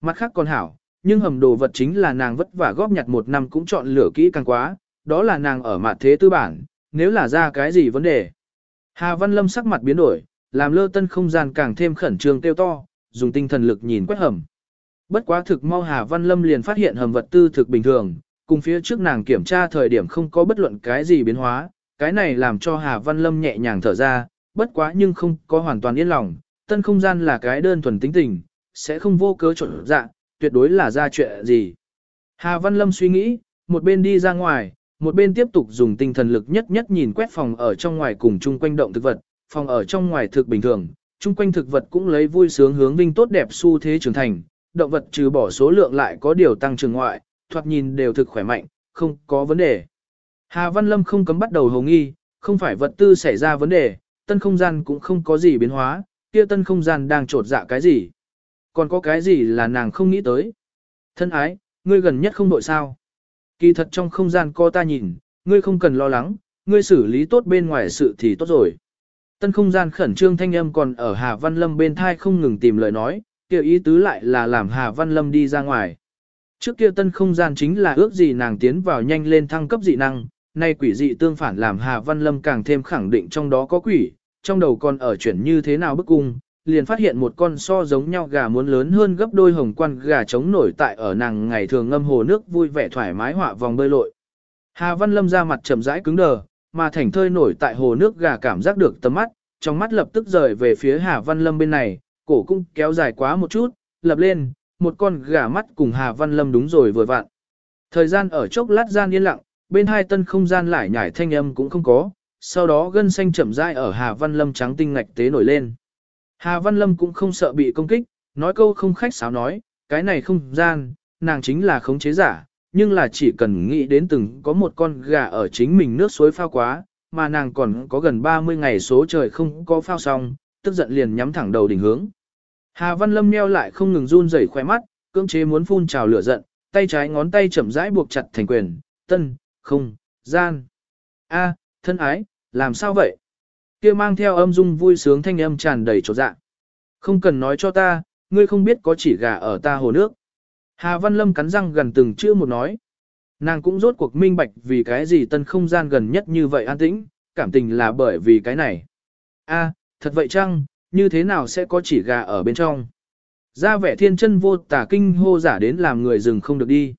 Mặt khác còn hảo, nhưng hầm đồ vật chính là nàng vất vả góp nhặt một năm cũng chọn lửa kỹ càng quá, đó là nàng ở mặt thế tư bản, nếu là ra cái gì vấn đề. Hà Văn Lâm sắc mặt biến đổi, làm lơ tân không gian càng thêm khẩn trương tiêu to, dùng tinh thần lực nhìn quét hầm. Bất quá thực mau Hà Văn Lâm liền phát hiện hầm vật tư thực bình thường, cùng phía trước nàng kiểm tra thời điểm không có bất luận cái gì biến hóa, cái này làm cho Hà Văn Lâm nhẹ nhàng thở ra, bất quá nhưng không có hoàn toàn yên lòng, tân không gian là cái đơn thuần tính tình, sẽ không vô cớ trộn dạ, tuyệt đối là ra chuyện gì. Hà Văn Lâm suy nghĩ, một bên đi ra ngoài, một bên tiếp tục dùng tinh thần lực nhất nhất nhìn quét phòng ở trong ngoài cùng chung quanh động thực vật, phòng ở trong ngoài thực bình thường, chung quanh thực vật cũng lấy vui sướng hướng vinh tốt đẹp xu thế trưởng thành, động vật trừ bỏ số lượng lại có điều tăng trưởng ngoại, thoạt nhìn đều thực khỏe mạnh, không có vấn đề. Hà Văn Lâm không cấm bắt đầu hồ nghi, không phải vật tư xảy ra vấn đề, tân không gian cũng không có gì biến hóa, kia tân không gian đang trột dạ cái gì. Còn có cái gì là nàng không nghĩ tới. Thân ái, ngươi gần nhất không đội sao. Kỳ thật trong không gian co ta nhìn, ngươi không cần lo lắng, ngươi xử lý tốt bên ngoài sự thì tốt rồi. Tân không gian khẩn trương thanh âm còn ở Hà Văn Lâm bên thai không ngừng tìm lời nói, kia ý tứ lại là làm Hà Văn Lâm đi ra ngoài. Trước kia tân không gian chính là ước gì nàng tiến vào nhanh lên thăng cấp dị năng, nay quỷ dị tương phản làm Hà Văn Lâm càng thêm khẳng định trong đó có quỷ, trong đầu còn ở chuyển như thế nào bức cung, liền phát hiện một con so giống nhau gà muốn lớn hơn gấp đôi hồng quan gà trống nổi tại ở nàng ngày thường ngâm hồ nước vui vẻ thoải mái họa vòng bơi lội. Hà Văn Lâm ra mặt chậm rãi cứng đờ, mà thành thơi nổi tại hồ nước gà cảm giác được tầm mắt, trong mắt lập tức rời về phía Hà Văn Lâm bên này, cổ cũng kéo dài quá một chút, lập lên, một con gà mắt cùng Hà Văn Lâm đúng rồi vừa vặn. Thời gian ở chốc lát gian yên lặng, bên hai tân không gian lại nhảy thanh âm cũng không có, sau đó gân xanh chậm rãi ở Hà Văn Lâm trắng tinh ngạch tế nổi lên. Hà Văn Lâm cũng không sợ bị công kích, nói câu không khách sáo nói, cái này không gian, nàng chính là khống chế giả, nhưng là chỉ cần nghĩ đến từng có một con gà ở chính mình nước suối phao quá, mà nàng còn có gần 30 ngày số trời không có phao xong, tức giận liền nhắm thẳng đầu đỉnh hướng. Hà Văn Lâm nheo lại không ngừng run rẩy khóe mắt, cưỡng chế muốn phun trào lửa giận, tay trái ngón tay chậm rãi buộc chặt thành quyền, tân, không, gian. A, thân ái, làm sao vậy? Kia mang theo âm dung vui sướng thanh âm tràn đầy chỗ dạ. Không cần nói cho ta, ngươi không biết có chỉ gà ở ta hồ nước. Hà Văn Lâm cắn răng gần từng chữ một nói. Nàng cũng rốt cuộc minh bạch vì cái gì tân không gian gần nhất như vậy an tĩnh, cảm tình là bởi vì cái này. A, thật vậy chăng, như thế nào sẽ có chỉ gà ở bên trong? Ra vẻ thiên chân vô tả kinh hô giả đến làm người dừng không được đi.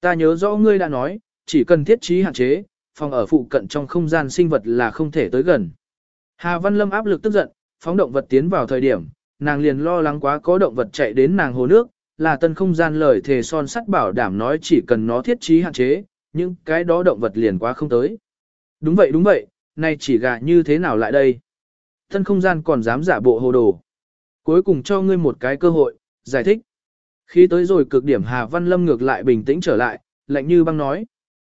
Ta nhớ rõ ngươi đã nói, chỉ cần thiết trí hạn chế, phòng ở phụ cận trong không gian sinh vật là không thể tới gần. Hà Văn Lâm áp lực tức giận, phóng động vật tiến vào thời điểm, nàng liền lo lắng quá có động vật chạy đến nàng hồ nước, là tân không gian lời thề son sắt bảo đảm nói chỉ cần nó thiết trí hạn chế, nhưng cái đó động vật liền quá không tới. Đúng vậy đúng vậy, nay chỉ gà như thế nào lại đây? Tân không gian còn dám giả bộ hồ đồ. Cuối cùng cho ngươi một cái cơ hội, giải thích. Khi tới rồi cực điểm Hà Văn Lâm ngược lại bình tĩnh trở lại, lạnh như băng nói.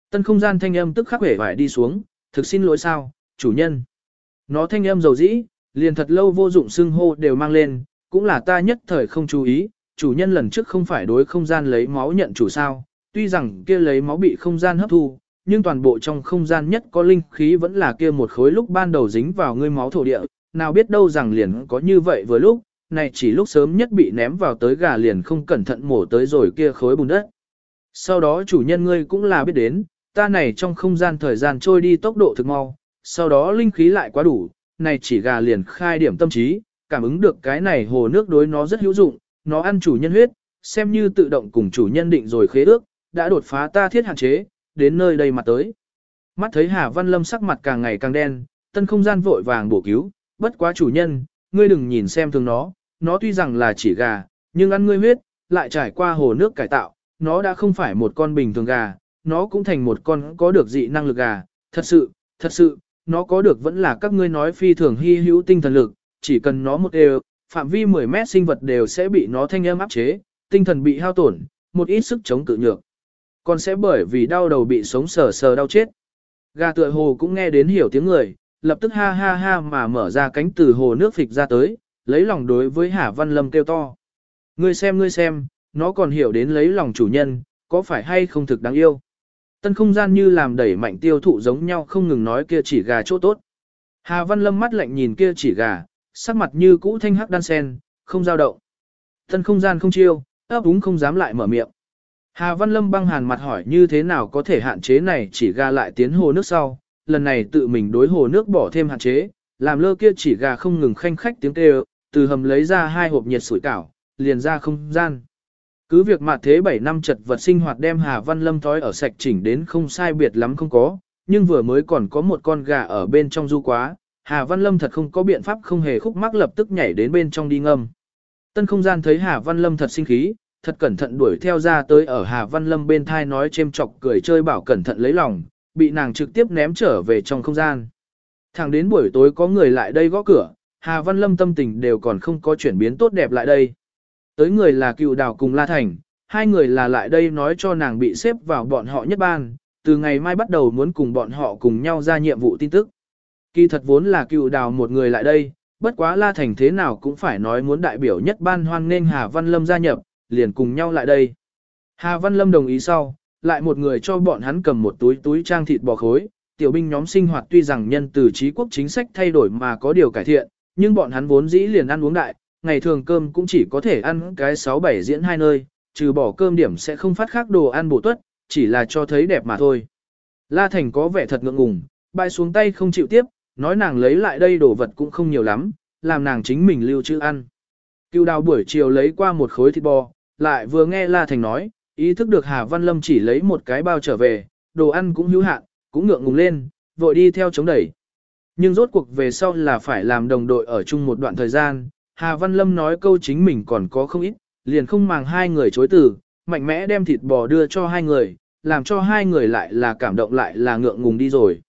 Tân không gian thanh âm tức khắc vẻ vải đi xuống, thực xin lỗi sao, chủ nhân. Nó thanh âm dầu dĩ, liền thật lâu vô dụng xưng hô đều mang lên, cũng là ta nhất thời không chú ý, chủ nhân lần trước không phải đối không gian lấy máu nhận chủ sao, tuy rằng kia lấy máu bị không gian hấp thu, nhưng toàn bộ trong không gian nhất có linh khí vẫn là kia một khối lúc ban đầu dính vào ngươi máu thổ địa, nào biết đâu rằng liền có như vậy vừa lúc, này chỉ lúc sớm nhất bị ném vào tới gà liền không cẩn thận mổ tới rồi kia khối bùn đất. Sau đó chủ nhân ngươi cũng là biết đến, ta này trong không gian thời gian trôi đi tốc độ thực mau, sau đó linh khí lại quá đủ, này chỉ gà liền khai điểm tâm trí, cảm ứng được cái này hồ nước đối nó rất hữu dụng, nó ăn chủ nhân huyết, xem như tự động cùng chủ nhân định rồi khế ước, đã đột phá ta thiết hạn chế, đến nơi đây mặt tới. Mắt thấy Hà Văn Lâm sắc mặt càng ngày càng đen, tân không gian vội vàng bổ cứu, bất quá chủ nhân, ngươi đừng nhìn xem thường nó, nó tuy rằng là chỉ gà, nhưng ăn ngươi huyết, lại trải qua hồ nước cải tạo, nó đã không phải một con bình thường gà, nó cũng thành một con có được dị năng lực gà, thật sự, thật sự, nó có được vẫn là các ngươi nói phi thường hy hữu tinh thần lực, chỉ cần nó một đều, phạm vi 10 mét sinh vật đều sẽ bị nó thanh âm áp chế, tinh thần bị hao tổn, một ít sức chống cự nhược. Còn sẽ bởi vì đau đầu bị sống sờ sờ đau chết. Gà tựa hồ cũng nghe đến hiểu tiếng người, lập tức ha ha ha mà mở ra cánh từ hồ nước phịch ra tới, lấy lòng đối với Hà Văn Lâm kêu to. Ngươi xem ngươi xem, nó còn hiểu đến lấy lòng chủ nhân, có phải hay không thực đáng yêu. Tân không gian như làm đẩy mạnh tiêu thụ giống nhau không ngừng nói kia chỉ gà chỗ tốt. Hà Văn Lâm mắt lạnh nhìn kia chỉ gà, sắc mặt như cũ thanh hắc đan sen, không dao động. Tân không gian không chiêu, ấp úng không dám lại mở miệng. Hà Văn Lâm băng hàn mặt hỏi như thế nào có thể hạn chế này chỉ gà lại tiến hồ nước sau, lần này tự mình đối hồ nước bỏ thêm hạn chế, làm lơ kia chỉ gà không ngừng khanh khách tiếng kêu, từ hầm lấy ra hai hộp nhiệt sủi cảo, liền ra không gian. Cứ việc mặt thế 7 năm chật vật sinh hoạt đem Hà Văn Lâm thói ở sạch chỉnh đến không sai biệt lắm không có, nhưng vừa mới còn có một con gà ở bên trong du quá, Hà Văn Lâm thật không có biện pháp không hề khúc mắc lập tức nhảy đến bên trong đi ngâm. Tân không gian thấy Hà Văn Lâm thật sinh khí, thật cẩn thận đuổi theo ra tới ở Hà Văn Lâm bên thai nói chêm chọc cười chơi bảo cẩn thận lấy lòng, bị nàng trực tiếp ném trở về trong không gian. Thẳng đến buổi tối có người lại đây gõ cửa, Hà Văn Lâm tâm tình đều còn không có chuyển biến tốt đẹp lại đây. Tới người là cựu đào cùng La Thành, hai người là lại đây nói cho nàng bị xếp vào bọn họ nhất ban, từ ngày mai bắt đầu muốn cùng bọn họ cùng nhau ra nhiệm vụ tin tức. Kỳ thật vốn là cựu đào một người lại đây, bất quá La Thành thế nào cũng phải nói muốn đại biểu nhất ban hoan nên Hà Văn Lâm gia nhập, liền cùng nhau lại đây. Hà Văn Lâm đồng ý sau, lại một người cho bọn hắn cầm một túi túi trang thịt bò khối, tiểu binh nhóm sinh hoạt tuy rằng nhân từ trí quốc chính sách thay đổi mà có điều cải thiện, nhưng bọn hắn vốn dĩ liền ăn uống đại, ngày thường cơm cũng chỉ có thể ăn cái 6-7 diễn hai nơi, trừ bỏ cơm điểm sẽ không phát khác đồ ăn bổ tuất, chỉ là cho thấy đẹp mà thôi. La Thành có vẻ thật ngượng ngùng, bại xuống tay không chịu tiếp, nói nàng lấy lại đây đồ vật cũng không nhiều lắm, làm nàng chính mình lưu trữ ăn. Cưu đào buổi chiều lấy qua một khối thịt bò, lại vừa nghe La Thành nói, ý thức được Hà Văn Lâm chỉ lấy một cái bao trở về, đồ ăn cũng hữu hạn, cũng ngượng ngùng lên, vội đi theo chống đẩy. Nhưng rốt cuộc về sau là phải làm đồng đội ở chung một đoạn thời gian, Hà Văn Lâm nói câu chính mình còn có không ít, liền không màng hai người chối từ, mạnh mẽ đem thịt bò đưa cho hai người, làm cho hai người lại là cảm động lại là ngượng ngùng đi rồi.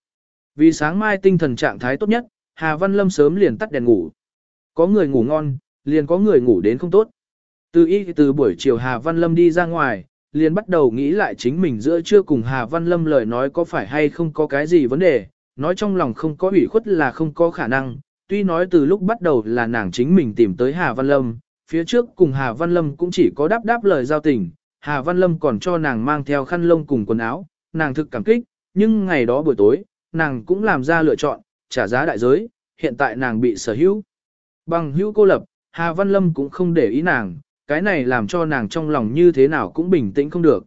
Vì sáng mai tinh thần trạng thái tốt nhất, Hà Văn Lâm sớm liền tắt đèn ngủ. Có người ngủ ngon, liền có người ngủ đến không tốt. Từ y từ buổi chiều Hà Văn Lâm đi ra ngoài, liền bắt đầu nghĩ lại chính mình giữa trưa cùng Hà Văn Lâm lời nói có phải hay không có cái gì vấn đề, nói trong lòng không có ủy khuất là không có khả năng, tuy nói từ lúc bắt đầu là nàng chính mình tìm tới Hà Văn Lâm, phía trước cùng Hà Văn Lâm cũng chỉ có đáp đáp lời giao tình, Hà Văn Lâm còn cho nàng mang theo khăn lông cùng quần áo, nàng thực cảm kích, nhưng ngày đó buổi tối, nàng cũng làm ra lựa chọn, trả giá đại giới, hiện tại nàng bị sở hữu. Bằng hữu cô lập, Hà Văn Lâm cũng không để ý nàng, cái này làm cho nàng trong lòng như thế nào cũng bình tĩnh không được.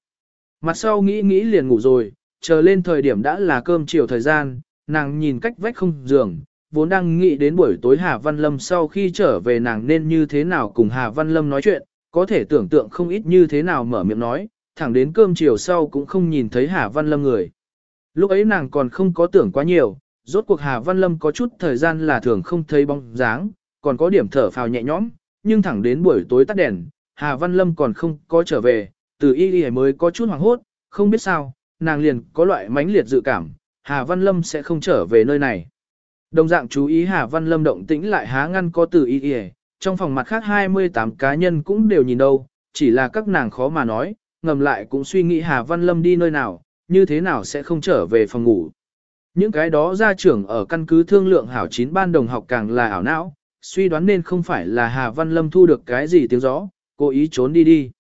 Mặt sau nghĩ nghĩ liền ngủ rồi, chờ lên thời điểm đã là cơm chiều thời gian, nàng nhìn cách vách không giường, vốn đang nghĩ đến buổi tối Hà Văn Lâm sau khi trở về nàng nên như thế nào cùng Hà Văn Lâm nói chuyện, có thể tưởng tượng không ít như thế nào mở miệng nói, thẳng đến cơm chiều sau cũng không nhìn thấy Hà Văn Lâm người. Lúc ấy nàng còn không có tưởng quá nhiều, rốt cuộc Hà Văn Lâm có chút thời gian là thường không thấy bóng dáng, còn có điểm thở phào nhẹ nhõm, nhưng thẳng đến buổi tối tắt đèn, Hà Văn Lâm còn không có trở về, từ y y mới có chút hoảng hốt, không biết sao, nàng liền có loại mãnh liệt dự cảm, Hà Văn Lâm sẽ không trở về nơi này. Đồng dạng chú ý Hà Văn Lâm động tĩnh lại há ngăn có từ y y, trong phòng mặt khác 28 cá nhân cũng đều nhìn đâu, chỉ là các nàng khó mà nói, ngầm lại cũng suy nghĩ Hà Văn Lâm đi nơi nào, như thế nào sẽ không trở về phòng ngủ. Những cái đó gia trưởng ở căn cứ thương lượng hảo chín ban đồng học càng là ảo não, suy đoán nên không phải là Hà Văn Lâm thu được cái gì tiếng gió, cố ý trốn đi đi.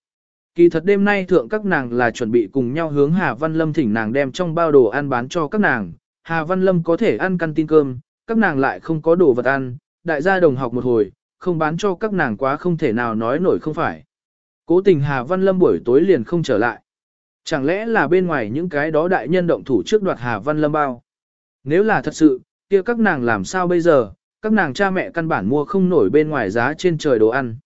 Kỳ thật đêm nay thượng các nàng là chuẩn bị cùng nhau hướng Hà Văn Lâm thỉnh nàng đem trong bao đồ ăn bán cho các nàng. Hà Văn Lâm có thể ăn căn tin cơm, các nàng lại không có đồ vật ăn, đại gia đồng học một hồi, không bán cho các nàng quá không thể nào nói nổi không phải. Cố tình Hà Văn Lâm buổi tối liền không trở lại. Chẳng lẽ là bên ngoài những cái đó đại nhân động thủ trước đoạt Hà Văn Lâm bao? Nếu là thật sự, kia các nàng làm sao bây giờ, các nàng cha mẹ căn bản mua không nổi bên ngoài giá trên trời đồ ăn.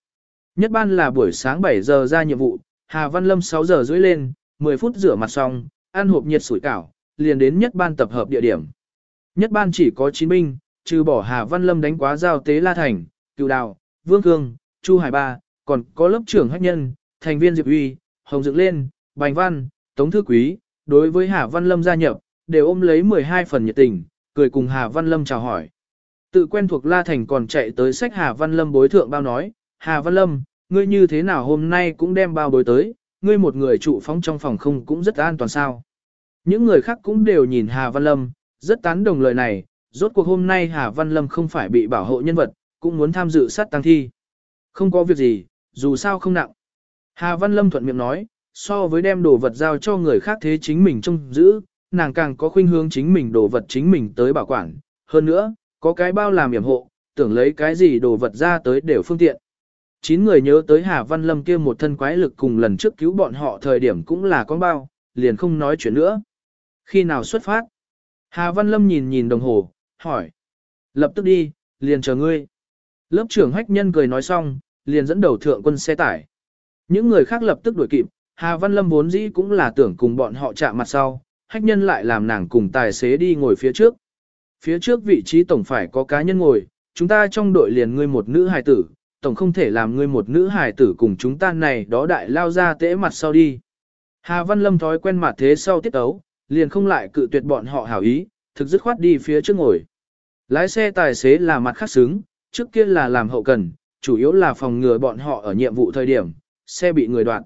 Nhất ban là buổi sáng 7 giờ ra nhiệm vụ, Hà Văn Lâm 6 giờ rưỡi lên, 10 phút rửa mặt xong, ăn hộp nhiệt sủi cảo, liền đến nhất ban tập hợp địa điểm. Nhất ban chỉ có 9 binh, trừ bỏ Hà Văn Lâm đánh quá giao tế La Thành, Cựu Đào, Vương Cương, Chu Hải Ba, còn có lớp trưởng hách nhân, thành viên Diệp Uy, Hồng Dựng Lên, Bành Văn, Tống Thư Quý, đối với Hà Văn Lâm gia nhập, đều ôm lấy 12 phần nhiệt tình, cười cùng Hà Văn Lâm chào hỏi. Tự quen thuộc La Thành còn chạy tới sách Hà Văn Lâm bối thượng bao nói, Hà Văn Lâm, ngươi như thế nào hôm nay cũng đem bao bối tới, ngươi một người trụ phóng trong phòng không cũng rất an toàn sao. Những người khác cũng đều nhìn Hà Văn Lâm, rất tán đồng lời này, rốt cuộc hôm nay Hà Văn Lâm không phải bị bảo hộ nhân vật, cũng muốn tham dự sát tăng thi. Không có việc gì, dù sao không nặng. Hà Văn Lâm thuận miệng nói, so với đem đồ vật giao cho người khác thế chính mình trông giữ, nàng càng có khuynh hướng chính mình đồ vật chính mình tới bảo quản. Hơn nữa, có cái bao làm yểm hộ, tưởng lấy cái gì đồ vật ra tới đều phương tiện. Chín người nhớ tới Hà Văn Lâm kia một thân quái lực cùng lần trước cứu bọn họ thời điểm cũng là con bao, liền không nói chuyện nữa. Khi nào xuất phát? Hà Văn Lâm nhìn nhìn đồng hồ, hỏi. Lập tức đi, liền chờ ngươi. Lớp trưởng hách nhân cười nói xong, liền dẫn đầu thượng quân xe tải. Những người khác lập tức đuổi kịp, Hà Văn Lâm vốn dĩ cũng là tưởng cùng bọn họ chạm mặt sau, hách nhân lại làm nàng cùng tài xế đi ngồi phía trước. Phía trước vị trí tổng phải có cá nhân ngồi, chúng ta trong đội liền ngươi một nữ hài tử, tổng không thể làm ngươi một nữ hài tử cùng chúng ta này đó đại lao ra tễ mặt sau đi. Hà Văn Lâm thói quen mặt thế sau tiết ấu, liền không lại cự tuyệt bọn họ hảo ý, thực dứt khoát đi phía trước ngồi. Lái xe tài xế là mặt khác xứng, trước kia là làm hậu cần, chủ yếu là phòng ngừa bọn họ ở nhiệm vụ thời điểm, xe bị người đoạn.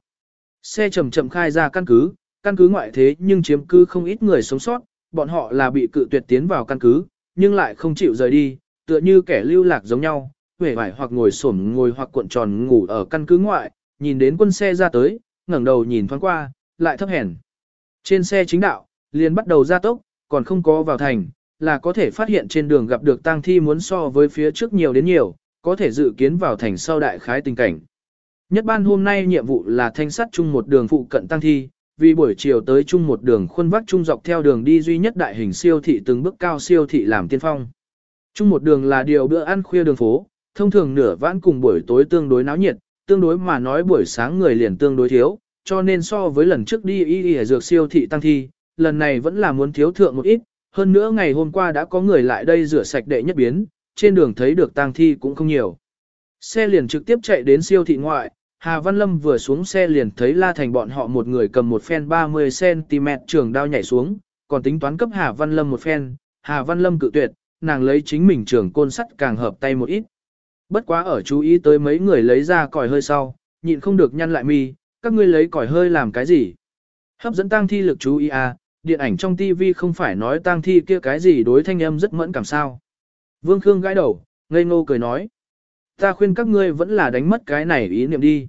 Xe chậm chậm khai ra căn cứ, căn cứ ngoại thế nhưng chiếm cứ không ít người sống sót, bọn họ là bị cự tuyệt tiến vào căn cứ, nhưng lại không chịu rời đi, tựa như kẻ lưu lạc giống nhau, vẻ vải hoặc ngồi xổm ngồi hoặc cuộn tròn ngủ ở căn cứ ngoại, nhìn đến quân xe ra tới, ngẩng đầu nhìn thoáng qua, lại thấp hèn. Trên xe chính đạo, liền bắt đầu ra tốc, còn không có vào thành, là có thể phát hiện trên đường gặp được tang thi muốn so với phía trước nhiều đến nhiều, có thể dự kiến vào thành sau đại khái tình cảnh. Nhất ban hôm nay nhiệm vụ là thanh sắt chung một đường phụ cận tăng thi, vì buổi chiều tới chung một đường khuôn vác chung dọc theo đường đi duy nhất đại hình siêu thị từng bước cao siêu thị làm tiên phong. Chung một đường là điều bữa ăn khuya đường phố, thông thường nửa vãn cùng buổi tối tương đối náo nhiệt, tương đối mà nói buổi sáng người liền tương đối thiếu, cho nên so với lần trước đi y y dược siêu thị tăng thi, lần này vẫn là muốn thiếu thượng một ít, hơn nữa ngày hôm qua đã có người lại đây rửa sạch đệ nhất biến, trên đường thấy được tang thi cũng không nhiều. Xe liền trực tiếp chạy đến siêu thị ngoại, Hà Văn Lâm vừa xuống xe liền thấy La Thành bọn họ một người cầm một phen 30cm trường đao nhảy xuống, còn tính toán cấp Hà Văn Lâm một phen, Hà Văn Lâm cự tuyệt, nàng lấy chính mình trường côn sắt càng hợp tay một ít. Bất quá ở chú ý tới mấy người lấy ra còi hơi sau, nhịn không được nhăn lại mi, các ngươi lấy còi hơi làm cái gì? Hấp dẫn tăng thi lực chú ý à, điện ảnh trong TV không phải nói tang thi kia cái gì đối thanh âm rất mẫn cảm sao. Vương Khương gãi đầu, ngây ngô cười nói. Ta khuyên các ngươi vẫn là đánh mất cái này ý niệm đi.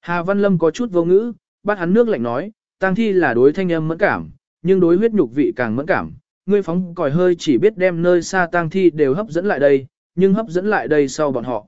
Hà Văn Lâm có chút vô ngữ, bắt hắn nước lạnh nói, tang thi là đối thanh âm mẫn cảm, nhưng đối huyết nhục vị càng mẫn cảm. Ngươi phóng còi hơi chỉ biết đem nơi xa tang thi đều hấp dẫn lại đây, nhưng hấp dẫn lại đây sau bọn họ.